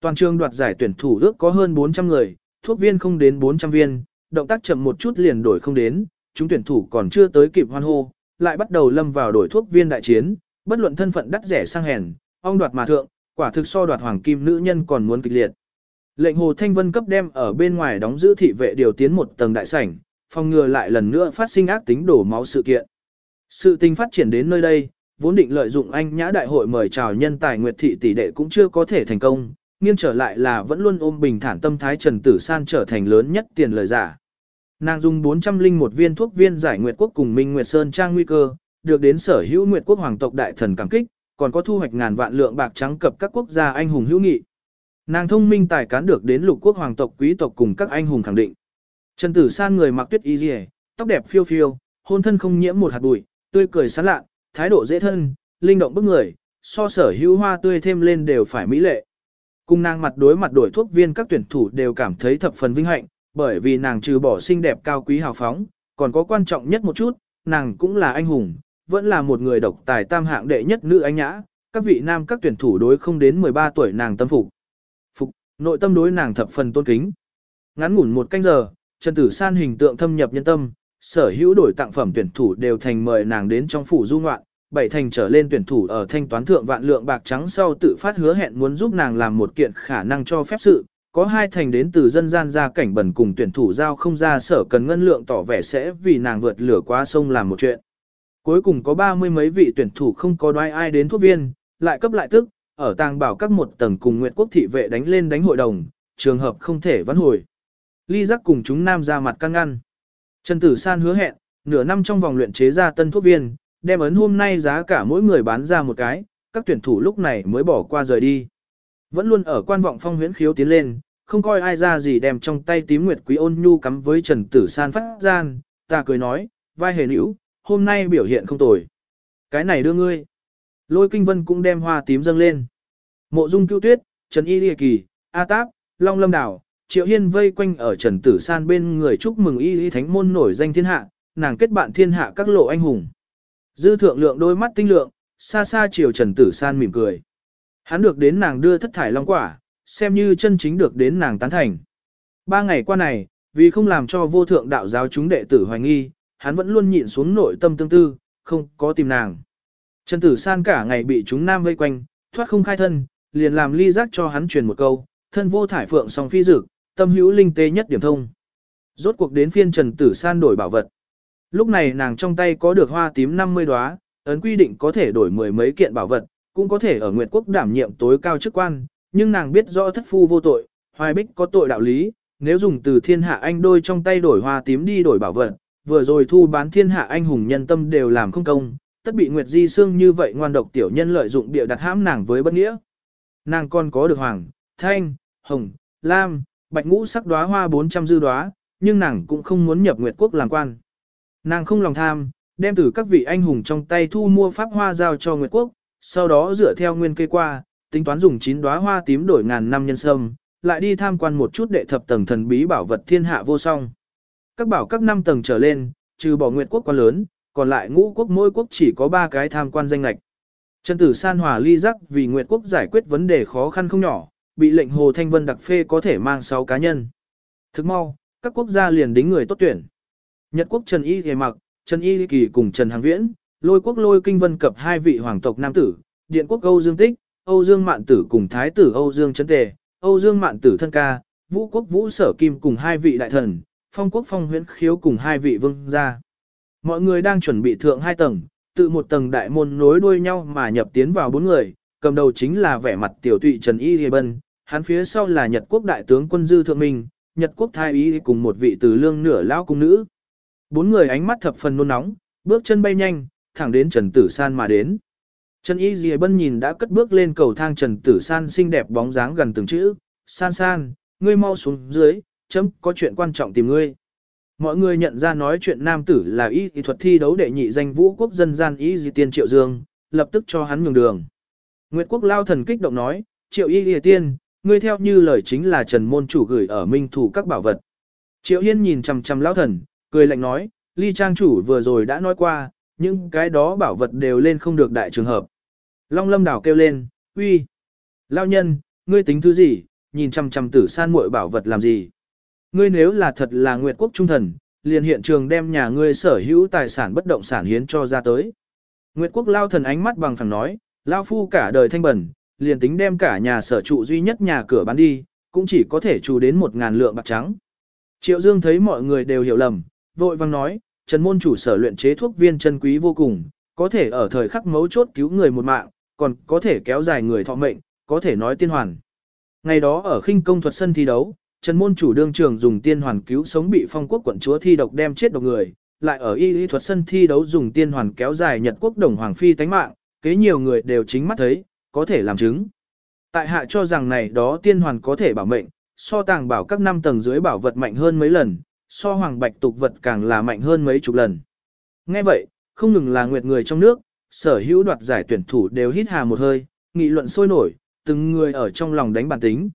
A: Toàn trường đoạt giải tuyển thủ ước có hơn 400 người, thuốc viên không đến 400 viên, động tác chậm một chút liền đổi không đến, chúng tuyển thủ còn chưa tới kịp hoan hô, lại bắt đầu lâm vào đổi thuốc viên đại chiến, bất luận thân phận đắt rẻ sang hèn, ông đoạt mà thượng, quả thực so đoạt hoàng kim nữ nhân còn muốn kịch liệt. Lệnh Hồ Thanh Vân cấp đem ở bên ngoài đóng giữ thị vệ điều tiến một tầng đại sảnh, phòng ngừa lại lần nữa phát sinh ác tính đổ máu sự kiện. Sự tình phát triển đến nơi đây, vốn định lợi dụng anh nhã đại hội mời chào nhân tài nguyệt thị tỷ đệ cũng chưa có thể thành công, nghiêng trở lại là vẫn luôn ôm bình thản tâm thái Trần Tử San trở thành lớn nhất tiền lời giả. Nàng dùng 401 viên thuốc viên giải Nguyệt Quốc cùng Minh Nguyệt Sơn trang nguy cơ, được đến sở hữu Nguyệt Quốc hoàng tộc đại thần cảm kích, còn có thu hoạch ngàn vạn lượng bạc trắng cập các quốc gia anh hùng hữu nghị. Nàng thông minh tài cán được đến lục quốc hoàng tộc quý tộc cùng các anh hùng khẳng định. Trần Tử San người mặc tuyết y liễu, tóc đẹp phiêu phiêu, hôn thân không nhiễm một hạt bụi, tươi cười sáng lạ, thái độ dễ thân, linh động bức người, so sở hữu hoa tươi thêm lên đều phải mỹ lệ. Cùng nàng mặt đối mặt đổi thuốc viên các tuyển thủ đều cảm thấy thập phần vinh hạnh, bởi vì nàng trừ bỏ xinh đẹp cao quý hào phóng, còn có quan trọng nhất một chút, nàng cũng là anh hùng, vẫn là một người độc tài tam hạng đệ nhất nữ anh nhã, các vị nam các tuyển thủ đối không đến 13 tuổi nàng tâm phục. Phục, nội tâm đối nàng thập phần tôn kính. Ngắn ngủn một canh giờ, Trần Tử San hình tượng thâm nhập nhân tâm, sở hữu đổi tặng phẩm tuyển thủ đều thành mời nàng đến trong phủ du ngoạn, bảy thành trở lên tuyển thủ ở thanh toán thượng vạn lượng bạc trắng sau tự phát hứa hẹn muốn giúp nàng làm một kiện khả năng cho phép sự, có hai thành đến từ dân gian ra cảnh bẩn cùng tuyển thủ giao không ra sở cần ngân lượng tỏ vẻ sẽ vì nàng vượt lửa qua sông làm một chuyện. Cuối cùng có ba mươi mấy vị tuyển thủ không có đoái ai đến thuốc viên, lại cấp lại tức, ở tàng bảo các một tầng cùng Nguyệt Quốc thị vệ đánh lên đánh hội đồng, trường hợp không thể vãn hồi. Ly giác cùng chúng nam ra mặt căng ngăn. Trần Tử San hứa hẹn, nửa năm trong vòng luyện chế ra tân thuốc viên, đem ấn hôm nay giá cả mỗi người bán ra một cái, các tuyển thủ lúc này mới bỏ qua rời đi. Vẫn luôn ở quan vọng phong huyễn khiếu tiến lên, không coi ai ra gì đem trong tay tím nguyệt quý ôn nhu cắm với Trần Tử San phát gian, ta cười nói, vai hề nữ, hôm nay biểu hiện không tồi. Cái này đưa ngươi. Lôi kinh vân cũng đem hoa tím dâng lên. Mộ dung cứu tuyết, Trần Y Lìa Kỳ, A Táp, Long Lâm Đảo, Triệu Hiên vây quanh ở Trần Tử San bên người chúc mừng Y Y Thánh Môn nổi danh thiên hạ, nàng kết bạn thiên hạ các lộ anh hùng. Dư thượng lượng đôi mắt tinh lượng, xa xa chiều Trần Tử San mỉm cười. Hắn được đến nàng đưa thất thải long quả, xem như chân chính được đến nàng tán thành. Ba ngày qua này, vì không làm cho vô thượng đạo giáo chúng đệ tử hoài nghi, hắn vẫn luôn nhịn xuống nội tâm tương tư, không có tìm nàng. Trần Tử San cả ngày bị chúng nam vây quanh, thoát không khai thân, liền làm ly giác cho hắn truyền một câu, thân vô thải phượng song phi dực, tâm hữu linh tê nhất điểm thông. Rốt cuộc đến phiên Trần Tử San đổi bảo vật. Lúc này nàng trong tay có được hoa tím 50 đóa, ấn quy định có thể đổi mười mấy kiện bảo vật, cũng có thể ở Nguyệt Quốc đảm nhiệm tối cao chức quan, nhưng nàng biết rõ thất phu vô tội, hoài bích có tội đạo lý, nếu dùng từ thiên hạ anh đôi trong tay đổi hoa tím đi đổi bảo vật, vừa rồi thu bán thiên hạ anh hùng nhân tâm đều làm không công, tất bị Nguyệt Di Sương như vậy ngoan độc tiểu nhân lợi dụng địa đặt hãm nàng với bất nghĩa. Nàng còn có được hoàng, thanh, hồng, lam, bạch ngũ sắc đóa hoa 400 dư đóa, nhưng nàng cũng không muốn nhập Nguyệt Quốc làm quan. Nàng không lòng tham, đem từ các vị anh hùng trong tay thu mua pháp hoa giao cho Nguyệt Quốc, sau đó dựa theo nguyên cây qua, tính toán dùng chín đóa hoa tím đổi ngàn năm nhân sâm, lại đi tham quan một chút đệ thập tầng thần bí bảo vật thiên hạ vô song. Các bảo các năm tầng trở lên, trừ bỏ Nguyệt Quốc quá lớn, còn lại ngũ quốc mỗi quốc chỉ có ba cái tham quan danh lệch. Trần Tử San hòa ly giác vì Nguyệt Quốc giải quyết vấn đề khó khăn không nhỏ, bị lệnh Hồ Thanh Vân đặc phê có thể mang 6 cá nhân. Thức mau, các quốc gia liền đính người tốt tuyển. Nhật quốc Trần Y Thề Mặc, Trần Y Kỳ cùng Trần Hàng Viễn, lôi quốc lôi kinh vân cập hai vị hoàng tộc nam tử, điện quốc Âu Dương Tích, Âu Dương Mạn Tử cùng Thái tử Âu Dương Trấn Tề, Âu Dương Mạn Tử thân ca, Vũ quốc Vũ Sở Kim cùng hai vị đại thần, Phong quốc Phong huyễn khiếu cùng hai vị vương gia. Mọi người đang chuẩn bị thượng hai tầng, tự một tầng đại môn nối đuôi nhau mà nhập tiến vào bốn người, cầm đầu chính là vẻ mặt tiểu tụy Trần Y Hề Bân, hắn phía sau là Nhật quốc đại tướng quân Dư Thượng Minh, Nhật quốc thái y cùng một vị từ lương nửa lão cung nữ. Bốn người ánh mắt thập phần nôn nóng, bước chân bay nhanh, thẳng đến Trần Tử San mà đến. Trần Y Dì Bân nhìn đã cất bước lên cầu thang Trần Tử San xinh đẹp bóng dáng gần từng chữ, San San, ngươi mau xuống dưới, chấm có chuyện quan trọng tìm ngươi. Mọi người nhận ra nói chuyện nam tử là y kỹ thuật thi đấu đệ nhị danh vũ quốc dân gian y di tiên triệu dương, lập tức cho hắn nhường đường. Nguyệt quốc lao thần kích động nói, triệu y di tiên, ngươi theo như lời chính là trần môn chủ gửi ở minh thủ các bảo vật. Triệu hiên nhìn chằm chằm lao thần, cười lạnh nói, ly trang chủ vừa rồi đã nói qua, những cái đó bảo vật đều lên không được đại trường hợp. Long lâm đảo kêu lên, uy, lao nhân, ngươi tính thứ gì, nhìn chằm chằm tử san muội bảo vật làm gì. Ngươi nếu là thật là Nguyệt quốc trung thần, liền hiện trường đem nhà ngươi sở hữu tài sản bất động sản hiến cho ra tới. Nguyệt quốc lao thần ánh mắt bằng phẳng nói, lao phu cả đời thanh bẩn, liền tính đem cả nhà sở trụ duy nhất nhà cửa bán đi, cũng chỉ có thể trù đến một ngàn lượng bạc trắng. Triệu Dương thấy mọi người đều hiểu lầm, vội vang nói, Trần môn chủ sở luyện chế thuốc viên chân quý vô cùng, có thể ở thời khắc mấu chốt cứu người một mạng, còn có thể kéo dài người thọ mệnh, có thể nói tiên hoàn. Ngày đó ở khinh công thuật sân thi đấu, Trần môn chủ đương trường dùng tiên hoàn cứu sống bị phong quốc quận chúa thi độc đem chết độc người, lại ở y lý thuật sân thi đấu dùng tiên hoàn kéo dài Nhật quốc đồng hoàng phi tánh mạng, kế nhiều người đều chính mắt thấy, có thể làm chứng. Tại hạ cho rằng này đó tiên hoàn có thể bảo mệnh, so tàng bảo các năm tầng dưới bảo vật mạnh hơn mấy lần, so hoàng bạch tục vật càng là mạnh hơn mấy chục lần. Nghe vậy, không ngừng là nguyệt người trong nước, sở hữu đoạt giải tuyển thủ đều hít hà một hơi, nghị luận sôi nổi, từng người ở trong lòng đánh bản tính.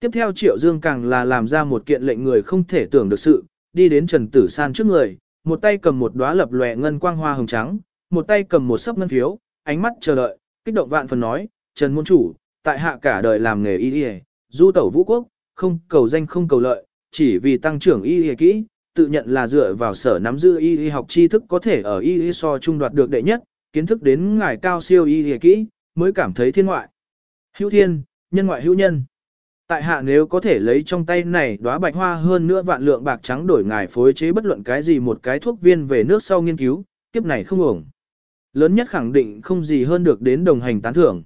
A: Tiếp theo Triệu Dương càng là làm ra một kiện lệnh người không thể tưởng được sự, đi đến Trần Tử San trước người, một tay cầm một đóa lập lòe ngân quang hoa hồng trắng, một tay cầm một sấp ngân phiếu, ánh mắt chờ đợi, kích động vạn phần nói, Trần Môn Chủ, tại hạ cả đời làm nghề y y, du tẩu vũ quốc, không cầu danh không cầu lợi, chỉ vì tăng trưởng y y kỹ, tự nhận là dựa vào sở nắm giữ y y học tri thức có thể ở y y so trung đoạt được đệ nhất, kiến thức đến ngài cao siêu y y kỹ, mới cảm thấy thiên ngoại. Hữu thiên, nhân ngoại hữu nhân. Tại hạ nếu có thể lấy trong tay này đóa bạch hoa hơn nữa vạn lượng bạc trắng đổi ngài phối chế bất luận cái gì một cái thuốc viên về nước sau nghiên cứu, kiếp này không ổng. Lớn nhất khẳng định không gì hơn được đến đồng hành tán thưởng.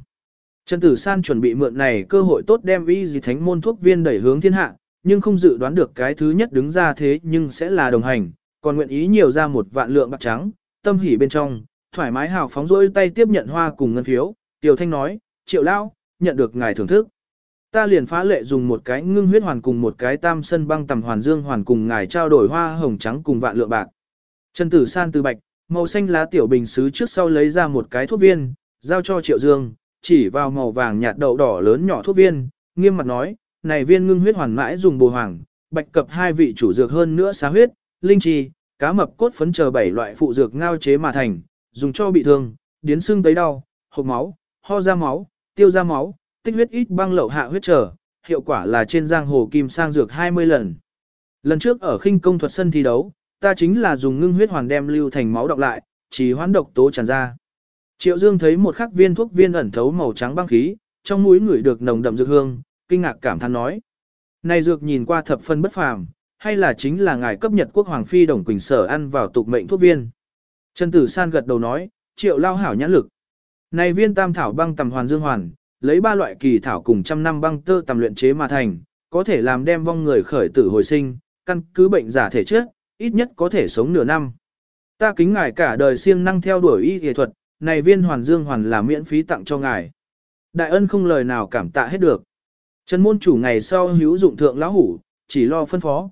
A: Trần Tử San chuẩn bị mượn này cơ hội tốt đem y gì thánh môn thuốc viên đẩy hướng thiên hạ, nhưng không dự đoán được cái thứ nhất đứng ra thế nhưng sẽ là đồng hành, còn nguyện ý nhiều ra một vạn lượng bạc trắng, tâm hỉ bên trong, thoải mái hào phóng rỗi tay tiếp nhận hoa cùng ngân phiếu, Tiểu Thanh nói, triệu lao, nhận được ngài thưởng thức. Ta liền phá lệ dùng một cái ngưng huyết hoàn cùng một cái tam sân băng tầm hoàn dương hoàn cùng ngài trao đổi hoa hồng trắng cùng vạn lượng bạc. Trần Tử San từ bạch, màu xanh lá tiểu bình xứ trước sau lấy ra một cái thuốc viên, giao cho Triệu Dương, chỉ vào màu vàng nhạt đậu đỏ lớn nhỏ thuốc viên, nghiêm mặt nói, này viên ngưng huyết hoàn mãi dùng bồ hoàng, bạch cập hai vị chủ dược hơn nữa xá huyết, linh chi, cá mập cốt phấn chờ bảy loại phụ dược ngao chế mà thành, dùng cho bị thương, điến xương tấy đau, hộc máu, ho ra máu, tiêu ra máu, tích huyết ít băng lậu hạ huyết trở, hiệu quả là trên giang hồ kim sang dược 20 lần. Lần trước ở khinh công thuật sân thi đấu, ta chính là dùng ngưng huyết hoàn đem lưu thành máu đọc lại, chỉ hoán độc tố tràn ra. Triệu Dương thấy một khắc viên thuốc viên ẩn thấu màu trắng băng khí, trong mũi ngửi được nồng đậm dược hương, kinh ngạc cảm thán nói: "Này dược nhìn qua thập phân bất phàm, hay là chính là ngài cấp Nhật quốc hoàng phi đồng quỳnh sở ăn vào tục mệnh thuốc viên?" Trần Tử San gật đầu nói: "Triệu lao hảo nhãn lực. Này viên tam thảo băng tầm hoàn dương hoàn, lấy ba loại kỳ thảo cùng trăm năm băng tơ tầm luyện chế mà thành, có thể làm đem vong người khởi tử hồi sinh, căn cứ bệnh giả thể trước, ít nhất có thể sống nửa năm. Ta kính ngài cả đời siêng năng theo đuổi y y thuật, này viên hoàn dương hoàn là miễn phí tặng cho ngài. Đại ân không lời nào cảm tạ hết được. Trần môn chủ ngày sau hữu dụng thượng lão hủ, chỉ lo phân phó.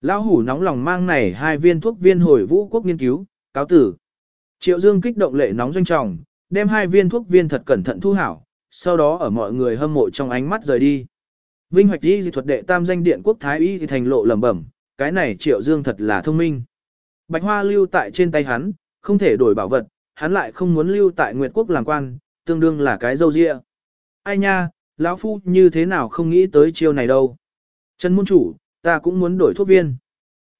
A: Lão hủ nóng lòng mang này hai viên thuốc viên hồi vũ quốc nghiên cứu, cáo tử. Triệu Dương kích động lệ nóng doanh trọng, đem hai viên thuốc viên thật cẩn thận thu hảo, sau đó ở mọi người hâm mộ trong ánh mắt rời đi. Vinh hoạch y dị thuật đệ tam danh điện quốc thái y thì thành lộ lẩm bẩm, cái này Triệu Dương thật là thông minh. Bạch hoa lưu tại trên tay hắn, không thể đổi bảo vật, hắn lại không muốn lưu tại Nguyệt quốc làm quan, tương đương là cái dâu dịa. Ai nha, lão phu như thế nào không nghĩ tới chiêu này đâu. Trần môn chủ, ta cũng muốn đổi thuốc viên.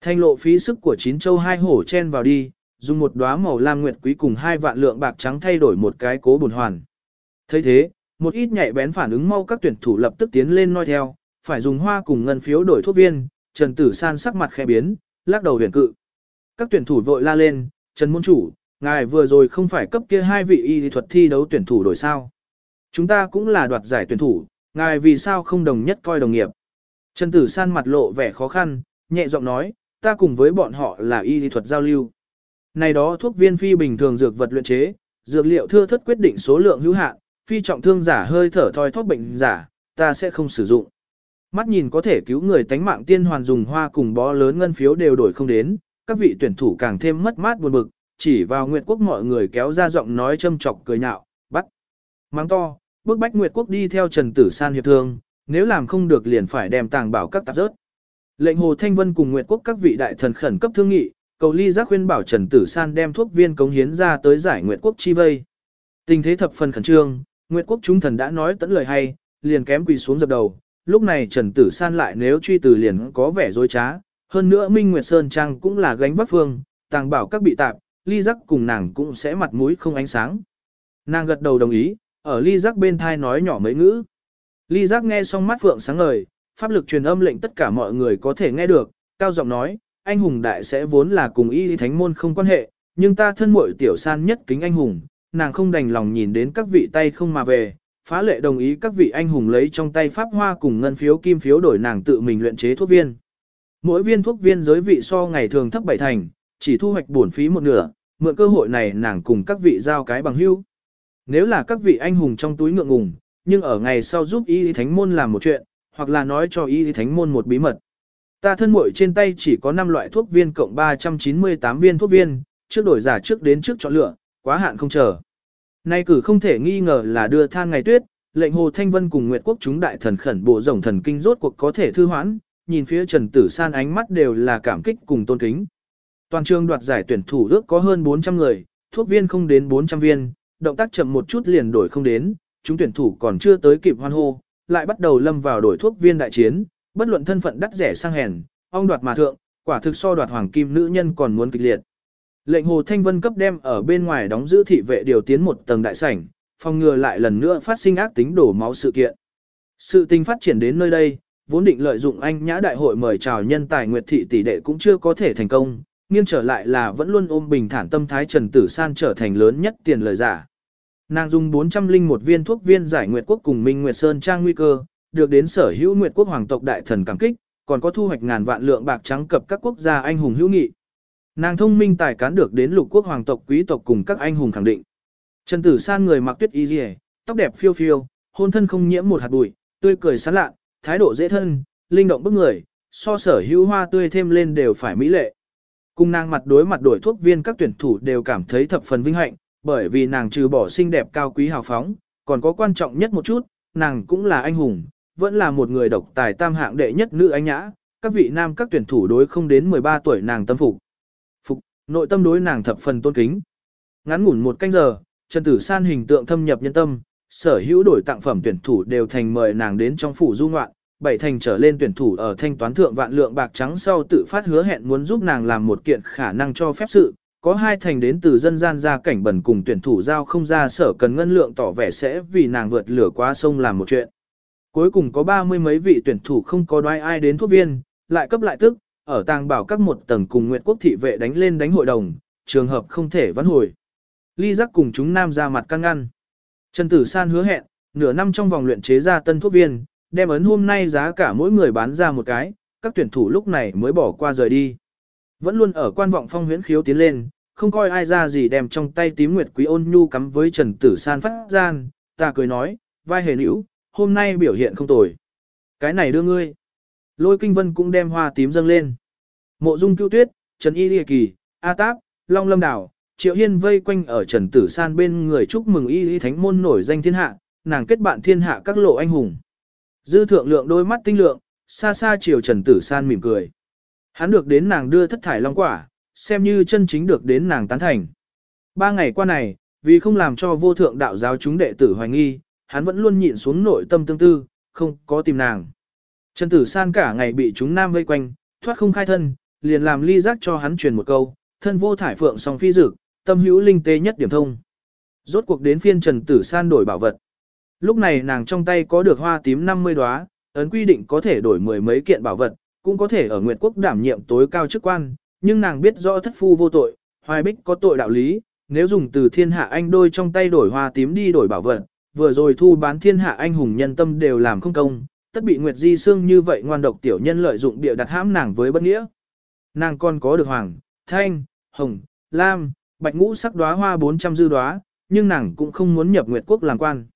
A: Thanh lộ phí sức của chín châu hai hổ chen vào đi, dùng một đóa màu lam nguyệt quý cùng hai vạn lượng bạc trắng thay đổi một cái cố bổn hoàn. thấy thế, một ít nhạy bén phản ứng mau các tuyển thủ lập tức tiến lên noi theo, phải dùng hoa cùng ngân phiếu đổi thuốc viên, Trần Tử San sắc mặt khẽ biến, lắc đầu huyền cự. Các tuyển thủ vội la lên, Trần Môn Chủ, ngài vừa rồi không phải cấp kia hai vị y thuật thi đấu tuyển thủ đổi sao. Chúng ta cũng là đoạt giải tuyển thủ, ngài vì sao không đồng nhất coi đồng nghiệp. Trần Tử San mặt lộ vẻ khó khăn, nhẹ giọng nói, ta cùng với bọn họ là y thuật giao lưu. Này đó thuốc viên phi bình thường dược vật luyện chế, dược liệu thưa thất quyết định số lượng hữu hạn, phi trọng thương giả hơi thở thoi thóp bệnh giả, ta sẽ không sử dụng. Mắt nhìn có thể cứu người tánh mạng tiên hoàn dùng hoa cùng bó lớn ngân phiếu đều đổi không đến, các vị tuyển thủ càng thêm mất mát buồn bực, chỉ vào Nguyệt Quốc mọi người kéo ra giọng nói châm chọc cười nhạo, bắt. Mang to, bước bách Nguyệt Quốc đi theo Trần Tử San hiệp thương, nếu làm không được liền phải đem tàng bảo các tạp rớt. Lệnh Hồ Thanh Vân cùng Nguyệt Quốc các vị đại thần khẩn cấp thương nghị, cầu ly giác khuyên bảo Trần Tử San đem thuốc viên cống hiến ra tới giải Nguyệt Quốc chi vây. Tình thế thập phần khẩn trương, Nguyệt Quốc chúng thần đã nói tận lời hay, liền kém quỳ xuống dập đầu, lúc này Trần Tử San lại nếu truy từ liền có vẻ dối trá, hơn nữa Minh Nguyệt Sơn Trang cũng là gánh vác phương, tàng bảo các bị tạp, ly giác cùng nàng cũng sẽ mặt mũi không ánh sáng. Nàng gật đầu đồng ý, ở ly giác bên thai nói nhỏ mấy ngữ. Ly giác nghe xong mắt phượng sáng ngời, pháp lực truyền âm lệnh tất cả mọi người có thể nghe được, cao giọng nói, anh hùng đại sẽ vốn là cùng y thánh môn không quan hệ, nhưng ta thân muội tiểu san nhất kính anh hùng, nàng không đành lòng nhìn đến các vị tay không mà về, phá lệ đồng ý các vị anh hùng lấy trong tay pháp hoa cùng ngân phiếu kim phiếu đổi nàng tự mình luyện chế thuốc viên. Mỗi viên thuốc viên giới vị so ngày thường thấp bảy thành, chỉ thu hoạch bổn phí một nửa, mượn cơ hội này nàng cùng các vị giao cái bằng hữu. Nếu là các vị anh hùng trong túi ngượng ngùng, nhưng ở ngày sau giúp y thánh môn làm một chuyện, hoặc là nói cho y thánh môn một bí mật. Ta thân muội trên tay chỉ có 5 loại thuốc viên cộng 398 viên thuốc viên, trước đổi giả trước đến trước chọn lựa, quá hạn không chờ. Nay cử không thể nghi ngờ là đưa than ngày tuyết, lệnh Hồ Thanh Vân cùng Nguyệt Quốc chúng đại thần khẩn bộ rồng thần kinh rốt cuộc có thể thư hoãn, nhìn phía Trần Tử San ánh mắt đều là cảm kích cùng tôn kính. Toàn trường đoạt giải tuyển thủ ước có hơn 400 người, thuốc viên không đến 400 viên, động tác chậm một chút liền đổi không đến, chúng tuyển thủ còn chưa tới kịp hoan hô, lại bắt đầu lâm vào đổi thuốc viên đại chiến, bất luận thân phận đắt rẻ sang hèn, ong đoạt mà thượng, quả thực so đoạt hoàng kim nữ nhân còn muốn kịch liệt. Lệnh Hồ Thanh Vân cấp đem ở bên ngoài đóng giữ thị vệ điều tiến một tầng đại sảnh, phòng ngừa lại lần nữa phát sinh ác tính đổ máu sự kiện. Sự tình phát triển đến nơi đây, vốn định lợi dụng anh nhã đại hội mời chào nhân tài nguyệt thị tỷ đệ cũng chưa có thể thành công, nghiêng trở lại là vẫn luôn ôm bình thản tâm thái Trần Tử San trở thành lớn nhất tiền lời giả. Nàng dùng 401 viên thuốc viên giải nguyệt quốc cùng Minh Nguyệt Sơn trang nguy cơ, được đến sở hữu nguyệt quốc hoàng tộc đại thần cảm kích, còn có thu hoạch ngàn vạn lượng bạc trắng cập các quốc gia anh hùng hữu nghị. Nàng thông minh tài cán được đến lục quốc hoàng tộc quý tộc cùng các anh hùng khẳng định. Trần Tử San người mặc tuyết y liễu, tóc đẹp phiêu phiêu, hôn thân không nhiễm một hạt bụi, tươi cười sán lạ, thái độ dễ thân, linh động bức người, so sở hữu hoa tươi thêm lên đều phải mỹ lệ. Cùng nàng mặt đối mặt đổi thuốc viên các tuyển thủ đều cảm thấy thập phần vinh hạnh, bởi vì nàng trừ bỏ xinh đẹp cao quý hào phóng, còn có quan trọng nhất một chút, nàng cũng là anh hùng, vẫn là một người độc tài tam hạng đệ nhất nữ anh nhã, các vị nam các tuyển thủ đối không đến 13 tuổi nàng tâm phục. Phục, nội tâm đối nàng thập phần tôn kính. Ngắn ngủn một canh giờ, Trần Tử San hình tượng thâm nhập nhân tâm, sở hữu đổi tặng phẩm tuyển thủ đều thành mời nàng đến trong phủ du ngoạn, bảy thành trở lên tuyển thủ ở thanh toán thượng vạn lượng bạc trắng sau tự phát hứa hẹn muốn giúp nàng làm một kiện khả năng cho phép sự, có hai thành đến từ dân gian ra cảnh bẩn cùng tuyển thủ giao không ra sở cần ngân lượng tỏ vẻ sẽ vì nàng vượt lửa qua sông làm một chuyện. Cuối cùng có ba mươi mấy vị tuyển thủ không có đoái ai đến thuốc viên, lại cấp lại tức, ở tàng bảo các một tầng cùng Nguyệt Quốc thị vệ đánh lên đánh hội đồng, trường hợp không thể vãn hồi. Ly giác cùng chúng nam ra mặt căng ngăn. Trần Tử San hứa hẹn, nửa năm trong vòng luyện chế ra tân thuốc viên, đem ấn hôm nay giá cả mỗi người bán ra một cái, các tuyển thủ lúc này mới bỏ qua rời đi. Vẫn luôn ở quan vọng phong huyễn khiếu tiến lên, không coi ai ra gì đem trong tay tím nguyệt quý ôn nhu cắm với Trần Tử San phát gian, ta cười nói, vai hề nữ, hôm nay biểu hiện không tồi. Cái này đưa ngươi. Lôi kinh vân cũng đem hoa tím dâng lên. Mộ dung cứu tuyết, Trần Y Lìa Kỳ, A Táp, Long Lâm Đảo, Triệu Hiên vây quanh ở Trần Tử San bên người chúc mừng Y Y Thánh Môn nổi danh thiên hạ, nàng kết bạn thiên hạ các lộ anh hùng. Dư thượng lượng đôi mắt tinh lượng, xa xa chiều Trần Tử San mỉm cười. Hắn được đến nàng đưa thất thải long quả, xem như chân chính được đến nàng tán thành. Ba ngày qua này, vì không làm cho vô thượng đạo giáo chúng đệ tử hoài nghi, hắn vẫn luôn nhịn xuống nội tâm tương tư, không có tìm nàng. Trần Tử San cả ngày bị chúng nam vây quanh, thoát không khai thân, liền làm ly giác cho hắn truyền một câu, thân vô thải phượng song phi dực, tâm hữu linh tê nhất điểm thông. Rốt cuộc đến phiên Trần Tử San đổi bảo vật. Lúc này nàng trong tay có được hoa tím 50 đóa, ấn quy định có thể đổi mười mấy kiện bảo vật, cũng có thể ở Nguyệt Quốc đảm nhiệm tối cao chức quan, nhưng nàng biết rõ thất phu vô tội, hoài bích có tội đạo lý, nếu dùng từ thiên hạ anh đôi trong tay đổi hoa tím đi đổi bảo vật, vừa rồi thu bán thiên hạ anh hùng nhân tâm đều làm không công, tất bị Nguyệt Di Sương như vậy ngoan độc tiểu nhân lợi dụng địa đặt hãm nàng với bất nghĩa. Nàng còn có được hoàng, thanh, hồng, lam, bạch ngũ sắc đóa hoa 400 dư đóa, nhưng nàng cũng không muốn nhập Nguyệt Quốc làm quan.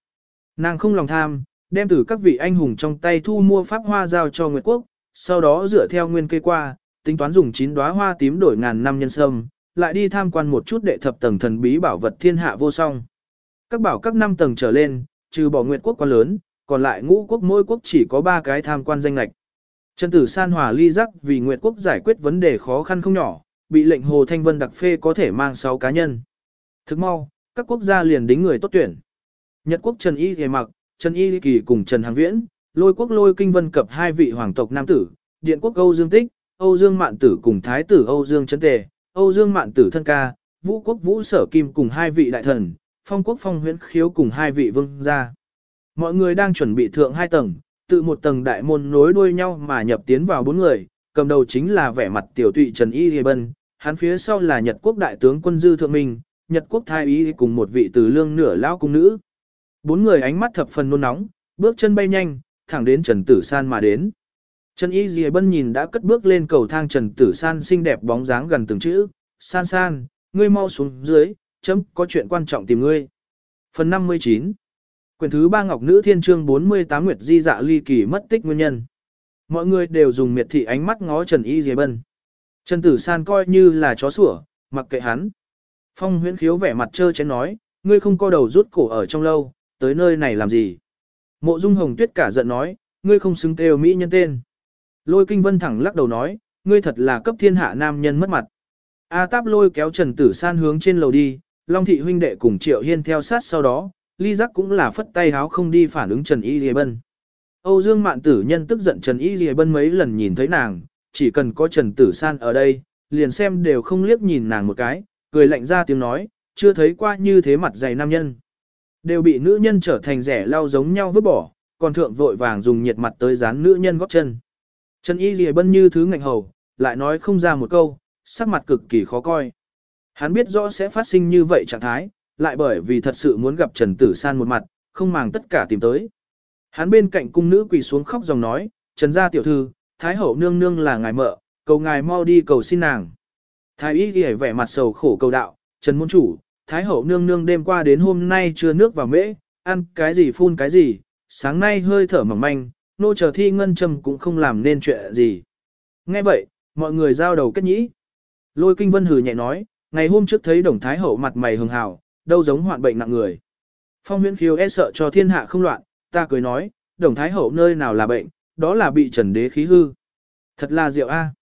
A: Nàng không lòng tham, đem từ các vị anh hùng trong tay thu mua pháp hoa giao cho Nguyệt Quốc, sau đó dựa theo nguyên cây qua, tính toán dùng 9 đóa hoa tím đổi ngàn năm nhân sâm, lại đi tham quan một chút đệ thập tầng thần bí bảo vật thiên hạ vô song. Các bảo các năm tầng trở lên, trừ bỏ Nguyệt Quốc quá lớn, còn lại ngũ quốc mỗi quốc chỉ có 3 cái tham quan danh lạch. Trần tử san hòa ly giác vì Nguyệt Quốc giải quyết vấn đề khó khăn không nhỏ, bị lệnh Hồ Thanh Vân đặc phê có thể mang 6 cá nhân. Thức mau, các quốc gia liền đính người tốt tuyển. Nhật quốc Trần Y Hề Mặc, Trần Y Kỳ cùng Trần Hàng Viễn, lôi quốc lôi kinh vân cập hai vị hoàng tộc nam tử, điện quốc Âu Dương Tích, Âu Dương Mạn Tử cùng Thái tử Âu Dương Trấn Tề, Âu Dương Mạn Tử thân ca, vũ quốc vũ sở kim cùng hai vị đại thần, phong quốc phong huyễn khiếu cùng hai vị vương gia. Mọi người đang chuẩn bị thượng hai tầng, tự một tầng đại môn nối đuôi nhau mà nhập tiến vào bốn người, cầm đầu chính là vẻ mặt tiểu tụy Trần Y Hề Bân, hắn phía sau là Nhật quốc đại tướng quân dư thượng minh, Nhật quốc thái y cùng một vị từ lương nửa lão cung nữ. Bốn người ánh mắt thập phần nôn nóng, bước chân bay nhanh, thẳng đến Trần Tử San mà đến. Trần Y Dì Bân nhìn đã cất bước lên cầu thang Trần Tử San xinh đẹp bóng dáng gần từng chữ, San San, ngươi mau xuống dưới, chấm có chuyện quan trọng tìm ngươi. Phần 59 Quyển thứ ba Ngọc Nữ Thiên Trương 48 Nguyệt Di Dạ Ly Kỳ mất tích nguyên nhân. Mọi người đều dùng miệt thị ánh mắt ngó Trần Y Dì Bân. Trần Tử San coi như là chó sủa, mặc kệ hắn. Phong huyễn khiếu vẻ mặt trơ chén nói, ngươi không co đầu rút cổ ở trong lâu, tới nơi này làm gì? Mộ Dung Hồng Tuyết cả giận nói, ngươi không xứng kêu mỹ nhân tên. Lôi Kinh Vân thẳng lắc đầu nói, ngươi thật là cấp thiên hạ nam nhân mất mặt. A Táp lôi kéo Trần Tử San hướng trên lầu đi, Long Thị huynh đệ cùng Triệu Hiên theo sát sau đó, Ly Giác cũng là phất tay háo không đi phản ứng Trần Y Lìa Bân. Âu Dương Mạn Tử nhân tức giận Trần Y Lìa Bân mấy lần nhìn thấy nàng, chỉ cần có Trần Tử San ở đây, liền xem đều không liếc nhìn nàng một cái, cười lạnh ra tiếng nói, chưa thấy qua như thế mặt dày nam nhân. Đều bị nữ nhân trở thành rẻ lau giống nhau vứt bỏ, còn thượng vội vàng dùng nhiệt mặt tới dán nữ nhân góp chân. Trần Y Lìa Bân như thứ ngạnh hầu, lại nói không ra một câu, sắc mặt cực kỳ khó coi. Hắn biết rõ sẽ phát sinh như vậy trạng thái, lại bởi vì thật sự muốn gặp Trần Tử San một mặt, không màng tất cả tìm tới. Hắn bên cạnh cung nữ quỳ xuống khóc dòng nói, Trần gia tiểu thư, Thái hậu nương nương là ngài mợ, cầu ngài mau đi cầu xin nàng. Thái y ghi vẻ mặt sầu khổ cầu đạo, Trần Môn Chủ, Thái Hậu nương nương đêm qua đến hôm nay chưa nước vào mễ, ăn cái gì phun cái gì, sáng nay hơi thở mỏng manh, nô chờ thi ngân châm cũng không làm nên chuyện gì. Nghe vậy, mọi người giao đầu kết nhĩ. Lôi kinh vân hừ nhẹ nói, ngày hôm trước thấy đồng Thái Hậu mặt mày hường hào, đâu giống hoạn bệnh nặng người. Phong huyễn khiếu e sợ cho thiên hạ không loạn, ta cười nói, đồng Thái Hậu nơi nào là bệnh, đó là bị trần đế khí hư. Thật là diệu a.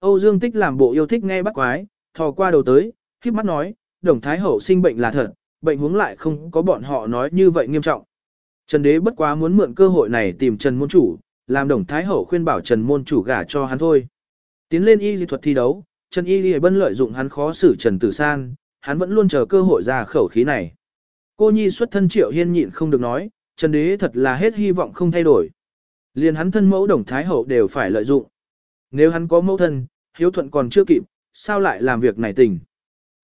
A: Âu Dương Tích làm bộ yêu thích nghe bắt quái, thò qua đầu tới, khiếp mắt nói, đồng Thái Hậu sinh bệnh là thật, bệnh huống lại không có bọn họ nói như vậy nghiêm trọng. Trần Đế bất quá muốn mượn cơ hội này tìm Trần Môn Chủ, làm đồng Thái Hậu khuyên bảo Trần Môn Chủ gả cho hắn thôi. Tiến lên y dị thuật thi đấu, Trần Y dị Bân lợi dụng hắn khó xử Trần Tử San, hắn vẫn luôn chờ cơ hội ra khẩu khí này. Cô Nhi xuất thân Triệu Hiên nhịn không được nói, Trần Đế thật là hết hy vọng không thay đổi. Liền hắn thân mẫu đồng Thái Hậu đều phải lợi dụng. Nếu hắn có mẫu thân, hiếu thuận còn chưa kịp, sao lại làm việc này tình.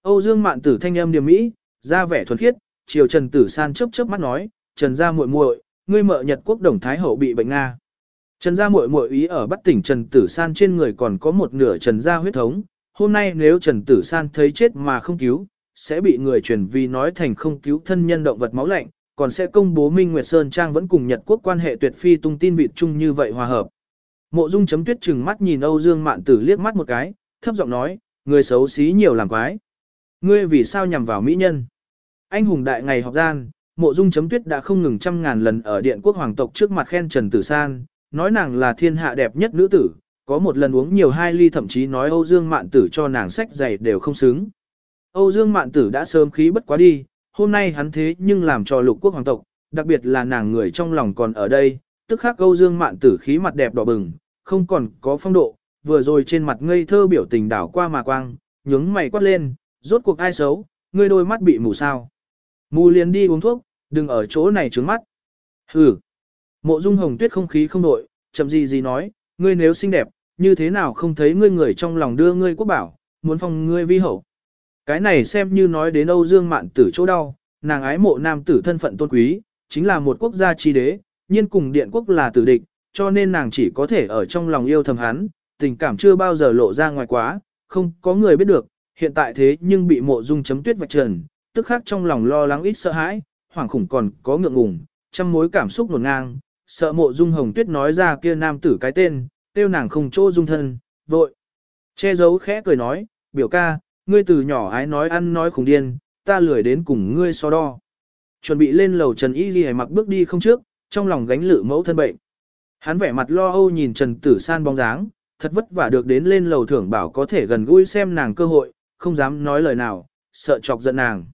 A: Âu Dương Mạn Tử thanh âm điềm mỹ, ra vẻ thuần khiết, chiều Trần Tử San chớp chớp mắt nói, Trần gia muội muội, ngươi mợ Nhật quốc đồng thái hậu bị bệnh nga. Trần gia muội muội ý ở bắt tỉnh Trần Tử San trên người còn có một nửa Trần gia huyết thống, hôm nay nếu Trần Tử San thấy chết mà không cứu, sẽ bị người truyền vì nói thành không cứu thân nhân động vật máu lạnh, còn sẽ công bố Minh Nguyệt Sơn Trang vẫn cùng Nhật quốc quan hệ tuyệt phi tung tin vịt chung như vậy hòa hợp. Mộ Dung chấm tuyết chừng mắt nhìn Âu Dương Mạn Tử liếc mắt một cái, thấp giọng nói, người xấu xí nhiều làm quái. Ngươi vì sao nhằm vào mỹ nhân? Anh hùng đại ngày học gian, Mộ Dung chấm tuyết đã không ngừng trăm ngàn lần ở điện quốc hoàng tộc trước mặt khen Trần Tử San, nói nàng là thiên hạ đẹp nhất nữ tử, có một lần uống nhiều hai ly thậm chí nói Âu Dương Mạn Tử cho nàng sách giày đều không xứng. Âu Dương Mạn Tử đã sớm khí bất quá đi, hôm nay hắn thế nhưng làm cho lục quốc hoàng tộc, đặc biệt là nàng người trong lòng còn ở đây, tức khắc Âu Dương Mạn Tử khí mặt đẹp đỏ bừng, không còn có phong độ, vừa rồi trên mặt ngây thơ biểu tình đảo qua mà quang, nhướng mày quát lên, rốt cuộc ai xấu, ngươi đôi mắt bị mù sao. Mù liền đi uống thuốc, đừng ở chỗ này trướng mắt. Hừ. Mộ Dung Hồng Tuyết không khí không nội, chậm gì gì nói, ngươi nếu xinh đẹp, như thế nào không thấy ngươi người trong lòng đưa ngươi quốc bảo, muốn phong ngươi vi hậu. Cái này xem như nói đến Âu Dương Mạn Tử chỗ đau, nàng ái mộ nam tử thân phận tôn quý, chính là một quốc gia chi đế, nhiên cùng điện quốc là tử địch, cho nên nàng chỉ có thể ở trong lòng yêu thầm hắn, tình cảm chưa bao giờ lộ ra ngoài quá, không có người biết được, hiện tại thế nhưng bị mộ dung chấm tuyết vạch trần, tức khác trong lòng lo lắng ít sợ hãi, hoảng khủng còn có ngượng ngùng, trăm mối cảm xúc nổn ngang, sợ mộ dung hồng tuyết nói ra kia nam tử cái tên, tiêu nàng không chỗ dung thân, vội. Che giấu khẽ cười nói, biểu ca, ngươi từ nhỏ ái nói ăn nói khủng điên, ta lười đến cùng ngươi so đo. Chuẩn bị lên lầu Trần Y Ghi mặc bước đi không trước, trong lòng gánh lự mẫu thân bệnh. Hắn vẻ mặt lo âu nhìn Trần Tử San bóng dáng, thật vất vả được đến lên lầu thưởng bảo có thể gần gũi xem nàng cơ hội, không dám nói lời nào, sợ chọc giận nàng.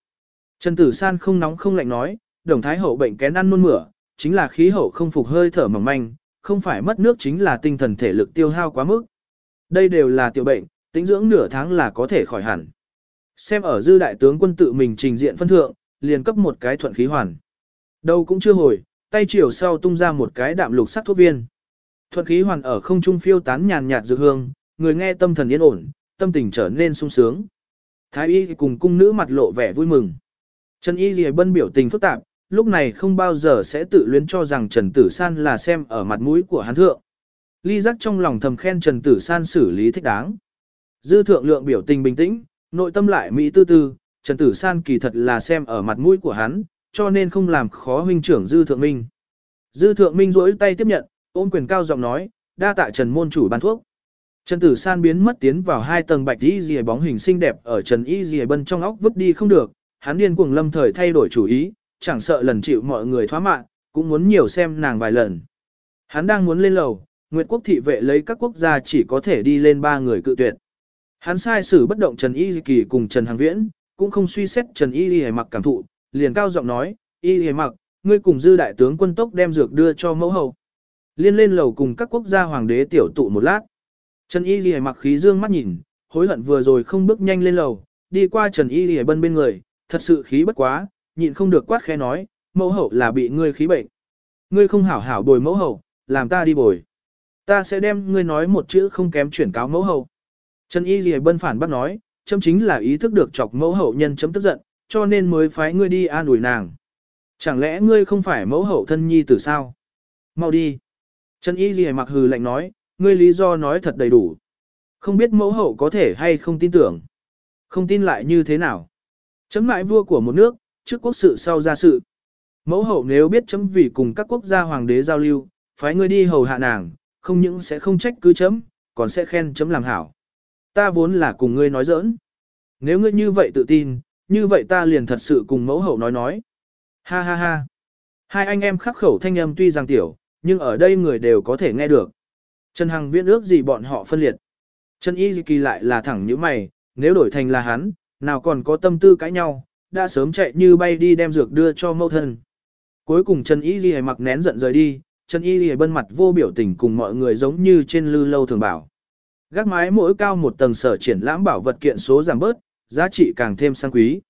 A: Trần Tử San không nóng không lạnh nói, đồng thái hậu bệnh kén ăn nôn mửa, chính là khí hậu không phục hơi thở mỏng manh, không phải mất nước chính là tinh thần thể lực tiêu hao quá mức. Đây đều là tiểu bệnh, tính dưỡng nửa tháng là có thể khỏi hẳn. Xem ở dư đại tướng quân tự mình trình diện phân thượng, liền cấp một cái thuận khí hoàn. Đâu cũng chưa hồi, tay chiều sau tung ra một cái đạm lục sắc thuốc viên. Thuận khí hoàn ở không trung phiêu tán nhàn nhạt dược hương, người nghe tâm thần yên ổn, tâm tình trở nên sung sướng. Thái y cùng cung nữ mặt lộ vẻ vui mừng. Trần y gì bân biểu tình phức tạp, lúc này không bao giờ sẽ tự luyến cho rằng Trần Tử San là xem ở mặt mũi của hắn thượng. Ly giác trong lòng thầm khen Trần Tử San xử lý thích đáng. Dư thượng lượng biểu tình bình tĩnh, nội tâm lại mỹ tư tư, Trần Tử San kỳ thật là xem ở mặt mũi của hắn, cho nên không làm khó huynh trưởng Dư Thượng Minh. Dư Thượng Minh rỗi tay tiếp nhận, ôm quyền cao giọng nói, đa tạ Trần môn chủ ban thuốc. Trần Tử San biến mất tiến vào hai tầng bạch y rìa bóng hình xinh đẹp ở Trần Y rìa bân trong óc vứt đi không được, hắn điên cuồng lâm thời thay đổi chủ ý, chẳng sợ lần chịu mọi người thoá mạng, cũng muốn nhiều xem nàng vài lần. Hắn đang muốn lên lầu, Nguyệt quốc thị vệ lấy các quốc gia chỉ có thể đi lên ba người cự tuyệt. Hắn sai xử bất động Trần Y Kỳ cùng Trần Hàng Viễn, cũng không suy xét Trần Y Lì mặc cảm thụ, liền cao giọng nói, Y Lì mặc, ngươi cùng dư đại tướng quân tốc đem dược đưa cho mẫu hậu. Liên lên lầu cùng các quốc gia hoàng đế tiểu tụ một lát. Trần Y Ghi mặc khí dương mắt nhìn, hối hận vừa rồi không bước nhanh lên lầu, đi qua Trần Y Ghi bân bên người, thật sự khí bất quá, nhịn không được quát khẽ nói, mẫu hậu là bị ngươi khí bệnh. Ngươi không hảo hảo bồi mẫu hậu, làm ta đi bồi. Ta sẽ đem ngươi nói một chữ không kém chuyển cáo mẫu hậu. Trần Y Ghi bân phản bác nói, chấm chính là ý thức được chọc mẫu hậu nhân chấm tức giận, cho nên mới phái ngươi đi an ủi nàng. Chẳng lẽ ngươi không phải mẫu hậu thân nhi tử sao? Mau đi. Trần Y Ghi mặc hừ lạnh nói, ngươi lý do nói thật đầy đủ. Không biết mẫu hậu có thể hay không tin tưởng. Không tin lại như thế nào? Chấm lại vua của một nước, trước quốc sự sau gia sự. Mẫu hậu nếu biết chấm vì cùng các quốc gia hoàng đế giao lưu, phái ngươi đi hầu hạ nàng, không những sẽ không trách cứ chấm, còn sẽ khen chấm làm hảo. Ta vốn là cùng ngươi nói giỡn. Nếu ngươi như vậy tự tin, như vậy ta liền thật sự cùng mẫu hậu nói nói. Ha ha ha. Hai anh em khắc khẩu thanh âm tuy rằng tiểu, nhưng ở đây người đều có thể nghe được. Trần Hằng viễn ước gì bọn họ phân liệt. Trần Y Kỳ lại là thẳng như mày, nếu đổi thành là hắn, nào còn có tâm tư cãi nhau, đã sớm chạy như bay đi đem dược đưa cho mẫu thân. Cuối cùng Trần Y Ghi mặc nén giận rời đi, Trần Y Ghi bân mặt vô biểu tình cùng mọi người giống như trên lư lâu thường bảo. Gác mái mỗi cao một tầng sở triển lãm bảo vật kiện số giảm bớt, giá trị càng thêm sang quý.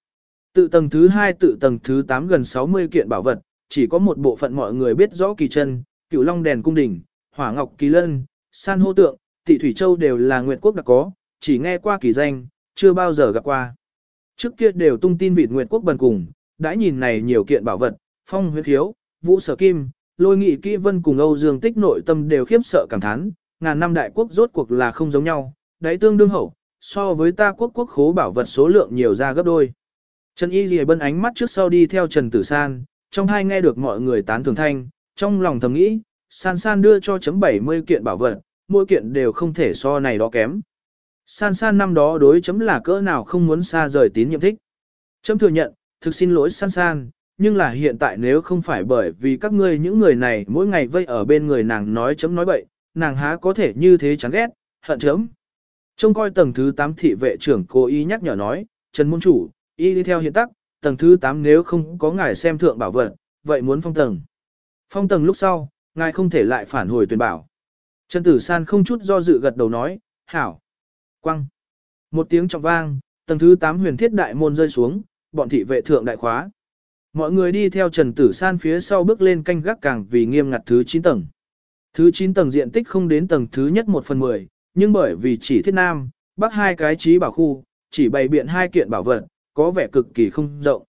A: Tự tầng thứ 2 tự tầng thứ 8 gần 60 kiện bảo vật, chỉ có một bộ phận mọi người biết rõ kỳ chân, cửu long đèn cung đỉnh, hỏa ngọc kỳ lân, san hô tượng, tỷ thủy châu đều là nguyệt quốc đặc có, chỉ nghe qua kỳ danh, chưa bao giờ gặp qua. Trước kia đều tung tin vịt nguyệt quốc bần cùng, đã nhìn này nhiều kiện bảo vật, phong huyết khiếu, vũ sở kim, lôi nghị kỹ vân cùng Âu Dương tích nội tâm đều khiếp sợ cảm thán, ngàn năm đại quốc rốt cuộc là không giống nhau, đáy tương đương hậu, so với ta quốc quốc khố bảo vật số lượng nhiều ra gấp đôi. Trần Y Ghi bân ánh mắt trước sau đi theo Trần Tử San, trong hai nghe được mọi người tán thường thanh, trong lòng thầm nghĩ, San San đưa cho chấm 70 kiện bảo vật, mỗi kiện đều không thể so này đó kém. San San năm đó đối chấm là cỡ nào không muốn xa rời tín nhiệm thích. Chấm thừa nhận, thực xin lỗi San San, nhưng là hiện tại nếu không phải bởi vì các ngươi những người này mỗi ngày vây ở bên người nàng nói chấm nói bậy, nàng há có thể như thế chán ghét, hận chấm. Trông coi tầng thứ 8 thị vệ trưởng cố ý nhắc nhở nói, Trần Môn Chủ, y đi theo hiện tắc, tầng thứ 8 nếu không có ngài xem thượng bảo vật, vậy muốn phong tầng. Phong tầng lúc sau, ngài không thể lại phản hồi tuyển bảo. Trần Tử San không chút do dự gật đầu nói, hảo. Quăng. Một tiếng trọng vang, tầng thứ 8 huyền thiết đại môn rơi xuống, bọn thị vệ thượng đại khóa. Mọi người đi theo Trần Tử San phía sau bước lên canh gác càng vì nghiêm ngặt thứ 9 tầng. Thứ 9 tầng diện tích không đến tầng thứ nhất 1 phần 10, nhưng bởi vì chỉ thiết nam, bắc hai cái trí bảo khu, chỉ bày biện hai kiện bảo vật, có vẻ cực kỳ không rộng.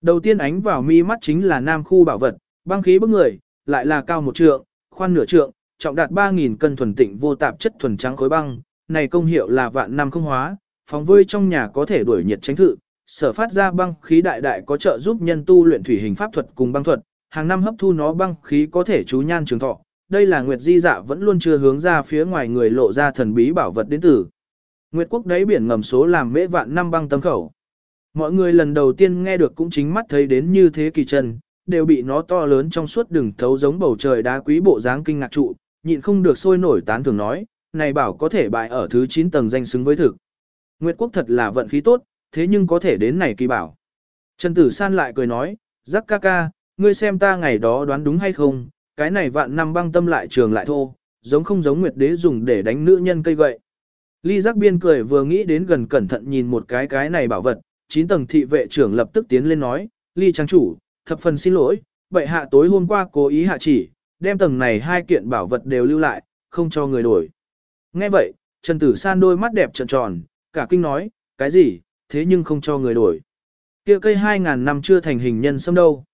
A: Đầu tiên ánh vào mi mắt chính là nam khu bảo vật, băng khí bức người, lại là cao một trượng, khoan nửa trượng, trọng đạt 3.000 cân thuần tịnh vô tạp chất thuần trắng khối băng, này công hiệu là vạn năm không hóa, phóng vơi trong nhà có thể đuổi nhiệt tránh thự, sở phát ra băng khí đại đại có trợ giúp nhân tu luyện thủy hình pháp thuật cùng băng thuật, hàng năm hấp thu nó băng khí có thể chú nhan trường thọ. Đây là Nguyệt Di Dạ vẫn luôn chưa hướng ra phía ngoài người lộ ra thần bí bảo vật đến từ. Nguyệt quốc đáy biển ngầm số làm mễ vạn năm băng tâm khẩu. Mọi người lần đầu tiên nghe được cũng chính mắt thấy đến như thế kỳ trần đều bị nó to lớn trong suốt đường thấu giống bầu trời đá quý bộ dáng kinh ngạc trụ, nhịn không được sôi nổi tán thường nói, này bảo có thể bại ở thứ 9 tầng danh xứng với thực. Nguyệt quốc thật là vận khí tốt, thế nhưng có thể đến này kỳ bảo. Trần Tử San lại cười nói, Giác ca ca, ngươi xem ta ngày đó đoán đúng hay không, cái này vạn năm băng tâm lại trường lại thô, giống không giống Nguyệt đế dùng để đánh nữ nhân cây gậy. Ly Giác biên cười vừa nghĩ đến gần cẩn thận nhìn một cái cái này bảo vật, chín tầng thị vệ trưởng lập tức tiến lên nói, Ly trang chủ, thập phần xin lỗi, bệ hạ tối hôm qua cố ý hạ chỉ, đem tầng này hai kiện bảo vật đều lưu lại, không cho người đổi. Nghe vậy, Trần Tử San đôi mắt đẹp trợn tròn, cả kinh nói, cái gì, thế nhưng không cho người đổi. kia cây 2.000 năm chưa thành hình nhân sâm đâu.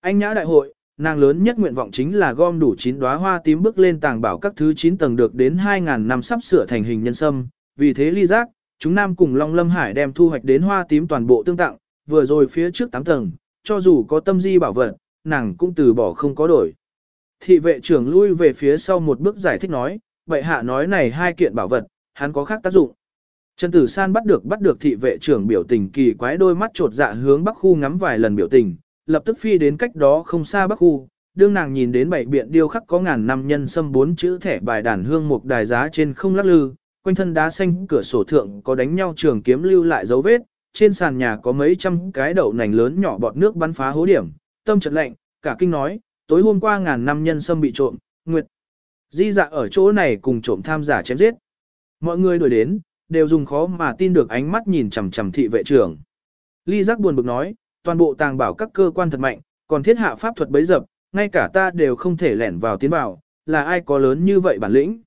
A: Anh nhã đại hội, nàng lớn nhất nguyện vọng chính là gom đủ 9 đóa hoa tím bước lên tàng bảo các thứ 9 tầng được đến 2.000 năm sắp sửa thành hình nhân sâm. Vì thế ly giác, chúng nam cùng Long Lâm Hải đem thu hoạch đến hoa tím toàn bộ tương tặng, vừa rồi phía trước 8 tầng, cho dù có tâm di bảo vật, nàng cũng từ bỏ không có đổi. Thị vệ trưởng lui về phía sau một bước giải thích nói, vậy hạ nói này hai kiện bảo vật, hắn có khác tác dụng. Trần Tử San bắt được bắt được thị vệ trưởng biểu tình kỳ quái đôi mắt trột dạ hướng bắc khu ngắm vài lần biểu tình, lập tức phi đến cách đó không xa bắc khu, đương nàng nhìn đến bảy biện điêu khắc có ngàn năm nhân sâm bốn chữ thẻ bài đàn hương một đài giá trên không lắc lư, quanh thân đá xanh cửa sổ thượng có đánh nhau trường kiếm lưu lại dấu vết, trên sàn nhà có mấy trăm cái đậu nành lớn nhỏ bọt nước bắn phá hố điểm, tâm chợt lạnh, cả kinh nói, tối hôm qua ngàn năm nhân sâm bị trộm, nguyệt. Di dạ ở chỗ này cùng trộm tham giả chém giết. Mọi người đuổi đến, đều dùng khó mà tin được ánh mắt nhìn chằm chằm thị vệ trưởng. Ly giác buồn bực nói, toàn bộ tàng bảo các cơ quan thật mạnh, còn thiết hạ pháp thuật bấy dập, ngay cả ta đều không thể lẻn vào tiến vào, là ai có lớn như vậy bản lĩnh.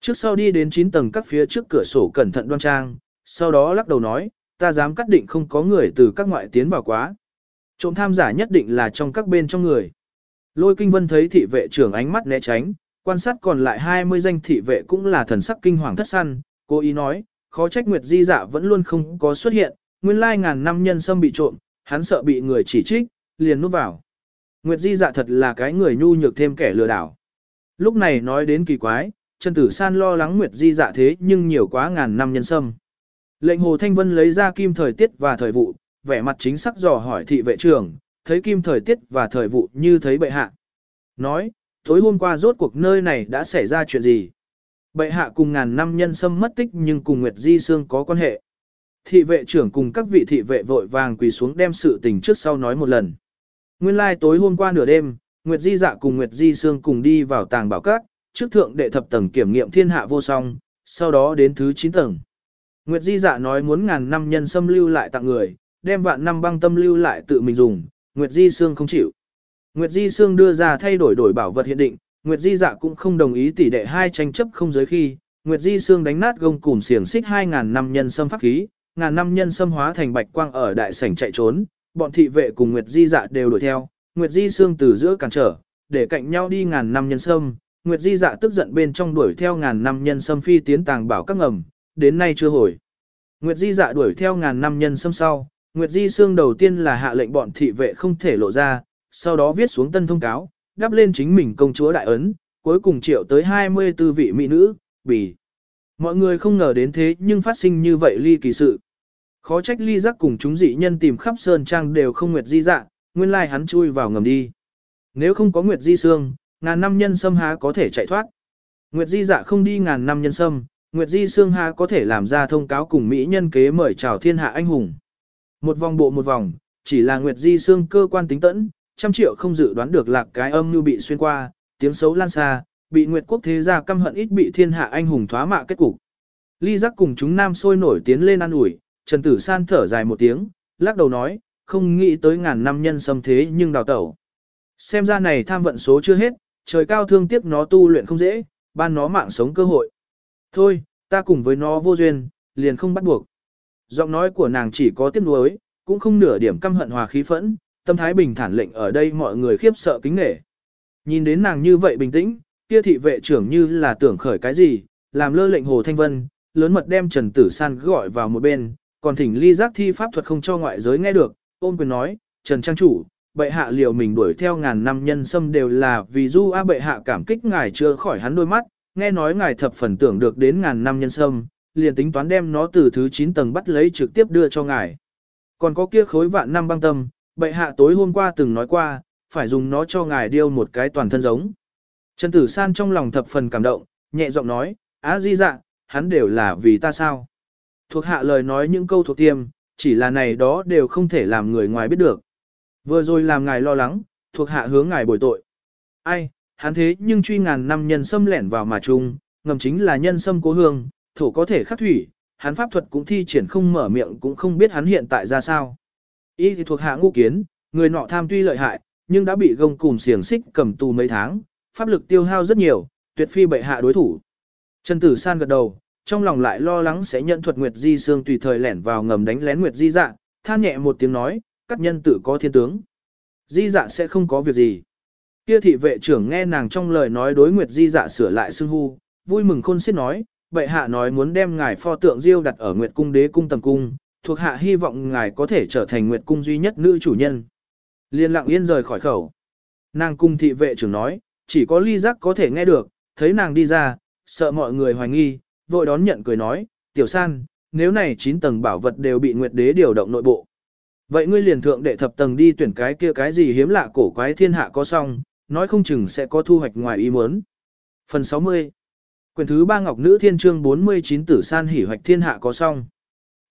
A: Trước sau đi đến 9 tầng các phía trước cửa sổ cẩn thận đoan trang, sau đó lắc đầu nói, ta dám cắt định không có người từ các ngoại tiến vào quá. Trộm tham giả nhất định là trong các bên trong người. Lôi kinh vân thấy thị vệ trưởng ánh mắt né tránh, quan sát còn lại 20 danh thị vệ cũng là thần sắc kinh hoàng thất săn, cố ý nói, khó trách Nguyệt Di dạ vẫn luôn không có xuất hiện, nguyên lai ngàn năm nhân sâm bị trộm, hắn sợ bị người chỉ trích, liền nuốt vào. Nguyệt Di dạ thật là cái người nhu nhược thêm kẻ lừa đảo. Lúc này nói đến kỳ quái, Trần Tử San lo lắng Nguyệt Di dạ thế nhưng nhiều quá ngàn năm nhân sâm. Lệnh Hồ Thanh Vân lấy ra kim thời tiết và thời vụ, vẻ mặt chính xác dò hỏi thị vệ trưởng, thấy kim thời tiết và thời vụ như thấy bệ hạ. Nói, tối hôm qua rốt cuộc nơi này đã xảy ra chuyện gì? Bệ hạ cùng ngàn năm nhân sâm mất tích nhưng cùng Nguyệt Di Sương có quan hệ. Thị vệ trưởng cùng các vị thị vệ vội vàng quỳ xuống đem sự tình trước sau nói một lần. Nguyên lai like tối hôm qua nửa đêm, Nguyệt Di dạ cùng Nguyệt Di Sương cùng đi vào tàng bảo các, trước thượng đệ thập tầng kiểm nghiệm thiên hạ vô song, sau đó đến thứ 9 tầng. Nguyệt Di dạ nói muốn ngàn năm nhân sâm lưu lại tặng người, đem vạn năm băng tâm lưu lại tự mình dùng, Nguyệt Di Sương không chịu. Nguyệt Di Sương đưa ra thay đổi đổi bảo vật hiện định, Nguyệt Di dạ cũng không đồng ý tỷ đệ hai tranh chấp không giới khi, Nguyệt Di Sương đánh nát gông cùm xiềng xích 2000 năm nhân sâm pháp khí, ngàn năm nhân sâm hóa thành bạch quang ở đại sảnh chạy trốn, bọn thị vệ cùng Nguyệt Di dạ đều đuổi theo, Nguyệt Di Sương từ giữa cản trở, để cạnh nhau đi ngàn năm nhân sâm, Nguyệt Di dạ tức giận bên trong đuổi theo ngàn năm nhân sâm phi tiến tàng bảo các ngầm, đến nay chưa hồi. Nguyệt Di dạ đuổi theo ngàn năm nhân sâm sau, Nguyệt Di Sương đầu tiên là hạ lệnh bọn thị vệ không thể lộ ra, sau đó viết xuống tân thông cáo, đắp lên chính mình công chúa đại ấn, cuối cùng triệu tới 24 vị mỹ nữ, bỉ. Mọi người không ngờ đến thế nhưng phát sinh như vậy ly kỳ sự. Khó trách ly giác cùng chúng dị nhân tìm khắp sơn trang đều không Nguyệt Di dạ, nguyên lai hắn chui vào ngầm đi. Nếu không có Nguyệt Di Sương, ngàn năm nhân sâm há có thể chạy thoát. Nguyệt Di dạ không đi ngàn năm nhân sâm, Nguyệt Di Sương há có thể làm ra thông cáo cùng Mỹ nhân kế mời chào thiên hạ anh hùng. Một vòng bộ một vòng, chỉ là Nguyệt Di Sương cơ quan tính tẫn, trăm triệu không dự đoán được lạc cái âm như bị xuyên qua, tiếng xấu lan xa, bị Nguyệt quốc thế gia căm hận ít bị thiên hạ anh hùng thoá mạ kết cục. Ly giác cùng chúng nam sôi nổi tiến lên ăn ủi, Trần Tử San thở dài một tiếng, lắc đầu nói, không nghĩ tới ngàn năm nhân xâm thế nhưng đào tẩu. Xem ra này tham vận số chưa hết, trời cao thương tiếc nó tu luyện không dễ, ban nó mạng sống cơ hội. Thôi, ta cùng với nó vô duyên, liền không bắt buộc. Giọng nói của nàng chỉ có tiếc nuối, cũng không nửa điểm căm hận hòa khí phẫn, tâm thái bình thản lệnh ở đây mọi người khiếp sợ kính nể. Nhìn đến nàng như vậy bình tĩnh, kia thị vệ trưởng như là tưởng khởi cái gì, làm lơ lệnh Hồ Thanh Vân, lớn mật đem Trần Tử San gọi vào một bên, còn thỉnh ly giác thi pháp thuật không cho ngoại giới nghe được, Ôn quyền nói, Trần Trang Chủ, bệ hạ liều mình đuổi theo ngàn năm nhân xâm đều là vì du a bệ hạ cảm kích ngài chưa khỏi hắn đôi mắt, nghe nói ngài thập phần tưởng được đến ngàn năm nhân sâm, liền tính toán đem nó từ thứ 9 tầng bắt lấy trực tiếp đưa cho ngài. Còn có kia khối vạn năm băng tâm, bệ hạ tối hôm qua từng nói qua, phải dùng nó cho ngài điêu một cái toàn thân giống. Trần Tử San trong lòng thập phần cảm động, nhẹ giọng nói, á di dạ, hắn đều là vì ta sao. Thuộc hạ lời nói những câu thuộc tiêm, chỉ là này đó đều không thể làm người ngoài biết được. Vừa rồi làm ngài lo lắng, thuộc hạ hướng ngài bồi tội. Ai, hắn thế nhưng truy ngàn năm nhân xâm lẻn vào mà chung, ngầm chính là nhân xâm cố hương, thổ có thể khắc thủy, hắn pháp thuật cũng thi triển không mở miệng cũng không biết hắn hiện tại ra sao. Y thì thuộc hạ ngũ kiến, người nọ tham tuy lợi hại, nhưng đã bị gông cùm xiềng xích cầm tù mấy tháng, pháp lực tiêu hao rất nhiều, tuyệt phi bệ hạ đối thủ. Trần Tử San gật đầu, trong lòng lại lo lắng sẽ nhận thuật Nguyệt Di Sương tùy thời lẻn vào ngầm đánh lén Nguyệt Di Dạ, than nhẹ một tiếng nói, các nhân tử có thiên tướng. Di Dạ sẽ không có việc gì. Kia thị vệ trưởng nghe nàng trong lời nói đối Nguyệt Di Dạ sửa lại xưng hu, vui mừng khôn xiết nói, bệ hạ nói muốn đem ngài pho tượng diêu đặt ở Nguyệt cung đế cung tầm cung, thuộc hạ hy vọng ngài có thể trở thành Nguyệt cung duy nhất nữ chủ nhân. Liên lặng yên rời khỏi khẩu. Nàng cung thị vệ trưởng nói, chỉ có ly giác có thể nghe được, thấy nàng đi ra, sợ mọi người hoài nghi, vội đón nhận cười nói, tiểu san, nếu này 9 tầng bảo vật đều bị Nguyệt đế điều động nội bộ. Vậy ngươi liền thượng đệ thập tầng đi tuyển cái kia cái gì hiếm lạ cổ quái thiên hạ có xong, nói không chừng sẽ có thu hoạch ngoài ý muốn. Phần 60 Quyền thứ ba Ngọc Nữ Thiên Trương 49 Tử San hỉ hoạch thiên hạ có xong.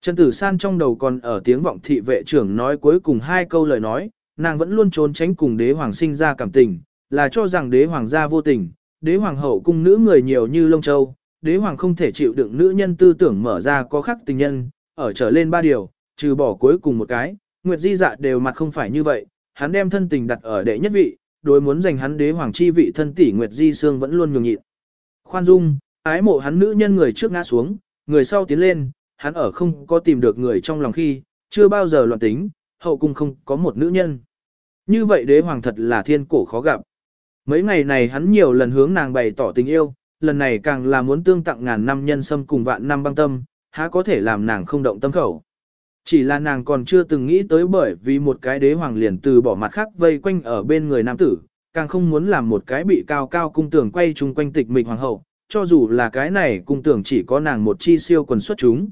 A: Trần Tử San trong đầu còn ở tiếng vọng thị vệ trưởng nói cuối cùng hai câu lời nói, nàng vẫn luôn trốn tránh cùng đế hoàng sinh ra cảm tình, là cho rằng đế hoàng gia vô tình, đế hoàng hậu cung nữ người nhiều như lông châu, đế hoàng không thể chịu đựng nữ nhân tư tưởng mở ra có khắc tình nhân, ở trở lên ba điều, trừ bỏ cuối cùng một cái, Nguyệt Di dạ đều mặt không phải như vậy, hắn đem thân tình đặt ở đệ nhất vị, đối muốn giành hắn đế hoàng chi vị thân tỷ Nguyệt Di Sương vẫn luôn nhường nhịn. Khoan dung, ái mộ hắn nữ nhân người trước ngã xuống, người sau tiến lên, hắn ở không có tìm được người trong lòng khi, chưa bao giờ loạn tính, hậu cung không có một nữ nhân. Như vậy đế hoàng thật là thiên cổ khó gặp. Mấy ngày này hắn nhiều lần hướng nàng bày tỏ tình yêu, lần này càng là muốn tương tặng ngàn năm nhân sâm cùng vạn năm băng tâm, há có thể làm nàng không động tâm khẩu. Chỉ là nàng còn chưa từng nghĩ tới bởi vì một cái đế hoàng liền từ bỏ mặt khác vây quanh ở bên người nam tử, càng không muốn làm một cái bị cao cao cung tưởng quay chung quanh tịch mịch hoàng hậu, cho dù là cái này cung tưởng chỉ có nàng một chi siêu quần xuất chúng.